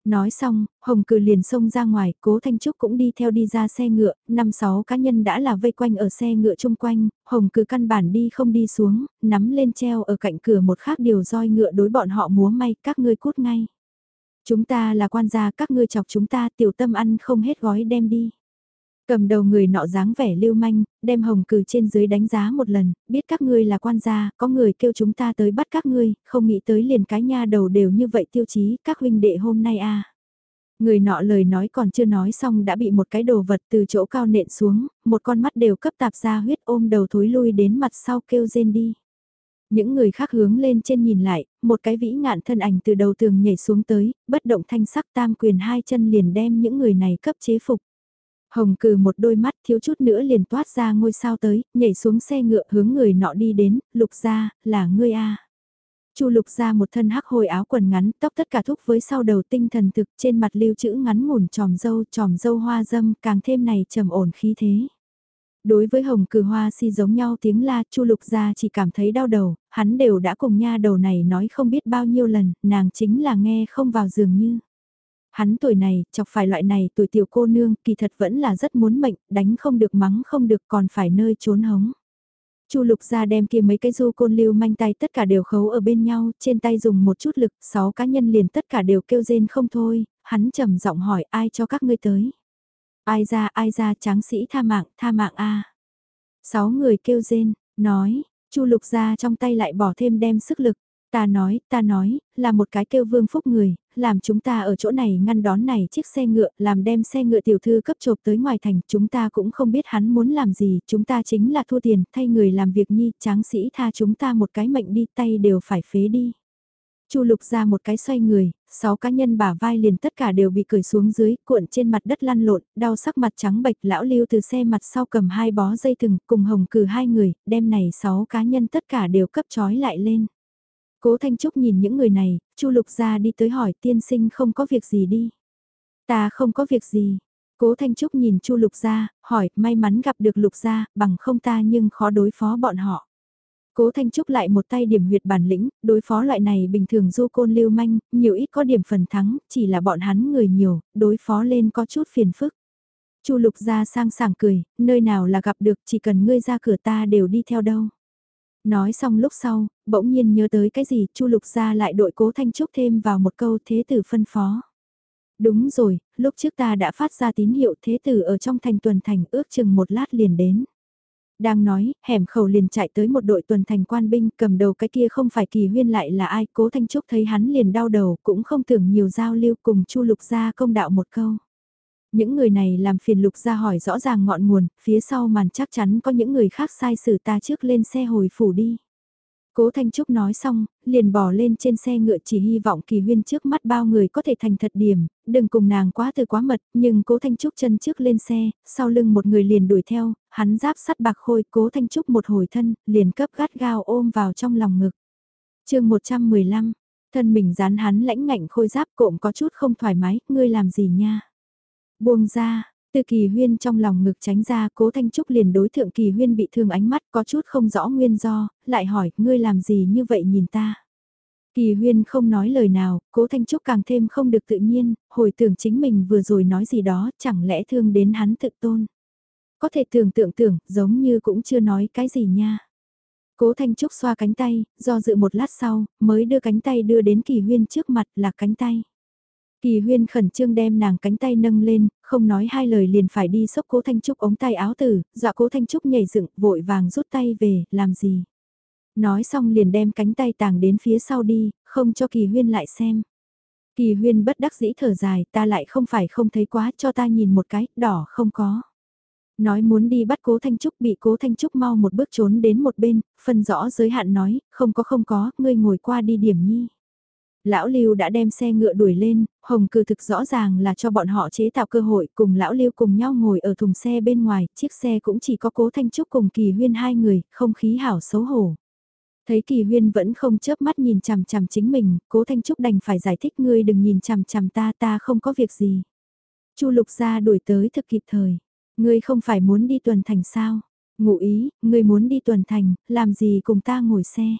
[SPEAKER 1] Nói xong, Hồng cử liền xông ra ngoài, cố Thanh Trúc cũng đi theo đi ra xe ngựa, năm sáu cá nhân đã là vây quanh ở xe ngựa chung quanh, Hồng cử căn bản đi không đi xuống, nắm lên treo ở cạnh cửa một khác điều roi ngựa đối bọn họ múa may, các ngươi cút ngay. Chúng ta là quan gia các ngươi chọc chúng ta tiểu tâm ăn không hết gói đem đi. Cầm đầu người nọ dáng vẻ lưu manh, đem hồng cử trên dưới đánh giá một lần, biết các ngươi là quan gia, có người kêu chúng ta tới bắt các ngươi, không nghĩ tới liền cái nha đầu đều như vậy tiêu chí, các huynh đệ hôm nay a Người nọ lời nói còn chưa nói xong đã bị một cái đồ vật từ chỗ cao nện xuống, một con mắt đều cấp tạp ra huyết ôm đầu thối lui đến mặt sau kêu rên đi. Những người khác hướng lên trên nhìn lại, một cái vĩ ngạn thân ảnh từ đầu tường nhảy xuống tới, bất động thanh sắc tam quyền hai chân liền đem những người này cấp chế phục. Hồng cừ một đôi mắt thiếu chút nữa liền toát ra ngôi sao tới, nhảy xuống xe ngựa hướng người nọ đi đến, lục ra, là ngươi a Chu lục ra một thân hắc hồi áo quần ngắn, tóc tất cả thúc với sau đầu tinh thần thực trên mặt lưu chữ ngắn ngủn tròm dâu, tròm dâu hoa dâm, càng thêm này trầm ổn khí thế. Đối với hồng cử hoa si giống nhau tiếng la, chu lục ra chỉ cảm thấy đau đầu, hắn đều đã cùng nha đầu này nói không biết bao nhiêu lần, nàng chính là nghe không vào dường như. Hắn tuổi này, chọc phải loại này tuổi tiểu cô nương, kỳ thật vẫn là rất muốn mệnh, đánh không được mắng không được còn phải nơi trốn hống. Chu lục ra đem kia mấy cái du côn lưu manh tay tất cả đều khấu ở bên nhau, trên tay dùng một chút lực, sáu cá nhân liền tất cả đều kêu rên không thôi, hắn trầm giọng hỏi ai cho các ngươi tới. Ai ra ai ra tráng sĩ tha mạng, tha mạng a Sáu người kêu rên, nói, chu lục ra trong tay lại bỏ thêm đem sức lực. Ta nói, ta nói, là một cái kêu vương phúc người, làm chúng ta ở chỗ này ngăn đón này chiếc xe ngựa, làm đem xe ngựa tiểu thư cấp chộp tới ngoài thành, chúng ta cũng không biết hắn muốn làm gì, chúng ta chính là thua tiền, thay người làm việc nhi, tráng sĩ tha chúng ta một cái mệnh đi, tay đều phải phế đi. Chu lục ra một cái xoay người, sáu cá nhân bả vai liền tất cả đều bị cởi xuống dưới, cuộn trên mặt đất lăn lộn, đau sắc mặt trắng bệch lão lưu từ xe mặt sau cầm hai bó dây thừng, cùng hồng cử hai người, đem này sáu cá nhân tất cả đều cấp trói lại lên. Cố Thanh Trúc nhìn những người này, Chu Lục Gia đi tới hỏi tiên sinh không có việc gì đi. Ta không có việc gì. Cố Thanh Trúc nhìn Chu Lục Gia, hỏi may mắn gặp được Lục Gia, bằng không ta nhưng khó đối phó bọn họ. Cố Thanh Trúc lại một tay điểm huyệt bản lĩnh, đối phó loại này bình thường du côn lưu manh, nhiều ít có điểm phần thắng, chỉ là bọn hắn người nhiều, đối phó lên có chút phiền phức. Chu Lục Gia sang sảng cười, nơi nào là gặp được chỉ cần ngươi ra cửa ta đều đi theo đâu. Nói xong lúc sau, bỗng nhiên nhớ tới cái gì, Chu Lục gia lại đội Cố Thanh Trúc thêm vào một câu thế tử phân phó. Đúng rồi, lúc trước ta đã phát ra tín hiệu thế tử ở trong thành tuần thành ước chừng một lát liền đến. Đang nói, hẻm khẩu liền chạy tới một đội tuần thành quan binh cầm đầu cái kia không phải kỳ huyên lại là ai, cố Thanh Trúc thấy hắn liền đau đầu, cũng không tưởng nhiều giao lưu cùng Chu Lục gia công đạo một câu. Những người này làm phiền lục ra hỏi rõ ràng ngọn nguồn, phía sau màn chắc chắn có những người khác sai xử ta trước lên xe hồi phủ đi. Cố Thanh Trúc nói xong, liền bỏ lên trên xe ngựa chỉ hy vọng kỳ huyên trước mắt bao người có thể thành thật điểm, đừng cùng nàng quá từ quá mật, nhưng Cố Thanh Trúc chân trước lên xe, sau lưng một người liền đuổi theo, hắn giáp sắt bạc khôi Cố Thanh Trúc một hồi thân, liền cấp gắt gao ôm vào trong lòng ngực. chương 115, thân mình dán hắn lãnh ngạnh khôi giáp cộm có chút không thoải mái, ngươi làm gì nha? Buông ra, từ kỳ huyên trong lòng ngực tránh ra cố thanh trúc liền đối thượng kỳ huyên bị thương ánh mắt có chút không rõ nguyên do, lại hỏi ngươi làm gì như vậy nhìn ta. Kỳ huyên không nói lời nào, cố thanh trúc càng thêm không được tự nhiên, hồi tưởng chính mình vừa rồi nói gì đó chẳng lẽ thương đến hắn tự tôn. Có thể tưởng tượng tưởng, giống như cũng chưa nói cái gì nha. Cố Thanh Trúc xoa cánh tay, do dự một lát sau, mới đưa cánh tay đưa đến Kỳ Huyên trước mặt là cánh tay. Kỳ huyên khẩn trương đem nàng cánh tay nâng lên, không nói hai lời liền phải đi xốc cố Thanh Trúc ống tay áo tử, dọa cố Thanh Trúc nhảy dựng, vội vàng rút tay về, làm gì. Nói xong liền đem cánh tay tàng đến phía sau đi, không cho kỳ huyên lại xem. Kỳ huyên bất đắc dĩ thở dài, ta lại không phải không thấy quá, cho ta nhìn một cái, đỏ không có. Nói muốn đi bắt cố Thanh Trúc bị cố Thanh Trúc mau một bước trốn đến một bên, phân rõ giới hạn nói, không có không có, ngươi ngồi qua đi điểm nhi. Lão Lưu đã đem xe ngựa đuổi lên, Hồng cừ thực rõ ràng là cho bọn họ chế tạo cơ hội cùng Lão Lưu cùng nhau ngồi ở thùng xe bên ngoài, chiếc xe cũng chỉ có cố Thanh Trúc cùng Kỳ Huyên hai người, không khí hảo xấu hổ. Thấy Kỳ Huyên vẫn không chớp mắt nhìn chằm chằm chính mình, cố Thanh Trúc đành phải giải thích ngươi đừng nhìn chằm chằm ta ta không có việc gì. Chu Lục gia đuổi tới thực kịp thời, ngươi không phải muốn đi tuần thành sao? Ngụ ý, ngươi muốn đi tuần thành, làm gì cùng ta ngồi xe?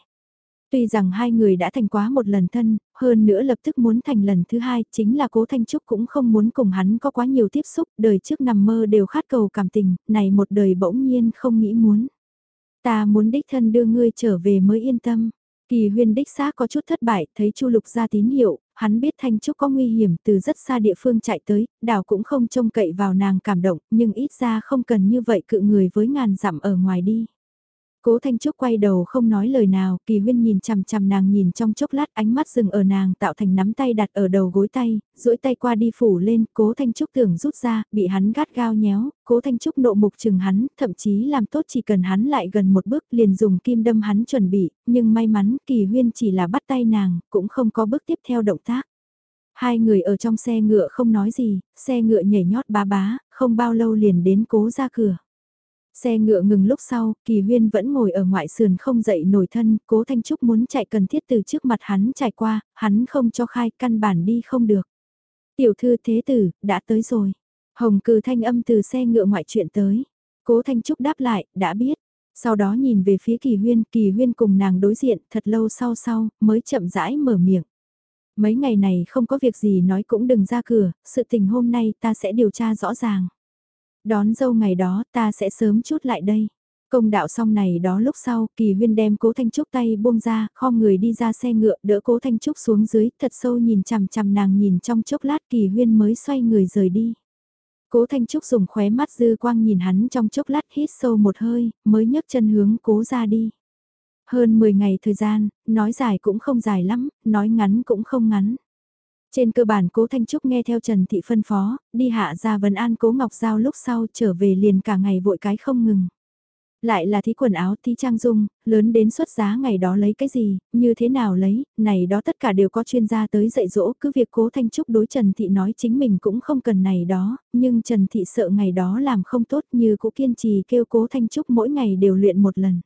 [SPEAKER 1] Tuy rằng hai người đã thành quá một lần thân, hơn nữa lập tức muốn thành lần thứ hai, chính là cố Thanh Trúc cũng không muốn cùng hắn có quá nhiều tiếp xúc, đời trước nằm mơ đều khát cầu cảm tình, này một đời bỗng nhiên không nghĩ muốn. Ta muốn đích thân đưa ngươi trở về mới yên tâm. Kỳ huyên đích xác có chút thất bại, thấy Chu Lục ra tín hiệu, hắn biết Thanh Trúc có nguy hiểm từ rất xa địa phương chạy tới, đảo cũng không trông cậy vào nàng cảm động, nhưng ít ra không cần như vậy cự người với ngàn dặm ở ngoài đi. Cố Thanh Trúc quay đầu không nói lời nào, Kỳ Huyên nhìn chằm chằm nàng nhìn trong chốc lát ánh mắt dừng ở nàng tạo thành nắm tay đặt ở đầu gối tay, duỗi tay qua đi phủ lên, Cố Thanh Trúc tưởng rút ra, bị hắn gắt gao nhéo, Cố Thanh Trúc nộ mục chừng hắn, thậm chí làm tốt chỉ cần hắn lại gần một bước liền dùng kim đâm hắn chuẩn bị, nhưng may mắn Kỳ Huyên chỉ là bắt tay nàng, cũng không có bước tiếp theo động tác. Hai người ở trong xe ngựa không nói gì, xe ngựa nhảy nhót bá bá, không bao lâu liền đến cố ra cửa. Xe ngựa ngừng lúc sau, Kỳ Huyên vẫn ngồi ở ngoại sườn không dậy nổi thân, cố Thanh Trúc muốn chạy cần thiết từ trước mặt hắn chạy qua, hắn không cho khai căn bản đi không được. Tiểu thư thế tử, đã tới rồi. Hồng cừ thanh âm từ xe ngựa ngoại chuyện tới. Cố Thanh Trúc đáp lại, đã biết. Sau đó nhìn về phía Kỳ Huyên, Kỳ Huyên cùng nàng đối diện thật lâu sau sau, mới chậm rãi mở miệng. Mấy ngày này không có việc gì nói cũng đừng ra cửa, sự tình hôm nay ta sẽ điều tra rõ ràng. Đón dâu ngày đó ta sẽ sớm chút lại đây. Công đạo xong này đó lúc sau, Kỳ Huyên đem Cố Thanh Trúc tay buông ra, khom người đi ra xe ngựa, đỡ Cố Thanh Trúc xuống dưới, thật sâu nhìn chằm chằm nàng nhìn trong chốc lát Kỳ Huyên mới xoay người rời đi. Cố Thanh Trúc dùng khóe mắt dư quang nhìn hắn trong chốc lát hít sâu một hơi, mới nhấc chân hướng cố ra đi. Hơn 10 ngày thời gian, nói dài cũng không dài lắm, nói ngắn cũng không ngắn. Trên cơ bản cố Thanh Trúc nghe theo Trần Thị phân phó, đi hạ ra vấn an cố Ngọc Giao lúc sau trở về liền cả ngày vội cái không ngừng. Lại là thí quần áo thí trang dung, lớn đến xuất giá ngày đó lấy cái gì, như thế nào lấy, này đó tất cả đều có chuyên gia tới dạy dỗ, cứ việc cố Thanh Trúc đối Trần Thị nói chính mình cũng không cần này đó, nhưng Trần Thị sợ ngày đó làm không tốt như cũ kiên trì kêu cố Thanh Trúc mỗi ngày đều luyện một lần.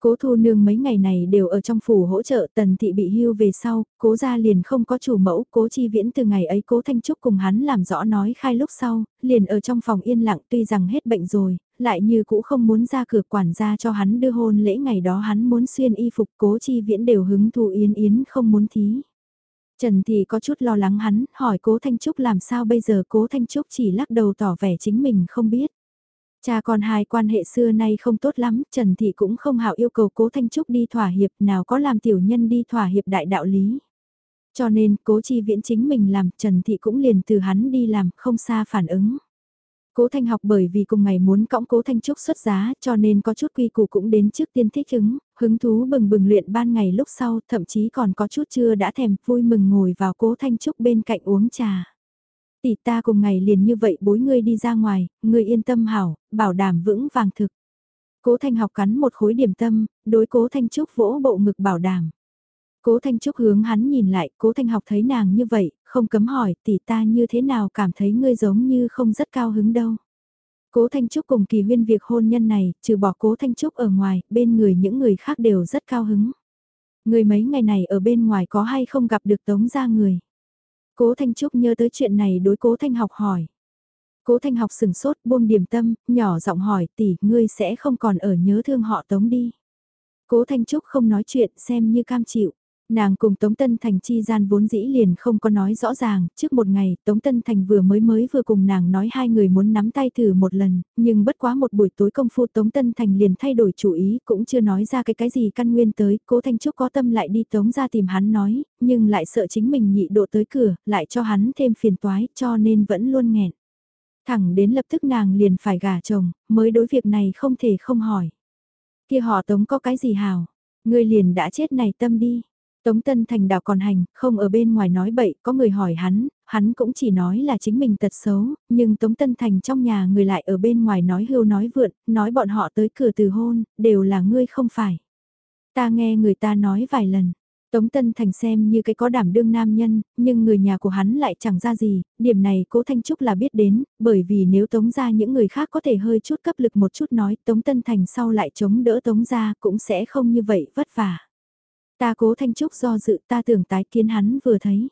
[SPEAKER 1] Cố thu nương mấy ngày này đều ở trong phủ hỗ trợ tần thị bị hưu về sau, cố gia liền không có chủ mẫu, cố chi viễn từ ngày ấy cố thanh trúc cùng hắn làm rõ nói khai lúc sau, liền ở trong phòng yên lặng tuy rằng hết bệnh rồi, lại như cũ không muốn ra cửa quản gia cho hắn đưa hôn lễ ngày đó hắn muốn xuyên y phục cố chi viễn đều hứng thu yến yến không muốn thí. Trần thì có chút lo lắng hắn, hỏi cố Thanh Trúc làm sao bây giờ cố Thanh Trúc chỉ lắc đầu tỏ vẻ chính mình không biết. Cha con hai quan hệ xưa nay không tốt lắm, Trần Thị cũng không hảo yêu cầu cố Thanh Trúc đi thỏa hiệp nào có làm tiểu nhân đi thỏa hiệp đại đạo lý. Cho nên cố chi viễn chính mình làm, Trần Thị cũng liền từ hắn đi làm, không xa phản ứng. Cố Thanh học bởi vì cùng ngày muốn cõng Cố Thanh Trúc xuất giá cho nên có chút quy củ cũng đến trước tiên thích ứng, hứng thú bừng bừng luyện ban ngày lúc sau thậm chí còn có chút chưa đã thèm vui mừng ngồi vào Cố Thanh Trúc bên cạnh uống trà. Tỷ ta cùng ngày liền như vậy bối ngươi đi ra ngoài, ngươi yên tâm hảo, bảo đảm vững vàng thực. Cố Thanh học cắn một khối điểm tâm, đối Cố Thanh Trúc vỗ bộ ngực bảo đảm. Cố Thanh Trúc hướng hắn nhìn lại, Cố Thanh học thấy nàng như vậy, không cấm hỏi tỷ ta như thế nào cảm thấy ngươi giống như không rất cao hứng đâu. Cố Thanh Trúc cùng kỳ huyên việc hôn nhân này, trừ bỏ Cố Thanh Trúc ở ngoài, bên người những người khác đều rất cao hứng. Người mấy ngày này ở bên ngoài có hay không gặp được tống ra người. Cố Thanh Trúc nhớ tới chuyện này đối Cố Thanh học hỏi. Cố Thanh học sừng sốt buông điểm tâm, nhỏ giọng hỏi tỷ ngươi sẽ không còn ở nhớ thương họ tống đi. Cố Thanh Trúc không nói chuyện xem như cam chịu. Nàng cùng Tống Tân Thành chi gian vốn dĩ liền không có nói rõ ràng, trước một ngày Tống Tân Thành vừa mới mới vừa cùng nàng nói hai người muốn nắm tay thử một lần, nhưng bất quá một buổi tối công phu Tống Tân Thành liền thay đổi chủ ý, cũng chưa nói ra cái cái gì căn nguyên tới, cố Thanh Trúc có tâm lại đi Tống ra tìm hắn nói, nhưng lại sợ chính mình nhị độ tới cửa, lại cho hắn thêm phiền toái, cho nên vẫn luôn nghẹn. Thẳng đến lập tức nàng liền phải gả chồng, mới đối việc này không thể không hỏi. Kia họ Tống có cái gì hào, người liền đã chết này tâm đi Tống Tân Thành đảo còn hành, không ở bên ngoài nói bậy, có người hỏi hắn, hắn cũng chỉ nói là chính mình tật xấu, nhưng Tống Tân Thành trong nhà người lại ở bên ngoài nói hưu nói vượn, nói bọn họ tới cửa từ hôn, đều là ngươi không phải. Ta nghe người ta nói vài lần, Tống Tân Thành xem như cái có đảm đương nam nhân, nhưng người nhà của hắn lại chẳng ra gì, điểm này cố Thanh Trúc là biết đến, bởi vì nếu Tống ra những người khác có thể hơi chút cấp lực một chút nói Tống Tân Thành sau lại chống đỡ Tống ra cũng sẽ không như vậy vất vả. Ta cố Thanh Trúc do dự ta tưởng tái kiến hắn vừa thấy.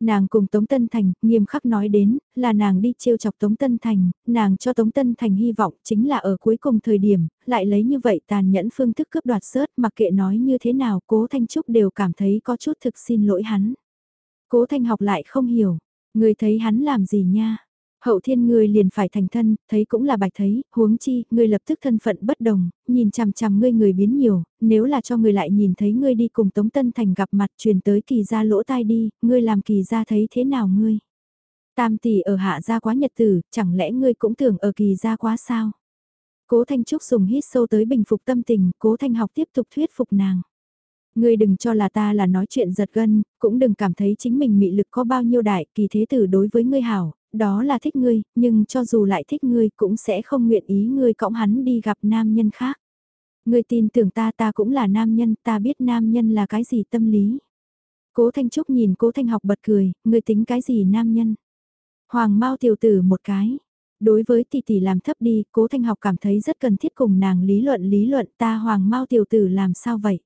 [SPEAKER 1] Nàng cùng Tống Tân Thành, nghiêm khắc nói đến, là nàng đi trêu chọc Tống Tân Thành, nàng cho Tống Tân Thành hy vọng chính là ở cuối cùng thời điểm, lại lấy như vậy tàn nhẫn phương thức cướp đoạt sớt mặc kệ nói như thế nào cố Thanh Trúc đều cảm thấy có chút thực xin lỗi hắn. Cố Thanh học lại không hiểu, người thấy hắn làm gì nha, Hậu thiên ngươi liền phải thành thân, thấy cũng là bạch thấy, huống chi, ngươi lập tức thân phận bất đồng, nhìn chằm chằm ngươi người biến nhiều, nếu là cho ngươi lại nhìn thấy ngươi đi cùng Tống Tân Thành gặp mặt truyền tới kỳ gia lỗ tai đi, ngươi làm kỳ gia thấy thế nào ngươi? Tam tỷ ở hạ gia quá nhật tử, chẳng lẽ ngươi cũng tưởng ở kỳ gia quá sao? Cố Thanh Trúc dùng hít sâu tới bình phục tâm tình, Cố Thanh học tiếp tục thuyết phục nàng. Ngươi đừng cho là ta là nói chuyện giật gân, cũng đừng cảm thấy chính mình mị lực có bao nhiêu đại, kỳ thế tử đối với ngươi hảo, đó là thích ngươi, nhưng cho dù lại thích ngươi cũng sẽ không nguyện ý ngươi cõng hắn đi gặp nam nhân khác. Ngươi tin tưởng ta ta cũng là nam nhân, ta biết nam nhân là cái gì tâm lý. Cố Thanh Trúc nhìn Cố Thanh học bật cười, ngươi tính cái gì nam nhân? Hoàng Mao tiểu tử một cái. Đối với tỷ tỷ làm thấp đi, Cố Thanh học cảm thấy rất cần thiết cùng nàng lý luận lý luận ta Hoàng Mao tiểu tử làm sao vậy?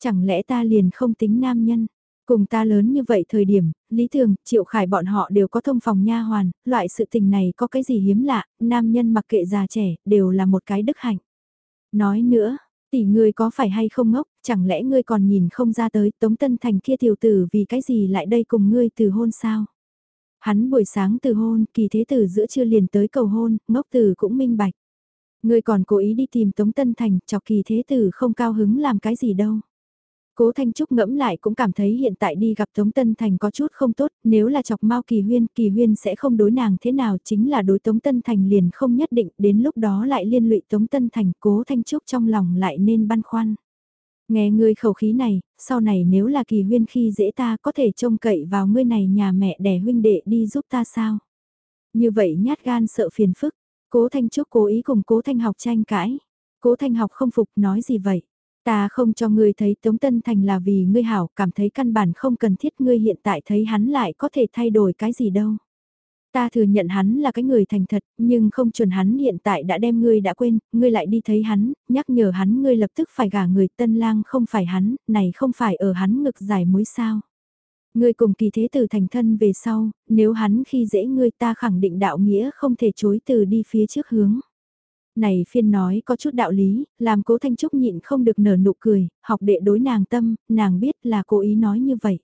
[SPEAKER 1] Chẳng lẽ ta liền không tính nam nhân? Cùng ta lớn như vậy thời điểm, Lý Thường, Triệu Khải bọn họ đều có thông phòng nha hoàn, loại sự tình này có cái gì hiếm lạ, nam nhân mặc kệ già trẻ, đều là một cái đức hạnh. Nói nữa, tỷ ngươi có phải hay không ngốc, chẳng lẽ ngươi còn nhìn không ra tới Tống Tân Thành kia tiểu tử vì cái gì lại đây cùng ngươi từ hôn sao? Hắn buổi sáng từ hôn, kỳ thế tử giữa trưa liền tới cầu hôn, ngốc tử cũng minh bạch. Ngươi còn cố ý đi tìm Tống Tân Thành, chọc kỳ thế tử không cao hứng làm cái gì đâu. Cố Thanh Trúc ngẫm lại cũng cảm thấy hiện tại đi gặp Tống Tân Thành có chút không tốt, nếu là chọc mau Kỳ Huyên, Kỳ Huyên sẽ không đối nàng thế nào, chính là đối Tống Tân Thành liền không nhất định, đến lúc đó lại liên lụy Tống Tân Thành, Cố Thanh Trúc trong lòng lại nên băn khoăn. Nghe ngươi khẩu khí này, sau này nếu là Kỳ Huyên khi dễ ta có thể trông cậy vào ngươi này nhà mẹ đẻ huynh đệ đi giúp ta sao? Như vậy nhát gan sợ phiền phức, Cố Thanh Trúc cố ý cùng Cố Thanh học tranh cãi. Cố Thanh học không phục nói gì vậy? Ta không cho ngươi thấy Tống Tân Thành là vì ngươi hảo, cảm thấy căn bản không cần thiết ngươi hiện tại thấy hắn lại có thể thay đổi cái gì đâu. Ta thừa nhận hắn là cái người thành thật, nhưng không chuẩn hắn hiện tại đã đem ngươi đã quên, ngươi lại đi thấy hắn, nhắc nhở hắn ngươi lập tức phải gả người tân lang không phải hắn, này không phải ở hắn ngực giải mối sao. Ngươi cùng kỳ thế tử thành thân về sau, nếu hắn khi dễ ngươi ta khẳng định đạo nghĩa không thể chối từ đi phía trước hướng. Này phiên nói có chút đạo lý, làm cố Thanh Trúc nhịn không được nở nụ cười, học đệ đối nàng tâm, nàng biết là cố ý nói như vậy.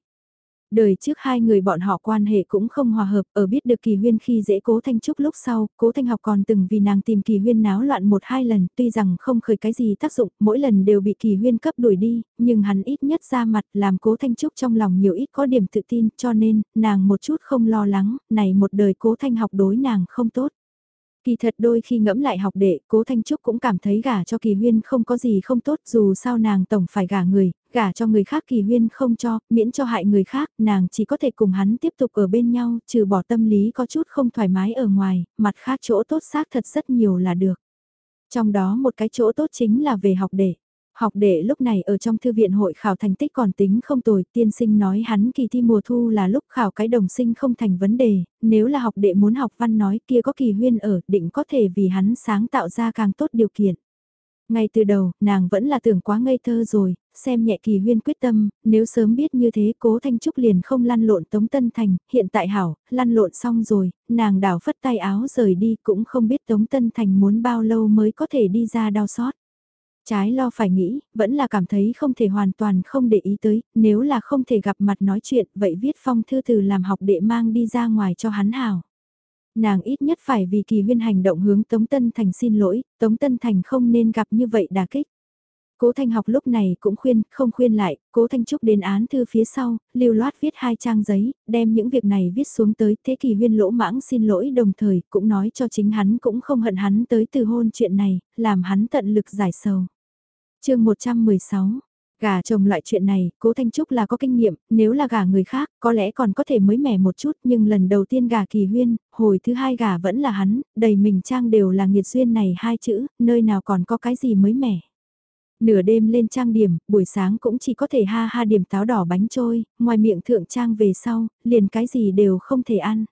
[SPEAKER 1] Đời trước hai người bọn họ quan hệ cũng không hòa hợp, ở biết được kỳ huyên khi dễ cố Thanh Trúc lúc sau, cố Thanh học còn từng vì nàng tìm kỳ huyên náo loạn một hai lần, tuy rằng không khởi cái gì tác dụng, mỗi lần đều bị kỳ huyên cấp đuổi đi, nhưng hắn ít nhất ra mặt làm cố Thanh Trúc trong lòng nhiều ít có điểm tự tin, cho nên, nàng một chút không lo lắng, này một đời cố Thanh học đối nàng không tốt. Kỳ thật đôi khi ngẫm lại học đệ, cố Thanh Trúc cũng cảm thấy gả cho kỳ huyên không có gì không tốt dù sao nàng tổng phải gả người, gả cho người khác kỳ huyên không cho, miễn cho hại người khác, nàng chỉ có thể cùng hắn tiếp tục ở bên nhau, trừ bỏ tâm lý có chút không thoải mái ở ngoài, mặt khác chỗ tốt xác thật rất nhiều là được. Trong đó một cái chỗ tốt chính là về học đệ. Học đệ lúc này ở trong thư viện hội khảo thành tích còn tính không tồi, tiên sinh nói hắn kỳ thi mùa thu là lúc khảo cái đồng sinh không thành vấn đề, nếu là học đệ muốn học văn nói kia có kỳ huyên ở, định có thể vì hắn sáng tạo ra càng tốt điều kiện. Ngay từ đầu, nàng vẫn là tưởng quá ngây thơ rồi, xem nhẹ kỳ huyên quyết tâm, nếu sớm biết như thế cố Thanh Trúc liền không lăn lộn Tống Tân Thành, hiện tại hảo, lăn lộn xong rồi, nàng đảo phất tay áo rời đi cũng không biết Tống Tân Thành muốn bao lâu mới có thể đi ra đau xót. Trái lo phải nghĩ, vẫn là cảm thấy không thể hoàn toàn không để ý tới, nếu là không thể gặp mặt nói chuyện, vậy viết phong thư từ làm học đệ mang đi ra ngoài cho hắn hảo. Nàng ít nhất phải vì kỳ huyên hành động hướng Tống Tân Thành xin lỗi, Tống Tân Thành không nên gặp như vậy đà kích. Cố Thanh học lúc này cũng khuyên, không khuyên lại, Cố Thanh Trúc đến án thư phía sau, lưu loát viết hai trang giấy, đem những việc này viết xuống tới thế kỳ huyên lỗ mãng xin lỗi đồng thời cũng nói cho chính hắn cũng không hận hắn tới từ hôn chuyện này, làm hắn tận lực giải sầu chương 116 Gà chồng loại chuyện này, cố Thanh Trúc là có kinh nghiệm, nếu là gà người khác, có lẽ còn có thể mới mẻ một chút, nhưng lần đầu tiên gà kỳ huyên, hồi thứ hai gà vẫn là hắn, đầy mình trang đều là nghiệt duyên này hai chữ, nơi nào còn có cái gì mới mẻ. Nửa đêm lên trang điểm, buổi sáng cũng chỉ có thể ha ha điểm táo đỏ bánh trôi, ngoài miệng thượng trang về sau, liền cái gì đều không thể ăn.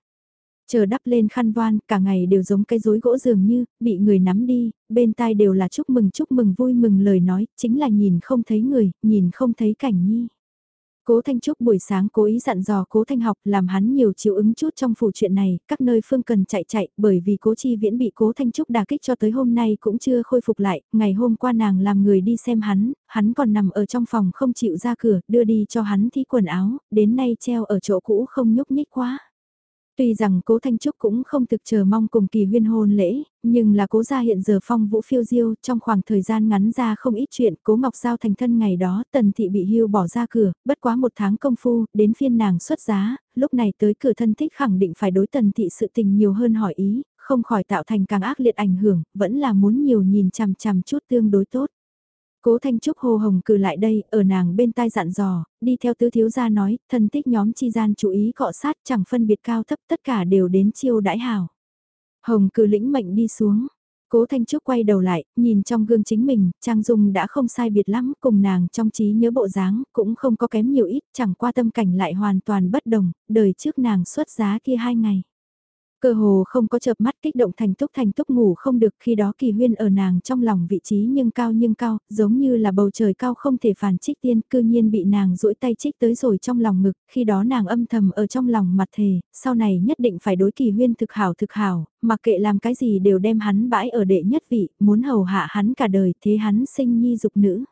[SPEAKER 1] Chờ đắp lên khăn voan, cả ngày đều giống cái rối gỗ dường như, bị người nắm đi, bên tai đều là chúc mừng chúc mừng vui mừng lời nói, chính là nhìn không thấy người, nhìn không thấy cảnh nhi. Cố Thanh Trúc buổi sáng cố ý dặn dò Cố Thanh học làm hắn nhiều chiếu ứng chút trong phủ chuyện này, các nơi phương cần chạy chạy, bởi vì Cố Chi Viễn bị Cố Thanh Trúc đả kích cho tới hôm nay cũng chưa khôi phục lại, ngày hôm qua nàng làm người đi xem hắn, hắn còn nằm ở trong phòng không chịu ra cửa, đưa đi cho hắn thí quần áo, đến nay treo ở chỗ cũ không nhúc nhích quá. Tuy rằng cố Thanh Trúc cũng không thực chờ mong cùng kỳ huyên hôn lễ, nhưng là cố gia hiện giờ phong vũ phiêu diêu trong khoảng thời gian ngắn ra không ít chuyện cố Ngọc Giao thành thân ngày đó tần thị bị hưu bỏ ra cửa, bất quá một tháng công phu, đến phiên nàng xuất giá, lúc này tới cửa thân thích khẳng định phải đối tần thị sự tình nhiều hơn hỏi ý, không khỏi tạo thành càng ác liệt ảnh hưởng, vẫn là muốn nhiều nhìn chằm chằm chút tương đối tốt. Cố Thanh Trúc hồ hồng cử lại đây, ở nàng bên tai dặn dò, đi theo tứ thiếu gia nói, thân tích nhóm chi gian chú ý cọ sát chẳng phân biệt cao thấp tất cả đều đến chiêu đãi hảo. Hồng cử lĩnh mệnh đi xuống. Cố Thanh Trúc quay đầu lại, nhìn trong gương chính mình, Trang Dung đã không sai biệt lắm, cùng nàng trong trí nhớ bộ dáng, cũng không có kém nhiều ít, chẳng qua tâm cảnh lại hoàn toàn bất đồng, đời trước nàng xuất giá kia hai ngày. Cơ hồ không có chợp mắt kích động thành túc thành túc ngủ không được khi đó kỳ huyên ở nàng trong lòng vị trí nhưng cao nhưng cao, giống như là bầu trời cao không thể phản trích tiên, cư nhiên bị nàng duỗi tay trích tới rồi trong lòng ngực, khi đó nàng âm thầm ở trong lòng mặt thề, sau này nhất định phải đối kỳ huyên thực hảo thực hảo, mặc kệ làm cái gì đều đem hắn bãi ở đệ nhất vị, muốn hầu hạ hắn cả đời, thế hắn sinh nhi dục nữ.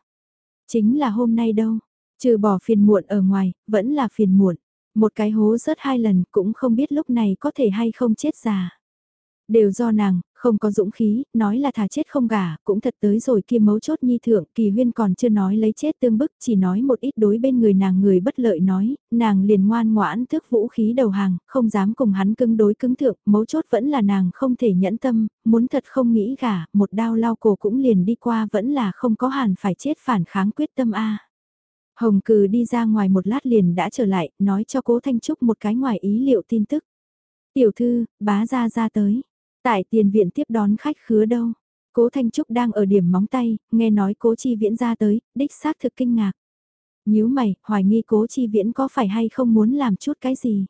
[SPEAKER 1] Chính là hôm nay đâu, trừ bỏ phiền muộn ở ngoài, vẫn là phiền muộn. Một cái hố rớt hai lần cũng không biết lúc này có thể hay không chết già. Đều do nàng, không có dũng khí, nói là thà chết không gả, cũng thật tới rồi kia mấu chốt nhi thượng, kỳ huyên còn chưa nói lấy chết tương bức, chỉ nói một ít đối bên người nàng người bất lợi nói, nàng liền ngoan ngoãn thước vũ khí đầu hàng, không dám cùng hắn cứng đối cứng thượng, mấu chốt vẫn là nàng không thể nhẫn tâm, muốn thật không nghĩ gả, một đao lao cổ cũng liền đi qua vẫn là không có hàn phải chết phản kháng quyết tâm a Hồng Cừ đi ra ngoài một lát liền đã trở lại, nói cho cố Thanh Trúc một cái ngoài ý liệu tin tức. Tiểu thư, bá ra ra tới. Tại tiền viện tiếp đón khách khứa đâu. Cố Thanh Trúc đang ở điểm móng tay, nghe nói cố chi viễn ra tới, đích xác thực kinh ngạc. nhíu mày, hoài nghi cố chi viễn có phải hay không muốn làm chút cái gì.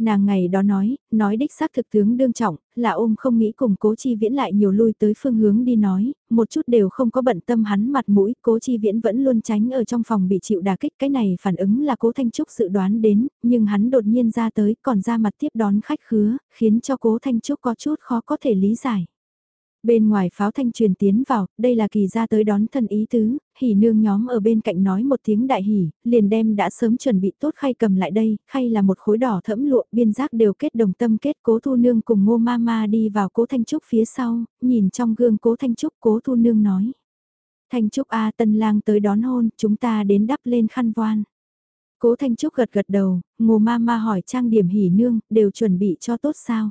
[SPEAKER 1] Nàng ngày đó nói, nói đích xác thực tướng đương trọng, là ôm không nghĩ cùng cố chi viễn lại nhiều lui tới phương hướng đi nói, một chút đều không có bận tâm hắn mặt mũi, cố chi viễn vẫn luôn tránh ở trong phòng bị chịu đà kích, cái này phản ứng là cố Thanh Trúc dự đoán đến, nhưng hắn đột nhiên ra tới còn ra mặt tiếp đón khách khứa, khiến cho cố Thanh Trúc có chút khó có thể lý giải. Bên ngoài pháo thanh truyền tiến vào, đây là kỳ ra tới đón thân ý tứ, hỉ nương nhóm ở bên cạnh nói một tiếng đại hỉ, liền đem đã sớm chuẩn bị tốt khay cầm lại đây, khay là một khối đỏ thẫm lụa, biên giác đều kết đồng tâm kết cố thu nương cùng ngô ma ma đi vào cố thanh trúc phía sau, nhìn trong gương cố thanh trúc cố thu nương nói. Thanh trúc A tân lang tới đón hôn, chúng ta đến đắp lên khăn voan. Cố thanh trúc gật gật đầu, ngô ma ma hỏi trang điểm hỉ nương, đều chuẩn bị cho tốt sao?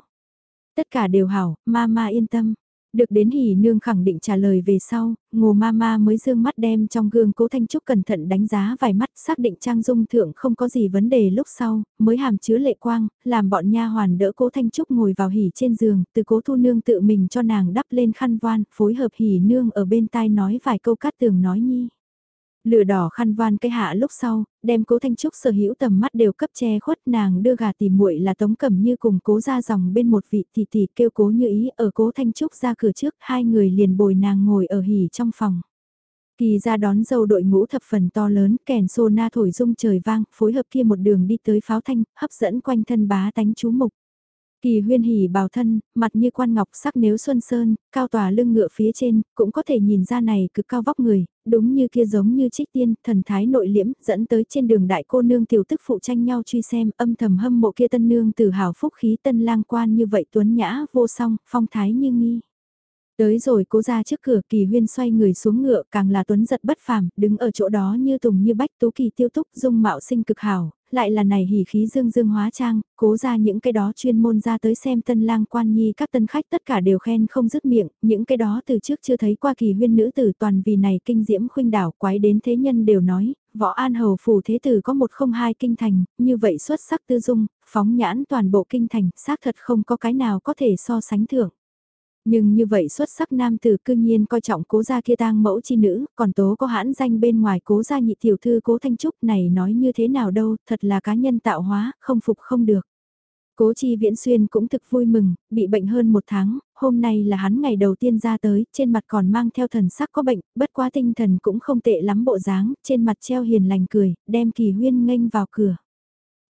[SPEAKER 1] Tất cả đều hảo, ma ma yên tâm. Được đến hỉ nương khẳng định trả lời về sau, ngô mama mới dương mắt đem trong gương cố Thanh Trúc cẩn thận đánh giá vài mắt xác định trang dung thượng không có gì vấn đề lúc sau, mới hàm chứa lệ quang, làm bọn nha hoàn đỡ cố Thanh Trúc ngồi vào hỉ trên giường, từ cố thu nương tự mình cho nàng đắp lên khăn voan, phối hợp hỉ nương ở bên tai nói vài câu cát tường nói nhi. Lửa đỏ khăn van cái hạ lúc sau, đem cố Thanh Trúc sở hữu tầm mắt đều cấp che khuất nàng đưa gà tìm muội là tống cẩm như cùng cố ra dòng bên một vị tỷ tỷ kêu cố như ý ở cố Thanh Trúc ra cửa trước hai người liền bồi nàng ngồi ở hỉ trong phòng. Kỳ ra đón dâu đội ngũ thập phần to lớn, kèn sô na thổi rung trời vang, phối hợp kia một đường đi tới pháo thanh, hấp dẫn quanh thân bá tánh chú mục. Kỳ huyên hỉ bào thân, mặt như quan ngọc sắc nếu xuân sơn, cao tòa lưng ngựa phía trên, cũng có thể nhìn ra này cực cao vóc người, đúng như kia giống như trích tiên, thần thái nội liễm, dẫn tới trên đường đại cô nương tiểu tức phụ tranh nhau truy xem, âm thầm hâm mộ kia tân nương từ hào phúc khí tân lang quan như vậy tuấn nhã, vô song, phong thái như nghi. Tới rồi cố ra trước cửa kỳ huyên xoay người xuống ngựa càng là tuấn giật bất phàm, đứng ở chỗ đó như tùng như bách tú kỳ tiêu túc dung mạo sinh cực hảo, lại là này hỉ khí dương dương hóa trang, cố ra những cái đó chuyên môn ra tới xem tân lang quan nhi các tân khách tất cả đều khen không dứt miệng, những cái đó từ trước chưa thấy qua kỳ huyên nữ tử toàn vì này kinh diễm khuynh đảo quái đến thế nhân đều nói, võ an hầu phủ thế tử có một không hai kinh thành, như vậy xuất sắc tư dung, phóng nhãn toàn bộ kinh thành, xác thật không có cái nào có thể so sánh thưởng. Nhưng như vậy xuất sắc nam tử cư nhiên coi trọng cố gia kia tang mẫu chi nữ, còn tố có hãn danh bên ngoài cố gia nhị tiểu thư cố thanh trúc này nói như thế nào đâu, thật là cá nhân tạo hóa, không phục không được. Cố chi viễn xuyên cũng thực vui mừng, bị bệnh hơn một tháng, hôm nay là hắn ngày đầu tiên ra tới, trên mặt còn mang theo thần sắc có bệnh, bất quá tinh thần cũng không tệ lắm bộ dáng, trên mặt treo hiền lành cười, đem kỳ huyên nghênh vào cửa.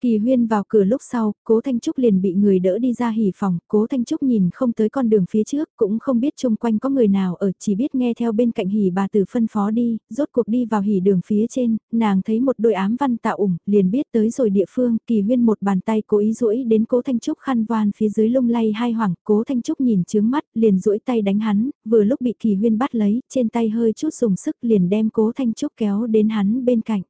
[SPEAKER 1] Kỳ huyên vào cửa lúc sau, cố Thanh Trúc liền bị người đỡ đi ra hỉ phòng, cố Thanh Trúc nhìn không tới con đường phía trước, cũng không biết chung quanh có người nào ở, chỉ biết nghe theo bên cạnh hỉ bà tử phân phó đi, rốt cuộc đi vào hỉ đường phía trên, nàng thấy một đôi ám văn tạo ủng, liền biết tới rồi địa phương, kỳ huyên một bàn tay cố ý duỗi đến cố Thanh Trúc khăn van phía dưới lung lay hai hoảng, cố Thanh Trúc nhìn chướng mắt, liền duỗi tay đánh hắn, vừa lúc bị kỳ huyên bắt lấy, trên tay hơi chút dùng sức liền đem cố Thanh Trúc kéo đến hắn bên cạnh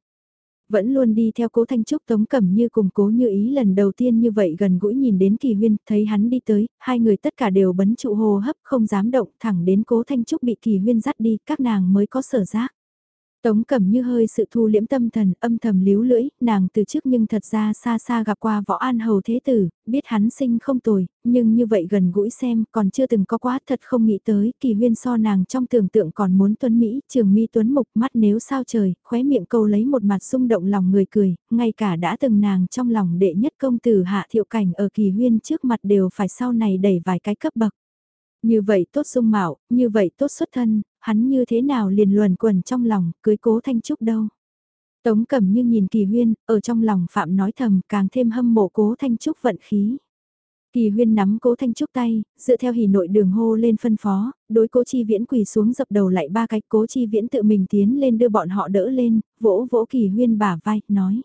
[SPEAKER 1] vẫn luôn đi theo cố Thanh Trúc Tống Cẩm Như cùng cố như ý lần đầu tiên như vậy gần gũi nhìn đến Kỳ Huyên, thấy hắn đi tới, hai người tất cả đều bấn trụ hồ hấp không dám động thẳng đến cố Thanh Trúc bị Kỳ Huyên dắt đi, các nàng mới có sở giác. Tống Cẩm Như hơi sự thu liễm tâm thần, âm thầm líu lưỡi, nàng từ trước nhưng thật ra xa xa gặp qua võ an hầu thế tử, biết hắn sinh không tồi, nhưng như vậy gần gũi xem, còn chưa từng có quá thật không nghĩ tới, kỳ huyên so nàng trong tưởng tượng còn muốn tuấn Mỹ, trường mi tuấn mục mắt nếu sao trời, khóe miệng câu lấy một mặt rung động lòng người cười, ngay cả đã từng nàng trong lòng đệ nhất công tử hạ thiệu cảnh ở kỳ huyên trước mặt đều phải sau này đẩy vài cái cấp bậc. Như vậy tốt dung mạo, như vậy tốt xuất thân, hắn như thế nào liền luồn quẩn trong lòng, cưới cố Thanh Trúc đâu. Tống Cẩm như nhìn Kỳ Huyên, ở trong lòng Phạm nói thầm càng thêm hâm mộ cố Thanh Trúc vận khí. Kỳ Huyên nắm cố Thanh Trúc tay, dựa theo hỉ nội đường hô lên phân phó, đối cố Chi Viễn quỳ xuống dập đầu lại ba cái cố Chi Viễn tự mình tiến lên đưa bọn họ đỡ lên, vỗ vỗ Kỳ Huyên bả vai, nói.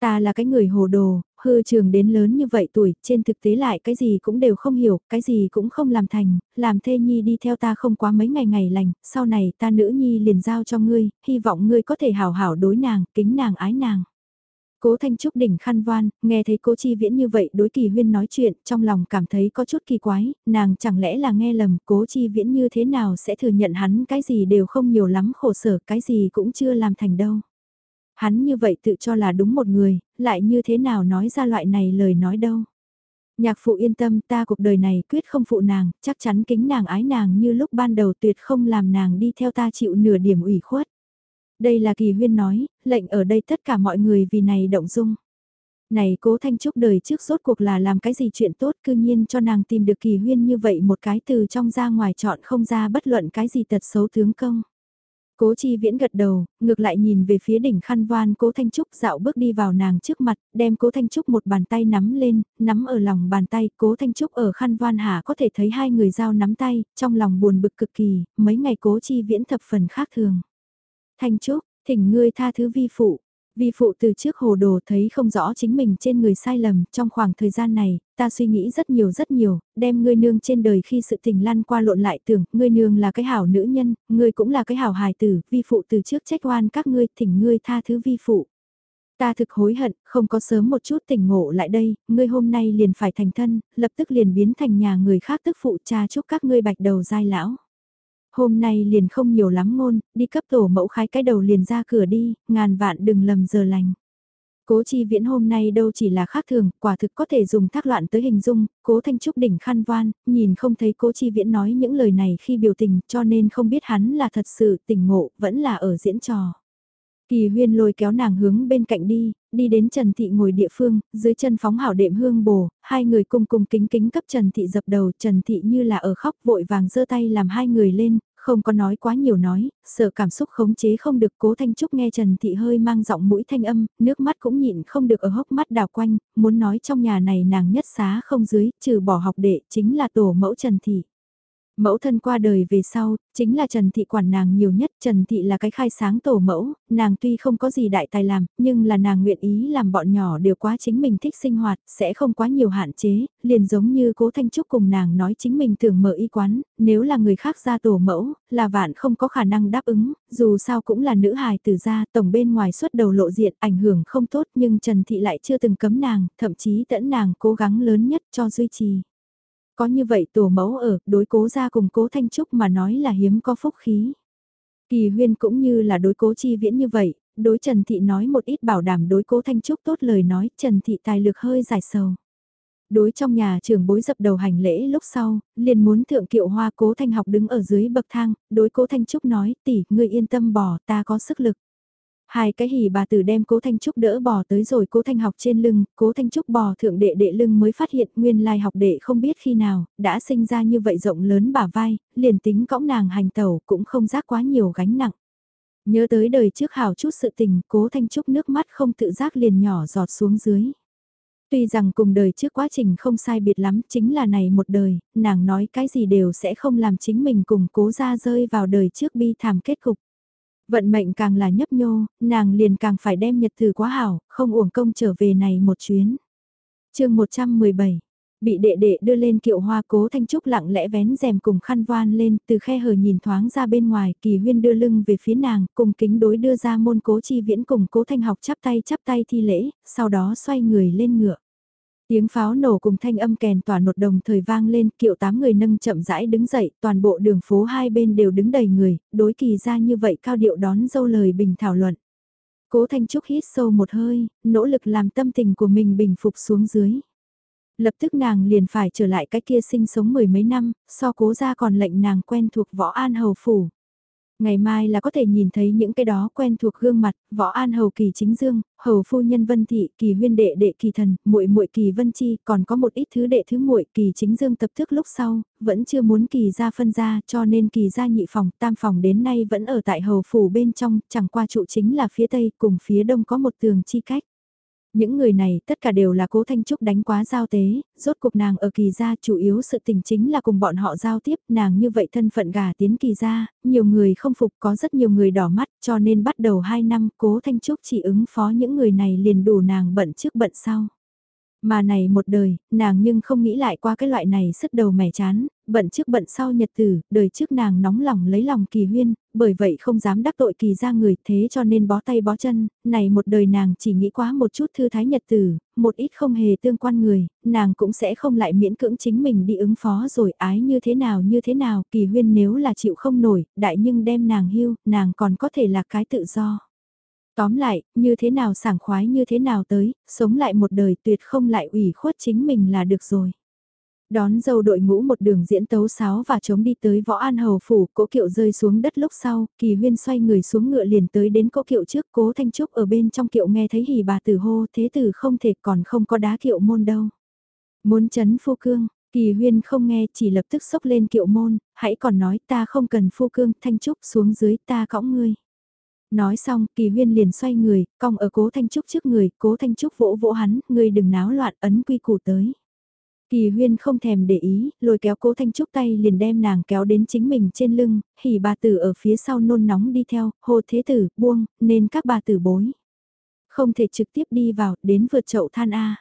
[SPEAKER 1] Ta là cái người hồ đồ, hư trường đến lớn như vậy tuổi, trên thực tế lại cái gì cũng đều không hiểu, cái gì cũng không làm thành, làm thê nhi đi theo ta không quá mấy ngày ngày lành, sau này ta nữ nhi liền giao cho ngươi, hy vọng ngươi có thể hảo hảo đối nàng, kính nàng ái nàng. Cố Thanh Trúc đỉnh khăn voan, nghe thấy cố chi viễn như vậy đối kỳ huyên nói chuyện, trong lòng cảm thấy có chút kỳ quái, nàng chẳng lẽ là nghe lầm cố chi viễn như thế nào sẽ thừa nhận hắn cái gì đều không nhiều lắm khổ sở, cái gì cũng chưa làm thành đâu. Hắn như vậy tự cho là đúng một người, lại như thế nào nói ra loại này lời nói đâu. Nhạc phụ yên tâm ta cuộc đời này quyết không phụ nàng, chắc chắn kính nàng ái nàng như lúc ban đầu tuyệt không làm nàng đi theo ta chịu nửa điểm ủy khuất. Đây là kỳ huyên nói, lệnh ở đây tất cả mọi người vì này động dung. Này cố thanh trúc đời trước rốt cuộc là làm cái gì chuyện tốt cư nhiên cho nàng tìm được kỳ huyên như vậy một cái từ trong ra ngoài chọn không ra bất luận cái gì tật xấu tướng công. Cố chi viễn gật đầu, ngược lại nhìn về phía đỉnh khăn voan cố Thanh Trúc dạo bước đi vào nàng trước mặt, đem cố Thanh Trúc một bàn tay nắm lên, nắm ở lòng bàn tay, cố Thanh Trúc ở khăn voan hạ có thể thấy hai người giao nắm tay, trong lòng buồn bực cực kỳ, mấy ngày cố chi viễn thập phần khác thường. Thanh Trúc, thỉnh ngươi tha thứ vi phụ, Vi phụ từ trước hồ đồ thấy không rõ chính mình trên người sai lầm, trong khoảng thời gian này, ta suy nghĩ rất nhiều rất nhiều, đem ngươi nương trên đời khi sự tình lăn qua lộn lại tưởng, ngươi nương là cái hảo nữ nhân, ngươi cũng là cái hảo hài tử, vi phụ từ trước trách oan các ngươi, thỉnh ngươi tha thứ vi phụ. Ta thực hối hận, không có sớm một chút tỉnh ngộ lại đây, ngươi hôm nay liền phải thành thân, lập tức liền biến thành nhà người khác tức phụ cha chúc các ngươi bạch đầu dai lão. Hôm nay liền không nhiều lắm ngôn, đi cấp tổ mẫu khái cái đầu liền ra cửa đi, ngàn vạn đừng lầm giờ lành. Cố chi viễn hôm nay đâu chỉ là khác thường, quả thực có thể dùng thác loạn tới hình dung, cố thanh trúc đỉnh khăn van nhìn không thấy cố chi viễn nói những lời này khi biểu tình cho nên không biết hắn là thật sự tỉnh ngộ, vẫn là ở diễn trò. Kỳ huyên lôi kéo nàng hướng bên cạnh đi, đi đến Trần Thị ngồi địa phương, dưới chân phóng hảo đệm hương bồ, hai người cùng cùng kính kính cấp Trần Thị dập đầu, Trần Thị như là ở khóc vội vàng giơ tay làm hai người lên, không có nói quá nhiều nói, sợ cảm xúc khống chế không được cố Thanh Trúc nghe Trần Thị hơi mang giọng mũi thanh âm, nước mắt cũng nhịn không được ở hốc mắt đào quanh, muốn nói trong nhà này nàng nhất xá không dưới, trừ bỏ học đệ, chính là tổ mẫu Trần Thị. Mẫu thân qua đời về sau, chính là Trần Thị quản nàng nhiều nhất, Trần Thị là cái khai sáng tổ mẫu, nàng tuy không có gì đại tài làm, nhưng là nàng nguyện ý làm bọn nhỏ đều quá chính mình thích sinh hoạt, sẽ không quá nhiều hạn chế, liền giống như cố Thanh Trúc cùng nàng nói chính mình tưởng mở y quán, nếu là người khác ra tổ mẫu, là vạn không có khả năng đáp ứng, dù sao cũng là nữ hài từ gia, tổng bên ngoài xuất đầu lộ diện, ảnh hưởng không tốt nhưng Trần Thị lại chưa từng cấm nàng, thậm chí tẫn nàng cố gắng lớn nhất cho duy trì. Có như vậy tổ mẫu ở, đối cố ra cùng cố Thanh Trúc mà nói là hiếm có phúc khí. Kỳ huyên cũng như là đối cố chi viễn như vậy, đối Trần Thị nói một ít bảo đảm đối cố Thanh Trúc tốt lời nói, Trần Thị tài lược hơi giải sầu. Đối trong nhà trưởng bối dập đầu hành lễ lúc sau, liền muốn thượng kiệu hoa cố Thanh học đứng ở dưới bậc thang, đối cố Thanh Trúc nói tỷ, người yên tâm bỏ ta có sức lực. Hai cái hỉ bà tử đem cố Thanh Trúc đỡ bò tới rồi cố Thanh học trên lưng, cố Thanh Trúc bò thượng đệ đệ lưng mới phát hiện nguyên lai học đệ không biết khi nào, đã sinh ra như vậy rộng lớn bả vai, liền tính cõng nàng hành tẩu cũng không giác quá nhiều gánh nặng. Nhớ tới đời trước hào chút sự tình, cố Thanh Trúc nước mắt không tự giác liền nhỏ giọt xuống dưới. Tuy rằng cùng đời trước quá trình không sai biệt lắm, chính là này một đời, nàng nói cái gì đều sẽ không làm chính mình cùng cố ra rơi vào đời trước bi thảm kết cục. Vận mệnh càng là nhấp nhô, nàng liền càng phải đem nhật thử quá hảo, không uổng công trở về này một chuyến. chương 117 Bị đệ đệ đưa lên kiệu hoa cố thanh trúc lặng lẽ vén rèm cùng khăn voan lên từ khe hở nhìn thoáng ra bên ngoài kỳ huyên đưa lưng về phía nàng cùng kính đối đưa ra môn cố chi viễn cùng cố thanh học chắp tay chắp tay thi lễ sau đó xoay người lên ngựa. Tiếng pháo nổ cùng thanh âm kèn tỏa nột đồng thời vang lên, kiệu tám người nâng chậm rãi đứng dậy, toàn bộ đường phố hai bên đều đứng đầy người, đối kỳ ra như vậy cao điệu đón dâu lời bình thảo luận. Cố Thanh Trúc hít sâu một hơi, nỗ lực làm tâm tình của mình bình phục xuống dưới. Lập tức nàng liền phải trở lại cái kia sinh sống mười mấy năm, so cố ra còn lệnh nàng quen thuộc võ an hầu phủ. Ngày mai là có thể nhìn thấy những cái đó quen thuộc gương mặt, võ an hầu kỳ chính dương, hầu phu nhân vân thị, kỳ huyên đệ đệ kỳ thần, muội muội kỳ vân chi, còn có một ít thứ đệ thứ muội kỳ chính dương tập thức lúc sau, vẫn chưa muốn kỳ ra phân ra cho nên kỳ ra nhị phòng, tam phòng đến nay vẫn ở tại hầu phủ bên trong, chẳng qua trụ chính là phía tây, cùng phía đông có một tường chi cách. Những người này tất cả đều là cố Thanh Trúc đánh quá giao tế, rốt cuộc nàng ở kỳ gia chủ yếu sự tình chính là cùng bọn họ giao tiếp, nàng như vậy thân phận gà tiến kỳ gia, nhiều người không phục có rất nhiều người đỏ mắt cho nên bắt đầu 2 năm cố Thanh Trúc chỉ ứng phó những người này liền đủ nàng bận trước bận sau. Mà này một đời, nàng nhưng không nghĩ lại qua cái loại này sức đầu mẻ chán, bận trước bận sau nhật tử, đời trước nàng nóng lòng lấy lòng kỳ huyên, bởi vậy không dám đắc tội kỳ ra người thế cho nên bó tay bó chân, này một đời nàng chỉ nghĩ quá một chút thư thái nhật tử, một ít không hề tương quan người, nàng cũng sẽ không lại miễn cưỡng chính mình đi ứng phó rồi ái như thế nào như thế nào, kỳ huyên nếu là chịu không nổi, đại nhưng đem nàng hưu, nàng còn có thể là cái tự do. Tóm lại, như thế nào sảng khoái như thế nào tới, sống lại một đời tuyệt không lại ủy khuất chính mình là được rồi. Đón dâu đội ngũ một đường diễn tấu sáo và chống đi tới võ an hầu phủ, cỗ kiệu rơi xuống đất lúc sau, kỳ huyên xoay người xuống ngựa liền tới đến cỗ kiệu trước cố thanh trúc ở bên trong kiệu nghe thấy hỉ bà tử hô thế tử không thể còn không có đá kiệu môn đâu. Muốn chấn phu cương, kỳ huyên không nghe chỉ lập tức sốc lên kiệu môn, hãy còn nói ta không cần phu cương thanh trúc xuống dưới ta cõng ngươi. Nói xong, kỳ huyên liền xoay người, cong ở cố thanh trúc trước người, cố thanh trúc vỗ vỗ hắn, ngươi đừng náo loạn ấn quy củ tới. Kỳ huyên không thèm để ý, lôi kéo cố thanh trúc tay liền đem nàng kéo đến chính mình trên lưng, hỉ bà tử ở phía sau nôn nóng đi theo, hồ thế tử, buông, nên các bà tử bối. Không thể trực tiếp đi vào, đến vượt chậu than A.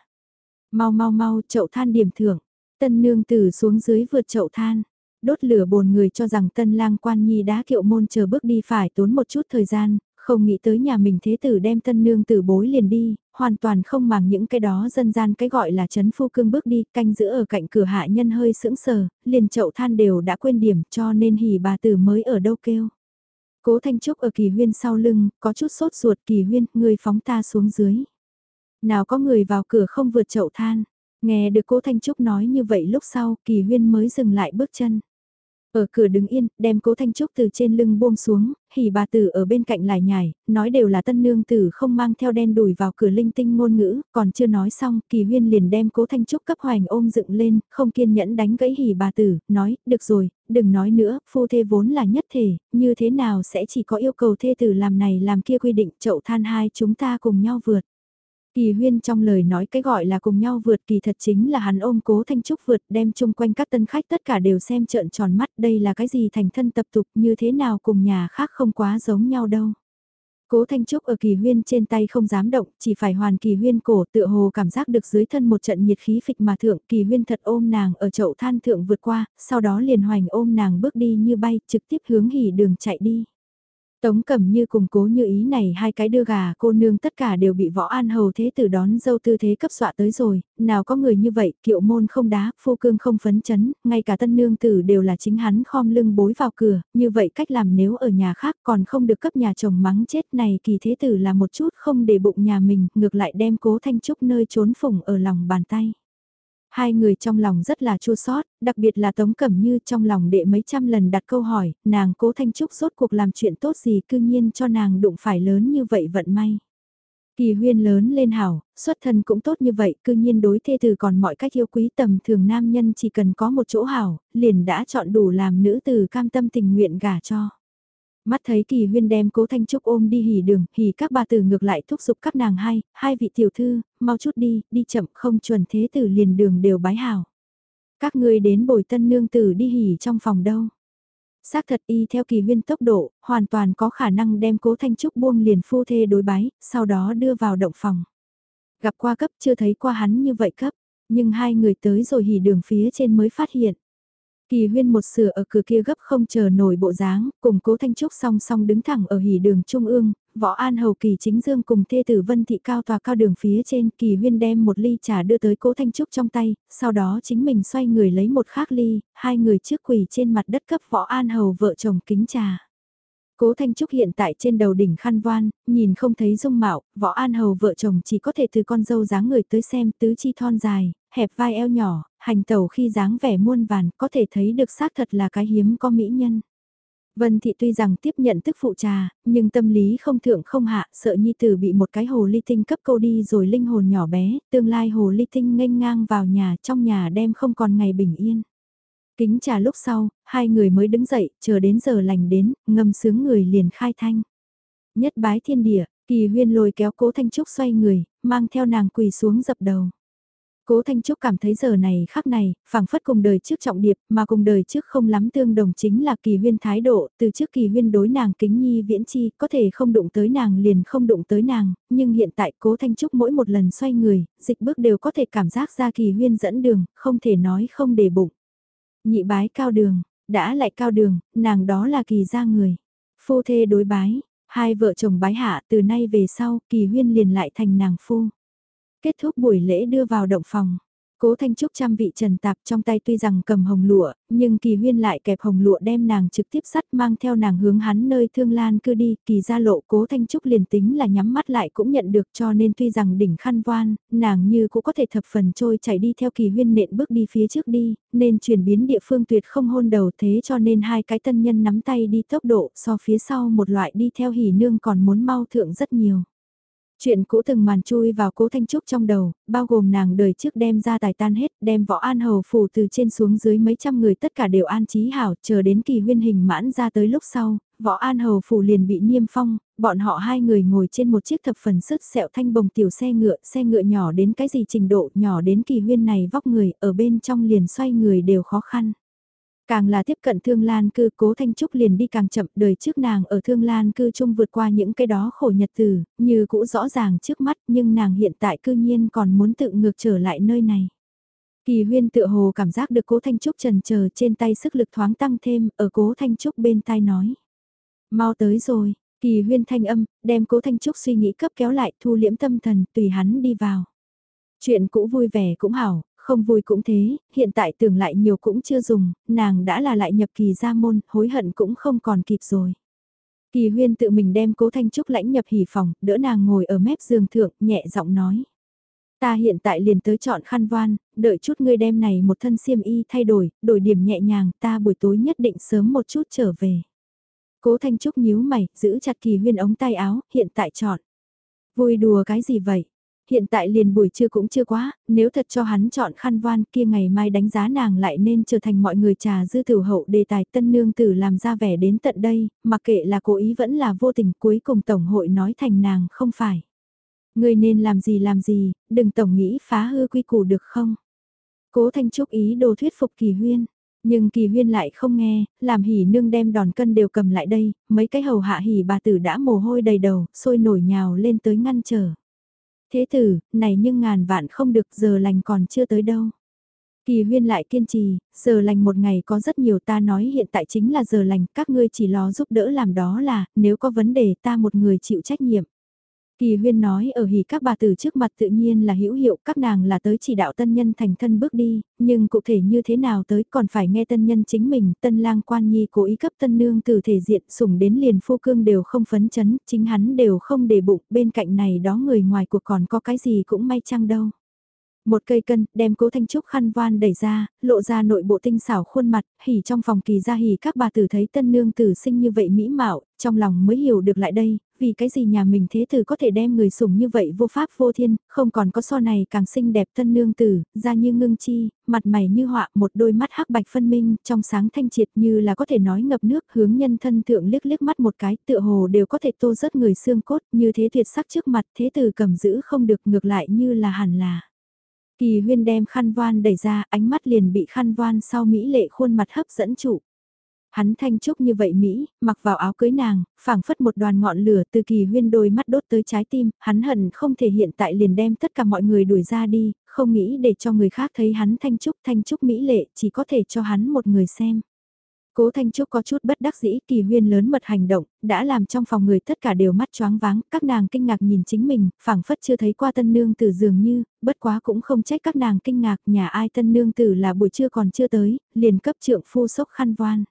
[SPEAKER 1] Mau mau mau, chậu than điểm thưởng. Tân nương tử xuống dưới vượt chậu than. Đốt lửa bồn người cho rằng tân lang quan nhi đã kiệu môn chờ bước đi phải tốn một chút thời gian, không nghĩ tới nhà mình thế tử đem tân nương tử bối liền đi, hoàn toàn không màng những cái đó dân gian cái gọi là chấn phu cương bước đi, canh giữ ở cạnh cửa hạ nhân hơi sững sờ, liền chậu than đều đã quên điểm cho nên hỉ bà tử mới ở đâu kêu. Cố Thanh Trúc ở kỳ huyên sau lưng, có chút sốt ruột kỳ huyên, người phóng ta xuống dưới. Nào có người vào cửa không vượt chậu than, nghe được cố Thanh Trúc nói như vậy lúc sau, kỳ huyên mới dừng lại bước chân. Ở cửa đứng yên, đem cố Thanh Trúc từ trên lưng buông xuống, hỉ bà tử ở bên cạnh lại nhảy, nói đều là tân nương tử không mang theo đen đùi vào cửa linh tinh ngôn ngữ, còn chưa nói xong, kỳ huyên liền đem cố Thanh Trúc cấp hoành ôm dựng lên, không kiên nhẫn đánh gãy hỉ bà tử, nói, được rồi, đừng nói nữa, phu thê vốn là nhất thể, như thế nào sẽ chỉ có yêu cầu thê tử làm này làm kia quy định chậu than hai chúng ta cùng nhau vượt. Kỳ huyên trong lời nói cái gọi là cùng nhau vượt kỳ thật chính là hắn ôm cố thanh trúc vượt đem chung quanh các tân khách tất cả đều xem trợn tròn mắt đây là cái gì thành thân tập tục như thế nào cùng nhà khác không quá giống nhau đâu. Cố Thanh Trúc ở kỳ huyên trên tay không dám động, chỉ phải hoàn kỳ huyên cổ tựa hồ cảm giác được dưới thân một trận nhiệt khí phịch mà thượng kỳ huyên thật ôm nàng ở chậu than thượng vượt qua, sau đó liền hoành ôm nàng bước đi như bay trực tiếp hướng hỉ đường chạy đi. Tống cẩm như cùng cố như ý này hai cái đưa gà cô nương tất cả đều bị võ an hầu thế tử đón dâu tư thế cấp dọa tới rồi, nào có người như vậy, kiệu môn không đá, phu cương không phấn chấn, ngay cả tân nương tử đều là chính hắn khom lưng bối vào cửa, như vậy cách làm nếu ở nhà khác còn không được cấp nhà chồng mắng chết này kỳ thế tử là một chút không để bụng nhà mình, ngược lại đem cố thanh trúc nơi trốn phủng ở lòng bàn tay. Hai người trong lòng rất là chua sót, đặc biệt là Tống Cẩm Như trong lòng đệ mấy trăm lần đặt câu hỏi, nàng cố Thanh Trúc rốt cuộc làm chuyện tốt gì cư nhiên cho nàng đụng phải lớn như vậy vận may. Kỳ huyên lớn lên hảo, xuất thân cũng tốt như vậy, cư nhiên đối thê từ còn mọi cách yêu quý tầm thường nam nhân chỉ cần có một chỗ hảo, liền đã chọn đủ làm nữ từ cam tâm tình nguyện gả cho. Mắt thấy kỳ huyên đem cố thanh trúc ôm đi hỉ đường, hỉ các bà tử ngược lại thúc giục các nàng hai, hai vị tiểu thư, mau chút đi, đi chậm không chuẩn thế tử liền đường đều bái hảo. Các ngươi đến bồi tân nương tử đi hỉ trong phòng đâu. Xác thật y theo kỳ huyên tốc độ, hoàn toàn có khả năng đem cố thanh trúc buông liền phu thê đối bái, sau đó đưa vào động phòng. Gặp qua cấp chưa thấy qua hắn như vậy cấp, nhưng hai người tới rồi hỉ đường phía trên mới phát hiện. Kỳ huyên một sửa ở cửa kia gấp không chờ nổi bộ dáng, cùng cố Thanh Trúc song song đứng thẳng ở hỉ đường trung ương, võ an hầu kỳ chính dương cùng thê tử vân thị cao tòa cao đường phía trên kỳ huyên đem một ly trà đưa tới cố Thanh Trúc trong tay, sau đó chính mình xoay người lấy một khác ly, hai người trước quỳ trên mặt đất cấp võ an hầu vợ chồng kính trà. Cố Thanh Trúc hiện tại trên đầu đỉnh khăn voan, nhìn không thấy dung mạo, võ an hầu vợ chồng chỉ có thể từ con dâu dáng người tới xem tứ chi thon dài, hẹp vai eo nhỏ, hành tẩu khi dáng vẻ muôn vàn, có thể thấy được xác thật là cái hiếm có mỹ nhân. Vân Thị tuy rằng tiếp nhận tức phụ trà, nhưng tâm lý không thượng không hạ, sợ nhi tử bị một cái hồ ly tinh cấp câu đi rồi linh hồn nhỏ bé, tương lai hồ ly tinh nghênh ngang vào nhà trong nhà đem không còn ngày bình yên. Kính trà lúc sau, hai người mới đứng dậy, chờ đến giờ lành đến, ngâm sướng người liền khai thanh. Nhất bái thiên địa, kỳ huyên lôi kéo cố thanh trúc xoay người, mang theo nàng quỳ xuống dập đầu. Cố Thanh Trúc cảm thấy giờ này khắc này, phảng phất cùng đời trước trọng điệp, mà cùng đời trước không lắm tương đồng chính là kỳ huyên thái độ, từ trước kỳ huyên đối nàng kính nhi viễn chi, có thể không đụng tới nàng liền không đụng tới nàng, nhưng hiện tại cố Thanh Trúc mỗi một lần xoay người, dịch bước đều có thể cảm giác ra kỳ huyên dẫn đường, không thể nói không để bụng. Nhị bái cao đường, đã lại cao đường, nàng đó là kỳ gia người. Phu thê đối bái, hai vợ chồng bái hạ từ nay về sau, kỳ huyên liền lại thành nàng phu. Kết thúc buổi lễ đưa vào động phòng. Cố Thanh Trúc chăm vị trần tạp trong tay tuy rằng cầm hồng lụa, nhưng kỳ huyên lại kẹp hồng lụa đem nàng trực tiếp sắt mang theo nàng hướng hắn nơi thương lan cư đi, kỳ ra lộ cố Thanh Trúc liền tính là nhắm mắt lại cũng nhận được cho nên tuy rằng đỉnh khăn voan, nàng như cũng có thể thập phần trôi chảy đi theo kỳ huyên nện bước đi phía trước đi, nên chuyển biến địa phương tuyệt không hôn đầu thế cho nên hai cái tân nhân nắm tay đi tốc độ so phía sau một loại đi theo hỉ nương còn muốn mau thượng rất nhiều. Chuyện cũ từng màn chui vào cố Thanh Trúc trong đầu, bao gồm nàng đời trước đem ra tài tan hết, đem võ an hầu phủ từ trên xuống dưới mấy trăm người tất cả đều an trí hảo, chờ đến kỳ huyên hình mãn ra tới lúc sau, võ an hầu phủ liền bị niêm phong, bọn họ hai người ngồi trên một chiếc thập phần sức sẹo thanh bồng tiểu xe ngựa, xe ngựa nhỏ đến cái gì trình độ, nhỏ đến kỳ huyên này vóc người, ở bên trong liền xoay người đều khó khăn. Càng là tiếp cận Thương Lan cư cố Thanh Trúc liền đi càng chậm đời trước nàng ở Thương Lan cư chung vượt qua những cái đó khổ nhật từ, như cũ rõ ràng trước mắt nhưng nàng hiện tại cư nhiên còn muốn tự ngược trở lại nơi này. Kỳ huyên tự hồ cảm giác được cố Thanh Trúc trần chờ trên tay sức lực thoáng tăng thêm ở cố Thanh Trúc bên tai nói. Mau tới rồi, kỳ huyên thanh âm, đem cố Thanh Trúc suy nghĩ cấp kéo lại thu liễm tâm thần tùy hắn đi vào. Chuyện cũ vui vẻ cũng hảo, không vui cũng thế, hiện tại tưởng lại nhiều cũng chưa dùng, nàng đã là lại nhập kỳ gia môn, hối hận cũng không còn kịp rồi. Kỳ huyên tự mình đem cố Thanh Trúc lãnh nhập hỉ phòng, đỡ nàng ngồi ở mép giường thượng, nhẹ giọng nói. Ta hiện tại liền tới chọn khăn voan, đợi chút ngươi đem này một thân xiêm y thay đổi, đổi điểm nhẹ nhàng, ta buổi tối nhất định sớm một chút trở về. Cố Thanh Trúc nhíu mày, giữ chặt kỳ huyên ống tay áo, hiện tại chọn. Vui đùa cái gì vậy? Hiện tại liền buổi trưa cũng chưa quá, nếu thật cho hắn chọn khăn voan kia ngày mai đánh giá nàng lại nên trở thành mọi người trà dư tử hậu đề tài tân nương tử làm ra vẻ đến tận đây, mặc kệ là cố ý vẫn là vô tình cuối cùng Tổng hội nói thành nàng không phải. Người nên làm gì làm gì, đừng Tổng nghĩ phá hư quy củ được không? Cố Thanh Trúc ý đồ thuyết phục kỳ huyên. Nhưng kỳ huyên lại không nghe, làm hỉ nương đem đòn cân đều cầm lại đây, mấy cái hầu hạ hỉ bà tử đã mồ hôi đầy đầu, sôi nổi nhào lên tới ngăn trở. Thế tử, này nhưng ngàn vạn không được giờ lành còn chưa tới đâu. Kỳ huyên lại kiên trì, giờ lành một ngày có rất nhiều ta nói hiện tại chính là giờ lành, các ngươi chỉ lo giúp đỡ làm đó là, nếu có vấn đề ta một người chịu trách nhiệm. Kỳ huyên nói ở hỉ các bà tử trước mặt tự nhiên là hữu hiệu các nàng là tới chỉ đạo tân nhân thành thân bước đi, nhưng cụ thể như thế nào tới còn phải nghe tân nhân chính mình, tân lang quan nhi cố ý cấp tân nương từ thể diện sủng đến liền phu cương đều không phấn chấn, chính hắn đều không để bụng, bên cạnh này đó người ngoài cuộc còn có cái gì cũng may chăng đâu. Một cây cân, đem cố thanh trúc khăn van đẩy ra, lộ ra nội bộ tinh xảo khuôn mặt, hỉ trong phòng kỳ ra hỉ các bà tử thấy tân nương tử sinh như vậy mỹ mạo, trong lòng mới hiểu được lại đây, vì cái gì nhà mình thế tử có thể đem người sủng như vậy vô pháp vô thiên, không còn có so này càng xinh đẹp thân nương tử, da như ngưng chi, mặt mày như họa, một đôi mắt hắc bạch phân minh, trong sáng thanh triệt như là có thể nói ngập nước hướng nhân thân thượng liếc liếc mắt một cái, tựa hồ đều có thể tô rớt người xương cốt, như thế tuyệt sắc trước mặt thế tử cầm giữ không được ngược lại như là hẳn là. Kỳ huyên đem khăn voan đẩy ra, ánh mắt liền bị khăn voan sau Mỹ lệ khuôn mặt hấp dẫn trụ. Hắn thanh trúc như vậy Mỹ, mặc vào áo cưới nàng, phảng phất một đoàn ngọn lửa từ kỳ huyên đôi mắt đốt tới trái tim, hắn hận không thể hiện tại liền đem tất cả mọi người đuổi ra đi, không nghĩ để cho người khác thấy hắn thanh trúc thanh trúc Mỹ lệ, chỉ có thể cho hắn một người xem. Cố Thanh Trúc có chút bất đắc dĩ kỳ huyên lớn mật hành động, đã làm trong phòng người tất cả đều mắt choáng váng, các nàng kinh ngạc nhìn chính mình, phảng phất chưa thấy qua tân nương tử dường như, bất quá cũng không trách các nàng kinh ngạc nhà ai tân nương tử là buổi trưa còn chưa tới, liền cấp trượng phu sốc khăn voan.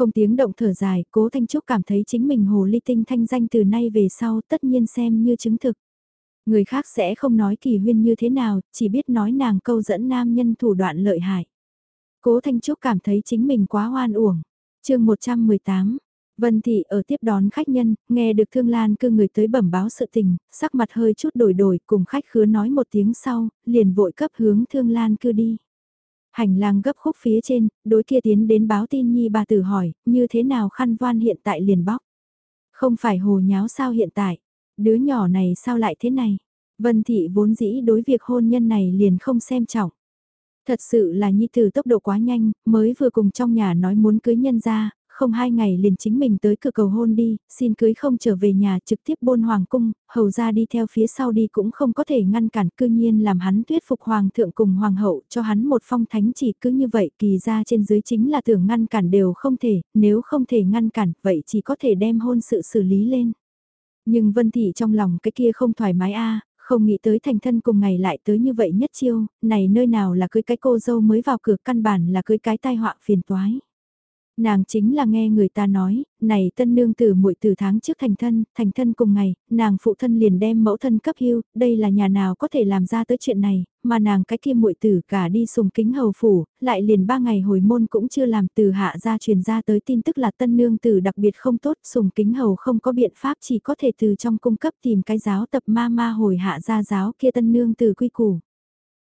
[SPEAKER 1] Không tiếng động thở dài, cố Thanh Trúc cảm thấy chính mình hồ ly tinh thanh danh từ nay về sau tất nhiên xem như chứng thực. Người khác sẽ không nói kỳ huyên như thế nào, chỉ biết nói nàng câu dẫn nam nhân thủ đoạn lợi hại. Cố Thanh Trúc cảm thấy chính mình quá hoan uổng. chương 118, Vân Thị ở tiếp đón khách nhân, nghe được Thương Lan cư người tới bẩm báo sự tình, sắc mặt hơi chút đổi đổi cùng khách khứa nói một tiếng sau, liền vội cấp hướng Thương Lan cư đi. Hành lang gấp khúc phía trên, đối kia tiến đến báo tin nhi bà tử hỏi, như thế nào khăn voan hiện tại liền bóc. Không phải hồ nháo sao hiện tại, đứa nhỏ này sao lại thế này. Vân Thị vốn dĩ đối việc hôn nhân này liền không xem trọng. Thật sự là nhi tử tốc độ quá nhanh, mới vừa cùng trong nhà nói muốn cưới nhân ra, không hai ngày liền chính mình tới cửa cầu hôn đi, xin cưới không trở về nhà trực tiếp bôn hoàng cung, hầu ra đi theo phía sau đi cũng không có thể ngăn cản cư nhiên làm hắn thuyết phục hoàng thượng cùng hoàng hậu cho hắn một phong thánh chỉ cứ như vậy kỳ ra trên dưới chính là tưởng ngăn cản đều không thể, nếu không thể ngăn cản vậy chỉ có thể đem hôn sự xử lý lên. Nhưng Vân Thị trong lòng cái kia không thoải mái a không nghĩ tới thành thân cùng ngày lại tới như vậy nhất chiêu, này nơi nào là cưới cái cô dâu mới vào cửa căn bản là cưới cái tai họa phiền toái. Nàng chính là nghe người ta nói, này tân nương tử muội từ tháng trước thành thân, thành thân cùng ngày, nàng phụ thân liền đem mẫu thân cấp hưu, đây là nhà nào có thể làm ra tới chuyện này, mà nàng cái kia muội tử cả đi sùng kính hầu phủ, lại liền ba ngày hồi môn cũng chưa làm từ hạ ra truyền ra tới tin tức là tân nương tử đặc biệt không tốt, sùng kính hầu không có biện pháp chỉ có thể từ trong cung cấp tìm cái giáo tập ma ma hồi hạ ra giáo kia tân nương tử quy củ.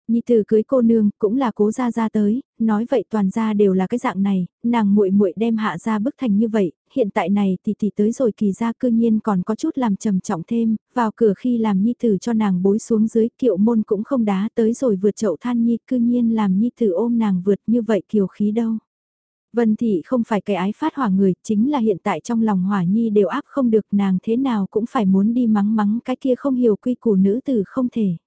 [SPEAKER 1] Nhi tử cưới cô nương, cũng là cố gia gia tới, nói vậy toàn gia đều là cái dạng này, nàng muội muội đem hạ gia bức thành như vậy, hiện tại này thì tỷ tới rồi kỳ gia cư nhiên còn có chút làm trầm trọng thêm, vào cửa khi làm nhi tử cho nàng bối xuống dưới kiệu môn cũng không đá tới rồi vượt chậu than nhi cư nhiên làm nhi tử ôm nàng vượt như vậy kiều khí đâu. Vân Thị không phải cái ái phát hỏa người, chính là hiện tại trong lòng hỏa nhi đều áp không được nàng thế nào cũng phải muốn đi mắng mắng cái kia không hiểu quy củ nữ tử không thể.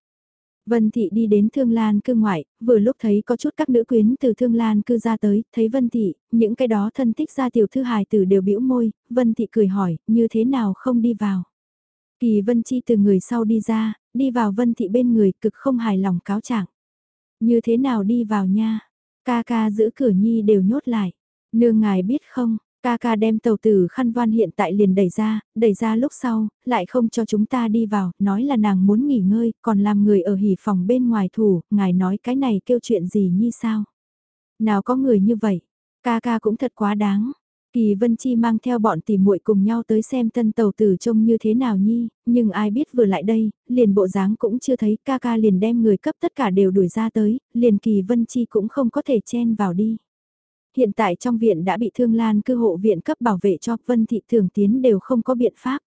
[SPEAKER 1] Vân Thị đi đến Thương Lan cư ngoại, vừa lúc thấy có chút các nữ quyến từ Thương Lan cư ra tới, thấy Vân Thị, những cái đó thân thích ra tiểu thư hài tử đều bĩu môi, Vân Thị cười hỏi, như thế nào không đi vào. Kỳ Vân Chi từ người sau đi ra, đi vào Vân Thị bên người cực không hài lòng cáo trạng. Như thế nào đi vào nha, ca ca giữ cửa nhi đều nhốt lại, nương ngài biết không, Ca ca đem tàu tử khăn van hiện tại liền đẩy ra, đẩy ra lúc sau, lại không cho chúng ta đi vào, nói là nàng muốn nghỉ ngơi, còn làm người ở hỉ phòng bên ngoài thủ, ngài nói cái này kêu chuyện gì như sao? Nào có người như vậy, ca ca cũng thật quá đáng. Kỳ Vân Chi mang theo bọn tỉ muội cùng nhau tới xem tân tàu tử trông như thế nào nhi, nhưng ai biết vừa lại đây, liền bộ dáng cũng chưa thấy, ca ca liền đem người cấp tất cả đều đuổi ra tới, liền Kỳ Vân Chi cũng không có thể chen vào đi hiện tại trong viện đã bị thương lan cư hộ viện cấp bảo vệ cho Vân Thị thường tiến đều không có biện pháp.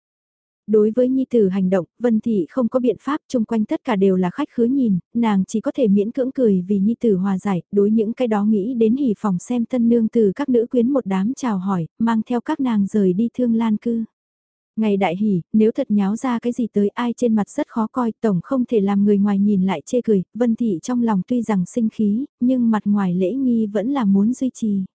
[SPEAKER 1] Đối với Nhi Tử hành động, Vân Thị không có biện pháp, chung quanh tất cả đều là khách khứa nhìn, nàng chỉ có thể miễn cưỡng cười vì Nhi Tử hòa giải, đối những cái đó nghĩ đến hỉ phòng xem tân nương từ các nữ quyến một đám chào hỏi, mang theo các nàng rời đi thương lan cư. Ngày đại hỉ, nếu thật nháo ra cái gì tới ai trên mặt rất khó coi, tổng không thể làm người ngoài nhìn lại chê cười, Vân Thị trong lòng tuy rằng sinh khí, nhưng mặt ngoài lễ nghi vẫn là muốn duy trì.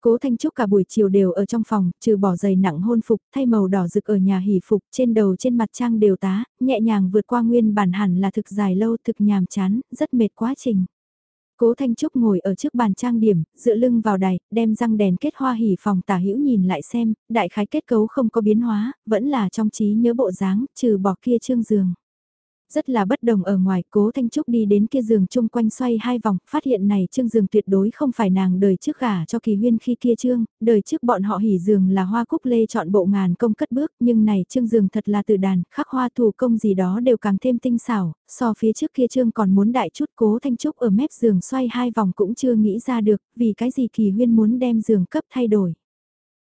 [SPEAKER 1] Cố Thanh Trúc cả buổi chiều đều ở trong phòng, trừ bỏ giày nặng hôn phục, thay màu đỏ rực ở nhà hỉ phục, trên đầu trên mặt trang đều tá, nhẹ nhàng vượt qua nguyên bản hẳn là thực dài lâu thực nhàm chán, rất mệt quá trình. Cố Thanh Trúc ngồi ở trước bàn trang điểm, dựa lưng vào đài, đem răng đèn kết hoa hỉ phòng tả hữu nhìn lại xem, đại khái kết cấu không có biến hóa, vẫn là trong trí nhớ bộ dáng, trừ bỏ kia trương giường. Rất là bất đồng ở ngoài, cố Thanh Trúc đi đến kia giường chung quanh xoay hai vòng, phát hiện này trương giường tuyệt đối không phải nàng đời trước gả cho kỳ huyên khi kia trương, đời trước bọn họ hỉ giường là hoa cúc lê chọn bộ ngàn công cất bước, nhưng này trương giường thật là từ đàn, khắc hoa thủ công gì đó đều càng thêm tinh xảo, so phía trước kia trương còn muốn đại chút cố Thanh Trúc ở mép giường xoay hai vòng cũng chưa nghĩ ra được, vì cái gì kỳ huyên muốn đem giường cấp thay đổi.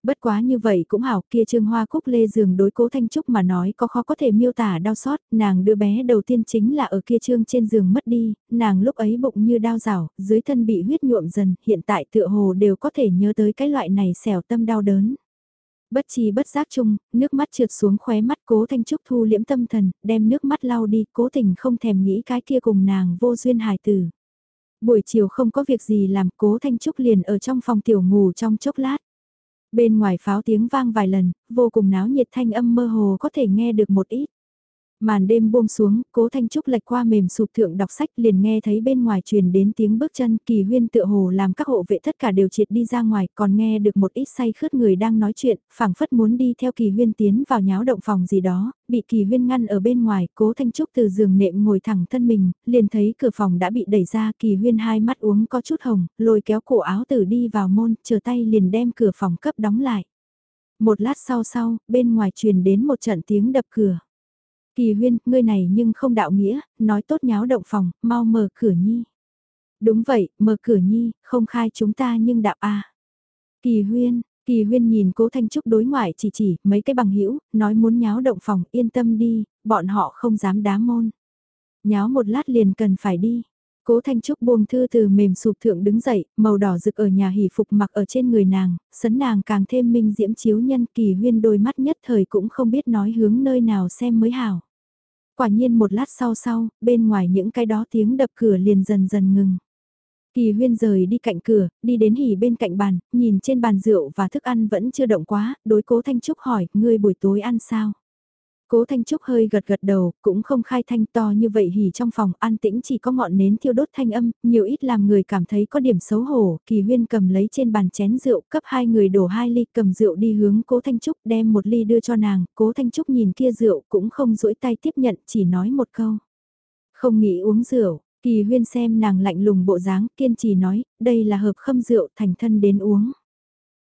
[SPEAKER 1] Bất quá như vậy cũng hảo kia trương hoa cúc lê giường đối cố Thanh Trúc mà nói có khó có thể miêu tả đau xót, nàng đứa bé đầu tiên chính là ở kia trương trên giường mất đi, nàng lúc ấy bụng như đau rảo, dưới thân bị huyết nhuộm dần, hiện tại tựa hồ đều có thể nhớ tới cái loại này xẻo tâm đau đớn. Bất chi bất giác chung, nước mắt trượt xuống khóe mắt cố Thanh Trúc thu liễm tâm thần, đem nước mắt lau đi, cố tình không thèm nghĩ cái kia cùng nàng vô duyên hài tử. Buổi chiều không có việc gì làm cố Thanh Trúc liền ở trong phòng tiểu ngủ trong chốc lát. Bên ngoài pháo tiếng vang vài lần, vô cùng náo nhiệt thanh âm mơ hồ có thể nghe được một ít. Màn đêm buông xuống, cố Thanh Trúc lệch qua mềm sụp thượng đọc sách liền nghe thấy bên ngoài truyền đến tiếng bước chân kỳ huyên tựa hồ làm các hộ vệ tất cả đều triệt đi ra ngoài còn nghe được một ít say khướt người đang nói chuyện, phảng phất muốn đi theo kỳ huyên tiến vào nháo động phòng gì đó, bị kỳ huyên ngăn ở bên ngoài, cố Thanh Trúc từ giường nệm ngồi thẳng thân mình, liền thấy cửa phòng đã bị đẩy ra kỳ huyên hai mắt uống có chút hồng, lôi kéo cổ áo tử đi vào môn, chờ tay liền đem cửa phòng cấp đóng lại. Một lát sau sau, bên ngoài truyền đến một trận tiếng đập cửa. Kỳ huyên, ngươi này nhưng không đạo nghĩa, nói tốt nháo động phòng, mau mở cửa nhi. Đúng vậy, mở cửa nhi, không khai chúng ta nhưng đạo a. Kỳ huyên, kỳ huyên nhìn cố Thanh Trúc đối ngoại chỉ chỉ, mấy cái bằng hữu nói muốn nháo động phòng, yên tâm đi, bọn họ không dám đá môn. Nháo một lát liền cần phải đi. Cố Thanh Trúc buông thư từ mềm sụp thượng đứng dậy, màu đỏ rực ở nhà hỉ phục mặc ở trên người nàng, sấn nàng càng thêm minh diễm chiếu nhân kỳ huyên đôi mắt nhất thời cũng không biết nói hướng nơi nào xem mới hảo. Quả nhiên một lát sau sau, bên ngoài những cái đó tiếng đập cửa liền dần dần ngừng. Kỳ huyên rời đi cạnh cửa, đi đến hỉ bên cạnh bàn, nhìn trên bàn rượu và thức ăn vẫn chưa động quá, đối cố Thanh Trúc hỏi, ngươi buổi tối ăn sao? Cố Thanh Trúc hơi gật gật đầu, cũng không khai thanh to như vậy hỉ trong phòng an tĩnh chỉ có ngọn nến thiêu đốt thanh âm, nhiều ít làm người cảm thấy có điểm xấu hổ, kỳ huyên cầm lấy trên bàn chén rượu, cấp hai người đổ hai ly cầm rượu đi hướng Cố Thanh Trúc đem một ly đưa cho nàng, Cố Thanh Trúc nhìn kia rượu cũng không duỗi tay tiếp nhận, chỉ nói một câu. Không nghĩ uống rượu, kỳ huyên xem nàng lạnh lùng bộ dáng, kiên trì nói, đây là hợp khâm rượu thành thân đến uống.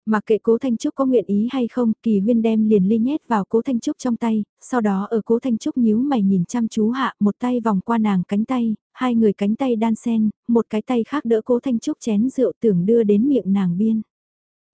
[SPEAKER 1] Mặc kệ cố Thanh Trúc có nguyện ý hay không, kỳ huyên đem liền ly nhét vào cố Thanh Trúc trong tay, sau đó ở cố Thanh Trúc nhíu mày nhìn chăm chú hạ, một tay vòng qua nàng cánh tay, hai người cánh tay đan sen, một cái tay khác đỡ cố Thanh Trúc chén rượu tưởng đưa đến miệng nàng biên.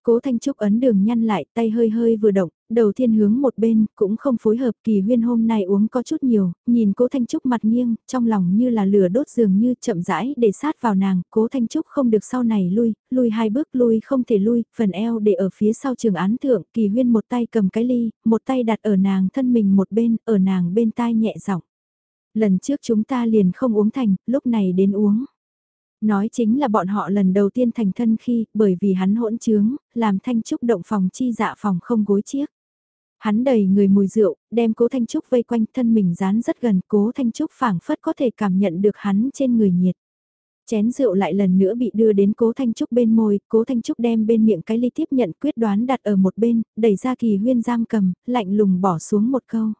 [SPEAKER 1] Cố Thanh Trúc ấn đường nhăn lại, tay hơi hơi vừa động, đầu thiên hướng một bên, cũng không phối hợp kỳ huyên hôm nay uống có chút nhiều, nhìn cố Thanh Trúc mặt nghiêng, trong lòng như là lửa đốt dường như chậm rãi để sát vào nàng, cố Thanh Trúc không được sau này lui, lui hai bước lui không thể lui, phần eo để ở phía sau trường án thượng, kỳ huyên một tay cầm cái ly, một tay đặt ở nàng thân mình một bên, ở nàng bên tai nhẹ giọng. Lần trước chúng ta liền không uống thành, lúc này đến uống. Nói chính là bọn họ lần đầu tiên thành thân khi, bởi vì hắn hỗn trướng, làm Thanh Trúc động phòng chi dạ phòng không gối chiếc. Hắn đầy người mùi rượu, đem cố Thanh Trúc vây quanh thân mình dán rất gần, cố Thanh Trúc phảng phất có thể cảm nhận được hắn trên người nhiệt. Chén rượu lại lần nữa bị đưa đến cố Thanh Trúc bên môi, cố Thanh Trúc đem bên miệng cái ly tiếp nhận quyết đoán đặt ở một bên, đẩy ra kỳ huyên giam cầm, lạnh lùng bỏ xuống một câu.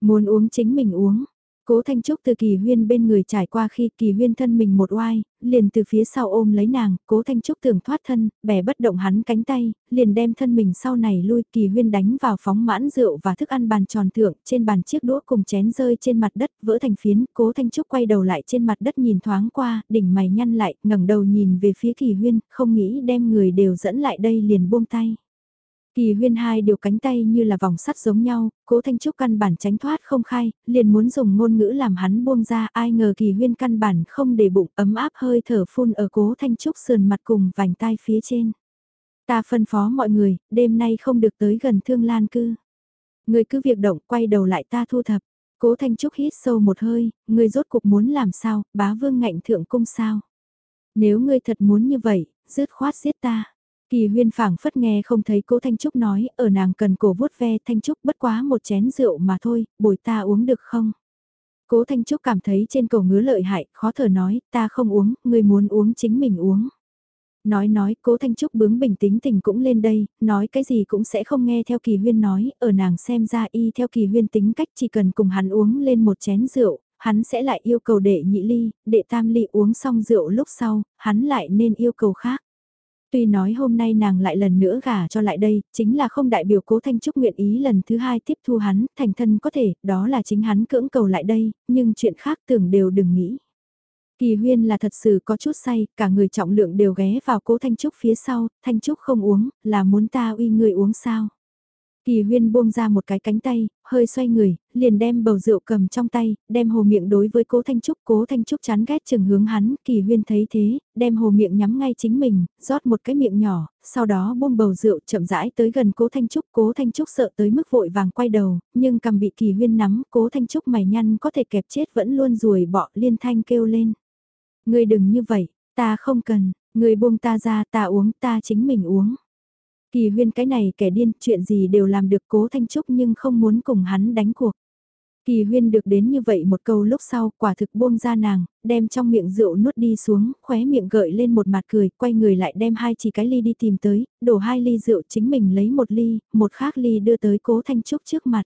[SPEAKER 1] Muốn uống chính mình uống, Cố Thanh Trúc từ kỳ huyên bên người trải qua khi kỳ huyên thân mình một oai, liền từ phía sau ôm lấy nàng, cố Thanh Trúc tưởng thoát thân, bẻ bất động hắn cánh tay, liền đem thân mình sau này lui kỳ huyên đánh vào phóng mãn rượu và thức ăn bàn tròn thượng, trên bàn chiếc đũa cùng chén rơi trên mặt đất, vỡ thành phiến, cố Thanh Trúc quay đầu lại trên mặt đất nhìn thoáng qua, đỉnh mày nhăn lại, ngẩng đầu nhìn về phía kỳ huyên, không nghĩ đem người đều dẫn lại đây liền buông tay. Kỳ huyên hai điều cánh tay như là vòng sắt giống nhau, cố Thanh Trúc căn bản tránh thoát không khai, liền muốn dùng ngôn ngữ làm hắn buông ra ai ngờ kỳ huyên căn bản không để bụng ấm áp hơi thở phun ở cố Thanh Trúc sườn mặt cùng vành tai phía trên. Ta phân phó mọi người, đêm nay không được tới gần thương lan cư. Người cứ việc động quay đầu lại ta thu thập. Cố Thanh Trúc hít sâu một hơi, người rốt cuộc muốn làm sao, bá vương ngạnh thượng cung sao. Nếu ngươi thật muốn như vậy, dứt khoát giết ta. Kỳ huyên phảng phất nghe không thấy cố Thanh Trúc nói, ở nàng cần cổ vuốt ve Thanh Trúc bất quá một chén rượu mà thôi, bồi ta uống được không? Cố Thanh Trúc cảm thấy trên cổ ngứa lợi hại, khó thở nói, ta không uống, người muốn uống chính mình uống. Nói nói, cố Thanh Trúc bướng bình tĩnh tình cũng lên đây, nói cái gì cũng sẽ không nghe theo kỳ huyên nói, ở nàng xem ra y theo kỳ huyên tính cách chỉ cần cùng hắn uống lên một chén rượu, hắn sẽ lại yêu cầu đệ nhị ly, đệ tam ly uống xong rượu lúc sau, hắn lại nên yêu cầu khác. Tuy nói hôm nay nàng lại lần nữa gả cho lại đây, chính là không đại biểu cố Thanh Trúc nguyện ý lần thứ hai tiếp thu hắn, thành thân có thể, đó là chính hắn cưỡng cầu lại đây, nhưng chuyện khác tưởng đều đừng nghĩ. Kỳ huyên là thật sự có chút say, cả người trọng lượng đều ghé vào cố Thanh Trúc phía sau, Thanh Trúc không uống, là muốn ta uy người uống sao. Kỳ huyên buông ra một cái cánh tay, hơi xoay người, liền đem bầu rượu cầm trong tay, đem hồ miệng đối với cố Thanh Trúc. Cố Thanh Trúc chán ghét chừng hướng hắn, kỳ huyên thấy thế, đem hồ miệng nhắm ngay chính mình, rót một cái miệng nhỏ, sau đó buông bầu rượu chậm rãi tới gần cố Thanh Trúc. Cố Thanh Trúc sợ tới mức vội vàng quay đầu, nhưng cầm bị kỳ huyên nắm, cố Thanh Trúc mày nhăn có thể kẹp chết vẫn luôn rùi bọ liên thanh kêu lên. người đừng như vậy, Ta không cần, người buông ta ra ta uống ta chính mình uống. Kỳ huyên cái này kẻ điên, chuyện gì đều làm được cố Thanh Trúc nhưng không muốn cùng hắn đánh cuộc. Kỳ huyên được đến như vậy một câu lúc sau, quả thực buông ra nàng, đem trong miệng rượu nuốt đi xuống, khóe miệng gợi lên một mặt cười, quay người lại đem hai chỉ cái ly đi tìm tới, đổ hai ly rượu chính mình lấy một ly, một khác ly đưa tới cố Thanh Trúc trước mặt.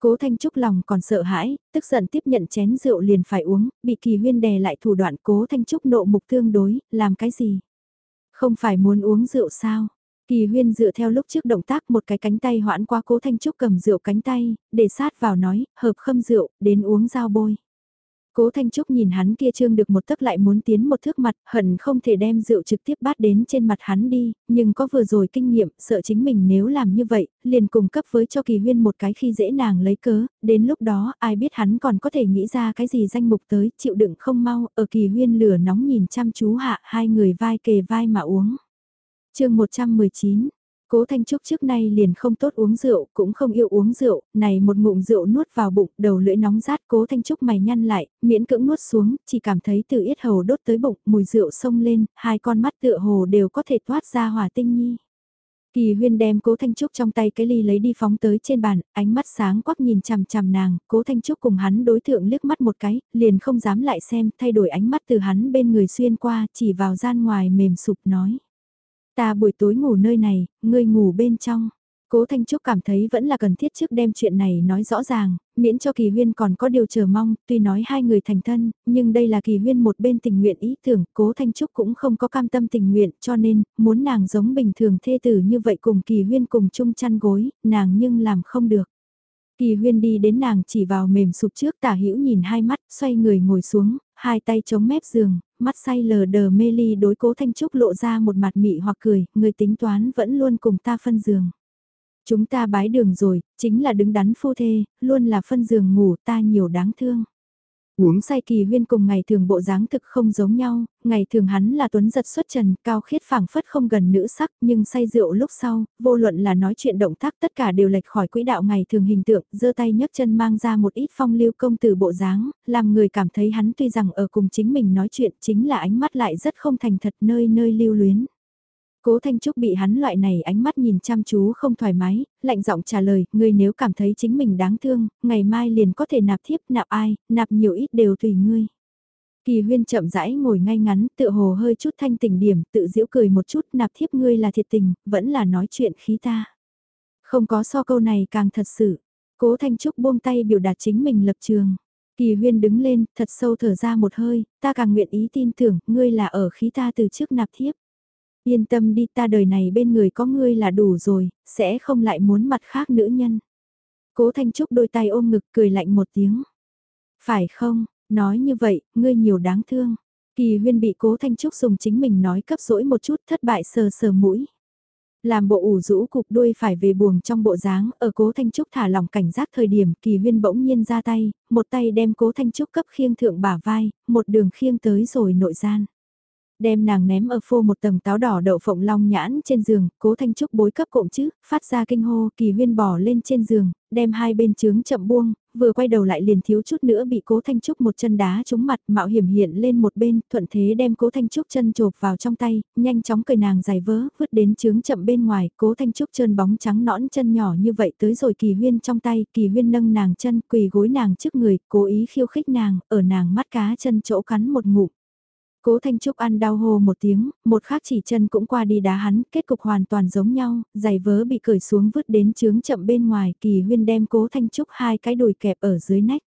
[SPEAKER 1] Cố Thanh Trúc lòng còn sợ hãi, tức giận tiếp nhận chén rượu liền phải uống, bị kỳ huyên đè lại thủ đoạn Cố Thanh Trúc nộ mục tương đối, làm cái gì? Không phải muốn uống rượu sao? Kỳ huyên dựa theo lúc trước động tác một cái cánh tay hoãn qua cố thanh trúc cầm rượu cánh tay, để sát vào nói, hợp khâm rượu, đến uống dao bôi. Cố Thanh Trúc nhìn hắn kia trương được một tấc lại muốn tiến một thước mặt, hận không thể đem rượu trực tiếp bát đến trên mặt hắn đi, nhưng có vừa rồi kinh nghiệm, sợ chính mình nếu làm như vậy, liền cung cấp với cho kỳ huyên một cái khi dễ nàng lấy cớ, đến lúc đó ai biết hắn còn có thể nghĩ ra cái gì danh mục tới, chịu đựng không mau, ở kỳ huyên lửa nóng nhìn chăm chú hạ hai người vai kề vai mà uống chương 119 Cố Thanh Trúc trước nay liền không tốt uống rượu, cũng không yêu uống rượu, này một ngụm rượu nuốt vào bụng, đầu lưỡi nóng rát Cố Thanh Trúc mày nhăn lại, miễn cưỡng nuốt xuống, chỉ cảm thấy từ yết hầu đốt tới bụng, mùi rượu sông lên, hai con mắt tựa hồ đều có thể thoát ra hỏa tinh nhi. Kỳ huyên đem cố Thanh Trúc trong tay cái ly lấy đi phóng tới trên bàn, ánh mắt sáng quắc nhìn chằm chằm nàng, cố Thanh Trúc cùng hắn đối tượng liếc mắt một cái, liền không dám lại xem, thay đổi ánh mắt từ hắn bên người xuyên qua, chỉ vào gian ngoài mềm sụp nói. Ta buổi tối ngủ nơi này, ngươi ngủ bên trong. Cố Thanh Trúc cảm thấy vẫn là cần thiết trước đem chuyện này nói rõ ràng, miễn cho Kỳ Huyên còn có điều chờ mong, tuy nói hai người thành thân, nhưng đây là Kỳ Huyên một bên tình nguyện ý tưởng, Cố Thanh Trúc cũng không có cam tâm tình nguyện, cho nên, muốn nàng giống bình thường thê tử như vậy cùng Kỳ Huyên cùng chung chăn gối, nàng nhưng làm không được. Kỳ Huyên đi đến nàng chỉ vào mềm sụp trước tả hữu nhìn hai mắt, xoay người ngồi xuống, hai tay chống mép giường, mắt say lờ đờ mê ly đối cố Thanh Trúc lộ ra một mặt mị hoặc cười, người tính toán vẫn luôn cùng ta phân giường. Chúng ta bái đường rồi, chính là đứng đắn phu thê, luôn là phân giường ngủ ta nhiều đáng thương. Uống say kỳ huyên cùng ngày thường bộ dáng thực không giống nhau, ngày thường hắn là tuấn giật xuất trần, cao khiết phảng phất không gần nữ sắc, nhưng say rượu lúc sau, vô luận là nói chuyện động tác tất cả đều lệch khỏi quỹ đạo ngày thường hình tượng, giơ tay nhấc chân mang ra một ít phong lưu công từ bộ dáng, làm người cảm thấy hắn tuy rằng ở cùng chính mình nói chuyện chính là ánh mắt lại rất không thành thật nơi nơi lưu luyến. Cố Thanh Trúc bị hắn loại này ánh mắt nhìn chăm chú không thoải mái, lạnh giọng trả lời, ngươi nếu cảm thấy chính mình đáng thương, ngày mai liền có thể nạp thiếp nạp ai, nạp nhiều ít đều tùy ngươi. Kỳ huyên chậm rãi ngồi ngay ngắn, tự hồ hơi chút thanh tình điểm, tự giễu cười một chút, nạp thiếp ngươi là thiệt tình, vẫn là nói chuyện khí ta. Không có so câu này càng thật sự. Cố Thanh Trúc buông tay biểu đạt chính mình lập trường. Kỳ huyên đứng lên, thật sâu thở ra một hơi, ta càng nguyện ý tin tưởng, ngươi là ở khí ta từ trước nạp thiếp. Yên tâm đi ta đời này bên người có ngươi là đủ rồi, sẽ không lại muốn mặt khác nữ nhân. Cố Thanh Trúc đôi tay ôm ngực cười lạnh một tiếng. Phải không, nói như vậy, ngươi nhiều đáng thương. Kỳ huyên bị cố Thanh Trúc dùng chính mình nói cấp dỗi một chút thất bại sờ sờ mũi. Làm bộ ủ rũ cục đuôi phải về buồng trong bộ dáng, ở cố Thanh Trúc thả lỏng cảnh giác thời điểm kỳ huyên bỗng nhiên ra tay, một tay đem cố Thanh Trúc cấp khiêng thượng bả vai, một đường khiêng tới rồi nội gian đem nàng ném ở phô một tầng táo đỏ đậu phộng long nhãn trên giường, cố thanh trúc bối cấp cộm chứ, phát ra kinh hô, kỳ huyên bỏ lên trên giường, đem hai bên trướng chậm buông, vừa quay đầu lại liền thiếu chút nữa bị cố thanh trúc một chân đá trúng mặt mạo hiểm hiện lên một bên, thuận thế đem cố thanh trúc chân chộp vào trong tay, nhanh chóng cười nàng dài vớ, vứt đến trướng chậm bên ngoài, cố thanh trúc trơn bóng trắng nõn chân nhỏ như vậy tới rồi kỳ huyên trong tay, kỳ huyên nâng nàng chân quỳ gối nàng trước người, cố ý khiêu khích nàng, ở nàng mắt cá chân chỗ cắn một ngụm. Cố Thanh Trúc ăn đau hô một tiếng, một khác chỉ chân cũng qua đi đá hắn, kết cục hoàn toàn giống nhau, giày vớ bị cởi xuống vứt đến chướng chậm bên ngoài, kỳ huyên đem Cố Thanh Trúc hai cái đùi kẹp ở dưới nách.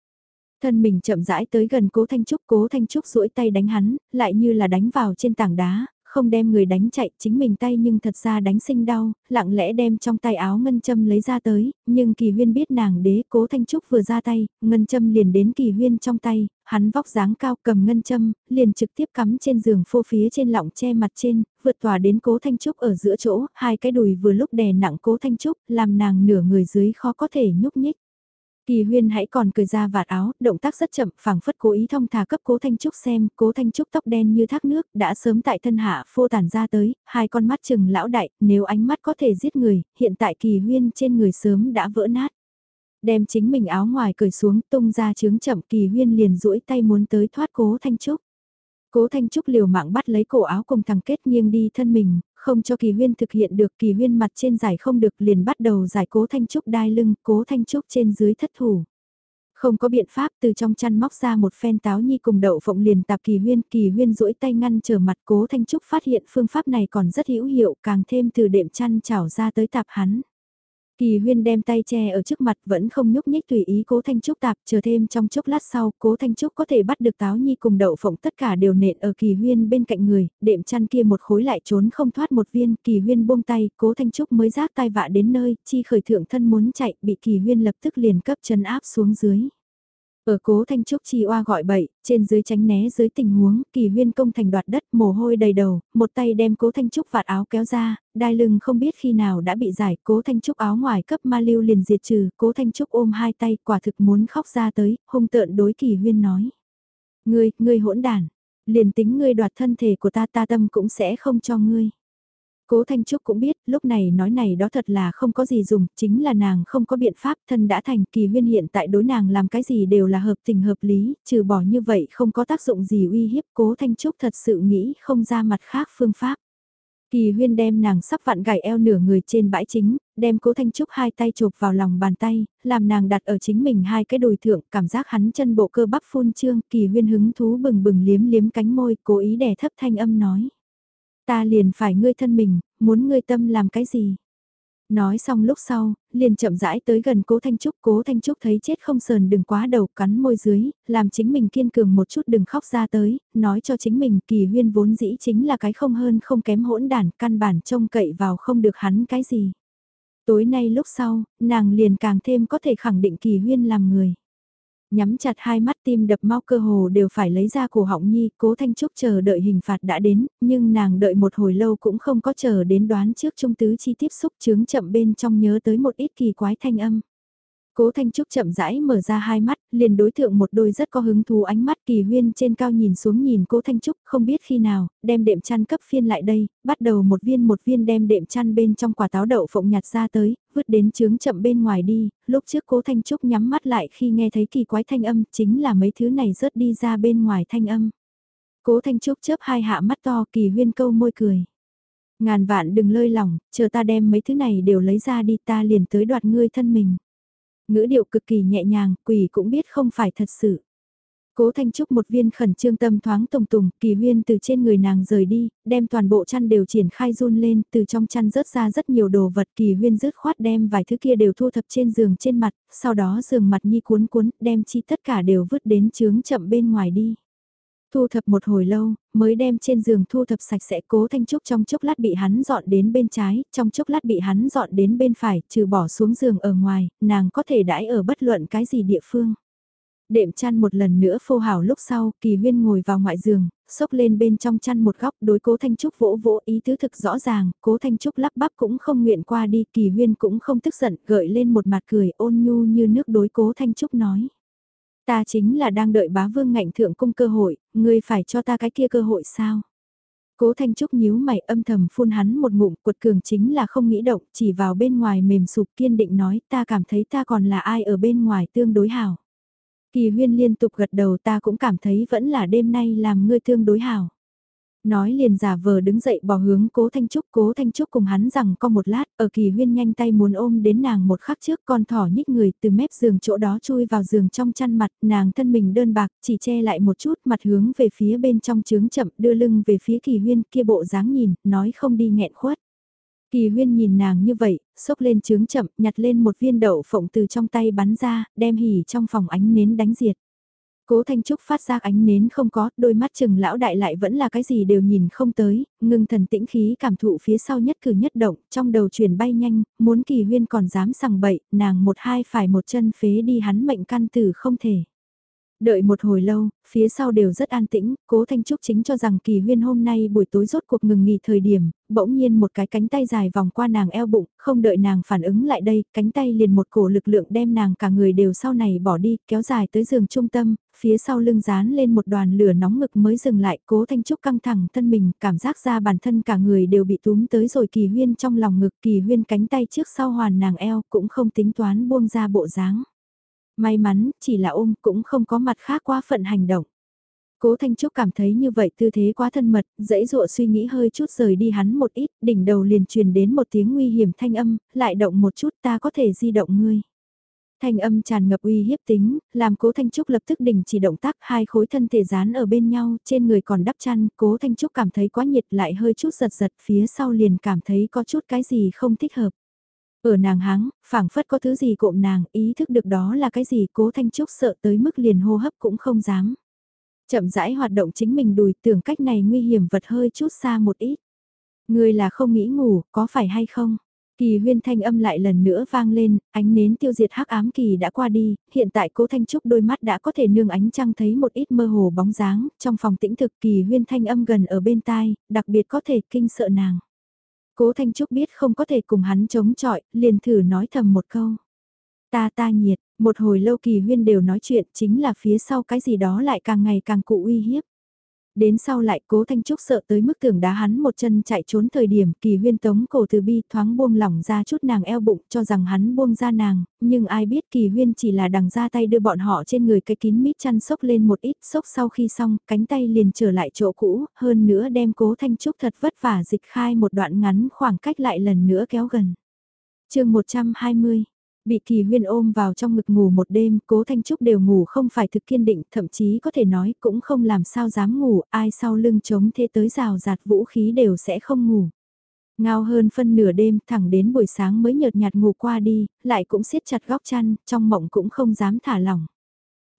[SPEAKER 1] Thân mình chậm rãi tới gần Cố Thanh Trúc, Cố Thanh Trúc duỗi tay đánh hắn, lại như là đánh vào trên tảng đá, không đem người đánh chạy, chính mình tay nhưng thật ra đánh sinh đau, lặng lẽ đem trong tay áo ngân châm lấy ra tới, nhưng kỳ huyên biết nàng đế cố thanh trúc vừa ra tay, ngân châm liền đến kỳ huyên trong tay, hắn vóc dáng cao cầm ngân châm, liền trực tiếp cắm trên giường phô phía trên lọng che mặt trên, vượt tòa đến cố thanh trúc ở giữa chỗ, hai cái đùi vừa lúc đè nặng cố thanh trúc, làm nàng nửa người dưới khó có thể nhúc nhích. Kỳ huyên hãy còn cười ra vạt áo, động tác rất chậm, phảng phất cố ý thông thả cấp cố Thanh Trúc xem, cố Thanh Trúc tóc đen như thác nước, đã sớm tại thân hạ phô tản ra tới, hai con mắt chừng lão đại, nếu ánh mắt có thể giết người, hiện tại kỳ huyên trên người sớm đã vỡ nát. Đem chính mình áo ngoài cởi xuống tung ra chướng chậm kỳ huyên liền duỗi tay muốn tới thoát cố Thanh Trúc. Cố Thanh Trúc liều mạng bắt lấy cổ áo cùng thằng kết nghiêng đi thân mình, không cho Kỳ Huyên thực hiện được Kỳ Huyên mặt trên giải không được liền bắt đầu giải Cố Thanh Trúc đai lưng, Cố Thanh Trúc trên dưới thất thủ. Không có biện pháp từ trong chăn móc ra một phen táo nhi cùng đậu phộng liền tạp Kỳ Huyên, Kỳ Huyên duỗi tay ngăn trở mặt Cố Thanh Trúc phát hiện phương pháp này còn rất hữu hiệu, càng thêm từ đệm chăn chảo ra tới tạp hắn. Kỳ huyên đem tay che ở trước mặt vẫn không nhúc nhích tùy ý cố Thanh Trúc tạp chờ thêm trong chốc lát sau cố Thanh Trúc có thể bắt được táo nhi cùng đậu phộng tất cả đều nện ở kỳ huyên bên cạnh người, đệm chăn kia một khối lại trốn không thoát một viên, kỳ huyên buông tay, cố Thanh Trúc mới rác tai vạ đến nơi, chi khởi thượng thân muốn chạy, bị kỳ huyên lập tức liền cấp chân áp xuống dưới. Ở cố Thanh Trúc chi oa gọi bậy, trên dưới tránh né dưới tình huống, kỳ huyên công thành đoạt đất mồ hôi đầy đầu, một tay đem cố Thanh Trúc vạt áo kéo ra, đai lưng không biết khi nào đã bị giải, cố Thanh Trúc áo ngoài cấp ma lưu liền diệt trừ, cố Thanh Trúc ôm hai tay quả thực muốn khóc ra tới, hung tợn đối kỳ huyên nói. Ngươi, ngươi hỗn đàn, liền tính ngươi đoạt thân thể của ta ta tâm cũng sẽ không cho ngươi. Cố Thanh Trúc cũng biết, lúc này nói này đó thật là không có gì dùng, chính là nàng không có biện pháp, thân đã thành, kỳ huyên hiện tại đối nàng làm cái gì đều là hợp tình hợp lý, trừ bỏ như vậy không có tác dụng gì uy hiếp, Cố Thanh Trúc thật sự nghĩ không ra mặt khác phương pháp. Kỳ huyên đem nàng sắp vặn gảy eo nửa người trên bãi chính, đem cố thanh trúc hai tay chộp vào lòng bàn tay, làm nàng đặt ở chính mình hai cái đùi thượng, cảm giác hắn chân bộ cơ bắp phun trương, kỳ huyên hứng thú bừng bừng liếm liếm cánh môi, cố ý đè thấp thanh âm nói. Ta liền phải ngươi thân mình, muốn ngươi tâm làm cái gì? Nói xong lúc sau, liền chậm rãi tới gần cố Thanh Trúc, cố Thanh Trúc thấy chết không sờn đừng quá đầu cắn môi dưới, làm chính mình kiên cường một chút đừng khóc ra tới, nói cho chính mình kỳ huyên vốn dĩ chính là cái không hơn không kém hỗn đản, căn bản trông cậy vào không được hắn cái gì. Tối nay lúc sau, nàng liền càng thêm có thể khẳng định kỳ huyên làm người. Nhắm chặt hai mắt tim đập mau cơ hồ đều phải lấy ra cổ họng nhi, cố Thanh Trúc chờ đợi hình phạt đã đến, nhưng nàng đợi một hồi lâu cũng không có chờ đến đoán trước trung tứ chi tiếp xúc chướng chậm bên trong nhớ tới một ít kỳ quái thanh âm. Cố Thanh Trúc chậm rãi mở ra hai mắt, liền đối thượng một đôi rất có hứng thú ánh mắt kỳ huyên trên cao nhìn xuống nhìn Cố Thanh Trúc không biết khi nào, đem đệm chăn cấp phiên lại đây, bắt đầu một viên một viên đem đệm chăn bên trong quả táo đậu phộng nhặt ra tới, vứt đến chướng chậm bên ngoài đi, lúc trước Cố Thanh Trúc nhắm mắt lại khi nghe thấy kỳ quái thanh âm chính là mấy thứ này rớt đi ra bên ngoài thanh âm. Cố Thanh Trúc chớp hai hạ mắt to kỳ huyên câu môi cười. Ngàn vạn đừng lơi lỏng, chờ ta đem mấy thứ này đều lấy ra đi ta liền tới đoạt ngươi thân mình ngữ điệu cực kỳ nhẹ nhàng, quỷ cũng biết không phải thật sự. Cố Thanh Trúc một viên khẩn trương tâm thoáng tùng tùng, kỳ huyên từ trên người nàng rời đi, đem toàn bộ chăn đều triển khai run lên, từ trong chăn rớt ra rất nhiều đồ vật, kỳ huyên rớt khoát đem vài thứ kia đều thu thập trên giường trên mặt, sau đó giường mặt nhi cuốn cuốn, đem chi tất cả đều vứt đến chướng chậm bên ngoài đi. Thu thập một hồi lâu, mới đem trên giường thu thập sạch sẽ cố thanh trúc trong chốc lát bị hắn dọn đến bên trái, trong chốc lát bị hắn dọn đến bên phải, trừ bỏ xuống giường ở ngoài, nàng có thể đãi ở bất luận cái gì địa phương. Đệm chăn một lần nữa phô hảo lúc sau, kỳ huyên ngồi vào ngoại giường, xốc lên bên trong chăn một góc đối cố Thanh Trúc vỗ vỗ ý tứ thực rõ ràng, cố Thanh Trúc lắp bắp cũng không nguyện qua đi, kỳ huyên cũng không tức giận, gợi lên một mặt cười ôn nhu như nước đối cố Thanh Trúc nói. Ta chính là đang đợi bá vương ngạnh thượng cung cơ hội, ngươi phải cho ta cái kia cơ hội sao? Cố Thanh Trúc nhíu mày âm thầm phun hắn một ngụm cuột cường chính là không nghĩ động, chỉ vào bên ngoài mềm sụp kiên định nói ta cảm thấy ta còn là ai ở bên ngoài tương đối hảo. Kỳ huyên liên tục gật đầu ta cũng cảm thấy vẫn là đêm nay làm ngươi tương đối hảo. Nói liền giả vờ đứng dậy bỏ hướng cố Thanh Trúc, cố Thanh Trúc cùng hắn rằng có một lát, ở kỳ huyên nhanh tay muốn ôm đến nàng một khắc trước con thỏ nhích người từ mép giường chỗ đó chui vào giường trong chăn mặt, nàng thân mình đơn bạc, chỉ che lại một chút mặt hướng về phía bên trong trướng chậm đưa lưng về phía kỳ huyên kia bộ dáng nhìn, nói không đi nghẹn khuất. Kỳ huyên nhìn nàng như vậy, xốc lên trướng chậm, nhặt lên một viên đậu phộng từ trong tay bắn ra, đem hỉ trong phòng ánh nến đánh diệt. Cố Thanh Trúc phát ra ánh nến không có, đôi mắt chừng lão đại lại vẫn là cái gì đều nhìn không tới, ngưng thần tĩnh khí cảm thụ phía sau nhất cử nhất động, trong đầu chuyển bay nhanh, muốn kỳ huyên còn dám sằng bậy, nàng một hai phải một chân phế đi hắn mệnh căn tử không thể. Đợi một hồi lâu, phía sau đều rất an tĩnh, cố Thanh Trúc chính cho rằng kỳ huyên hôm nay buổi tối rốt cuộc ngừng nghỉ thời điểm, bỗng nhiên một cái cánh tay dài vòng qua nàng eo bụng, không đợi nàng phản ứng lại đây, cánh tay liền một cổ lực lượng đem nàng cả người đều sau này bỏ đi, kéo dài tới giường trung tâm, phía sau lưng dán lên một đoàn lửa nóng ngực mới dừng lại, cố Thanh Trúc căng thẳng thân mình, cảm giác ra bản thân cả người đều bị túm tới rồi kỳ huyên trong lòng ngực, kỳ huyên cánh tay trước sau hoàn nàng eo, cũng không tính toán buông ra bộ dáng. May mắn, chỉ là ôm cũng không có mặt khác quá phận hành động. Cố Thanh Trúc cảm thấy như vậy tư thế quá thân mật, dãy dụa suy nghĩ hơi chút rời đi hắn một ít, đỉnh đầu liền truyền đến một tiếng nguy hiểm thanh âm, lại động một chút ta có thể di động ngươi. Thanh âm tràn ngập uy hiếp tính, làm cố Thanh Trúc lập tức đình chỉ động tác hai khối thân thể dán ở bên nhau, trên người còn đắp chăn, cố Thanh Trúc cảm thấy quá nhiệt lại hơi chút giật giật phía sau liền cảm thấy có chút cái gì không thích hợp. Ở nàng háng, phảng phất có thứ gì cộm nàng, ý thức được đó là cái gì cố Thanh Trúc sợ tới mức liền hô hấp cũng không dám. Chậm rãi hoạt động chính mình đùi tưởng cách này nguy hiểm vật hơi chút xa một ít. Người là không nghĩ ngủ, có phải hay không? Kỳ huyên thanh âm lại lần nữa vang lên, ánh nến tiêu diệt hắc ám kỳ đã qua đi, hiện tại cố thanh trúc đôi mắt đã có thể nương ánh trăng thấy một ít mơ hồ bóng dáng, trong phòng tĩnh thực kỳ huyên thanh âm gần ở bên tai, đặc biệt có thể kinh sợ nàng. Cố thanh trúc biết không có thể cùng hắn chống chọi, liền thử nói thầm một câu. Ta ta nhiệt, một hồi lâu kỳ huyên đều nói chuyện chính là phía sau cái gì đó lại càng ngày càng cụ uy hiếp. Đến sau lại cố Thanh Trúc sợ tới mức tưởng đá hắn một chân chạy trốn thời điểm kỳ huyên tống cổ từ bi thoáng buông lỏng ra chút nàng eo bụng cho rằng hắn buông ra nàng, nhưng ai biết kỳ huyên chỉ là đằng ra tay đưa bọn họ trên người cái kín mít chăn sốc lên một ít sốc sau khi xong cánh tay liền trở lại chỗ cũ, hơn nữa đem cố Thanh Trúc thật vất vả dịch khai một đoạn ngắn khoảng cách lại lần nữa kéo gần. chương 120 Bị kỳ huyên ôm vào trong ngực ngủ một đêm, cố Thanh Trúc đều ngủ không phải thực kiên định, thậm chí có thể nói cũng không làm sao dám ngủ, ai sau lưng chống thế tới rào rạt vũ khí đều sẽ không ngủ. Ngao hơn phân nửa đêm, thẳng đến buổi sáng mới nhợt nhạt ngủ qua đi, lại cũng siết chặt góc chăn, trong mộng cũng không dám thả lỏng.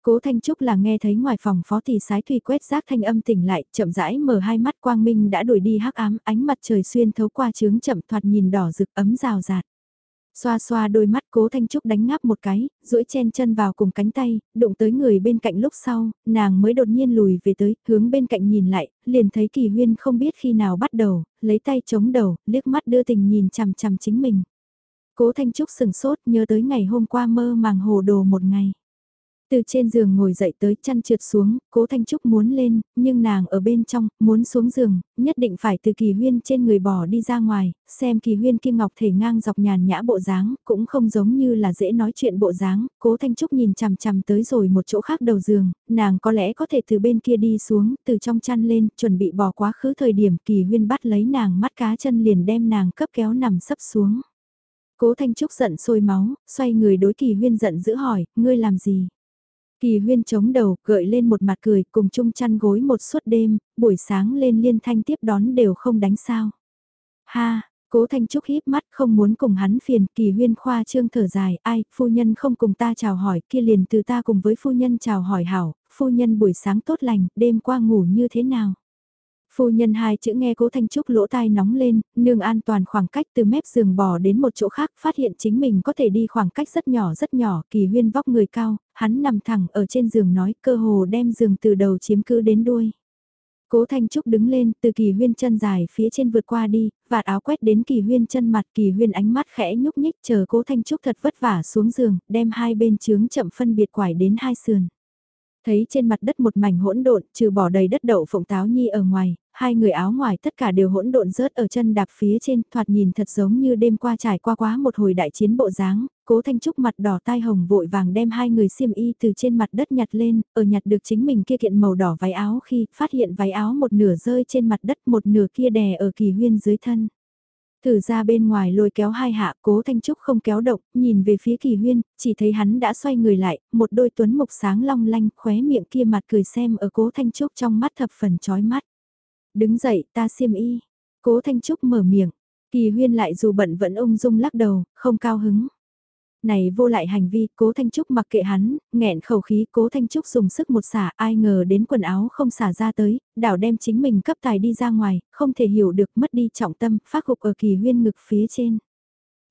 [SPEAKER 1] Cố Thanh Trúc là nghe thấy ngoài phòng phó thì sái thủy quét rác thanh âm tỉnh lại, chậm rãi mở hai mắt quang minh đã đuổi đi hắc ám, ánh mặt trời xuyên thấu qua trướng chậm thoạt nhìn đỏ rực ấm rào rạt. Xoa xoa đôi mắt cố Thanh Trúc đánh ngáp một cái, duỗi chen chân vào cùng cánh tay, đụng tới người bên cạnh lúc sau, nàng mới đột nhiên lùi về tới, hướng bên cạnh nhìn lại, liền thấy kỳ huyên không biết khi nào bắt đầu, lấy tay chống đầu, liếc mắt đưa tình nhìn chằm chằm chính mình. Cố Thanh Trúc sừng sốt nhớ tới ngày hôm qua mơ màng hồ đồ một ngày. Từ trên giường ngồi dậy tới chăn trượt xuống, cố Thanh Trúc muốn lên, nhưng nàng ở bên trong, muốn xuống giường, nhất định phải từ kỳ huyên trên người bỏ đi ra ngoài, xem kỳ huyên kim ngọc thể ngang dọc nhàn nhã bộ dáng, cũng không giống như là dễ nói chuyện bộ dáng, cố Thanh Trúc nhìn chằm chằm tới rồi một chỗ khác đầu giường, nàng có lẽ có thể từ bên kia đi xuống, từ trong chăn lên, chuẩn bị bỏ quá khứ thời điểm kỳ huyên bắt lấy nàng mắt cá chân liền đem nàng cấp kéo nằm sấp xuống. Cố Thanh Trúc giận sôi máu, xoay người đối kỳ huyên giận dữ hỏi, ngươi làm gì? Kỳ huyên chống đầu, gợi lên một mặt cười, cùng chung chăn gối một suốt đêm, buổi sáng lên liên thanh tiếp đón đều không đánh sao. Ha, cố thanh trúc híp mắt không muốn cùng hắn phiền, kỳ huyên khoa trương thở dài, ai, phu nhân không cùng ta chào hỏi, kia liền từ ta cùng với phu nhân chào hỏi hảo, phu nhân buổi sáng tốt lành, đêm qua ngủ như thế nào. Phu nhân hai chữ nghe cố Thanh Trúc lỗ tai nóng lên, nương an toàn khoảng cách từ mép giường bò đến một chỗ khác phát hiện chính mình có thể đi khoảng cách rất nhỏ rất nhỏ, kỳ huyên vóc người cao, hắn nằm thẳng ở trên giường nói cơ hồ đem giường từ đầu chiếm cứ đến đuôi. Cố Thanh Trúc đứng lên, từ kỳ huyên chân dài phía trên vượt qua đi, vạt áo quét đến kỳ huyên chân mặt kỳ huyên ánh mắt khẽ nhúc nhích chờ cố Thanh Trúc thật vất vả xuống giường, đem hai bên chướng chậm phân biệt quải đến hai sườn. Thấy trên mặt đất một mảnh hỗn độn, trừ bỏ đầy đất đậu phộng táo nhi ở ngoài, hai người áo ngoài tất cả đều hỗn độn rớt ở chân đạp phía trên, thoạt nhìn thật giống như đêm qua trải qua quá một hồi đại chiến bộ dáng, cố thanh trúc mặt đỏ tai hồng vội vàng đem hai người xiêm y từ trên mặt đất nhặt lên, ở nhặt được chính mình kia kiện màu đỏ váy áo khi phát hiện váy áo một nửa rơi trên mặt đất một nửa kia đè ở kỳ huyên dưới thân. Thử ra bên ngoài lôi kéo hai hạ, cố Thanh Trúc không kéo động, nhìn về phía kỳ huyên, chỉ thấy hắn đã xoay người lại, một đôi tuấn mục sáng long lanh, khóe miệng kia mặt cười xem ở cố Thanh Trúc trong mắt thập phần chói mắt. Đứng dậy, ta xiêm y. Cố Thanh Trúc mở miệng, kỳ huyên lại dù bận vẫn ung dung lắc đầu, không cao hứng. Này vô lại hành vi, cố Thanh Trúc mặc kệ hắn, nghẹn khẩu khí, cố Thanh Trúc dùng sức một xả, ai ngờ đến quần áo không xả ra tới, đảo đem chính mình cấp tài đi ra ngoài, không thể hiểu được mất đi trọng tâm, phát gục ở kỳ huyên ngực phía trên.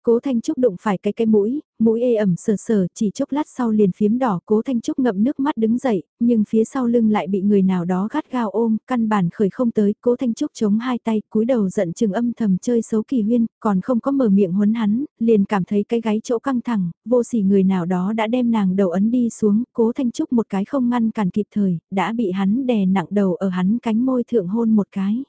[SPEAKER 1] Cố Thanh Trúc đụng phải cái cái mũi, mũi ê ẩm sờ sờ, chỉ chốc lát sau liền phiếm đỏ, Cố Thanh Trúc ngậm nước mắt đứng dậy, nhưng phía sau lưng lại bị người nào đó gắt gao ôm, căn bản khởi không tới, Cố Thanh Trúc chống hai tay, cúi đầu giận chừng âm thầm chơi xấu kỳ huyên, còn không có mở miệng huấn hắn, liền cảm thấy cái gáy chỗ căng thẳng, vô sỉ người nào đó đã đem nàng đầu ấn đi xuống, Cố Thanh Trúc một cái không ngăn cản kịp thời, đã bị hắn đè nặng đầu ở hắn cánh môi thượng hôn một cái.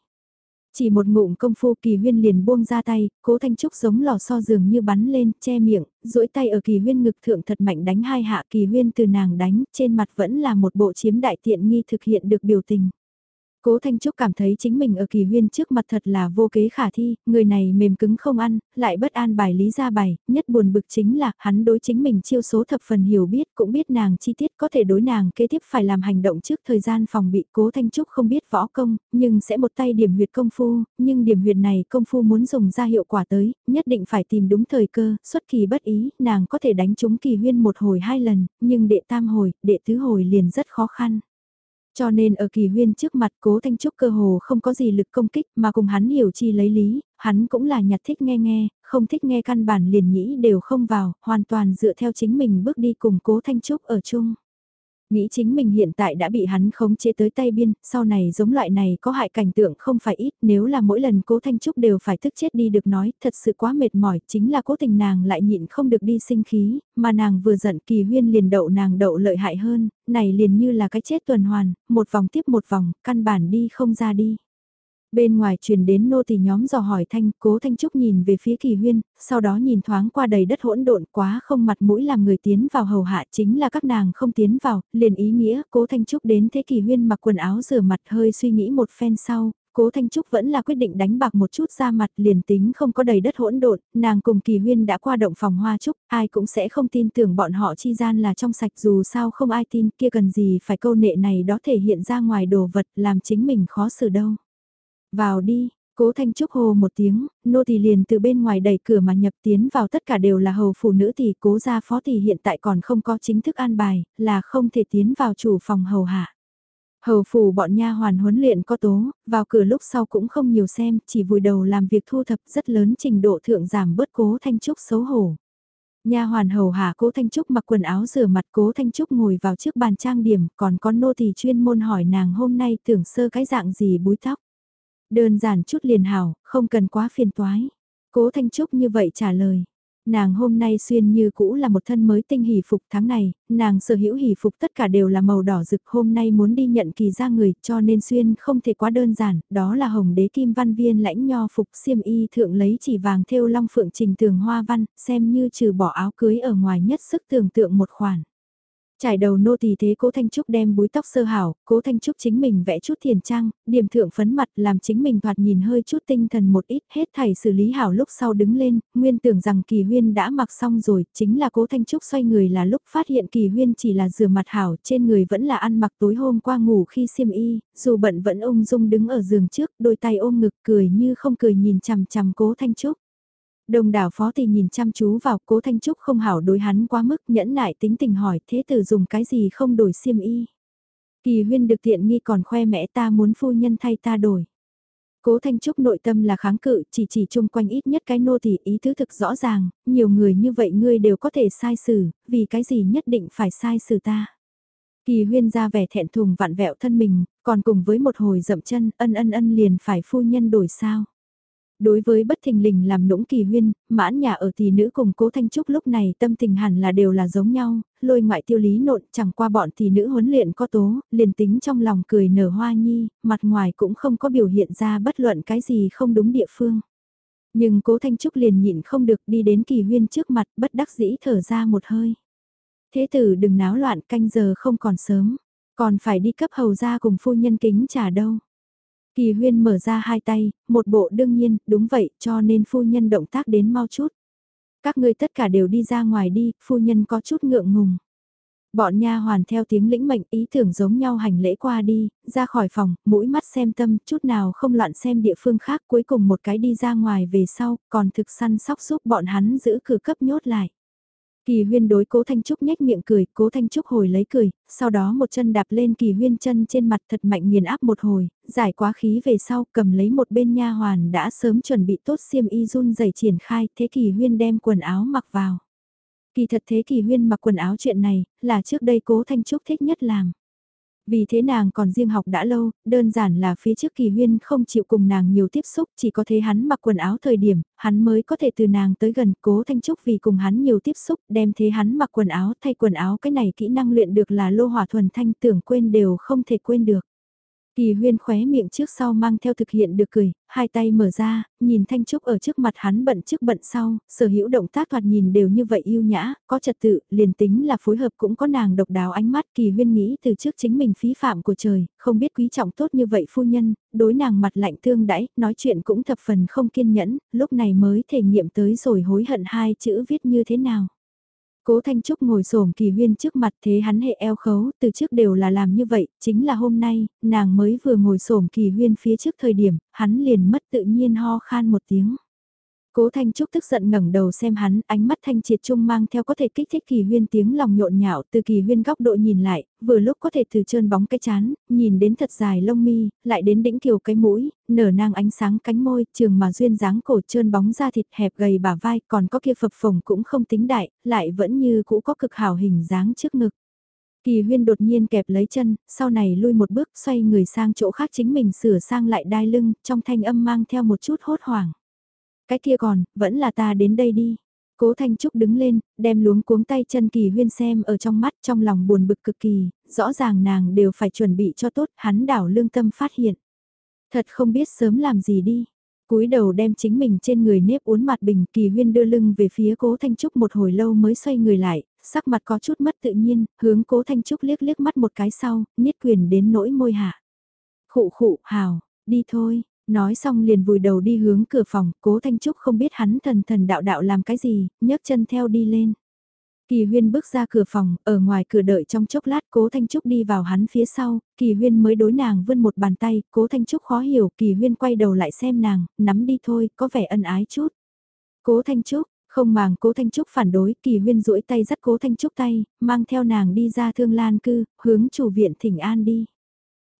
[SPEAKER 1] Chỉ một ngụm công phu kỳ huyên liền buông ra tay, cố thanh trúc giống lò xo dường như bắn lên, che miệng, duỗi tay ở kỳ huyên ngực thượng thật mạnh đánh hai hạ kỳ huyên từ nàng đánh, trên mặt vẫn là một bộ chiếm đại tiện nghi thực hiện được biểu tình. Cố Thanh Trúc cảm thấy chính mình ở kỳ huyên trước mặt thật là vô kế khả thi, người này mềm cứng không ăn, lại bất an bài lý ra bài, nhất buồn bực chính là hắn đối chính mình chiêu số thập phần hiểu biết cũng biết nàng chi tiết có thể đối nàng kế tiếp phải làm hành động trước thời gian phòng bị Cố Thanh Trúc không biết võ công, nhưng sẽ một tay điểm huyệt công phu, nhưng điểm huyệt này công phu muốn dùng ra hiệu quả tới, nhất định phải tìm đúng thời cơ, xuất kỳ bất ý, nàng có thể đánh trúng kỳ huyên một hồi hai lần, nhưng đệ tam hồi, đệ tứ hồi liền rất khó khăn. Cho nên ở kỳ huyên trước mặt cố thanh trúc cơ hồ không có gì lực công kích mà cùng hắn hiểu chi lấy lý, hắn cũng là nhặt thích nghe nghe, không thích nghe căn bản liền nhĩ đều không vào, hoàn toàn dựa theo chính mình bước đi cùng cố thanh trúc ở chung. Nghĩ chính mình hiện tại đã bị hắn khống chế tới tay biên, sau này giống loại này có hại cảnh tượng không phải ít, nếu là mỗi lần cố Thanh Trúc đều phải thức chết đi được nói, thật sự quá mệt mỏi, chính là cố tình nàng lại nhịn không được đi sinh khí, mà nàng vừa giận kỳ huyên liền đậu nàng đậu lợi hại hơn, này liền như là cái chết tuần hoàn, một vòng tiếp một vòng, căn bản đi không ra đi. Bên ngoài truyền đến nô tỳ nhóm dò hỏi thanh, cố thanh trúc nhìn về phía kỳ huyên, sau đó nhìn thoáng qua đầy đất hỗn độn quá không mặt mũi làm người tiến vào hầu hạ chính là các nàng không tiến vào, liền ý nghĩa cố thanh trúc đến thế kỳ huyên mặc quần áo rửa mặt hơi suy nghĩ một phen sau, cố Thanh Trúc vẫn là quyết định đánh bạc một chút ra mặt liền tính không có đầy đất hỗn độn, nàng cùng Kỳ Huyên đã qua động phòng hoa trúc, ai cũng sẽ không tin tưởng bọn họ chi gian là trong sạch dù sao không ai tin kia cần gì phải câu nệ này đó thể hiện ra ngoài đồ vật làm chính mình khó xử đâu. Vào đi, Cố Thanh Trúc hồ một tiếng, nô tỳ liền từ bên ngoài đẩy cửa mà nhập tiến vào tất cả đều là hầu phụ nữ thì cố gia phó tỷ hiện tại còn không có chính thức an bài, là không thể tiến vào chủ phòng hầu hạ. Hầu phủ bọn nha hoàn huấn luyện có tố, vào cửa lúc sau cũng không nhiều xem, chỉ vùi đầu làm việc thu thập rất lớn trình độ thượng giảm bớt cố Thanh Trúc xấu hổ. Nha hoàn hầu hạ cố Thanh Trúc mặc quần áo rửa mặt cố Thanh Trúc ngồi vào trước bàn trang điểm, còn con nô tỳ chuyên môn hỏi nàng hôm nay tưởng sơ cái dạng gì búi tóc. Đơn giản chút liền hảo, không cần quá phiền toái. Cố Thanh Trúc như vậy trả lời. Nàng hôm nay xuyên như cũ là một thân mới tinh hỷ phục tháng này, nàng sở hữu hỷ phục tất cả đều là màu đỏ rực hôm nay muốn đi nhận kỳ ra người cho nên xuyên không thể quá đơn giản, đó là hồng đế kim văn viên lãnh nho phục xiêm y thượng lấy chỉ vàng thêu long phượng trình tường hoa văn, xem như trừ bỏ áo cưới ở ngoài nhất sức tưởng tượng một khoản. Trải đầu nô tỳ thế cố Thanh Trúc đem búi tóc sơ hảo, cố Thanh Trúc chính mình vẽ chút thiền trang, điểm thượng phấn mặt làm chính mình thoạt nhìn hơi chút tinh thần một ít hết thảy xử lý hảo lúc sau đứng lên, nguyên tưởng rằng kỳ huyên đã mặc xong rồi, chính là cố Thanh Trúc xoay người là lúc phát hiện kỳ huyên chỉ là rửa mặt hảo, trên người vẫn là ăn mặc tối hôm qua ngủ khi xiêm y, dù bận vẫn ung dung đứng ở giường trước, đôi tay ôm ngực cười như không cười nhìn chằm chằm cố Thanh Trúc. Đồng đảo phó thì nhìn chăm chú vào cố Thanh Trúc không hảo đối hắn quá mức nhẫn nại tính tình hỏi thế tử dùng cái gì không đổi xiêm y. Kỳ huyên được tiện nghi còn khoe mẽ ta muốn phu nhân thay ta đổi. Cố Thanh Trúc nội tâm là kháng cự, chỉ chỉ chung quanh ít nhất cái nô thì ý tứ thực rõ ràng, nhiều người như vậy ngươi đều có thể sai xử, vì cái gì nhất định phải sai xử ta. Kỳ huyên ra vẻ thẹn thùng vạn vẹo thân mình, còn cùng với một hồi dậm chân, ân ân ân liền phải phu nhân đổi sao. Đối với bất thình lình làm nũng kỳ huyên, mãn nhà ở tỷ nữ cùng cố Thanh Trúc lúc này tâm tình hẳn là đều là giống nhau, lôi ngoại tiêu lý nộn chẳng qua bọn tỷ nữ huấn luyện có tố, liền tính trong lòng cười nở hoa nhi, mặt ngoài cũng không có biểu hiện ra bất luận cái gì không đúng địa phương. Nhưng cố Thanh Trúc liền nhịn không được đi đến kỳ huyên trước mặt bất đắc dĩ thở ra một hơi. Thế tử đừng náo loạn canh giờ không còn sớm, còn phải đi cấp hầu ra cùng phu nhân kính trả đâu. Kỳ huyên mở ra hai tay, một bộ đương nhiên, đúng vậy, cho nên phu nhân động tác đến mau chút. Các ngươi tất cả đều đi ra ngoài đi, phu nhân có chút ngượng ngùng. Bọn nha hoàn theo tiếng lĩnh mệnh ý tưởng giống nhau hành lễ qua đi, ra khỏi phòng, mũi mắt xem tâm, chút nào không loạn xem địa phương khác cuối cùng một cái đi ra ngoài về sau, còn thực săn sóc giúp bọn hắn giữ cửa cấp nhốt lại. Kỳ huyên đối cố Thanh Trúc nhếch miệng cười, cố Thanh Trúc hồi lấy cười, sau đó một chân đạp lên kỳ huyên chân trên mặt thật mạnh nghiền áp một hồi, giải quá khí về sau cầm lấy một bên nha hoàn đã sớm chuẩn bị tốt xiêm y run dày triển khai, thế kỳ huyên đem quần áo mặc vào. Kỳ thật thế kỳ huyên mặc quần áo chuyện này, là trước đây cố Thanh Trúc thích nhất làm. Vì thế nàng còn riêng học đã lâu, đơn giản là phía trước kỳ huyên không chịu cùng nàng nhiều tiếp xúc, chỉ có thế hắn mặc quần áo thời điểm, hắn mới có thể từ nàng tới gần cố thanh trúc vì cùng hắn nhiều tiếp xúc, đem thế hắn mặc quần áo thay quần áo cái này kỹ năng luyện được là lô hỏa thuần thanh tưởng quên đều không thể quên được. Kỳ huyên khóe miệng trước sau mang theo thực hiện được cười, hai tay mở ra, nhìn Thanh Trúc ở trước mặt hắn bận trước bận sau, sở hữu động tác thoạt nhìn đều như vậy yêu nhã, có trật tự, liền tính là phối hợp cũng có nàng độc đáo ánh mắt. Kỳ huyên nghĩ từ trước chính mình phí phạm của trời, không biết quý trọng tốt như vậy phu nhân, đối nàng mặt lạnh thương đãi, nói chuyện cũng thập phần không kiên nhẫn, lúc này mới thể nghiệm tới rồi hối hận hai chữ viết như thế nào. Cố Thanh Trúc ngồi xổm kỳ huyên trước mặt thế hắn hệ eo khấu, từ trước đều là làm như vậy, chính là hôm nay, nàng mới vừa ngồi xổm kỳ huyên phía trước thời điểm, hắn liền mất tự nhiên ho khan một tiếng. Cố Thanh Trúc tức giận ngẩng đầu xem hắn, ánh mắt thanh triệt trung mang theo có thể kích thích kỳ huyên tiếng lòng nhộn nhạo từ kỳ huyên góc độ nhìn lại, vừa lúc có thể từ trơn bóng cái chán, nhìn đến thật dài lông mi, lại đến đỉnh kiều cái mũi, nở nang ánh sáng cánh môi, trường mà duyên dáng cổ trơn bóng da thịt hẹp gầy bả vai, còn có kia phập phồng cũng không tính đại, lại vẫn như cũ có cực hảo hình dáng trước ngực. Kỳ huyên đột nhiên kẹp lấy chân, sau này lui một bước xoay người sang chỗ khác chính mình sửa sang lại đai lưng, trong thanh âm mang theo một chút hốt hoảng. Cái kia còn, vẫn là ta đến đây đi. Cố Thanh Trúc đứng lên, đem luống cuống tay chân kỳ huyên xem ở trong mắt trong lòng buồn bực cực kỳ, rõ ràng nàng đều phải chuẩn bị cho tốt, hắn đảo lương tâm phát hiện. Thật không biết sớm làm gì đi. cúi đầu đem chính mình trên người nếp uốn mặt bình kỳ huyên đưa lưng về phía cố Thanh Trúc một hồi lâu mới xoay người lại, sắc mặt có chút mất tự nhiên, hướng cố Thanh Trúc liếc liếc mắt một cái sau, niết quyền đến nỗi môi hạ. Khụ khụ, hào, đi thôi, Nói xong liền vùi đầu đi hướng cửa phòng, cố Thanh Trúc không biết hắn thần thần đạo đạo làm cái gì, nhấc chân theo đi lên. Kỳ huyên bước ra cửa phòng, ở ngoài cửa đợi trong chốc lát cố Thanh Trúc đi vào hắn phía sau, kỳ huyên mới đối nàng vươn một bàn tay, cố Thanh Trúc khó hiểu, kỳ huyên quay đầu lại xem nàng, nắm đi thôi, có vẻ ân ái chút. Cố Thanh Trúc, không màng cố Thanh Trúc phản đối, kỳ huyên duỗi tay dắt cố Thanh Trúc tay, mang theo nàng đi ra thương lan cư, hướng chủ viện thỉnh an đi.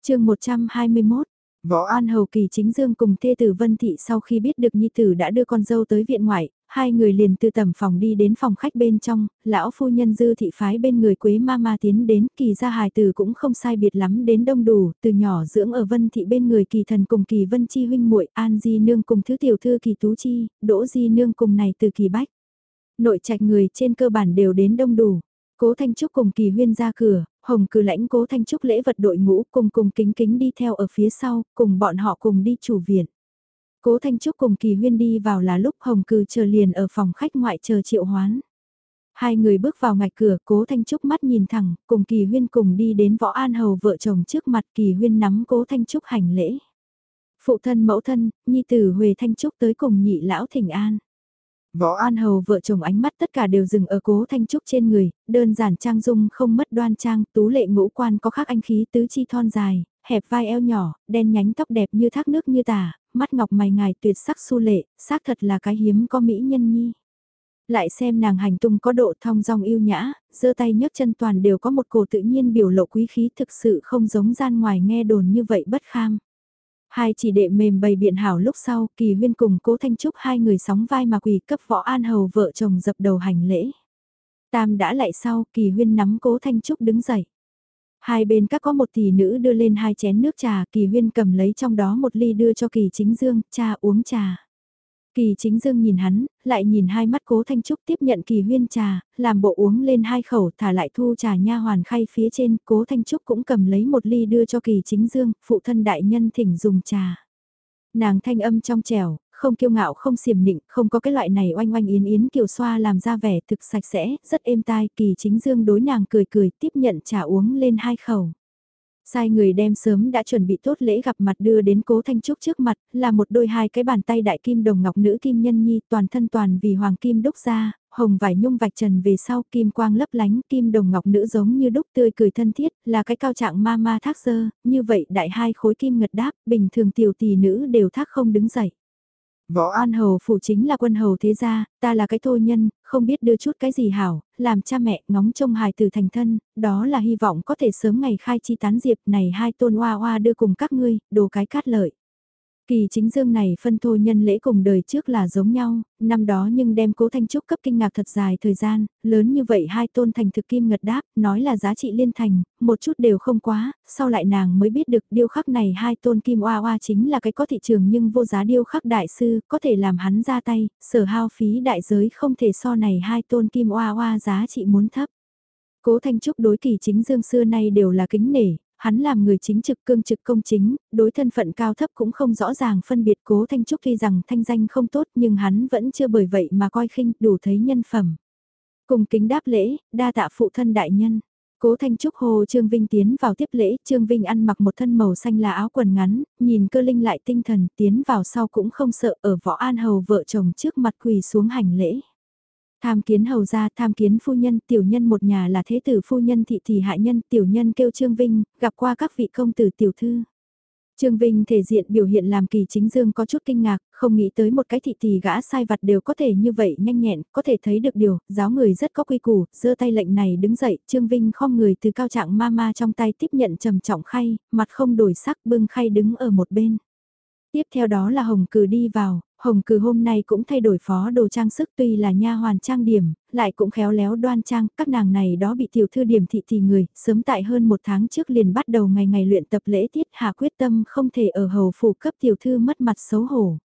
[SPEAKER 1] chương 121 Võ An Hầu Kỳ chính dương cùng thê tử Vân Thị sau khi biết được Nhi Tử đã đưa con dâu tới viện ngoại, hai người liền từ tầm phòng đi đến phòng khách bên trong, lão phu nhân dư thị phái bên người Quế ma ma tiến đến, kỳ gia hài tử cũng không sai biệt lắm đến đông đủ, từ nhỏ dưỡng ở Vân Thị bên người kỳ thần cùng kỳ Vân Chi huynh muội An Di Nương cùng thứ tiểu thư kỳ Tú Chi, Đỗ Di Nương cùng này từ kỳ Bách. Nội trạch người trên cơ bản đều đến đông đủ. Cố Thanh Trúc cùng Kỳ Huyên ra cửa, Hồng cứ lãnh cố thanh trúc lễ vật đội ngũ cùng cùng kính kính đi theo ở phía sau, cùng bọn họ cùng đi chủ viện. Cố Thanh Trúc cùng Kỳ Huyên đi vào là lúc Hồng Cừ chờ liền ở phòng khách ngoại chờ triệu hoán. Hai người bước vào ngạch cửa, Cố Thanh Trúc mắt nhìn thẳng, cùng Kỳ Huyên cùng đi đến Võ An Hầu vợ chồng trước mặt Kỳ Huyên nắm Cố Thanh Trúc hành lễ. Phụ thân mẫu thân, nhi tử Huệ Thanh Trúc tới cùng nhị lão thỉnh an. Võ An Hầu vợ chồng ánh mắt tất cả đều dừng ở cố thanh trúc trên người, đơn giản trang dung không mất đoan trang, tú lệ ngũ quan có khác anh khí tứ chi thon dài, hẹp vai eo nhỏ, đen nhánh tóc đẹp như thác nước như tả, mắt ngọc mày ngài tuyệt sắc su lệ, xác thật là cái hiếm có mỹ nhân nhi. Lại xem nàng hành tung có độ thong dong yêu nhã, giơ tay nhấc chân toàn đều có một cổ tự nhiên biểu lộ quý khí thực sự không giống gian ngoài nghe đồn như vậy bất kham. Hai chỉ đệ mềm bày biện hảo lúc sau, kỳ huyên cùng cố thanh trúc hai người sóng vai mà quỳ cấp võ an hầu vợ chồng dập đầu hành lễ. Tam đã lại sau, kỳ huyên nắm cố thanh trúc đứng dậy. Hai bên các có một tỷ nữ đưa lên hai chén nước trà, kỳ huyên cầm lấy trong đó một ly đưa cho kỳ chính dương, cha uống trà. Kỳ chính dương nhìn hắn, lại nhìn hai mắt cố thanh trúc tiếp nhận kỳ huyên trà, làm bộ uống lên hai khẩu thả lại thu trà nha hoàn khay phía trên, cố thanh trúc cũng cầm lấy một ly đưa cho kỳ chính dương, phụ thân đại nhân thỉnh dùng trà. Nàng thanh âm trong trẻo, không kiêu ngạo không xiềm nịnh, không có cái loại này oanh oanh yến yến kiều xoa làm ra vẻ thực sạch sẽ, rất êm tai, kỳ chính dương đối nàng cười cười tiếp nhận trà uống lên hai khẩu. Sai người đem sớm đã chuẩn bị tốt lễ gặp mặt đưa đến cố Thanh Trúc trước mặt, là một đôi hai cái bàn tay đại kim đồng ngọc nữ kim nhân nhi toàn thân toàn vì hoàng kim đúc ra, hồng vải nhung vạch trần về sau kim quang lấp lánh kim đồng ngọc nữ giống như đúc tươi cười thân thiết, là cái cao trạng ma ma thác dơ, như vậy đại hai khối kim ngật đáp, bình thường tiểu tỷ nữ đều thác không đứng dậy. Võ An Hầu phủ chính là quân hầu thế gia, ta là cái thô nhân, không biết đưa chút cái gì hảo, làm cha mẹ ngóng trông hài từ thành thân, đó là hy vọng có thể sớm ngày khai chi tán diệp này hai tôn hoa hoa đưa cùng các ngươi, đồ cái cát lợi. Kỳ chính dương này phân thô nhân lễ cùng đời trước là giống nhau, năm đó nhưng đem cố thanh trúc cấp kinh ngạc thật dài thời gian, lớn như vậy hai tôn thành thực kim ngật đáp, nói là giá trị liên thành, một chút đều không quá, sau lại nàng mới biết được điêu khắc này hai tôn kim oa oa chính là cái có thị trường nhưng vô giá điêu khắc đại sư, có thể làm hắn ra tay, sở hao phí đại giới không thể so này hai tôn kim oa oa giá trị muốn thấp. Cố Thanh Trúc đối kỳ chính dương xưa nay đều là kính nể, hắn làm người chính trực cương trực công chính, đối thân phận cao thấp cũng không rõ ràng phân biệt cố Thanh Trúc tuy rằng thanh danh không tốt nhưng hắn vẫn chưa bởi vậy mà coi khinh đủ thấy nhân phẩm. Cùng kính đáp lễ, đa tạ phụ thân đại nhân. Cố Thanh Trúc hồ Trương Vinh tiến vào tiếp lễ, Trương Vinh ăn mặc một thân màu xanh là áo quần ngắn, nhìn cơ linh lại tinh thần, tiến vào sau cũng không sợ ở võ an hầu vợ chồng trước mặt quỳ xuống hành lễ. Tham kiến hầu gia, tham kiến phu nhân, tiểu nhân một nhà là thế tử phu nhân thị thị hạ nhân, tiểu nhân kêu Trương Vinh, gặp qua các vị công tử tiểu thư. Trương Vinh thể diện biểu hiện làm kỳ chính dương có chút kinh ngạc, không nghĩ tới một cái thị tỷ gã sai vặt đều có thể như vậy nhanh nhẹn, có thể thấy được điều, giáo người rất có quy củ, giơ tay lệnh này đứng dậy, Trương Vinh khom người từ cao trạng ma ma trong tay tiếp nhận trầm trọng khay, mặt không đổi sắc bưng khay đứng ở một bên. Tiếp theo đó là Hồng Cử đi vào, Hồng Cử hôm nay cũng thay đổi phó đồ trang sức tuy là nha hoàn trang điểm, lại cũng khéo léo đoan trang, các nàng này đó bị tiểu thư điểm thị thì người, sớm tại hơn một tháng trước liền bắt đầu ngày ngày luyện tập lễ tiết hạ quyết tâm không thể ở hầu phủ cấp tiểu thư mất mặt xấu hổ.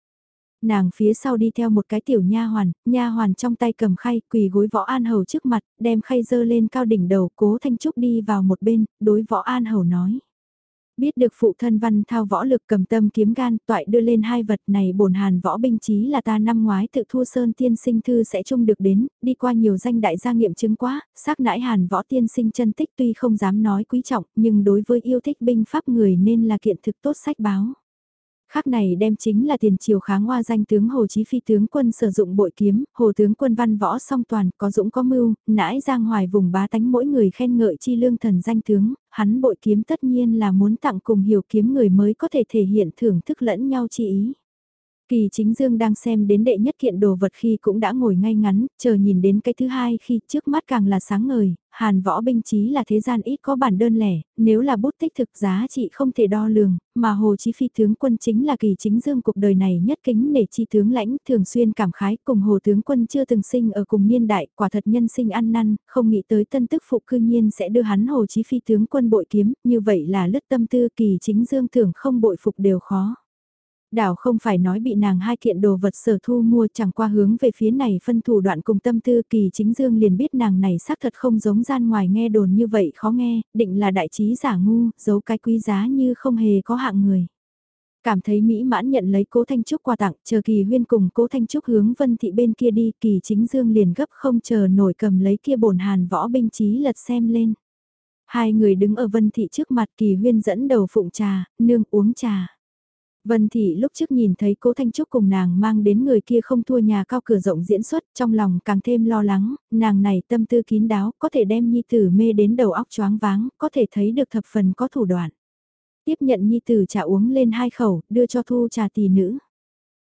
[SPEAKER 1] Nàng phía sau đi theo một cái tiểu nha hoàn, nha hoàn trong tay cầm khay, quỳ gối võ an hầu trước mặt, đem khay dơ lên cao đỉnh đầu, cố thanh trúc đi vào một bên, đối võ an hầu nói. Biết được phụ thân văn thao võ lực cầm tâm kiếm gan, toại đưa lên hai vật này bổn hàn võ binh chí là ta năm ngoái tự thua sơn tiên sinh thư sẽ chung được đến, đi qua nhiều danh đại gia nghiệm chứng quá, xác nãi hàn võ tiên sinh chân tích tuy không dám nói quý trọng, nhưng đối với yêu thích binh pháp người nên là kiện thực tốt sách báo. Khác này đem chính là tiền triều kháng hoa danh tướng Hồ Chí Phi tướng quân sử dụng bội kiếm, Hồ tướng quân văn võ song toàn, có dũng có mưu, nãi giang hoài vùng bá tánh mỗi người khen ngợi chi lương thần danh tướng, hắn bội kiếm tất nhiên là muốn tặng cùng hiểu kiếm người mới có thể thể hiện thưởng thức lẫn nhau chi ý. Kỳ chính dương đang xem đến đệ nhất kiện đồ vật khi cũng đã ngồi ngay ngắn, chờ nhìn đến cái thứ hai khi trước mắt càng là sáng ngời, hàn võ binh chí là thế gian ít có bản đơn lẻ, nếu là bút tích thực giá trị không thể đo lường, mà hồ chí phi tướng quân chính là kỳ chính dương cuộc đời này nhất kính nể chi tướng lãnh thường xuyên cảm khái cùng hồ tướng quân chưa từng sinh ở cùng niên đại, quả thật nhân sinh ăn năn, không nghĩ tới tân tức phụ cư nhiên sẽ đưa hắn hồ chí phi tướng quân bội kiếm, như vậy là lứt tâm tư kỳ chính dương thường không bội phục đều khó. Đảo không phải nói bị nàng hai kiện đồ vật sở thu mua chẳng qua hướng về phía này phân thủ đoạn cùng tâm tư kỳ chính dương liền biết nàng này xác thật không giống gian ngoài nghe đồn như vậy khó nghe, định là đại trí giả ngu, giấu cái quý giá như không hề có hạng người. Cảm thấy mỹ mãn nhận lấy cố Thanh Trúc quà tặng, chờ kỳ huyên cùng cố Thanh Trúc hướng vân thị bên kia đi, kỳ chính dương liền gấp không chờ nổi cầm lấy kia bổn hàn võ binh trí lật xem lên. Hai người đứng ở vân thị trước mặt kỳ huyên dẫn đầu phụng trà, nương uống trà. Vân Thị lúc trước nhìn thấy cố Thanh Trúc cùng nàng mang đến người kia không thua nhà cao cửa rộng diễn xuất, trong lòng càng thêm lo lắng, nàng này tâm tư kín đáo, có thể đem Nhi Tử mê đến đầu óc choáng váng, có thể thấy được thập phần có thủ đoạn. Tiếp nhận Nhi Tử trà uống lên hai khẩu, đưa cho thu trà tỷ nữ.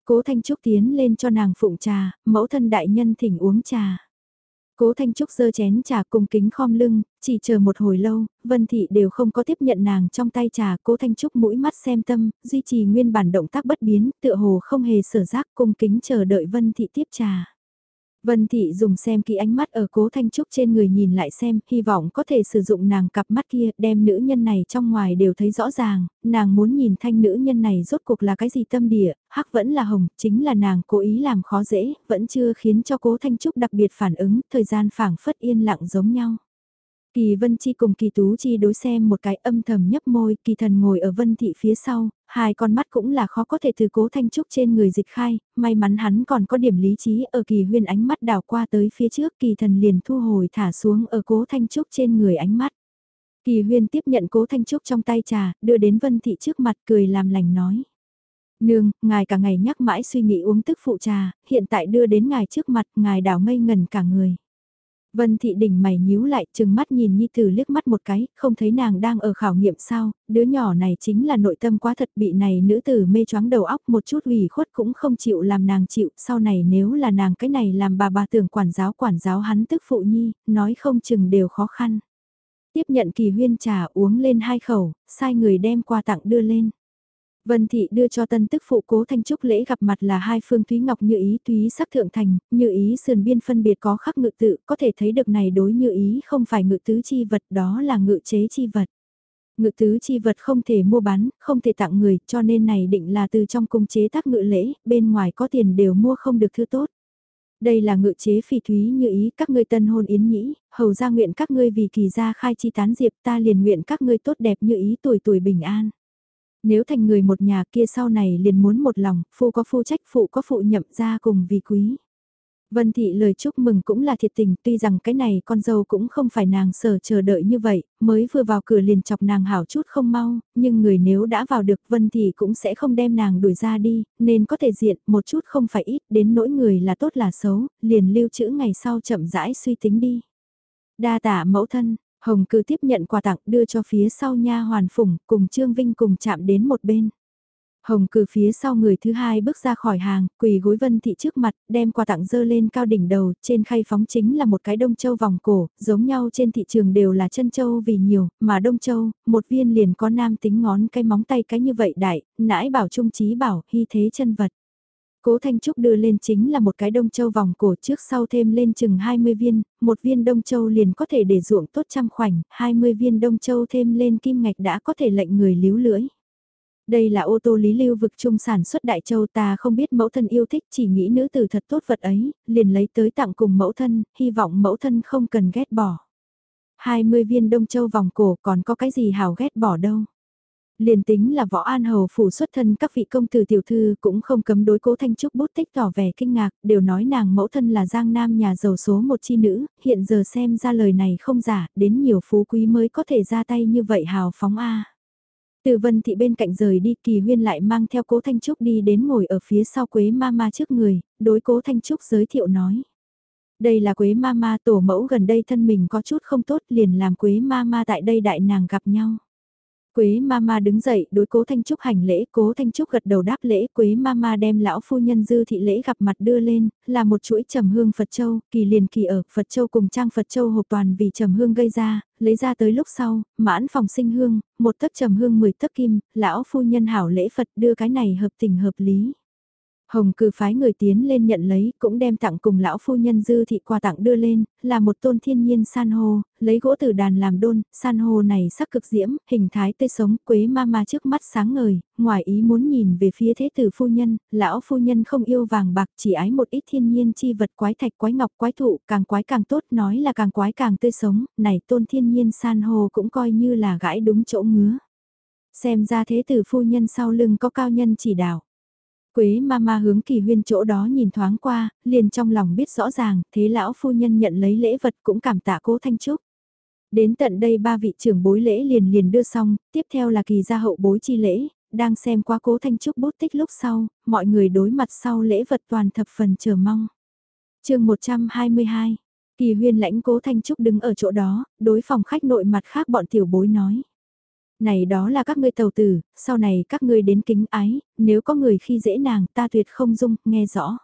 [SPEAKER 1] Cố Thanh Trúc tiến lên cho nàng phụng trà, mẫu thân đại nhân thỉnh uống trà. Cố Thanh Trúc giơ chén trà cùng kính khom lưng, chỉ chờ một hồi lâu, Vân Thị đều không có tiếp nhận nàng trong tay trà. Cố Thanh Trúc mũi mắt xem tâm, duy trì nguyên bản động tác bất biến, tựa hồ không hề sở giác cung kính chờ đợi Vân Thị tiếp trà. Vân Thị dùng xem kỹ ánh mắt ở cố Thanh Trúc trên người nhìn lại xem, hy vọng có thể sử dụng nàng cặp mắt kia, đem nữ nhân này trong ngoài đều thấy rõ ràng, nàng muốn nhìn thanh nữ nhân này rốt cuộc là cái gì tâm địa, hắc vẫn là hồng, chính là nàng cố ý làm khó dễ, vẫn chưa khiến cho cố Thanh Trúc đặc biệt phản ứng, thời gian phảng phất yên lặng giống nhau. Kỳ Vân Chi cùng Kỳ Tú Chi đối xem một cái âm thầm nhấp môi, Kỳ Thần ngồi ở Vân Thị phía sau, hai con mắt cũng là khó có thể từ cố thanh trúc trên người dịch khai, may mắn hắn còn có điểm lý trí ở Kỳ Huyên ánh mắt đảo qua tới phía trước, Kỳ Thần liền thu hồi thả xuống ở cố thanh trúc trên người ánh mắt. Kỳ Huyên tiếp nhận cố thanh trúc trong tay trà, đưa đến Vân Thị trước mặt cười làm lành nói. Nương, ngài cả ngày nhắc mãi suy nghĩ uống tức phụ trà, hiện tại đưa đến ngài trước mặt, ngài đảo ngây ngần cả người. Vân thị đỉnh mày nhíu lại, chừng mắt nhìn Nhi Tử liếc mắt một cái, không thấy nàng đang ở khảo nghiệm sao, đứa nhỏ này chính là nội tâm quá thật bị này nữ tử mê choáng đầu óc một chút ủy khuất cũng không chịu làm nàng chịu, sau này nếu là nàng cái này làm bà bà tưởng quản giáo quản giáo hắn tức phụ Nhi, nói không chừng đều khó khăn. Tiếp nhận kỳ huyên trà uống lên hai khẩu, sai người đem qua tặng đưa lên. Vân Thị đưa cho tân tức phụ cố thanh trúc lễ gặp mặt là hai phương Thúy Ngọc như ý Thúy sắc thượng thành, như ý sườn biên phân biệt có khắc ngự tự, có thể thấy được này đối như ý không phải ngự tứ chi vật đó là ngự chế chi vật. Ngự tứ chi vật không thể mua bán, không thể tặng người, cho nên này định là từ trong cung chế tác ngự lễ, bên ngoài có tiền đều mua không được thứ tốt. Đây là ngự chế phỉ thúy như ý các ngươi tân hôn yến nhĩ, hầu ra nguyện các ngươi vì kỳ gia khai chi tán diệp ta liền nguyện các ngươi tốt đẹp như ý tuổi tuổi bình an. Nếu thành người một nhà kia sau này liền muốn một lòng, phu có phu trách phụ có phụ nhậm ra cùng vì quý. Vân Thị lời chúc mừng cũng là thiệt tình, tuy rằng cái này con dâu cũng không phải nàng sở chờ đợi như vậy, mới vừa vào cửa liền chọc nàng hảo chút không mau, nhưng người nếu đã vào được Vân Thị cũng sẽ không đem nàng đuổi ra đi, nên có thể diện một chút không phải ít, đến nỗi người là tốt là xấu, liền lưu trữ ngày sau chậm rãi suy tính đi. Đa tả mẫu thân, Hồng cứ tiếp nhận quà tặng đưa cho phía sau nha hoàn phủng, cùng Trương Vinh cùng chạm đến một bên. Hồng cử phía sau người thứ hai bước ra khỏi hàng, quỳ gối vân thị trước mặt, đem quà tặng dơ lên cao đỉnh đầu, trên khay phóng chính là một cái đông châu vòng cổ, giống nhau trên thị trường đều là chân châu vì nhiều, mà đông châu, một viên liền có nam tính ngón cái móng tay cái như vậy đại, nãi bảo trung trí bảo, hy thế chân vật. Cố Thanh Trúc đưa lên chính là một cái đông châu vòng cổ trước sau thêm lên chừng 20 viên, một viên đông châu liền có thể để ruộng tốt trăm khoảnh, 20 viên đông châu thêm lên kim ngạch đã có thể lệnh người líu lưỡi. Đây là ô tô lý lưu vực trung sản xuất đại châu ta không biết mẫu thân yêu thích chỉ nghĩ nữ tử thật tốt vật ấy, liền lấy tới tặng cùng mẫu thân, hy vọng mẫu thân không cần ghét bỏ. 20 viên đông châu vòng cổ còn có cái gì hào ghét bỏ đâu. Liền tính là võ an hầu phủ xuất thân các vị công tử tiểu thư cũng không cấm đối cố thanh trúc bút tích tỏ vẻ kinh ngạc, đều nói nàng mẫu thân là giang nam nhà giàu số một chi nữ, hiện giờ xem ra lời này không giả, đến nhiều phú quý mới có thể ra tay như vậy hào phóng a. Từ vân thị bên cạnh rời đi kỳ huyên lại mang theo cố Thanh Trúc đi đến ngồi ở phía sau Quế ma ma trước người, đối cố Thanh Trúc giới thiệu nói. Đây là Quế ma ma tổ mẫu gần đây thân mình có chút không tốt liền làm Quế ma ma tại đây đại nàng gặp nhau. Quế Mama đứng dậy đối cố Thanh Trúc hành lễ, cố Thanh Trúc gật đầu đáp lễ, Quế Mama đem lão phu nhân dư thị lễ gặp mặt đưa lên, là một chuỗi trầm hương Phật Châu, kỳ liền kỳ ở, Phật Châu cùng trang Phật Châu hộp toàn vì trầm hương gây ra, lấy ra tới lúc sau, mãn phòng sinh hương, một tấc trầm hương 10 tấc kim, lão phu nhân hảo lễ Phật đưa cái này hợp tình hợp lý. Hồng cư phái người tiến lên nhận lấy, cũng đem tặng cùng lão phu nhân dư thị quà tặng đưa lên, là một tôn thiên nhiên san hô, lấy gỗ từ đàn làm đôn, san hô này sắc cực diễm, hình thái tươi sống, quế ma ma trước mắt sáng ngời, ngoài ý muốn nhìn về phía thế tử phu nhân, lão phu nhân không yêu vàng bạc chỉ ái một ít thiên nhiên chi vật quái thạch quái ngọc quái thụ, càng quái càng tốt nói là càng quái càng tươi sống, này tôn thiên nhiên san hô cũng coi như là gãi đúng chỗ ngứa. Xem ra thế tử phu nhân sau lưng có cao nhân chỉ đạo. Quế mama hướng kỳ huyên chỗ đó nhìn thoáng qua, liền trong lòng biết rõ ràng, thế lão phu nhân nhận lấy lễ vật cũng cảm tạ cố Thanh Trúc. Đến tận đây ba vị trưởng bối lễ liền liền đưa xong, tiếp theo là kỳ gia hậu bối chi lễ, đang xem qua cố Thanh Trúc bút tích lúc sau, mọi người đối mặt sau lễ vật toàn thập phần chờ mong. chương 122, kỳ huyên lãnh cố Thanh Trúc đứng ở chỗ đó, đối phòng khách nội mặt khác bọn tiểu bối nói. Này đó là các ngươi tàu tử, sau này các ngươi đến kính ái, nếu có người khi dễ nàng ta tuyệt không dung, nghe rõ.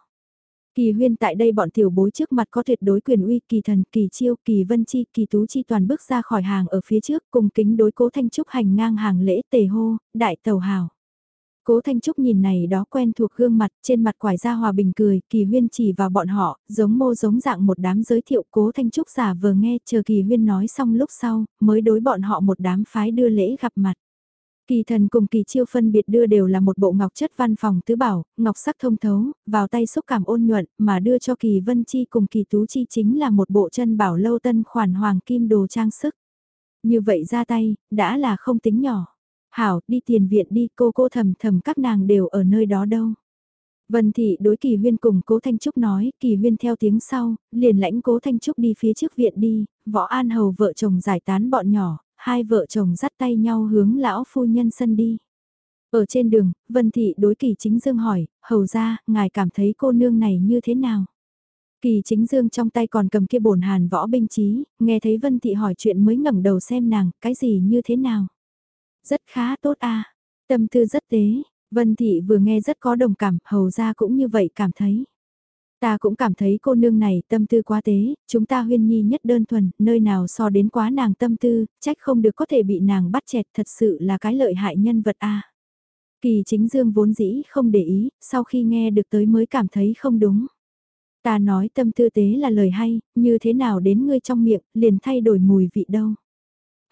[SPEAKER 1] Kỳ huyên tại đây bọn tiểu bối trước mặt có tuyệt đối quyền uy kỳ thần, kỳ chiêu, kỳ vân chi, kỳ tú chi toàn bước ra khỏi hàng ở phía trước cùng kính đối cố thanh trúc hành ngang hàng lễ tề hô, đại tàu hào. Cố Thanh Trúc nhìn này đó quen thuộc gương mặt, trên mặt quải ra hòa bình cười, Kỳ Huyên chỉ vào bọn họ, giống mô giống dạng một đám giới thiệu Cố Thanh Trúc giả vờ nghe, chờ Kỳ Huyên nói xong lúc sau, mới đối bọn họ một đám phái đưa lễ gặp mặt. Kỳ thần cùng kỳ chiêu phân biệt đưa đều là một bộ ngọc chất văn phòng tứ bảo, ngọc sắc thông thấu, vào tay xúc cảm ôn nhuận, mà đưa cho kỳ vân chi cùng kỳ tú chi chính là một bộ chân bảo lâu tân khoản hoàng kim đồ trang sức. Như vậy ra tay, đã là không tính nhỏ. Hảo, đi tiền viện đi, cô cô thầm thầm các nàng đều ở nơi đó đâu. Vân Thị đối Kỳ Huyên cùng Cố Thanh Trúc nói, Kỳ Huyên theo tiếng sau, liền lãnh Cố Thanh Trúc đi phía trước viện đi, Võ An Hầu vợ chồng giải tán bọn nhỏ, hai vợ chồng dắt tay nhau hướng lão phu nhân sân đi. Ở trên đường, Vân Thị đối Kỳ Chính Dương hỏi, hầu ra, ngài cảm thấy cô nương này như thế nào? Kỳ Chính Dương trong tay còn cầm kia bổn hàn võ binh chí, nghe thấy Vân Thị hỏi chuyện mới ngẩng đầu xem nàng, cái gì như thế nào? Rất khá tốt a tâm tư rất tế, Vân Thị vừa nghe rất có đồng cảm, hầu ra cũng như vậy cảm thấy. Ta cũng cảm thấy cô nương này tâm tư quá tế, chúng ta huyên nhi nhất đơn thuần, nơi nào so đến quá nàng tâm tư, trách không được có thể bị nàng bắt chẹt thật sự là cái lợi hại nhân vật a Kỳ chính dương vốn dĩ không để ý, sau khi nghe được tới mới cảm thấy không đúng. Ta nói tâm tư tế là lời hay, như thế nào đến ngươi trong miệng, liền thay đổi mùi vị đâu.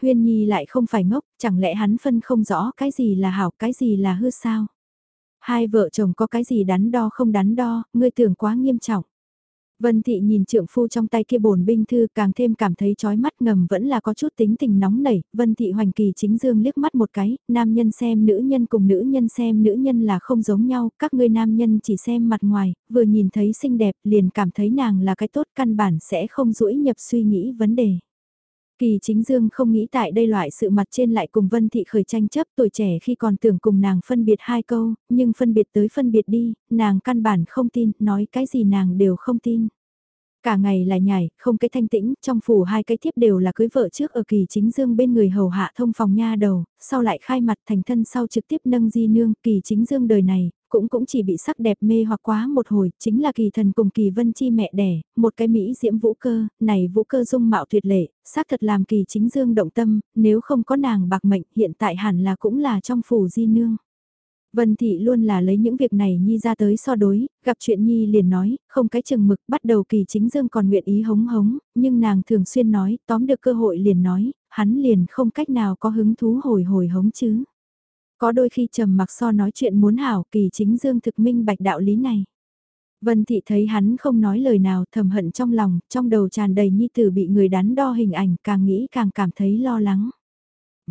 [SPEAKER 1] Huyên Nhi lại không phải ngốc, chẳng lẽ hắn phân không rõ cái gì là hảo, cái gì là hư sao? Hai vợ chồng có cái gì đắn đo không đắn đo, ngươi tưởng quá nghiêm trọng. Vân Thị nhìn trượng phu trong tay kia bổn binh thư càng thêm cảm thấy chói mắt ngầm vẫn là có chút tính tình nóng nảy, Vân Thị hoành kỳ chính dương liếc mắt một cái, nam nhân xem nữ nhân cùng nữ nhân xem nữ nhân là không giống nhau, các ngươi nam nhân chỉ xem mặt ngoài, vừa nhìn thấy xinh đẹp liền cảm thấy nàng là cái tốt căn bản sẽ không rũi nhập suy nghĩ vấn đề. Kỳ chính dương không nghĩ tại đây loại sự mặt trên lại cùng Vân Thị khởi tranh chấp tuổi trẻ khi còn tưởng cùng nàng phân biệt hai câu, nhưng phân biệt tới phân biệt đi, nàng căn bản không tin, nói cái gì nàng đều không tin. Cả ngày lại nhảy, không cái thanh tĩnh, trong phủ hai cái thiếp đều là cưới vợ trước ở kỳ chính dương bên người hầu hạ thông phòng nha đầu, sau lại khai mặt thành thân sau trực tiếp nâng di nương, kỳ chính dương đời này, cũng cũng chỉ bị sắc đẹp mê hoặc quá một hồi, chính là kỳ thần cùng kỳ vân chi mẹ đẻ, một cái Mỹ diễm vũ cơ, này vũ cơ dung mạo tuyệt lệ, xác thật làm kỳ chính dương động tâm, nếu không có nàng bạc mệnh hiện tại hẳn là cũng là trong phủ di nương. Vân Thị luôn là lấy những việc này Nhi ra tới so đối, gặp chuyện Nhi liền nói, không cái chừng mực, bắt đầu kỳ chính dương còn nguyện ý hống hống, nhưng nàng thường xuyên nói, tóm được cơ hội liền nói, hắn liền không cách nào có hứng thú hồi hồi hống chứ. Có đôi khi trầm mặc so nói chuyện muốn hảo kỳ chính dương thực minh bạch đạo lý này. Vân Thị thấy hắn không nói lời nào thầm hận trong lòng, trong đầu tràn đầy nhi tử bị người đắn đo hình ảnh càng nghĩ càng cảm thấy lo lắng.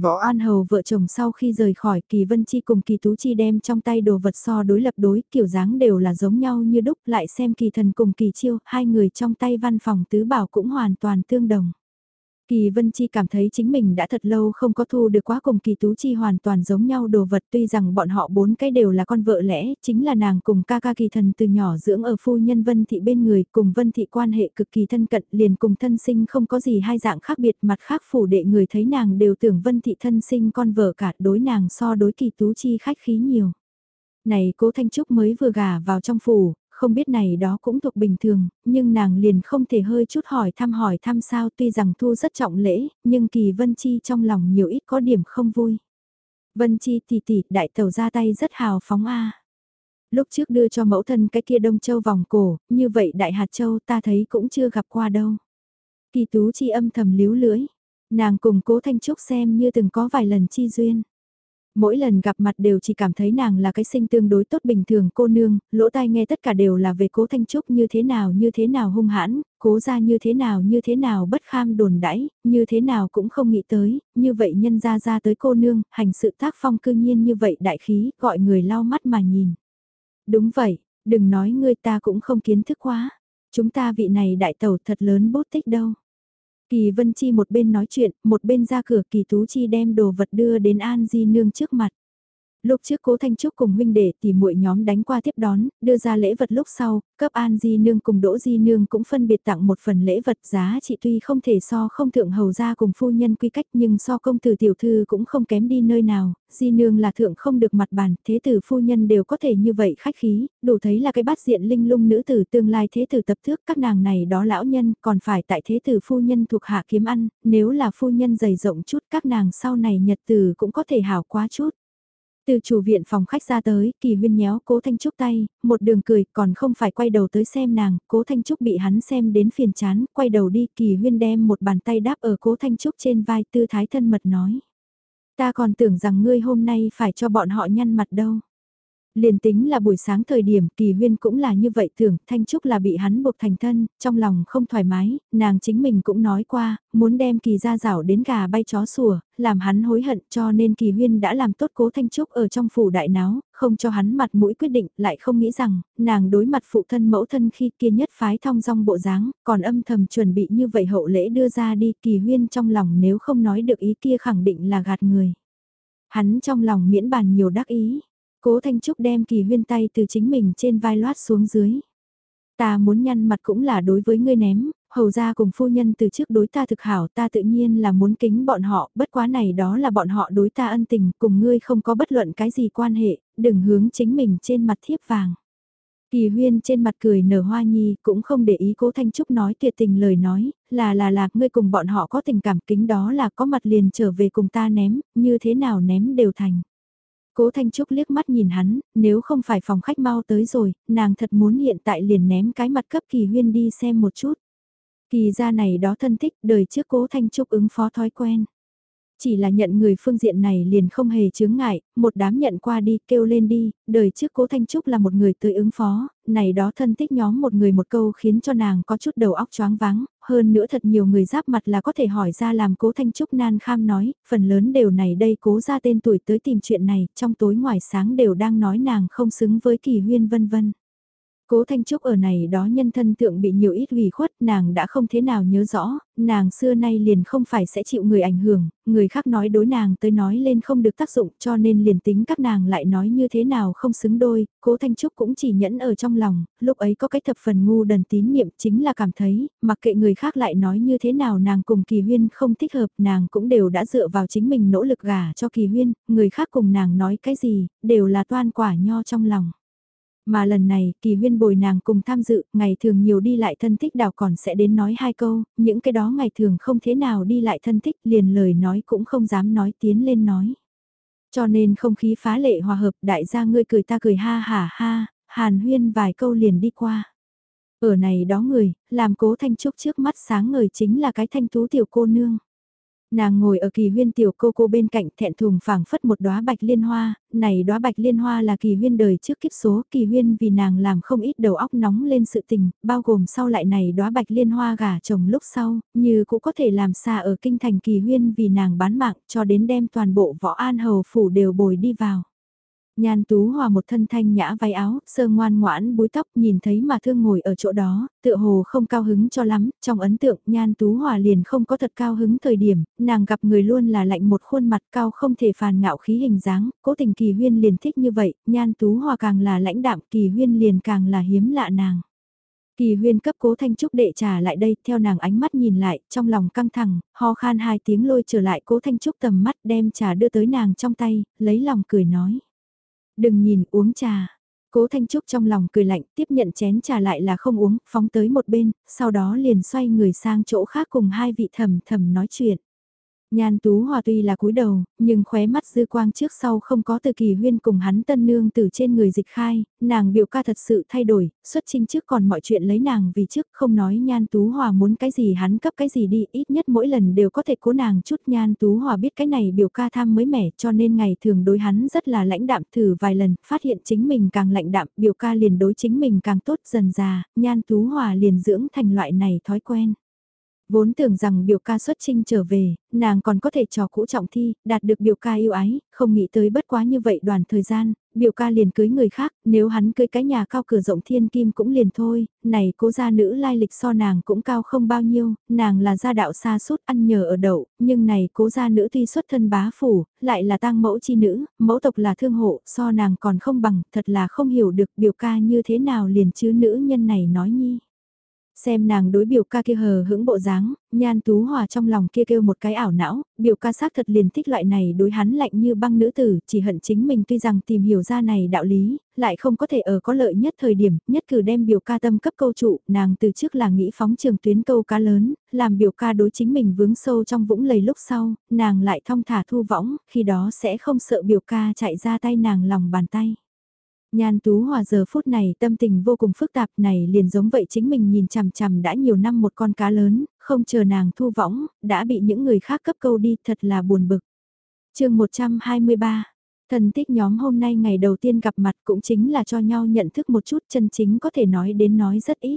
[SPEAKER 1] Võ An Hầu vợ chồng sau khi rời khỏi Kỳ Vân Chi cùng Kỳ Tú Chi đem trong tay đồ vật so đối lập đối kiểu dáng đều là giống nhau như đúc lại xem Kỳ Thần cùng Kỳ Chiêu, hai người trong tay văn phòng tứ bảo cũng hoàn toàn tương đồng. Kỳ Vân Chi cảm thấy chính mình đã thật lâu không có thu được quá cùng Kỳ Tú Chi hoàn toàn giống nhau đồ vật tuy rằng bọn họ bốn cái đều là con vợ lẽ, chính là nàng cùng ca ca Kỳ Thần từ nhỏ dưỡng ở phu nhân Vân Thị bên người cùng Vân Thị quan hệ cực kỳ thân cận liền cùng thân sinh không có gì hai dạng khác biệt mặt khác phủ đệ người thấy nàng đều tưởng Vân Thị thân sinh con vợ cả đối nàng so đối Kỳ Tú Chi khách khí nhiều. Này cố Thanh Trúc mới vừa gả vào trong phủ, không biết này đó cũng thuộc bình thường, nhưng nàng liền không thể hơi chút hỏi thăm hỏi thăm sao tuy rằng thu rất trọng lễ, nhưng kỳ Vân Chi trong lòng nhiều ít có điểm không vui. Vân Chi tỷ tỷ đại tàu ra tay rất hào phóng a. Lúc trước đưa cho mẫu thân cái kia đông châu vòng cổ, như vậy đại hạt châu ta thấy cũng chưa gặp qua đâu. Kỳ tú chi âm thầm líu lưỡi, nàng cùng cố Thanh Trúc xem như từng có vài lần chi duyên mỗi lần gặp mặt đều chỉ cảm thấy nàng là cái sinh tương đối tốt bình thường cô nương, lỗ tai nghe tất cả đều là về cố Thanh Trúc như thế nào như thế nào hung hãn, cố ra như thế nào như thế nào bất kham đồn đãi, như thế nào cũng không nghĩ tới, như vậy nhân ra ra tới cô nương, hành sự tác phong cư nhiên như vậy đại khí, gọi người lau mắt mà nhìn. Đúng vậy, đừng nói ngươi ta cũng không kiến thức quá, chúng ta vị này đại tẩu thật lớn bút tích đâu. Kỳ Vân Chi một bên nói chuyện, một bên ra cửa Kỳ Tú Chi đem đồ vật đưa đến An Di Nương trước mặt. Lúc trước Cố Thanh Trúc cùng huynh đệ thì muội nhóm đánh qua tiếp đón, đưa ra lễ vật lúc sau, cấp An Di Nương cùng Đỗ Di Nương cũng phân biệt tặng một phần lễ vật giá trị tuy không thể so không thượng hầu ra cùng phu nhân quy cách nhưng so công tử tiểu thư cũng không kém đi nơi nào, Di Nương là thượng không được mặt bàn, thế tử phu nhân đều có thể như vậy khách khí, đủ thấy là cái bát diện linh lung nữ tử tương lai thế tử tập thước các nàng này đó lão nhân còn phải tại thế tử phu nhân thuộc hạ kiếm ăn, nếu là phu nhân dày rộng chút các nàng sau này nhật tử cũng có thể hảo quá chút. Từ chủ viện phòng khách ra tới, kỳ huyên nhéo cố Thanh Trúc tay, một đường cười còn không phải quay đầu tới xem nàng, cố Thanh Trúc bị hắn xem đến phiền chán, quay đầu đi kỳ huyên đem một bàn tay đáp ở cố Thanh Trúc trên vai tư thái thân mật nói. Ta còn tưởng rằng ngươi hôm nay phải cho bọn họ nhăn mặt đâu. Liền tính là buổi sáng thời điểm kỳ huyên cũng là như vậy thường, Thanh Trúc là bị hắn buộc thành thân, trong lòng không thoải mái, nàng chính mình cũng nói qua, muốn đem kỳ ra rảo đến gà bay chó sủa, làm hắn hối hận cho nên kỳ huyên đã làm tốt cố Thanh Trúc ở trong phủ đại náo, không cho hắn mặt mũi quyết định, lại không nghĩ rằng, nàng đối mặt phụ thân mẫu thân khi kia nhất phái thong dong bộ dáng, còn âm thầm chuẩn bị như vậy hậu lễ đưa ra đi, kỳ huyên trong lòng nếu không nói được ý kia khẳng định là gạt người. Hắn trong lòng miễn bàn nhiều đắc ý, Cố Thanh Trúc đem kỳ huyên tay từ chính mình trên vai loát xuống dưới. Ta muốn nhăn mặt cũng là đối với ngươi ném, hầu ra cùng phu nhân từ trước đối ta thực hảo ta tự nhiên là muốn kính bọn họ, bất quá này đó là bọn họ đối ta ân tình, cùng ngươi không có bất luận cái gì quan hệ, đừng hướng chính mình trên mặt thiếp vàng. Kỳ huyên trên mặt cười nở hoa nhi cũng không để ý cố Thanh Trúc nói tuyệt tình lời nói, là là là ngươi cùng bọn họ có tình cảm kính đó là có mặt liền trở về cùng ta ném, như thế nào ném đều thành. Cố Thanh Trúc liếc mắt nhìn hắn, nếu không phải phòng khách mau tới rồi, nàng thật muốn hiện tại liền ném cái mặt cấp kỳ huyên đi xem một chút. Kỳ gia này đó thân thích, đời trước cố Thanh Trúc ứng phó thói quen. Chỉ là nhận người phương diện này liền không hề chướng ngại, một đám nhận qua đi, kêu lên đi, đời trước cố Thanh Trúc là một người tới ứng phó, này đó thân thích nhóm một người một câu khiến cho nàng có chút đầu óc choáng váng, hơn nữa thật nhiều người giáp mặt là có thể hỏi ra làm cố Thanh Trúc nan kham nói, phần lớn đều này đây cố ra tên tuổi tới tìm chuyện này, trong tối ngoài sáng đều đang nói nàng không xứng với kỳ huyên vân vân. Cố Thanh Trúc ở này đó nhân thân tượng bị nhiều ít ủy khuất, nàng đã không thế nào nhớ rõ, nàng xưa nay liền không phải sẽ chịu người ảnh hưởng, người khác nói đối nàng tới nói lên không được tác dụng cho nên liền tính các nàng lại nói như thế nào không xứng đôi, Cố Thanh Trúc cũng chỉ nhẫn ở trong lòng, lúc ấy có cái thập phần ngu đần tín niệm chính là cảm thấy, mặc kệ người khác lại nói như thế nào nàng cùng Kỳ Huyên không thích hợp, nàng cũng đều đã dựa vào chính mình nỗ lực gả cho Kỳ Huyên, người khác cùng nàng nói cái gì, đều là toan quả nho trong lòng. Mà lần này, kỳ huyên bồi nàng cùng tham dự, ngày thường nhiều đi lại thân thích đào còn sẽ đến nói hai câu, những cái đó ngày thường không thế nào đi lại thân thích liền lời nói cũng không dám nói tiến lên nói. Cho nên không khí phá lệ hòa hợp đại gia ngươi cười ta cười ha ha ha, hàn huyên vài câu liền đi qua. Ở này đó người, làm cố thanh trúc trước mắt sáng ngời chính là cái thanh tú tiểu cô nương. Nàng ngồi ở kỳ huyên tiểu cô cô bên cạnh thẹn thùng phảng phất một đóa bạch liên hoa, này đóa bạch liên hoa là kỳ huyên đời trước kiếp số, kỳ huyên vì nàng làm không ít đầu óc nóng lên sự tình, bao gồm sau lại này đóa bạch liên hoa gả chồng lúc sau, như cũng có thể làm xa ở kinh thành kỳ huyên vì nàng bán mạng cho đến đem toàn bộ võ an hầu phủ đều bồi đi vào. Nhan Tú Hòa một thân thanh nhã váy áo, sơ ngoan ngoãn búi tóc nhìn thấy mà thương ngồi ở chỗ đó, tựa hồ không cao hứng cho lắm, trong ấn tượng Nhan Tú Hòa liền không có thật cao hứng thời điểm, nàng gặp người luôn là lạnh một khuôn mặt cao không thể phàn ngạo khí hình dáng, cố tình kỳ huyên liền thích như vậy, Nhan Tú Hòa càng là lãnh đạm kỳ huyên liền càng là hiếm lạ nàng. Kỳ huyên cấp cố thanh trúc đệ trả lại đây, theo nàng ánh mắt nhìn lại, trong lòng căng thẳng, ho khan hai tiếng lôi trở lại cố thanh trúc tầm mắt đem trà đưa tới nàng trong tay, lấy lòng cười nói. Đừng nhìn uống trà. Cố Thanh Trúc trong lòng cười lạnh tiếp nhận chén trà lại là không uống, phóng tới một bên, sau đó liền xoay người sang chỗ khác cùng hai vị thầm thầm nói chuyện. Nhan Tú Hòa tuy là cúi đầu, nhưng khóe mắt dư quang trước sau không có từ kỳ huyên cùng hắn tân nương từ trên người dịch khai, nàng biểu ca thật sự thay đổi, xuất trinh trước còn mọi chuyện lấy nàng vì trước không nói Nhan Tú Hòa muốn cái gì hắn cấp cái gì đi, ít nhất mỗi lần đều có thể cố nàng chút Nhan Tú Hòa biết cái này biểu ca tham mới mẻ cho nên ngày thường đối hắn rất là lãnh đạm thử vài lần, phát hiện chính mình càng lãnh đạm, biểu ca liền đối chính mình càng tốt dần già, Nhan Tú Hòa liền dưỡng thành loại này thói quen. Vốn tưởng rằng biểu ca xuất trinh trở về, nàng còn có thể trò cũ trọng thi, đạt được biểu ca yêu ái, không nghĩ tới bất quá như vậy đoàn thời gian, biểu ca liền cưới người khác, nếu hắn cưới cái nhà cao cửa rộng thiên kim cũng liền thôi, này cố gia nữ lai lịch so nàng cũng cao không bao nhiêu, nàng là gia đạo xa suốt ăn nhờ ở đậu, nhưng này cố gia nữ tuy xuất thân bá phủ, lại là tang mẫu chi nữ, mẫu tộc là thương hộ, so nàng còn không bằng, thật là không hiểu được biểu ca như thế nào liền chứ nữ nhân này nói nhi. Xem nàng đối biểu ca kia hờ hững bộ dáng, nhan tú hòa trong lòng kia kêu một cái ảo não, biểu ca xác thật liền thích loại này đối hắn lạnh như băng nữ tử, chỉ hận chính mình tuy rằng tìm hiểu ra này đạo lý, lại không có thể ở có lợi nhất thời điểm, nhất cử đem biểu ca tâm cấp câu trụ, nàng từ trước là nghĩ phóng trường tuyến câu cá lớn, làm biểu ca đối chính mình vướng sâu trong vũng lầy lúc sau, nàng lại thong thả thu võng, khi đó sẽ không sợ biểu ca chạy ra tay nàng lòng bàn tay. Nhan Tú Hòa giờ phút này tâm tình vô cùng phức tạp này liền giống vậy chính mình nhìn chằm chằm đã nhiều năm một con cá lớn, không chờ nàng thu võng, đã bị những người khác cấp câu đi thật là buồn bực. chương 123 Thần tích nhóm hôm nay ngày đầu tiên gặp mặt cũng chính là cho nhau nhận thức một chút chân chính có thể nói đến nói rất ít.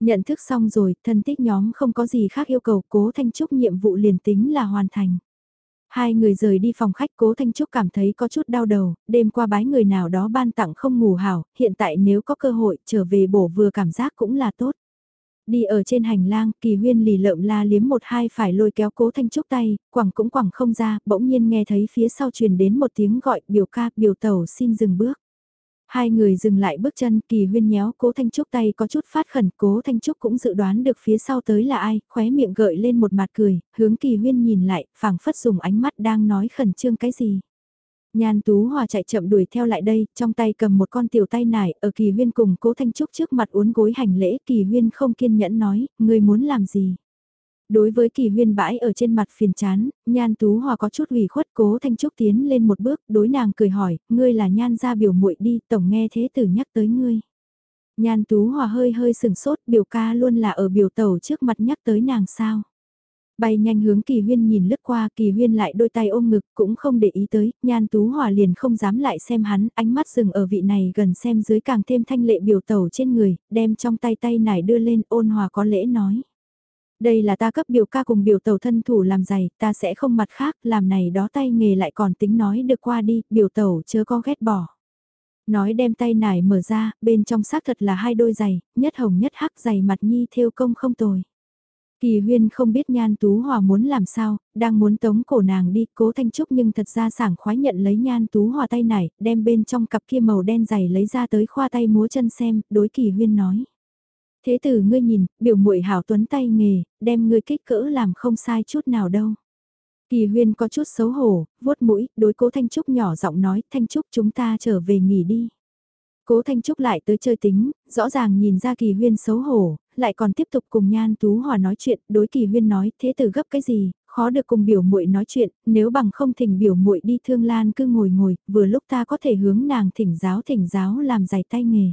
[SPEAKER 1] Nhận thức xong rồi, thân tích nhóm không có gì khác yêu cầu cố thanh trúc nhiệm vụ liền tính là hoàn thành. Hai người rời đi phòng khách cố Thanh Trúc cảm thấy có chút đau đầu, đêm qua bái người nào đó ban tặng không ngủ hảo, hiện tại nếu có cơ hội trở về bổ vừa cảm giác cũng là tốt. Đi ở trên hành lang, kỳ huyên lì lợm la liếm một hai phải lôi kéo cố Thanh Trúc tay, quẳng cũng quẳng không ra, bỗng nhiên nghe thấy phía sau truyền đến một tiếng gọi biểu ca, biểu tàu xin dừng bước. Hai người dừng lại bước chân, kỳ huyên nhéo cố Thanh Trúc tay có chút phát khẩn, cố Thanh Trúc cũng dự đoán được phía sau tới là ai, khóe miệng gợi lên một mặt cười, hướng kỳ huyên nhìn lại, phảng phất dùng ánh mắt đang nói khẩn trương cái gì. Nhan Tú Hòa chạy chậm đuổi theo lại đây, trong tay cầm một con tiểu tay nải, ở kỳ huyên cùng cố Thanh Trúc trước mặt uốn gối hành lễ, kỳ huyên không kiên nhẫn nói, người muốn làm gì. Đối với kỳ huyên bãi ở trên mặt phiền chán, nhan tú hòa có chút ủy khuất cố thanh trúc tiến lên một bước, đối nàng cười hỏi, ngươi là nhan gia biểu muội đi, tổng nghe thế tử nhắc tới ngươi. Nhan tú hòa hơi hơi sừng sốt, biểu ca luôn là ở biểu tàu trước mặt nhắc tới nàng sao. Bay nhanh hướng kỳ huyên nhìn lướt qua kỳ huyên lại đôi tay ôm ngực cũng không để ý tới, nhan tú hòa liền không dám lại xem hắn, ánh mắt dừng ở vị này gần xem dưới càng thêm thanh lệ biểu tẩu trên người, đem trong tay tay nải đưa lên ôn hòa có lễ nói. Đây là ta cấp biểu ca cùng biểu tẩu thân thủ làm giày, ta sẽ không mặt khác, làm này đó tay nghề lại còn tính nói được qua đi, biểu tẩu chớ có ghét bỏ. Nói đem tay nải mở ra, bên trong xác thật là hai đôi giày, nhất hồng nhất hắc giày mặt nhi theo công không tồi. Kỳ huyên không biết nhan tú hòa muốn làm sao, đang muốn tống cổ nàng đi, cố thanh trúc nhưng thật ra sảng khoái nhận lấy nhan tú hòa tay nải, đem bên trong cặp kia màu đen giày lấy ra tới khoa tay múa chân xem, đối kỳ huyên nói. Thế tử ngươi nhìn, biểu muội hảo tuấn tay nghề, đem ngươi kích cỡ làm không sai chút nào đâu. Kỳ huyên có chút xấu hổ, vuốt mũi, đối cố Thanh Trúc nhỏ giọng nói, Thanh Trúc chúng ta trở về nghỉ đi. Cố Thanh Trúc lại tới chơi tính, rõ ràng nhìn ra kỳ huyên xấu hổ, lại còn tiếp tục cùng Nhan Tú Hòa nói chuyện, đối kỳ huyên nói, thế tử gấp cái gì, khó được cùng biểu muội nói chuyện, nếu bằng không thỉnh biểu muội đi thương lan cứ ngồi ngồi, vừa lúc ta có thể hướng nàng thỉnh giáo thỉnh giáo làm giày tay nghề.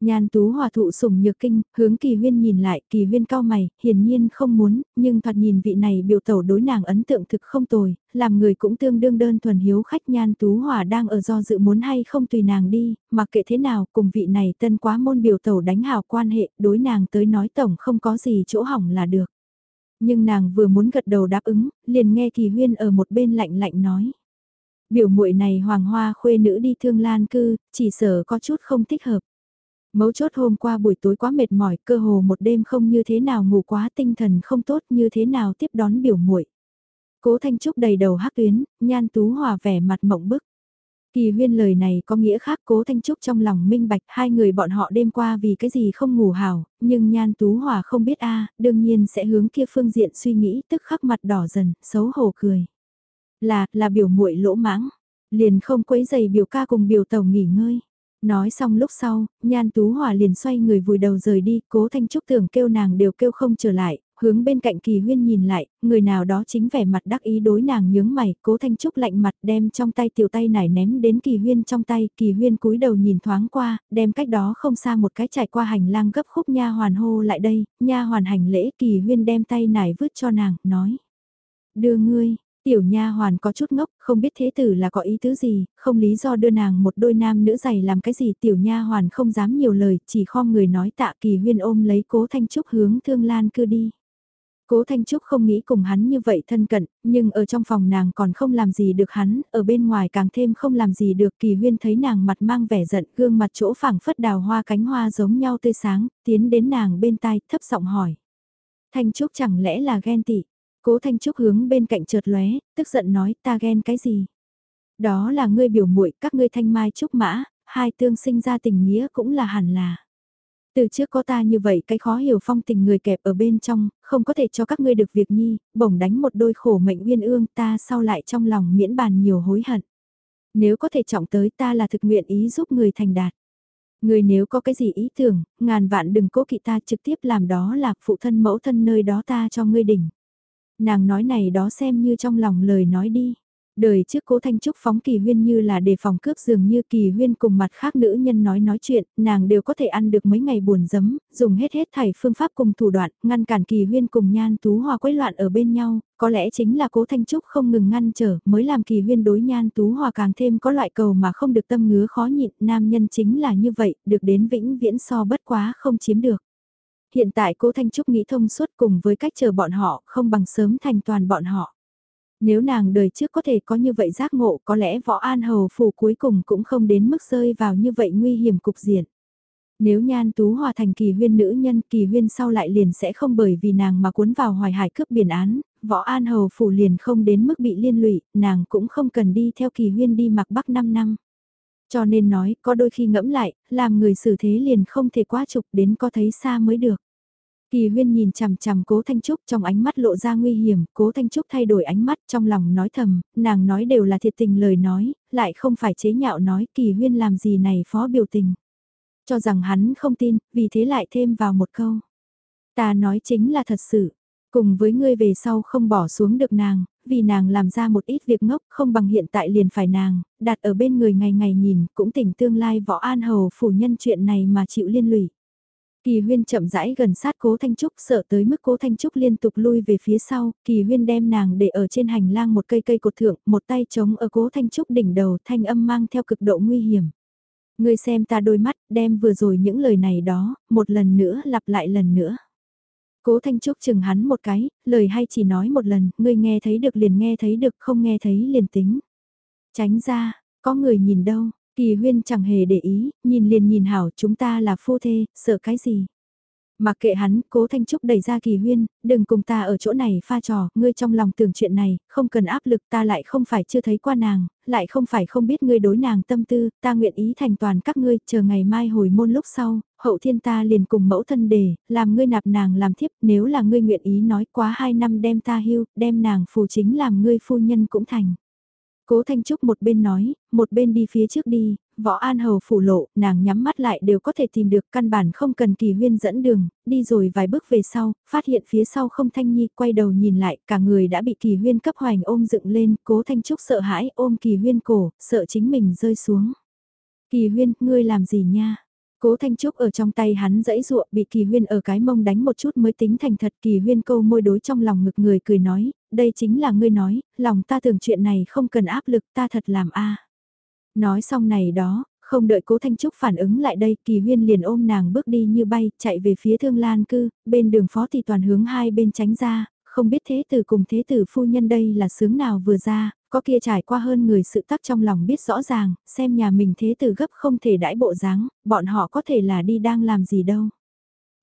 [SPEAKER 1] Nhan tú hòa thụ sủng nhược kinh, hướng kỳ huyên nhìn lại, kỳ huyên cao mày, hiển nhiên không muốn, nhưng thoạt nhìn vị này biểu tẩu đối nàng ấn tượng thực không tồi, làm người cũng tương đương đơn thuần hiếu khách nhan tú hòa đang ở do dự muốn hay không tùy nàng đi, mà kệ thế nào cùng vị này tân quá môn biểu tẩu đánh hào quan hệ, đối nàng tới nói tổng không có gì chỗ hỏng là được. Nhưng nàng vừa muốn gật đầu đáp ứng, liền nghe kỳ huyên ở một bên lạnh lạnh nói. Biểu muội này hoàng hoa khuê nữ đi thương lan cư, chỉ sợ có chút không thích hợp. Mấu chốt hôm qua buổi tối quá mệt mỏi, cơ hồ một đêm không như thế nào ngủ quá tinh thần không tốt như thế nào tiếp đón biểu muội. Cố Thanh Trúc đầy đầu hắc tuyến, nhan tú hòa vẻ mặt mộng bức. Kỳ huyên lời này có nghĩa khác cố Thanh Trúc trong lòng minh bạch hai người bọn họ đêm qua vì cái gì không ngủ hảo, nhưng nhan tú hòa không biết a đương nhiên sẽ hướng kia phương diện suy nghĩ tức khắc mặt đỏ dần, xấu hổ cười. Là, là biểu muội lỗ mãng, liền không quấy giày biểu ca cùng biểu tàu nghỉ ngơi. Nói xong lúc sau, Nhan Tú Hòa liền xoay người vùi đầu rời đi, cố Thanh Trúc tưởng kêu nàng đều kêu không trở lại, hướng bên cạnh Kỳ Huyên nhìn lại, người nào đó chính vẻ mặt đắc ý đối nàng nhướng mày, cố Thanh Trúc lạnh mặt đem trong tay tiểu tay nải ném đến Kỳ Huyên trong tay, Kỳ Huyên cúi đầu nhìn thoáng qua, đem cách đó không xa một cái trải qua hành lang gấp khúc nha hoàn hô lại đây, nha hoàn hành lễ Kỳ Huyên đem tay nải vứt cho nàng, nói. Đưa ngươi, Tiểu nha hoàn có chút ngốc, không biết thế tử là có ý tứ gì, không lý do đưa nàng một đôi nam nữ giày làm cái gì tiểu nha hoàn không dám nhiều lời, chỉ khom người nói tạ kỳ huyên ôm lấy cố Thanh Trúc hướng thương lan cư đi. Cố Thanh Trúc không nghĩ cùng hắn như vậy thân cận, nhưng ở trong phòng nàng còn không làm gì được hắn, ở bên ngoài càng thêm không làm gì được kỳ huyên thấy nàng mặt mang vẻ giận gương mặt chỗ phẳng phất đào hoa cánh hoa giống nhau tươi sáng, tiến đến nàng bên tai thấp giọng hỏi. Thanh Trúc chẳng lẽ là ghen tị? Cố Thanh Trúc hướng bên cạnh chợt lóe, tức giận nói ta ghen cái gì? Đó là ngươi biểu muội các ngươi thanh mai trúc mã, hai tương sinh ra tình nghĩa cũng là hẳn là. Từ trước có ta như vậy cái khó hiểu phong tình người kẹp ở bên trong, không có thể cho các ngươi được việc nhi, bổng đánh một đôi khổ mệnh uyên ương ta sau lại trong lòng miễn bàn nhiều hối hận. Nếu có thể trọng tới ta là thực nguyện ý giúp người thành đạt. Người nếu có cái gì ý tưởng, ngàn vạn đừng cố kỵ ta trực tiếp làm đó là phụ thân mẫu thân nơi đó ta cho ngươi đỉnh. Nàng nói này đó xem như trong lòng lời nói đi. Đời trước cố Thanh Trúc phóng kỳ huyên như là đề phòng cướp dường như kỳ huyên cùng mặt khác nữ nhân nói nói chuyện, nàng đều có thể ăn được mấy ngày buồn giấm, dùng hết hết thảy phương pháp cùng thủ đoạn, ngăn cản kỳ huyên cùng nhan tú hòa quấy loạn ở bên nhau, có lẽ chính là cố Thanh Trúc không ngừng ngăn trở, mới làm kỳ huyên đối nhan tú hòa càng thêm có loại cầu mà không được tâm ngứa khó nhịn, nam nhân chính là như vậy, được đến vĩnh viễn so bất quá không chiếm được. Hiện tại cố Thanh Trúc nghĩ thông suốt cùng với cách chờ bọn họ không bằng sớm thành toàn bọn họ. Nếu nàng đời trước có thể có như vậy giác ngộ có lẽ võ an hầu phủ cuối cùng cũng không đến mức rơi vào như vậy nguy hiểm cục diện. Nếu nhan tú hòa thành kỳ huyên nữ nhân kỳ huyên sau lại liền sẽ không bởi vì nàng mà cuốn vào hoài hải cướp biển án, võ an hầu phủ liền không đến mức bị liên lụy, nàng cũng không cần đi theo kỳ huyên đi mặc bắc 5 năm. Cho nên nói, có đôi khi ngẫm lại, làm người xử thế liền không thể quá trục đến có thấy xa mới được. Kỳ huyên nhìn chằm chằm cố Thanh Trúc trong ánh mắt lộ ra nguy hiểm, cố Thanh Trúc thay đổi ánh mắt trong lòng nói thầm, nàng nói đều là thiệt tình lời nói, lại không phải chế nhạo nói kỳ huyên làm gì này phó biểu tình. Cho rằng hắn không tin, vì thế lại thêm vào một câu. Ta nói chính là thật sự, cùng với ngươi về sau không bỏ xuống được nàng, vì nàng làm ra một ít việc ngốc không bằng hiện tại liền phải nàng, đặt ở bên người ngày ngày nhìn cũng tỉnh tương lai võ an hầu phủ nhân chuyện này mà chịu liên lụy. Kỳ huyên chậm rãi gần sát cố Thanh Trúc sợ tới mức cố Thanh Trúc liên tục lui về phía sau, kỳ huyên đem nàng để ở trên hành lang một cây cây cột thượng, một tay chống ở cố Thanh Trúc đỉnh đầu thanh âm mang theo cực độ nguy hiểm. Ngươi xem ta đôi mắt, đem vừa rồi những lời này đó, một lần nữa lặp lại lần nữa. Cố Thanh Trúc chừng hắn một cái, lời hay chỉ nói một lần, ngươi nghe thấy được liền nghe thấy được, không nghe thấy liền tính. Tránh ra, có người nhìn đâu, kỳ huyên chẳng hề để ý, nhìn liền nhìn hảo chúng ta là phu thê, sợ cái gì. Mặc kệ hắn, cố Thanh Trúc đẩy ra kỳ huyên, đừng cùng ta ở chỗ này pha trò, ngươi trong lòng tưởng chuyện này, không cần áp lực ta lại không phải chưa thấy qua nàng, lại không phải không biết ngươi đối nàng tâm tư, ta nguyện ý thành toàn các ngươi, chờ ngày mai hồi môn lúc sau, hậu thiên ta liền cùng mẫu thân đề, làm ngươi nạp nàng làm thiếp, nếu là ngươi nguyện ý nói quá hai năm đem ta hưu, đem nàng phù chính làm ngươi phu nhân cũng thành. Cố Thanh Trúc một bên nói, một bên đi phía trước đi, võ an hầu phủ lộ, nàng nhắm mắt lại đều có thể tìm được căn bản không cần kỳ huyên dẫn đường, đi rồi vài bước về sau, phát hiện phía sau không thanh nhi, quay đầu nhìn lại, cả người đã bị kỳ huyên cấp hoành ôm dựng lên, cố Thanh Trúc sợ hãi ôm kỳ huyên cổ, sợ chính mình rơi xuống. Kỳ huyên, ngươi làm gì nha? Cố Thanh Trúc ở trong tay hắn dẫy ruộng bị Kỳ Huyên ở cái mông đánh một chút mới tính thành thật Kỳ Huyên câu môi đối trong lòng ngực người cười nói, đây chính là ngươi nói, lòng ta tưởng chuyện này không cần áp lực ta thật làm a. Nói xong này đó, không đợi cố Thanh Trúc phản ứng lại đây, Kỳ Huyên liền ôm nàng bước đi như bay, chạy về phía Thương Lan Cư, bên đường phó thì toàn hướng hai bên tránh ra, không biết thế tử cùng thế tử phu nhân đây là sướng nào vừa ra, có kia trải qua hơn người sự tắc trong lòng biết rõ ràng, xem nhà mình thế từ gấp không thể đãi bộ dáng, bọn họ có thể là đi đang làm gì đâu.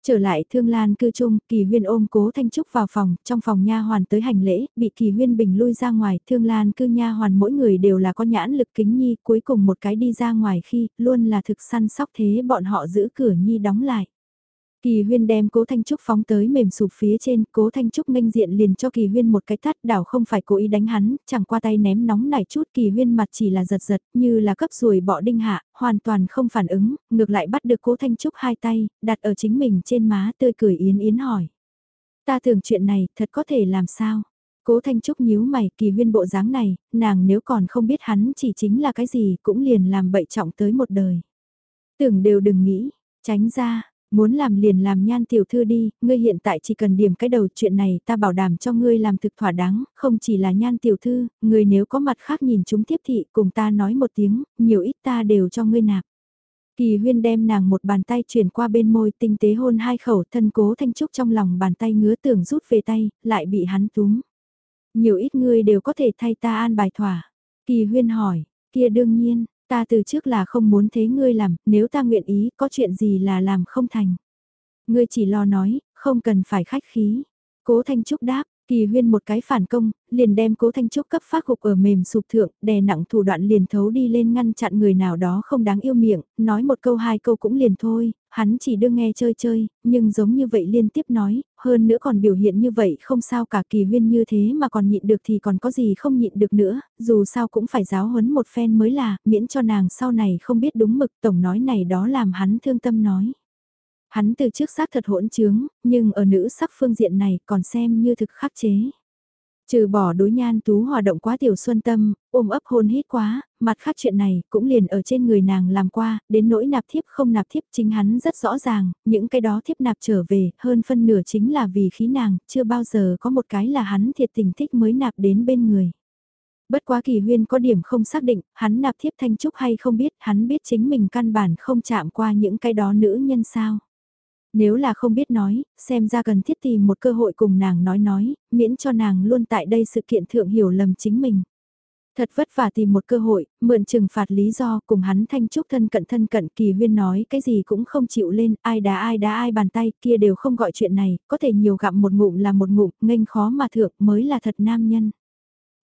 [SPEAKER 1] Trở lại Thương Lan cư chung, Kỳ Huyên ôm Cố Thanh Trúc vào phòng, trong phòng nha hoàn tới hành lễ, bị Kỳ Huyên bình lui ra ngoài, Thương Lan cư nha hoàn mỗi người đều là có nhãn lực kính nhi, cuối cùng một cái đi ra ngoài khi, luôn là thực săn sóc thế bọn họ giữ cửa nhi đóng lại. Kỳ huyên đem cố Thanh Trúc phóng tới mềm sụp phía trên, cố Thanh Trúc nghênh diện liền cho kỳ huyên một cái tát đảo không phải cố ý đánh hắn, chẳng qua tay ném nóng nảy chút kỳ huyên mặt chỉ là giật giật như là cấp ruồi bọ đinh hạ, hoàn toàn không phản ứng, ngược lại bắt được cố Thanh Trúc hai tay, đặt ở chính mình trên má tươi cười yến yến hỏi. Ta tưởng chuyện này thật có thể làm sao? Cố Thanh Trúc nhíu mày kỳ huyên bộ dáng này, nàng nếu còn không biết hắn chỉ chính là cái gì cũng liền làm bậy trọng tới một đời. Tưởng đều đừng nghĩ, tránh ra, Muốn làm liền làm nhan tiểu thư đi, ngươi hiện tại chỉ cần điểm cái đầu chuyện này ta bảo đảm cho ngươi làm thực thỏa đáng, không chỉ là nhan tiểu thư, ngươi nếu có mặt khác nhìn chúng tiếp thị cùng ta nói một tiếng, nhiều ít ta đều cho ngươi nạp. Kỳ huyên đem nàng một bàn tay chuyển qua bên môi tinh tế hôn hai khẩu thân cố thanh trúc trong lòng bàn tay ngứa tưởng rút về tay, lại bị hắn túm. Nhiều ít ngươi đều có thể thay ta an bài thỏa. Kỳ huyên hỏi, kia đương nhiên, Ta từ trước là không muốn thế ngươi làm, nếu ta nguyện ý, có chuyện gì là làm không thành. Ngươi chỉ lo nói, không cần phải khách khí. Cố Thanh Trúc đáp, Kỳ huyên một cái phản công, liền đem cố thanh trúc cấp phát gục ở mềm sụp thượng, đè nặng thủ đoạn liền thấu đi lên ngăn chặn người nào đó không đáng yêu miệng, nói một câu hai câu cũng liền thôi, hắn chỉ đương nghe chơi chơi, nhưng giống như vậy liên tiếp nói, hơn nữa còn biểu hiện như vậy không sao cả kỳ huyên như thế mà còn nhịn được thì còn có gì không nhịn được nữa, dù sao cũng phải giáo huấn một phen mới là, miễn cho nàng sau này không biết đúng mực tổng nói này đó làm hắn thương tâm nói. Hắn từ trước xác thật hỗn trướng, nhưng ở nữ sắc phương diện này còn xem như thực khắc chế. Trừ bỏ đối nhan tú hòa động quá tiểu xuân tâm, ôm ấp hôn hít quá, mặt khác chuyện này cũng liền ở trên người nàng làm qua, đến nỗi nạp thiếp không nạp thiếp chính hắn rất rõ ràng, những cái đó thiếp nạp trở về, hơn phân nửa chính là vì khí nàng, chưa bao giờ có một cái là hắn thiệt tình thích mới nạp đến bên người. Bất quá kỳ huyên có điểm không xác định, hắn nạp thiếp thanh trúc hay không biết, hắn biết chính mình căn bản không chạm qua những cái đó nữ nhân sao. Nếu là không biết nói, xem ra cần thiết tìm một cơ hội cùng nàng nói nói, miễn cho nàng luôn tại đây sự kiện thượng hiểu lầm chính mình. Thật vất vả tìm một cơ hội, mượn trừng phạt lý do cùng hắn thanh trúc thân cận thân cận kỳ huyên nói cái gì cũng không chịu lên, ai đá ai đá ai bàn tay kia đều không gọi chuyện này, có thể nhiều gặm một ngụm là một ngụm, nghênh khó mà thượng mới là thật nam nhân.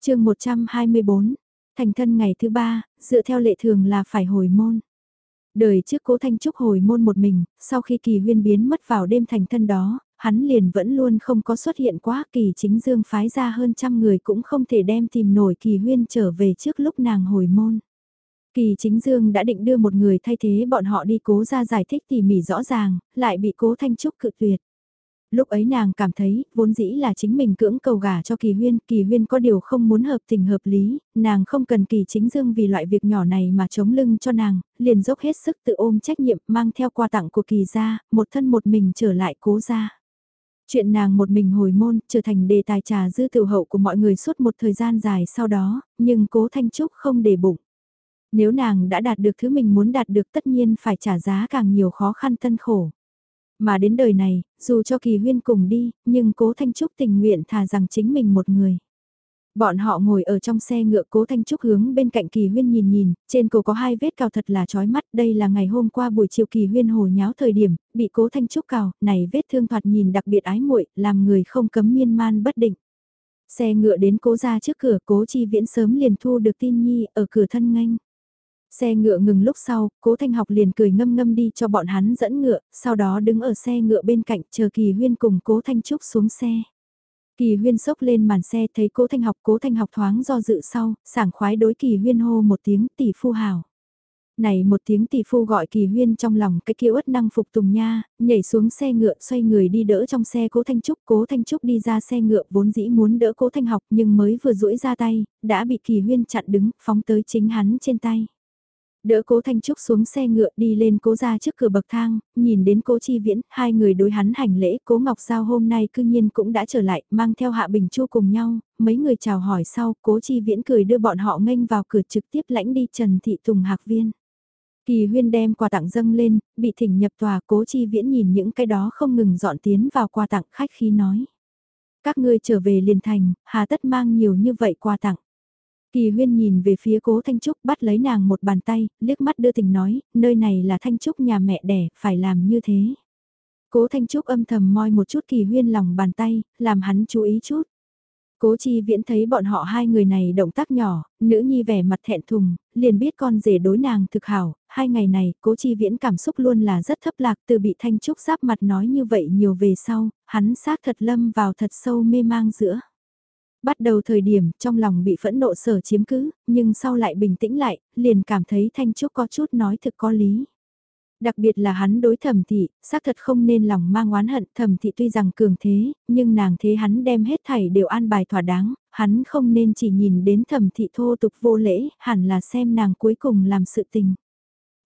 [SPEAKER 1] chương 124, thành thân ngày thứ ba, dựa theo lệ thường là phải hồi môn. Đời trước cố Thanh Trúc hồi môn một mình, sau khi kỳ huyên biến mất vào đêm thành thân đó, hắn liền vẫn luôn không có xuất hiện quá kỳ chính dương phái ra hơn trăm người cũng không thể đem tìm nổi kỳ huyên trở về trước lúc nàng hồi môn. Kỳ chính dương đã định đưa một người thay thế bọn họ đi cố ra giải thích tỉ mỉ rõ ràng, lại bị cố Thanh Trúc cự tuyệt. Lúc ấy nàng cảm thấy, vốn dĩ là chính mình cưỡng cầu gả cho kỳ huyên, kỳ huyên có điều không muốn hợp tình hợp lý, nàng không cần kỳ chính dương vì loại việc nhỏ này mà chống lưng cho nàng, liền dốc hết sức tự ôm trách nhiệm mang theo quà tặng của kỳ ra một thân một mình trở lại cố gia. Chuyện nàng một mình hồi môn trở thành đề tài trà dư tiểu hậu của mọi người suốt một thời gian dài sau đó, nhưng cố Thanh Trúc không để bụng. Nếu nàng đã đạt được thứ mình muốn đạt được tất nhiên phải trả giá càng nhiều khó khăn tân khổ. Mà đến đời này, dù cho kỳ huyên cùng đi, nhưng cố Thanh Trúc tình nguyện thà rằng chính mình một người. Bọn họ ngồi ở trong xe ngựa cố Thanh Trúc hướng bên cạnh kỳ huyên nhìn nhìn, trên cổ có hai vết cào thật là chói mắt, đây là ngày hôm qua buổi chiều kỳ huyên hồ nháo thời điểm, bị cố Thanh Trúc cào, này vết thương thoạt nhìn đặc biệt ái muội làm người không cấm miên man bất định. Xe ngựa đến cố ra trước cửa cố chi viễn sớm liền thu được tin nhi ở cửa thân nganh. Xe ngựa ngừng lúc sau, cố thanh học liền cười ngâm ngâm đi cho bọn hắn dẫn ngựa, sau đó đứng ở xe ngựa bên cạnh chờ kỳ huyên cùng cố thanh trúc xuống xe. Kỳ huyên sốc lên màn xe thấy cố thanh học cố thanh học thoáng do dự sau, sảng khoái đối kỳ huyên hô một tiếng tỷ phu hào. Này một tiếng tỷ phu gọi kỳ huyên trong lòng cái kia ất năng phục tùng nha, nhảy xuống xe ngựa xoay người đi đỡ trong xe cố thanh trúc. Cố thanh trúc đi ra xe ngựa vốn dĩ muốn đỡ cố thanh học nhưng mới vừa duỗi ra tay, đã bị kỳ huyên chặn đứng, phóng tới chính hắn trên tay. Đỡ cố Thanh Trúc xuống xe ngựa đi lên cố ra trước cửa bậc thang, nhìn đến cố Chi Viễn, hai người đối hắn hành lễ, cố Ngọc Giao hôm nay cư nhiên cũng đã trở lại, mang theo Hạ Bình Chu cùng nhau, mấy người chào hỏi sau, cố Chi Viễn cười đưa bọn họ nghênh vào cửa trực tiếp lãnh đi Trần Thị Tùng Hạc Viên. Kỳ huyên đem quà tặng dâng lên, bị thỉnh nhập tòa cố Chi Viễn nhìn những cái đó không ngừng dọn tiến vào quà tặng khách khí nói. Các ngươi trở về liền thành, hà tất mang nhiều như vậy quà tặng. Kỳ huyên nhìn về phía cố Thanh Trúc bắt lấy nàng một bàn tay, liếc mắt đưa tình nói, nơi này là Thanh Trúc nhà mẹ đẻ, phải làm như thế. Cố Thanh Trúc âm thầm moi một chút kỳ huyên lòng bàn tay, làm hắn chú ý chút. Cố chi viễn thấy bọn họ hai người này động tác nhỏ, nữ nhi vẻ mặt thẹn thùng, liền biết con rể đối nàng thực hảo, hai ngày này cố chi viễn cảm xúc luôn là rất thấp lạc từ bị thanh trúc giáp mặt nói như vậy nhiều về sau, hắn xác thật lâm vào thật sâu mê mang giữa. Bắt đầu thời điểm trong lòng bị phẫn nộ sở chiếm cứ, nhưng sau lại bình tĩnh lại, liền cảm thấy Thanh Trúc có chút nói thực có lý. Đặc biệt là hắn đối thẩm thị, xác thật không nên lòng mang oán hận thẩm thị tuy rằng cường thế, nhưng nàng thế hắn đem hết thảy đều an bài thỏa đáng, hắn không nên chỉ nhìn đến thẩm thị thô tục vô lễ, hẳn là xem nàng cuối cùng làm sự tình.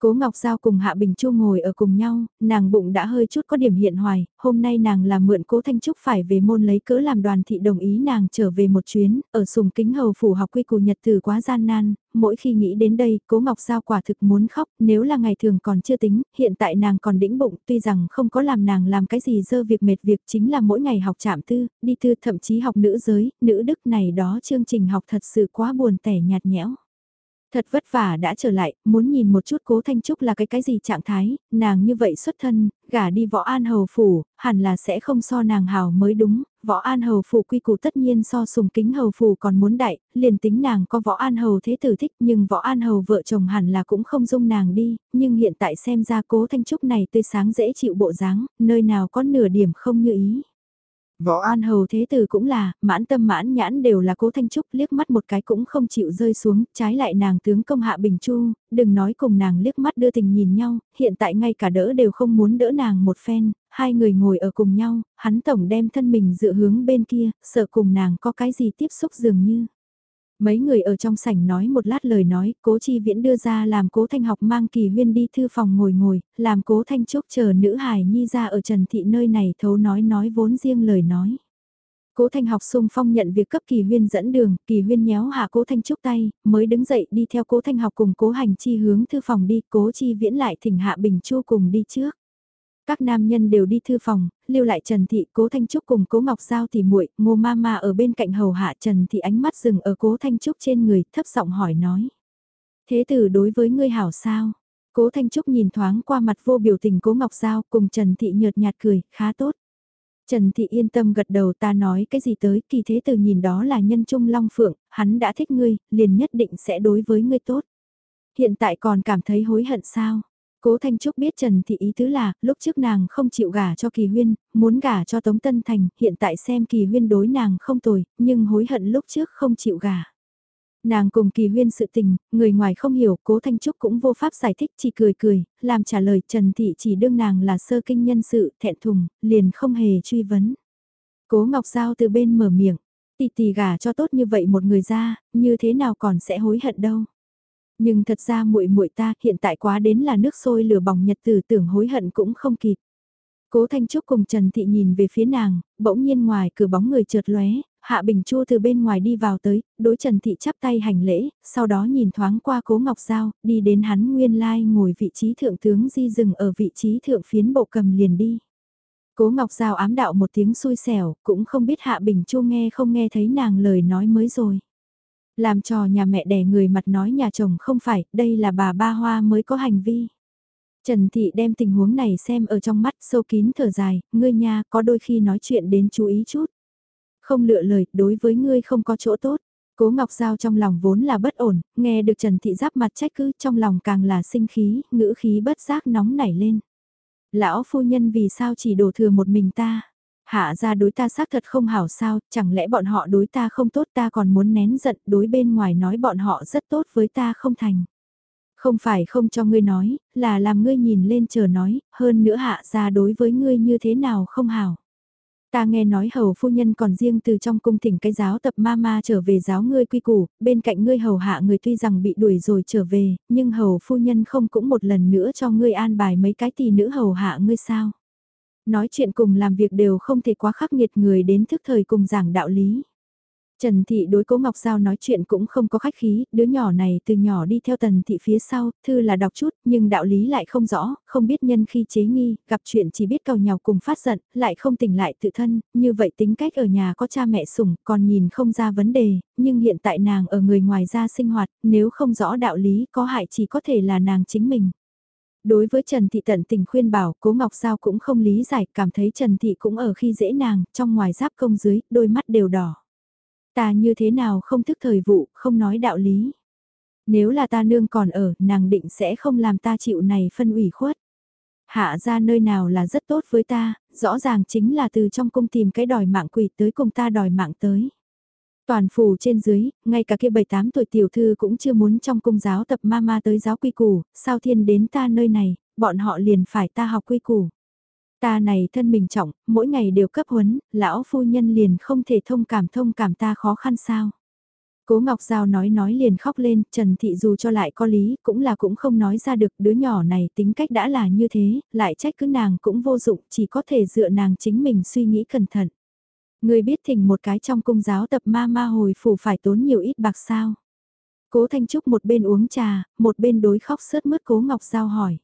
[SPEAKER 1] Cố Ngọc Giao cùng Hạ Bình Chu ngồi ở cùng nhau, nàng bụng đã hơi chút có điểm hiện hoài, hôm nay nàng là mượn Cố Thanh Trúc phải về môn lấy cỡ làm đoàn thị đồng ý nàng trở về một chuyến, ở sùng kính hầu phủ học quy củ nhật từ quá gian nan, mỗi khi nghĩ đến đây, Cố Ngọc Giao quả thực muốn khóc, nếu là ngày thường còn chưa tính, hiện tại nàng còn đĩnh bụng, tuy rằng không có làm nàng làm cái gì dơ việc mệt việc chính là mỗi ngày học chạm tư, đi tư thậm chí học nữ giới, nữ đức này đó chương trình học thật sự quá buồn tẻ nhạt nhẽo. Thật vất vả đã trở lại, muốn nhìn một chút cố Thanh Trúc là cái cái gì trạng thái, nàng như vậy xuất thân, gả đi võ an hầu phủ, hẳn là sẽ không so nàng hào mới đúng, võ an hầu phủ quy củ tất nhiên so sùng kính hầu phủ còn muốn đại, liền tính nàng có võ an hầu thế tử thích nhưng võ an hầu vợ chồng hẳn là cũng không dung nàng đi, nhưng hiện tại xem ra cố Thanh Trúc này tươi sáng dễ chịu bộ dáng, nơi nào có nửa điểm không như ý. Võ An Hầu Thế Tử cũng là, mãn tâm mãn nhãn đều là cố Thanh Trúc liếc mắt một cái cũng không chịu rơi xuống, trái lại nàng tướng công hạ Bình Chu, đừng nói cùng nàng liếc mắt đưa tình nhìn nhau, hiện tại ngay cả đỡ đều không muốn đỡ nàng một phen, hai người ngồi ở cùng nhau, hắn tổng đem thân mình dựa hướng bên kia, sợ cùng nàng có cái gì tiếp xúc dường như. Mấy người ở trong sảnh nói một lát lời nói, cố chi viễn đưa ra làm cố thanh học mang kỳ huyên đi thư phòng ngồi ngồi, làm cố thanh trúc chờ nữ hài nhi ra ở trần thị nơi này thấu nói nói vốn riêng lời nói. Cố Thanh học sung phong nhận việc cấp Kỳ Huyên dẫn đường, Kỳ Huyên nhéo hạ Cố Thanh Trúc tay, mới đứng dậy đi theo Cố Thanh học cùng Cố Hành Chi hướng thư phòng đi, Cố Chi Viễn lại thỉnh Hạ Bình Chu cùng đi trước. Các nam nhân đều đi thư phòng, lưu lại Trần Thị, Cố Thanh Trúc cùng Cố Ngọc Giao thì muội, Ngô Mama ở bên cạnh hầu hạ Trần Thị ánh mắt dừng ở Cố Thanh Trúc trên người, thấp giọng hỏi nói. Thế tử đối với ngươi hảo sao? Cố Thanh Trúc nhìn thoáng qua mặt vô biểu tình Cố Ngọc Giao cùng Trần Thị nhợt nhạt cười, khá tốt. Trần Thị yên tâm gật đầu ta nói cái gì tới, kỳ thế tử nhìn đó là nhân trung long phượng, hắn đã thích ngươi, liền nhất định sẽ đối với ngươi tốt. Hiện tại còn cảm thấy hối hận sao? Cố Thanh Trúc biết Trần Thị ý tứ là, lúc trước nàng không chịu gả cho Kỳ Huyên, muốn gả cho Tống Tân Thành, hiện tại xem Kỳ Huyên đối nàng không tồi, nhưng hối hận lúc trước không chịu gả. Nàng cùng kỳ huyên sự tình, người ngoài không hiểu, cố Thanh Trúc cũng vô pháp giải thích chỉ cười cười, làm trả lời Trần Thị chỉ đương nàng là sơ kinh nhân sự, thẹn thùng, liền không hề truy vấn. Cố Ngọc Giao từ bên mở miệng, tỷ tỷ gả cho tốt như vậy một người ra, như thế nào còn sẽ hối hận đâu. Nhưng thật ra muội muội ta hiện tại quá đến là nước sôi lửa bỏng nhật tử tưởng hối hận cũng không kịp. Cố Thanh Trúc cùng Trần Thị nhìn về phía nàng, bỗng nhiên ngoài cửa bóng người chợt lóe, Hạ Bình Chu từ bên ngoài đi vào tới, đối Trần Thị chắp tay hành lễ, sau đó nhìn thoáng qua Cố Ngọc Giao, đi đến hắn nguyên lai ngồi vị trí thượng tướng di dừng ở vị trí thượng phiến bộ cầm liền đi. Cố Ngọc Giao ám đạo một tiếng xui xẻo, cũng không biết Hạ Bình Chu nghe không nghe thấy nàng lời nói mới rồi. Làm trò nhà mẹ đẻ người mặt nói nhà chồng không phải, đây là bà ba hoa mới có hành vi. Trần Thị đem tình huống này xem ở trong mắt sâu kín thở dài, ngươi nha có đôi khi nói chuyện đến chú ý chút. Không lựa lời, đối với ngươi không có chỗ tốt. Cố Ngọc Giao trong lòng vốn là bất ổn, nghe được Trần Thị giáp mặt trách cứ trong lòng càng là sinh khí, ngữ khí bất giác nóng nảy lên. Lão phu nhân vì sao chỉ đổ thừa một mình ta? Hạ ra đối ta xác thật không hảo sao, chẳng lẽ bọn họ đối ta không tốt ta còn muốn nén giận đối bên ngoài nói bọn họ rất tốt với ta không thành. Không phải không cho ngươi nói, là làm ngươi nhìn lên chờ nói, hơn nữa hạ ra đối với ngươi như thế nào không hảo. Ta nghe nói hầu phu nhân còn riêng từ trong cung thỉnh cái giáo tập ma ma trở về giáo ngươi quy củ, bên cạnh ngươi hầu hạ người tuy rằng bị đuổi rồi trở về, nhưng hầu phu nhân không cũng một lần nữa cho ngươi an bài mấy cái tỷ nữ hầu hạ ngươi sao. Nói chuyện cùng làm việc đều không thể quá khắc nghiệt người đến thức thời cùng giảng đạo lý. Trần Thị đối Cố Ngọc Giao nói chuyện cũng không có khách khí, đứa nhỏ này từ nhỏ đi theo Tần Thị phía sau, thư là đọc chút, nhưng đạo lý lại không rõ, không biết nhân khi chế nghi, gặp chuyện chỉ biết cầu nhau cùng phát giận, lại không tỉnh lại tự thân, như vậy tính cách ở nhà có cha mẹ sủng, còn nhìn không ra vấn đề, nhưng hiện tại nàng ở người ngoài ra sinh hoạt, nếu không rõ đạo lý có hại chỉ có thể là nàng chính mình. Đối với Trần Thị tận tình khuyên bảo, Cố Ngọc Giao cũng không lý giải, cảm thấy Trần Thị cũng ở khi dễ nàng, trong ngoài giáp công dưới, đôi mắt đều đỏ. Ta như thế nào không thức thời vụ, không nói đạo lý. Nếu là ta nương còn ở, nàng định sẽ không làm ta chịu này phân ủy khuất. Hạ ra nơi nào là rất tốt với ta, rõ ràng chính là từ trong cung tìm cái đòi mạng quỷ tới cùng ta đòi mạng tới. Toàn phủ trên dưới, ngay cả kia 7-8 tuổi tiểu thư cũng chưa muốn trong cung giáo tập ma ma tới giáo quy củ, sao thiên đến ta nơi này, bọn họ liền phải ta học quy củ. Ta này thân mình trọng, mỗi ngày đều cấp huấn, lão phu nhân liền không thể thông cảm thông cảm ta khó khăn sao. Cố Ngọc Giao nói nói liền khóc lên, Trần Thị dù cho lại có lý, cũng là cũng không nói ra được đứa nhỏ này tính cách đã là như thế, lại trách cứ nàng cũng vô dụng, chỉ có thể dựa nàng chính mình suy nghĩ cẩn thận. Người biết thỉnh một cái trong cung giáo tập ma ma hồi phủ phải tốn nhiều ít bạc sao. Cố Thanh Trúc một bên uống trà, một bên đối khóc sớt mướt Cố Ngọc Giao hỏi.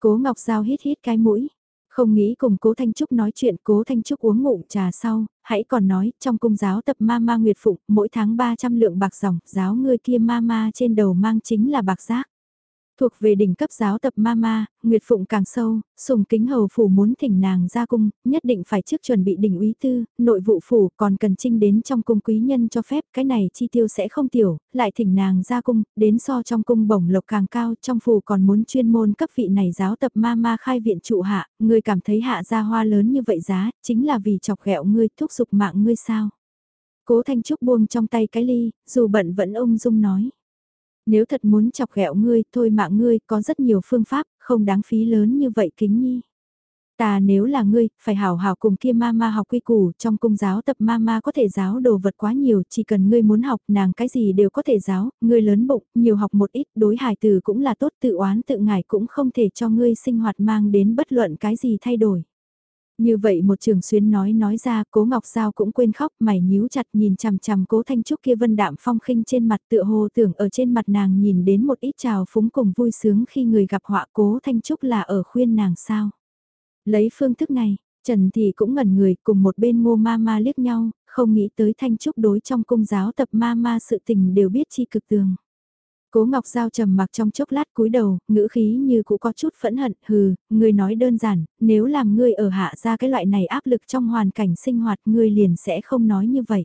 [SPEAKER 1] Cố Ngọc Giao hít hít cái mũi, không nghĩ cùng Cố Thanh Trúc nói chuyện Cố Thanh Trúc uống ngụm trà sau, hãy còn nói, trong cung giáo tập ma ma nguyệt phụng, mỗi tháng 300 lượng bạc dòng, giáo người kia ma ma trên đầu mang chính là bạc giác. Thuộc về đỉnh cấp giáo tập Mama, Nguyệt Phụng càng sâu, sùng kính hầu phủ muốn thỉnh nàng ra cung, nhất định phải trước chuẩn bị đỉnh úy tư, nội vụ phủ còn cần trinh đến trong cung quý nhân cho phép, cái này chi tiêu sẽ không tiểu, lại thỉnh nàng ra cung, đến so trong cung bổng lộc càng cao, trong phủ còn muốn chuyên môn cấp vị này giáo tập Mama khai viện trụ hạ, người cảm thấy hạ ra hoa lớn như vậy giá, chính là vì chọc ghẹo ngươi, thúc giục mạng ngươi sao. Cố Thanh Trúc buông trong tay cái ly, dù bận vẫn ung dung nói. Nếu thật muốn chọc ghẹo ngươi, thôi mạng ngươi, có rất nhiều phương pháp, không đáng phí lớn như vậy kính nhi. Ta nếu là ngươi, phải hảo hảo cùng kia mama học quy củ, trong cung giáo tập mama có thể giáo đồ vật quá nhiều, chỉ cần ngươi muốn học, nàng cái gì đều có thể giáo, ngươi lớn bụng, nhiều học một ít, đối hài từ cũng là tốt, tự oán tự ngải cũng không thể cho ngươi sinh hoạt mang đến bất luận cái gì thay đổi. Như vậy một trường xuyến nói nói ra, cố Ngọc Giao cũng quên khóc, mày nhíu chặt nhìn chằm chằm cố Thanh Trúc kia vân đạm phong khinh trên mặt tựa hồ tưởng ở trên mặt nàng nhìn đến một ít trào phúng cùng vui sướng khi người gặp họa cố Thanh Trúc là ở khuyên nàng sao. Lấy phương thức này, Trần thị cũng ngẩn người cùng một bên ngô ma ma liếc nhau, không nghĩ tới Thanh Trúc đối trong cung giáo tập ma ma sự tình đều biết chi cực tường. Cố Ngọc Giao trầm mặc trong chốc lát cúi đầu, ngữ khí như cũng có chút phẫn hận, hừ, ngươi nói đơn giản, nếu làm ngươi ở hạ ra cái loại này áp lực trong hoàn cảnh sinh hoạt ngươi liền sẽ không nói như vậy.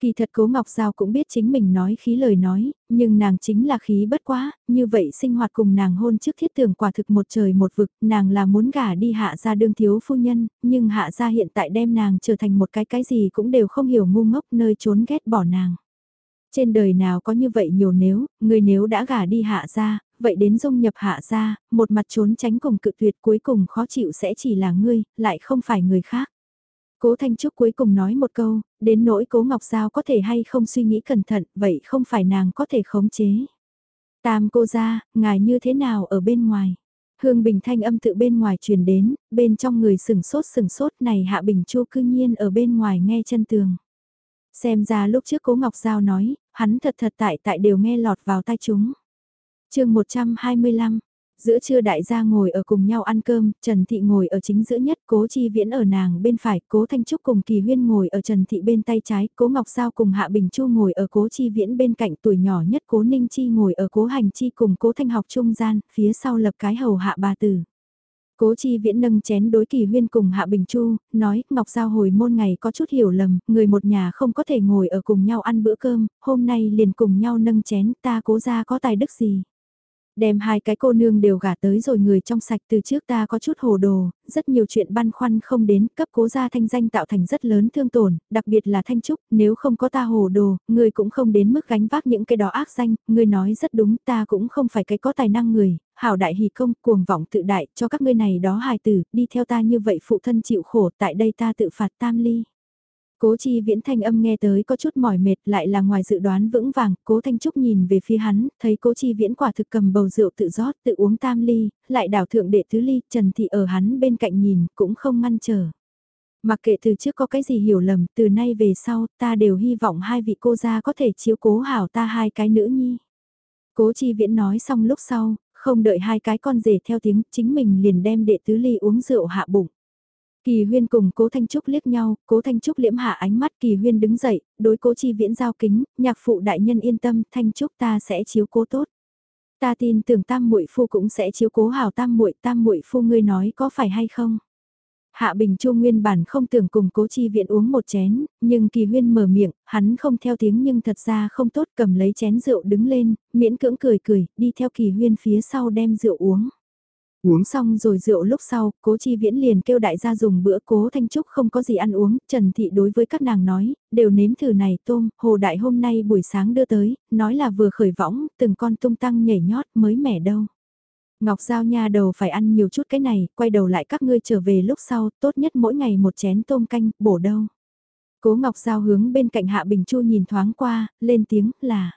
[SPEAKER 1] Kỳ thật Cố Ngọc Giao cũng biết chính mình nói khí lời nói, nhưng nàng chính là khí bất quá, như vậy sinh hoạt cùng nàng hôn trước thiết tưởng quả thực một trời một vực, nàng là muốn gả đi hạ ra đương thiếu phu nhân, nhưng hạ ra hiện tại đem nàng trở thành một cái cái gì cũng đều không hiểu ngu ngốc nơi trốn ghét bỏ nàng. Trên đời nào có như vậy nhiều nếu, người nếu đã gả đi hạ ra, vậy đến dung nhập hạ ra, một mặt trốn tránh cùng cự tuyệt cuối cùng khó chịu sẽ chỉ là ngươi, lại không phải người khác. Cố Thanh Trúc cuối cùng nói một câu, đến nỗi Cố Ngọc Giao có thể hay không suy nghĩ cẩn thận, vậy không phải nàng có thể khống chế. Tam cô ra, ngài như thế nào ở bên ngoài? Hương Bình thanh âm tự bên ngoài truyền đến, bên trong người sừng sốt sừng sốt này Hạ Bình Chu cư nhiên ở bên ngoài nghe chân tường. Xem ra lúc trước Cố Ngọc Giao nói, hắn thật thật tại tại đều nghe lọt vào tai chúng. chương 125, Giữa trưa đại gia ngồi ở cùng nhau ăn cơm, Trần Thị ngồi ở chính giữa nhất, Cố Chi Viễn ở nàng bên phải, Cố Thanh Trúc cùng Kỳ Huyên ngồi ở Trần Thị bên tay trái, Cố Ngọc Giao cùng Hạ Bình Chu ngồi ở Cố Chi Viễn bên cạnh tuổi nhỏ nhất Cố Ninh Chi ngồi ở Cố Hành Chi cùng Cố Thanh học trung gian, phía sau lập cái hầu hạ bà tử. Cố Chi Viễn nâng chén đối Kỳ Huyên cùng Hạ Bình Chu, nói, Ngọc Giao hồi môn ngày có chút hiểu lầm, người một nhà không có thể ngồi ở cùng nhau ăn bữa cơm, hôm nay liền cùng nhau nâng chén, ta cố ra có tài đức gì. Đem hai cái cô nương đều gả tới rồi người trong sạch từ trước ta có chút hồ đồ, rất nhiều chuyện băn khoăn không đến, cấp cố gia thanh danh tạo thành rất lớn thương tổn, đặc biệt là thanh trúc, nếu không có ta hồ đồ, người cũng không đến mức gánh vác những cái đó ác danh, người nói rất đúng, ta cũng không phải cái có tài năng người, hảo đại hỷ công, cuồng vọng tự đại, cho các ngươi này đó hài tử, đi theo ta như vậy phụ thân chịu khổ, tại đây ta tự phạt tam ly. Cố chi viễn thanh âm nghe tới có chút mỏi mệt lại là ngoài dự đoán vững vàng, cố thanh trúc nhìn về phía hắn, thấy cố chi viễn quả thực cầm bầu rượu tự rót tự uống tam ly, lại đảo thượng đệ tứ ly, trần thị ở hắn bên cạnh nhìn, cũng không ngăn trở. Mặc kệ từ trước có cái gì hiểu lầm, từ nay về sau, ta đều hy vọng hai vị cô gia có thể chiếu cố hảo ta hai cái nữ nhi. Cố chi viễn nói xong lúc sau, không đợi hai cái con rể theo tiếng, chính mình liền đem đệ tứ ly uống rượu hạ bụng. Kỳ huyên cùng cố Thanh Trúc liếc nhau, cố Thanh Trúc liễm hạ ánh mắt kỳ huyên đứng dậy, đối cố chi viễn giao kính, nhạc phụ đại nhân yên tâm, Thanh Trúc ta sẽ chiếu cố tốt. Ta tin tưởng tam muội phu cũng sẽ chiếu cố hảo tam muội tam muội phu ngươi nói có phải hay không? Hạ Bình Chu nguyên bản không tưởng cùng cố chi viện uống một chén, nhưng kỳ huyên mở miệng, hắn không theo tiếng nhưng thật ra không tốt cầm lấy chén rượu đứng lên, miễn cưỡng cười cười, đi theo kỳ huyên phía sau đem rượu uống. Uống xong rồi rượu lúc sau, cố chi viễn liền kêu đại gia dùng bữa cố thanh trúc không có gì ăn uống, Trần Thị đối với các nàng nói, đều nếm thử này tôm, hồ đại hôm nay buổi sáng đưa tới, nói là vừa khởi võng, từng con tung tăng nhảy nhót mới mẻ đâu. Ngọc Giao nha đầu phải ăn nhiều chút cái này, quay đầu lại các ngươi trở về lúc sau, tốt nhất mỗi ngày một chén tôm canh, bổ đâu. Cố Ngọc Giao hướng bên cạnh Hạ Bình Chu nhìn thoáng qua, lên tiếng là.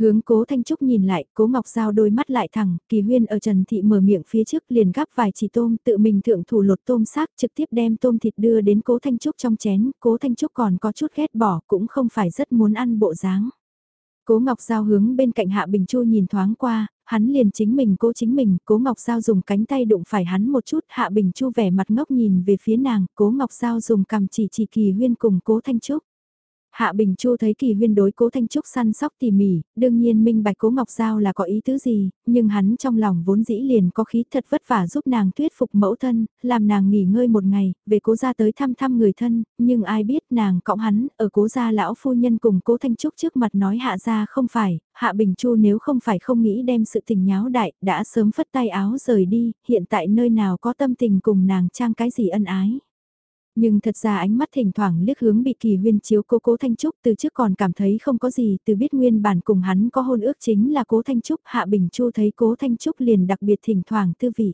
[SPEAKER 1] Hướng cố Thanh Trúc nhìn lại, cố Ngọc Giao đôi mắt lại thẳng, kỳ huyên ở Trần Thị mở miệng phía trước liền gắp vài chỉ tôm tự mình thượng thủ lột tôm xác trực tiếp đem tôm thịt đưa đến cố Thanh Trúc trong chén, cố Thanh Trúc còn có chút ghét bỏ cũng không phải rất muốn ăn bộ dáng. Cố Ngọc Giao hướng bên cạnh Hạ Bình Chu nhìn thoáng qua, hắn liền chính mình cố chính mình, cố Ngọc Giao dùng cánh tay đụng phải hắn một chút, Hạ Bình Chu vẻ mặt ngốc nhìn về phía nàng, cố Ngọc Giao dùng cầm chỉ chỉ kỳ huyên cùng cố Thanh Trúc. Hạ Bình Chu thấy kỳ huyên đối cố Thanh Trúc săn sóc tỉ mỉ, đương nhiên minh bạch cố Ngọc Giao là có ý tứ gì, nhưng hắn trong lòng vốn dĩ liền có khí thật vất vả giúp nàng thuyết phục mẫu thân, làm nàng nghỉ ngơi một ngày, về cố gia tới thăm thăm người thân, nhưng ai biết nàng cõng hắn, ở cố gia lão phu nhân cùng cố Thanh Trúc trước mặt nói hạ gia không phải, Hạ Bình Chu nếu không phải không nghĩ đem sự tình nháo đại, đã sớm phất tay áo rời đi, hiện tại nơi nào có tâm tình cùng nàng trang cái gì ân ái. Nhưng thật ra ánh mắt thỉnh thoảng liếc hướng bị kỳ huyên chiếu cố cố Thanh Trúc từ trước còn cảm thấy không có gì từ biết nguyên bản cùng hắn có hôn ước chính là cố Thanh Trúc Hạ Bình Chu thấy cố Thanh Trúc liền đặc biệt thỉnh thoảng tư vị.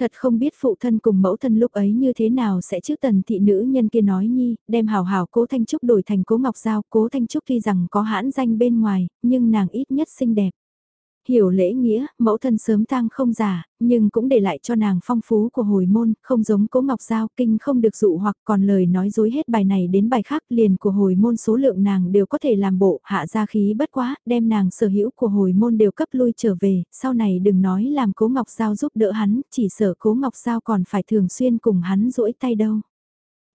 [SPEAKER 1] Thật không biết phụ thân cùng mẫu thân lúc ấy như thế nào sẽ trước tần thị nữ nhân kia nói nhi, đem hào hào cố Thanh Trúc đổi thành cố Ngọc Giao, cố Thanh Trúc tuy rằng có hãn danh bên ngoài, nhưng nàng ít nhất xinh đẹp. Hiểu lễ nghĩa, mẫu thân sớm tang không già nhưng cũng để lại cho nàng phong phú của hồi môn, không giống cố ngọc giao kinh không được dụ hoặc còn lời nói dối hết bài này đến bài khác liền của hồi môn số lượng nàng đều có thể làm bộ hạ ra khí bất quá, đem nàng sở hữu của hồi môn đều cấp lui trở về, sau này đừng nói làm cố ngọc giao giúp đỡ hắn, chỉ sợ cố ngọc giao còn phải thường xuyên cùng hắn duỗi tay đâu.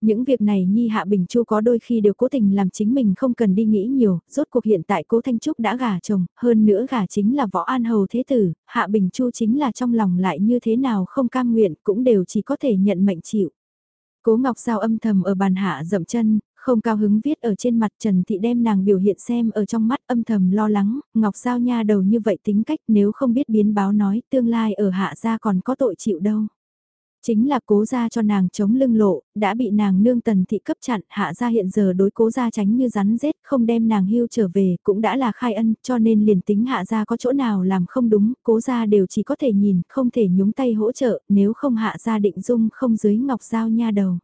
[SPEAKER 1] Những việc này Nhi Hạ Bình Chu có đôi khi đều cố tình làm chính mình không cần đi nghĩ nhiều, rốt cuộc hiện tại cố Thanh Trúc đã gả chồng, hơn nữa gả chính là võ an hầu thế tử, Hạ Bình Chu chính là trong lòng lại như thế nào không cam nguyện cũng đều chỉ có thể nhận mệnh chịu. Cố Ngọc Giao âm thầm ở bàn hạ dậm chân, không cao hứng viết ở trên mặt Trần Thị đem nàng biểu hiện xem ở trong mắt âm thầm lo lắng, Ngọc Giao nha đầu như vậy tính cách nếu không biết biến báo nói tương lai ở hạ gia còn có tội chịu đâu. Chính là cố gia cho nàng chống lưng lộ, đã bị nàng nương tần thị cấp chặn, hạ gia hiện giờ đối cố gia tránh như rắn rết, không đem nàng hưu trở về, cũng đã là khai ân, cho nên liền tính hạ gia có chỗ nào làm không đúng, cố gia đều chỉ có thể nhìn, không thể nhúng tay hỗ trợ, nếu không hạ gia định dung không dưới ngọc giao nha đầu.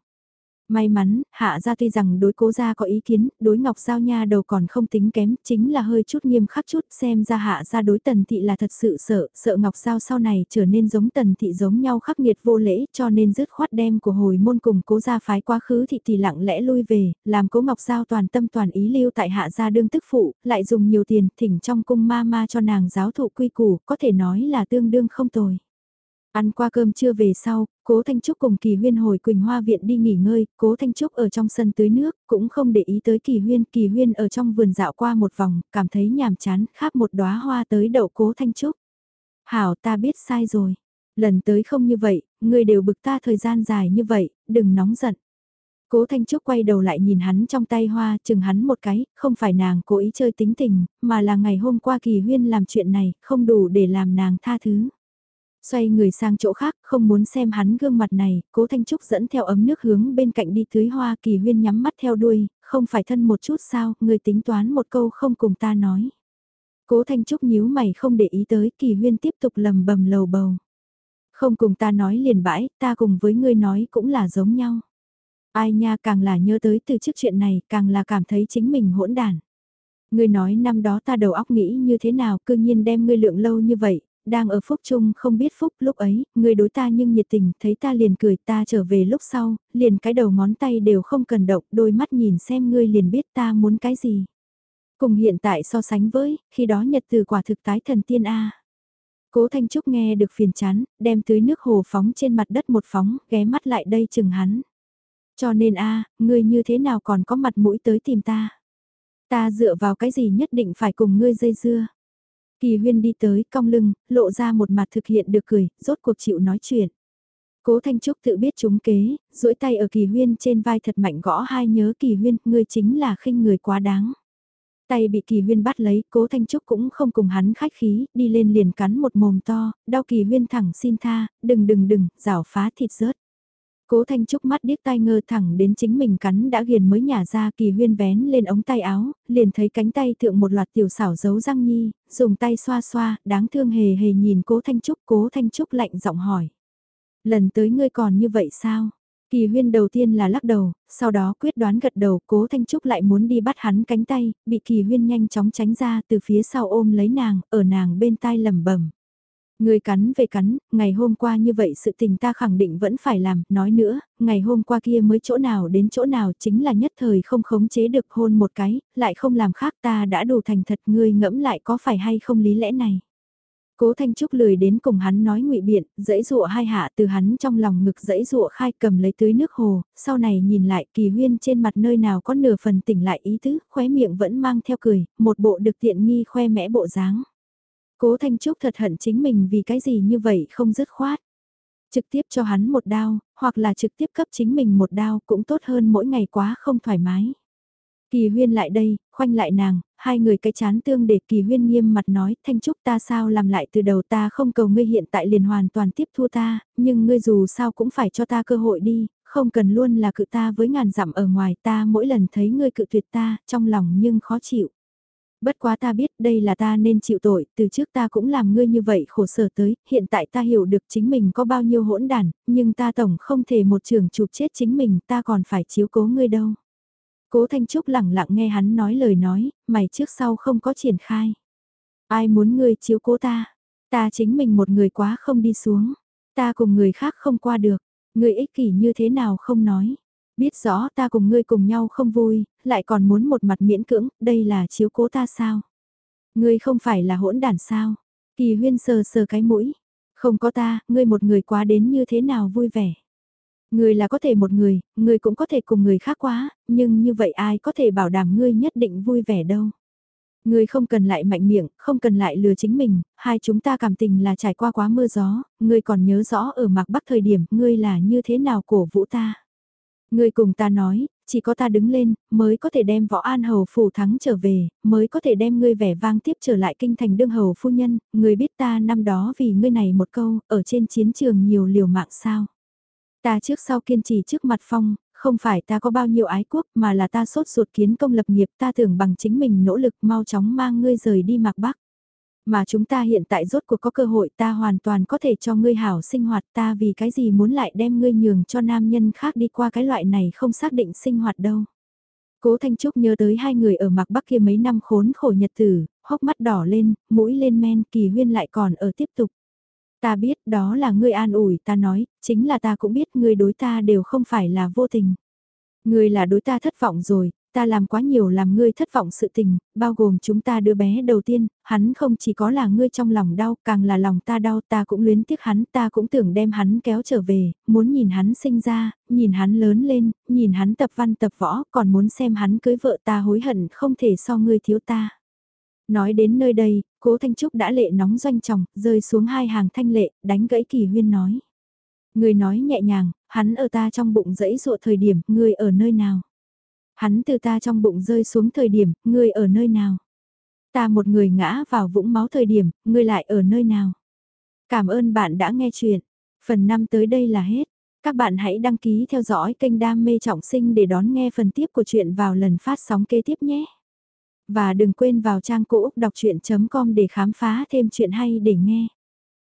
[SPEAKER 1] May mắn, hạ gia tuy rằng đối cố gia có ý kiến, đối ngọc giao nha đầu còn không tính kém, chính là hơi chút nghiêm khắc chút xem ra hạ gia đối tần thị là thật sự sợ, sợ ngọc giao sau này trở nên giống tần thị giống nhau khắc nghiệt vô lễ cho nên dứt khoát đem của hồi môn cùng cố gia phái quá khứ thị thì lặng lẽ lui về, làm cố ngọc giao toàn tâm toàn ý lưu tại hạ gia đương tức phụ, lại dùng nhiều tiền thỉnh trong cung ma ma cho nàng giáo thụ quy củ, có thể nói là tương đương không tồi. Ăn qua cơm trưa về sau, Cố Thanh Trúc cùng Kỳ Huyên hồi Quỳnh Hoa Viện đi nghỉ ngơi, Cố Thanh Trúc ở trong sân tưới nước, cũng không để ý tới Kỳ Huyên, Kỳ Huyên ở trong vườn dạo qua một vòng, cảm thấy nhàm chán, khắp một đóa hoa tới đậu Cố Thanh Trúc. Hảo ta biết sai rồi, lần tới không như vậy, người đều bực ta thời gian dài như vậy, đừng nóng giận. Cố Thanh Trúc quay đầu lại nhìn hắn trong tay hoa, chừng hắn một cái, không phải nàng cố ý chơi tính tình, mà là ngày hôm qua Kỳ Huyên làm chuyện này, không đủ để làm nàng tha thứ. Xoay người sang chỗ khác, không muốn xem hắn gương mặt này, cố Thanh Trúc dẫn theo ấm nước hướng bên cạnh đi tưới hoa kỳ huyên nhắm mắt theo đuôi, không phải thân một chút sao, người tính toán một câu không cùng ta nói. Cố Thanh Trúc nhíu mày không để ý tới, kỳ huyên tiếp tục lầm bầm lầu bầu. Không cùng ta nói liền bãi, ta cùng với ngươi nói cũng là giống nhau. Ai nha càng là nhớ tới từ trước chuyện này, càng là cảm thấy chính mình hỗn đản. Ngươi nói năm đó ta đầu óc nghĩ như thế nào, cư nhiên đem ngươi lượng lâu như vậy, đang ở phúc chung không biết phúc lúc ấy, người đối ta nhưng nhiệt tình, thấy ta liền cười ta trở về lúc sau, liền cái đầu ngón tay đều không cần động, đôi mắt nhìn xem ngươi liền biết ta muốn cái gì. Cùng hiện tại so sánh với, khi đó nhật từ quả thực tái thần tiên A. Cố Thanh Trúc nghe được phiền chán, đem tưới nước hồ phóng trên mặt đất một phóng, ghé mắt lại đây chừng hắn. Cho nên a ngươi như thế nào còn có mặt mũi tới tìm ta? Ta dựa vào cái gì nhất định phải cùng ngươi dây dưa? Kỳ huyên đi tới, cong lưng, lộ ra một mặt thực hiện được cười, rốt cuộc chịu nói chuyện. Cố Thanh Trúc tự biết chúng kế, duỗi tay ở kỳ huyên trên vai thật mạnh gõ hai nhớ kỳ huyên, ngươi chính là khinh người quá đáng. Tay bị kỳ huyên bắt lấy, cố Thanh Trúc cũng không cùng hắn khách khí, đi lên liền cắn một mồm to, đau kỳ huyên thẳng xin tha, đừng đừng đừng, rảo phá thịt rớt. Cố Thanh Trúc mắt điếc tai ngơ thẳng đến chính mình cắn đã ghiền mới nhả ra kỳ huyên vén lên ống tay áo, liền thấy cánh tay thượng một loạt tiểu xảo giấu răng nhi, dùng tay xoa xoa, đáng thương hề hề nhìn Cố Thanh Trúc, Cố Thanh Trúc lạnh giọng hỏi. Lần tới ngươi còn như vậy sao? Kỳ huyên đầu tiên là lắc đầu, sau đó quyết đoán gật đầu, Cố Thanh Trúc lại muốn đi bắt hắn cánh tay, bị kỳ huyên nhanh chóng tránh ra từ phía sau ôm lấy nàng, ở nàng bên tai lầm bẩm Người cắn về cắn, ngày hôm qua như vậy sự tình ta khẳng định vẫn phải làm, nói nữa, ngày hôm qua kia mới chỗ nào đến chỗ nào chính là nhất thời không khống chế được hôn một cái, lại không làm khác ta đã đủ thành thật ngươi ngẫm lại có phải hay không lý lẽ này. Cố Thanh Trúc lười đến cùng hắn nói ngụy biện, dãy dụa hai hạ từ hắn trong lòng ngực dãy dụa khai cầm lấy tưới nước hồ, sau này nhìn lại kỳ huyên trên mặt nơi nào có nửa phần tỉnh lại ý tứ, khóe miệng vẫn mang theo cười, một bộ được tiện nghi khoe mẽ bộ dáng. Cố Thanh Trúc thật hận chính mình vì cái gì như vậy không dứt khoát. Trực tiếp cho hắn một đao, hoặc là trực tiếp cấp chính mình một đao cũng tốt hơn mỗi ngày quá không thoải mái. Kỳ huyên lại đây, khoanh lại nàng, hai người cái chán tương để kỳ huyên nghiêm mặt nói, Thanh Trúc ta sao làm lại từ đầu ta không cầu ngươi hiện tại liền hoàn toàn tiếp thu ta, nhưng ngươi dù sao cũng phải cho ta cơ hội đi, không cần luôn là cự ta với ngàn dặm ở ngoài ta mỗi lần thấy ngươi cự tuyệt ta, trong lòng nhưng khó chịu. Bất quá ta biết đây là ta nên chịu tội, từ trước ta cũng làm ngươi như vậy khổ sở tới, hiện tại ta hiểu được chính mình có bao nhiêu hỗn đản nhưng ta tổng không thể một trường chụp chết chính mình, ta còn phải chiếu cố ngươi đâu. Cố Thanh Trúc lẳng lặng nghe hắn nói lời nói, mày trước sau không có triển khai. Ai muốn ngươi chiếu cố ta? Ta chính mình một người quá không đi xuống. Ta cùng người khác không qua được. Ngươi ích kỷ như thế nào không nói. Biết rõ ta cùng ngươi cùng nhau không vui, lại còn muốn một mặt miễn cưỡng, đây là chiếu cố ta sao? Ngươi không phải là hỗn đản sao? Kỳ huyên sờ sờ cái mũi. Không có ta, ngươi một người quá đến như thế nào vui vẻ? Ngươi là có thể một người, ngươi cũng có thể cùng người khác quá, nhưng như vậy ai có thể bảo đảm ngươi nhất định vui vẻ đâu? Ngươi không cần lại mạnh miệng, không cần lại lừa chính mình, hai chúng ta cảm tình là trải qua quá mưa gió, ngươi còn nhớ rõ ở mạc bắc thời điểm, ngươi là như thế nào cổ vũ ta. Ngươi cùng ta nói, chỉ có ta đứng lên, mới có thể đem võ an hầu phủ thắng trở về, mới có thể đem ngươi vẻ vang tiếp trở lại kinh thành đương hầu phu nhân, người biết ta năm đó vì ngươi này một câu, ở trên chiến trường nhiều liều mạng sao. Ta trước sau kiên trì trước mặt phong, không phải ta có bao nhiêu ái quốc mà là ta sốt ruột kiến công lập nghiệp ta tưởng bằng chính mình nỗ lực mau chóng mang ngươi rời đi mạc bắc. Mà chúng ta hiện tại rốt cuộc có cơ hội ta hoàn toàn có thể cho ngươi hảo sinh hoạt ta vì cái gì muốn lại đem ngươi nhường cho nam nhân khác đi qua cái loại này không xác định sinh hoạt đâu. Cố Thanh Trúc nhớ tới hai người ở mạc bắc kia mấy năm khốn khổ nhật tử, hốc mắt đỏ lên, mũi lên men, kỳ huyên lại còn ở tiếp tục. Ta biết đó là ngươi an ủi ta nói, chính là ta cũng biết ngươi đối ta đều không phải là vô tình. Ngươi là đối ta thất vọng rồi, ta làm quá nhiều làm ngươi thất vọng sự tình, bao gồm chúng ta đứa bé đầu tiên, hắn không chỉ có là ngươi trong lòng đau, càng là lòng ta đau, ta cũng luyến tiếc hắn, ta cũng tưởng đem hắn kéo trở về, muốn nhìn hắn sinh ra, nhìn hắn lớn lên, nhìn hắn tập văn tập võ, còn muốn xem hắn cưới vợ ta hối hận không thể so ngươi thiếu ta. Nói đến nơi đây, cố Thanh Trúc đã lệ nóng doanh chồng, rơi xuống hai hàng thanh lệ, đánh gãy kỳ huyên nói. Người nói nhẹ nhàng, hắn ở ta trong bụng dẫy dụa thời điểm, người ở nơi nào? Hắn từ ta trong bụng rơi xuống thời điểm, ngươi ở nơi nào? Ta một người ngã vào vũng máu thời điểm, ngươi lại ở nơi nào? Cảm ơn bạn đã nghe chuyện. Phần 5 tới đây là hết. Các bạn hãy đăng ký theo dõi kênh Đam Mê Trọng Sinh để đón nghe phần tiếp của chuyện vào lần phát sóng kế tiếp nhé. Và đừng quên vào trang cũ đọc chuyện.com để khám phá thêm chuyện hay để nghe.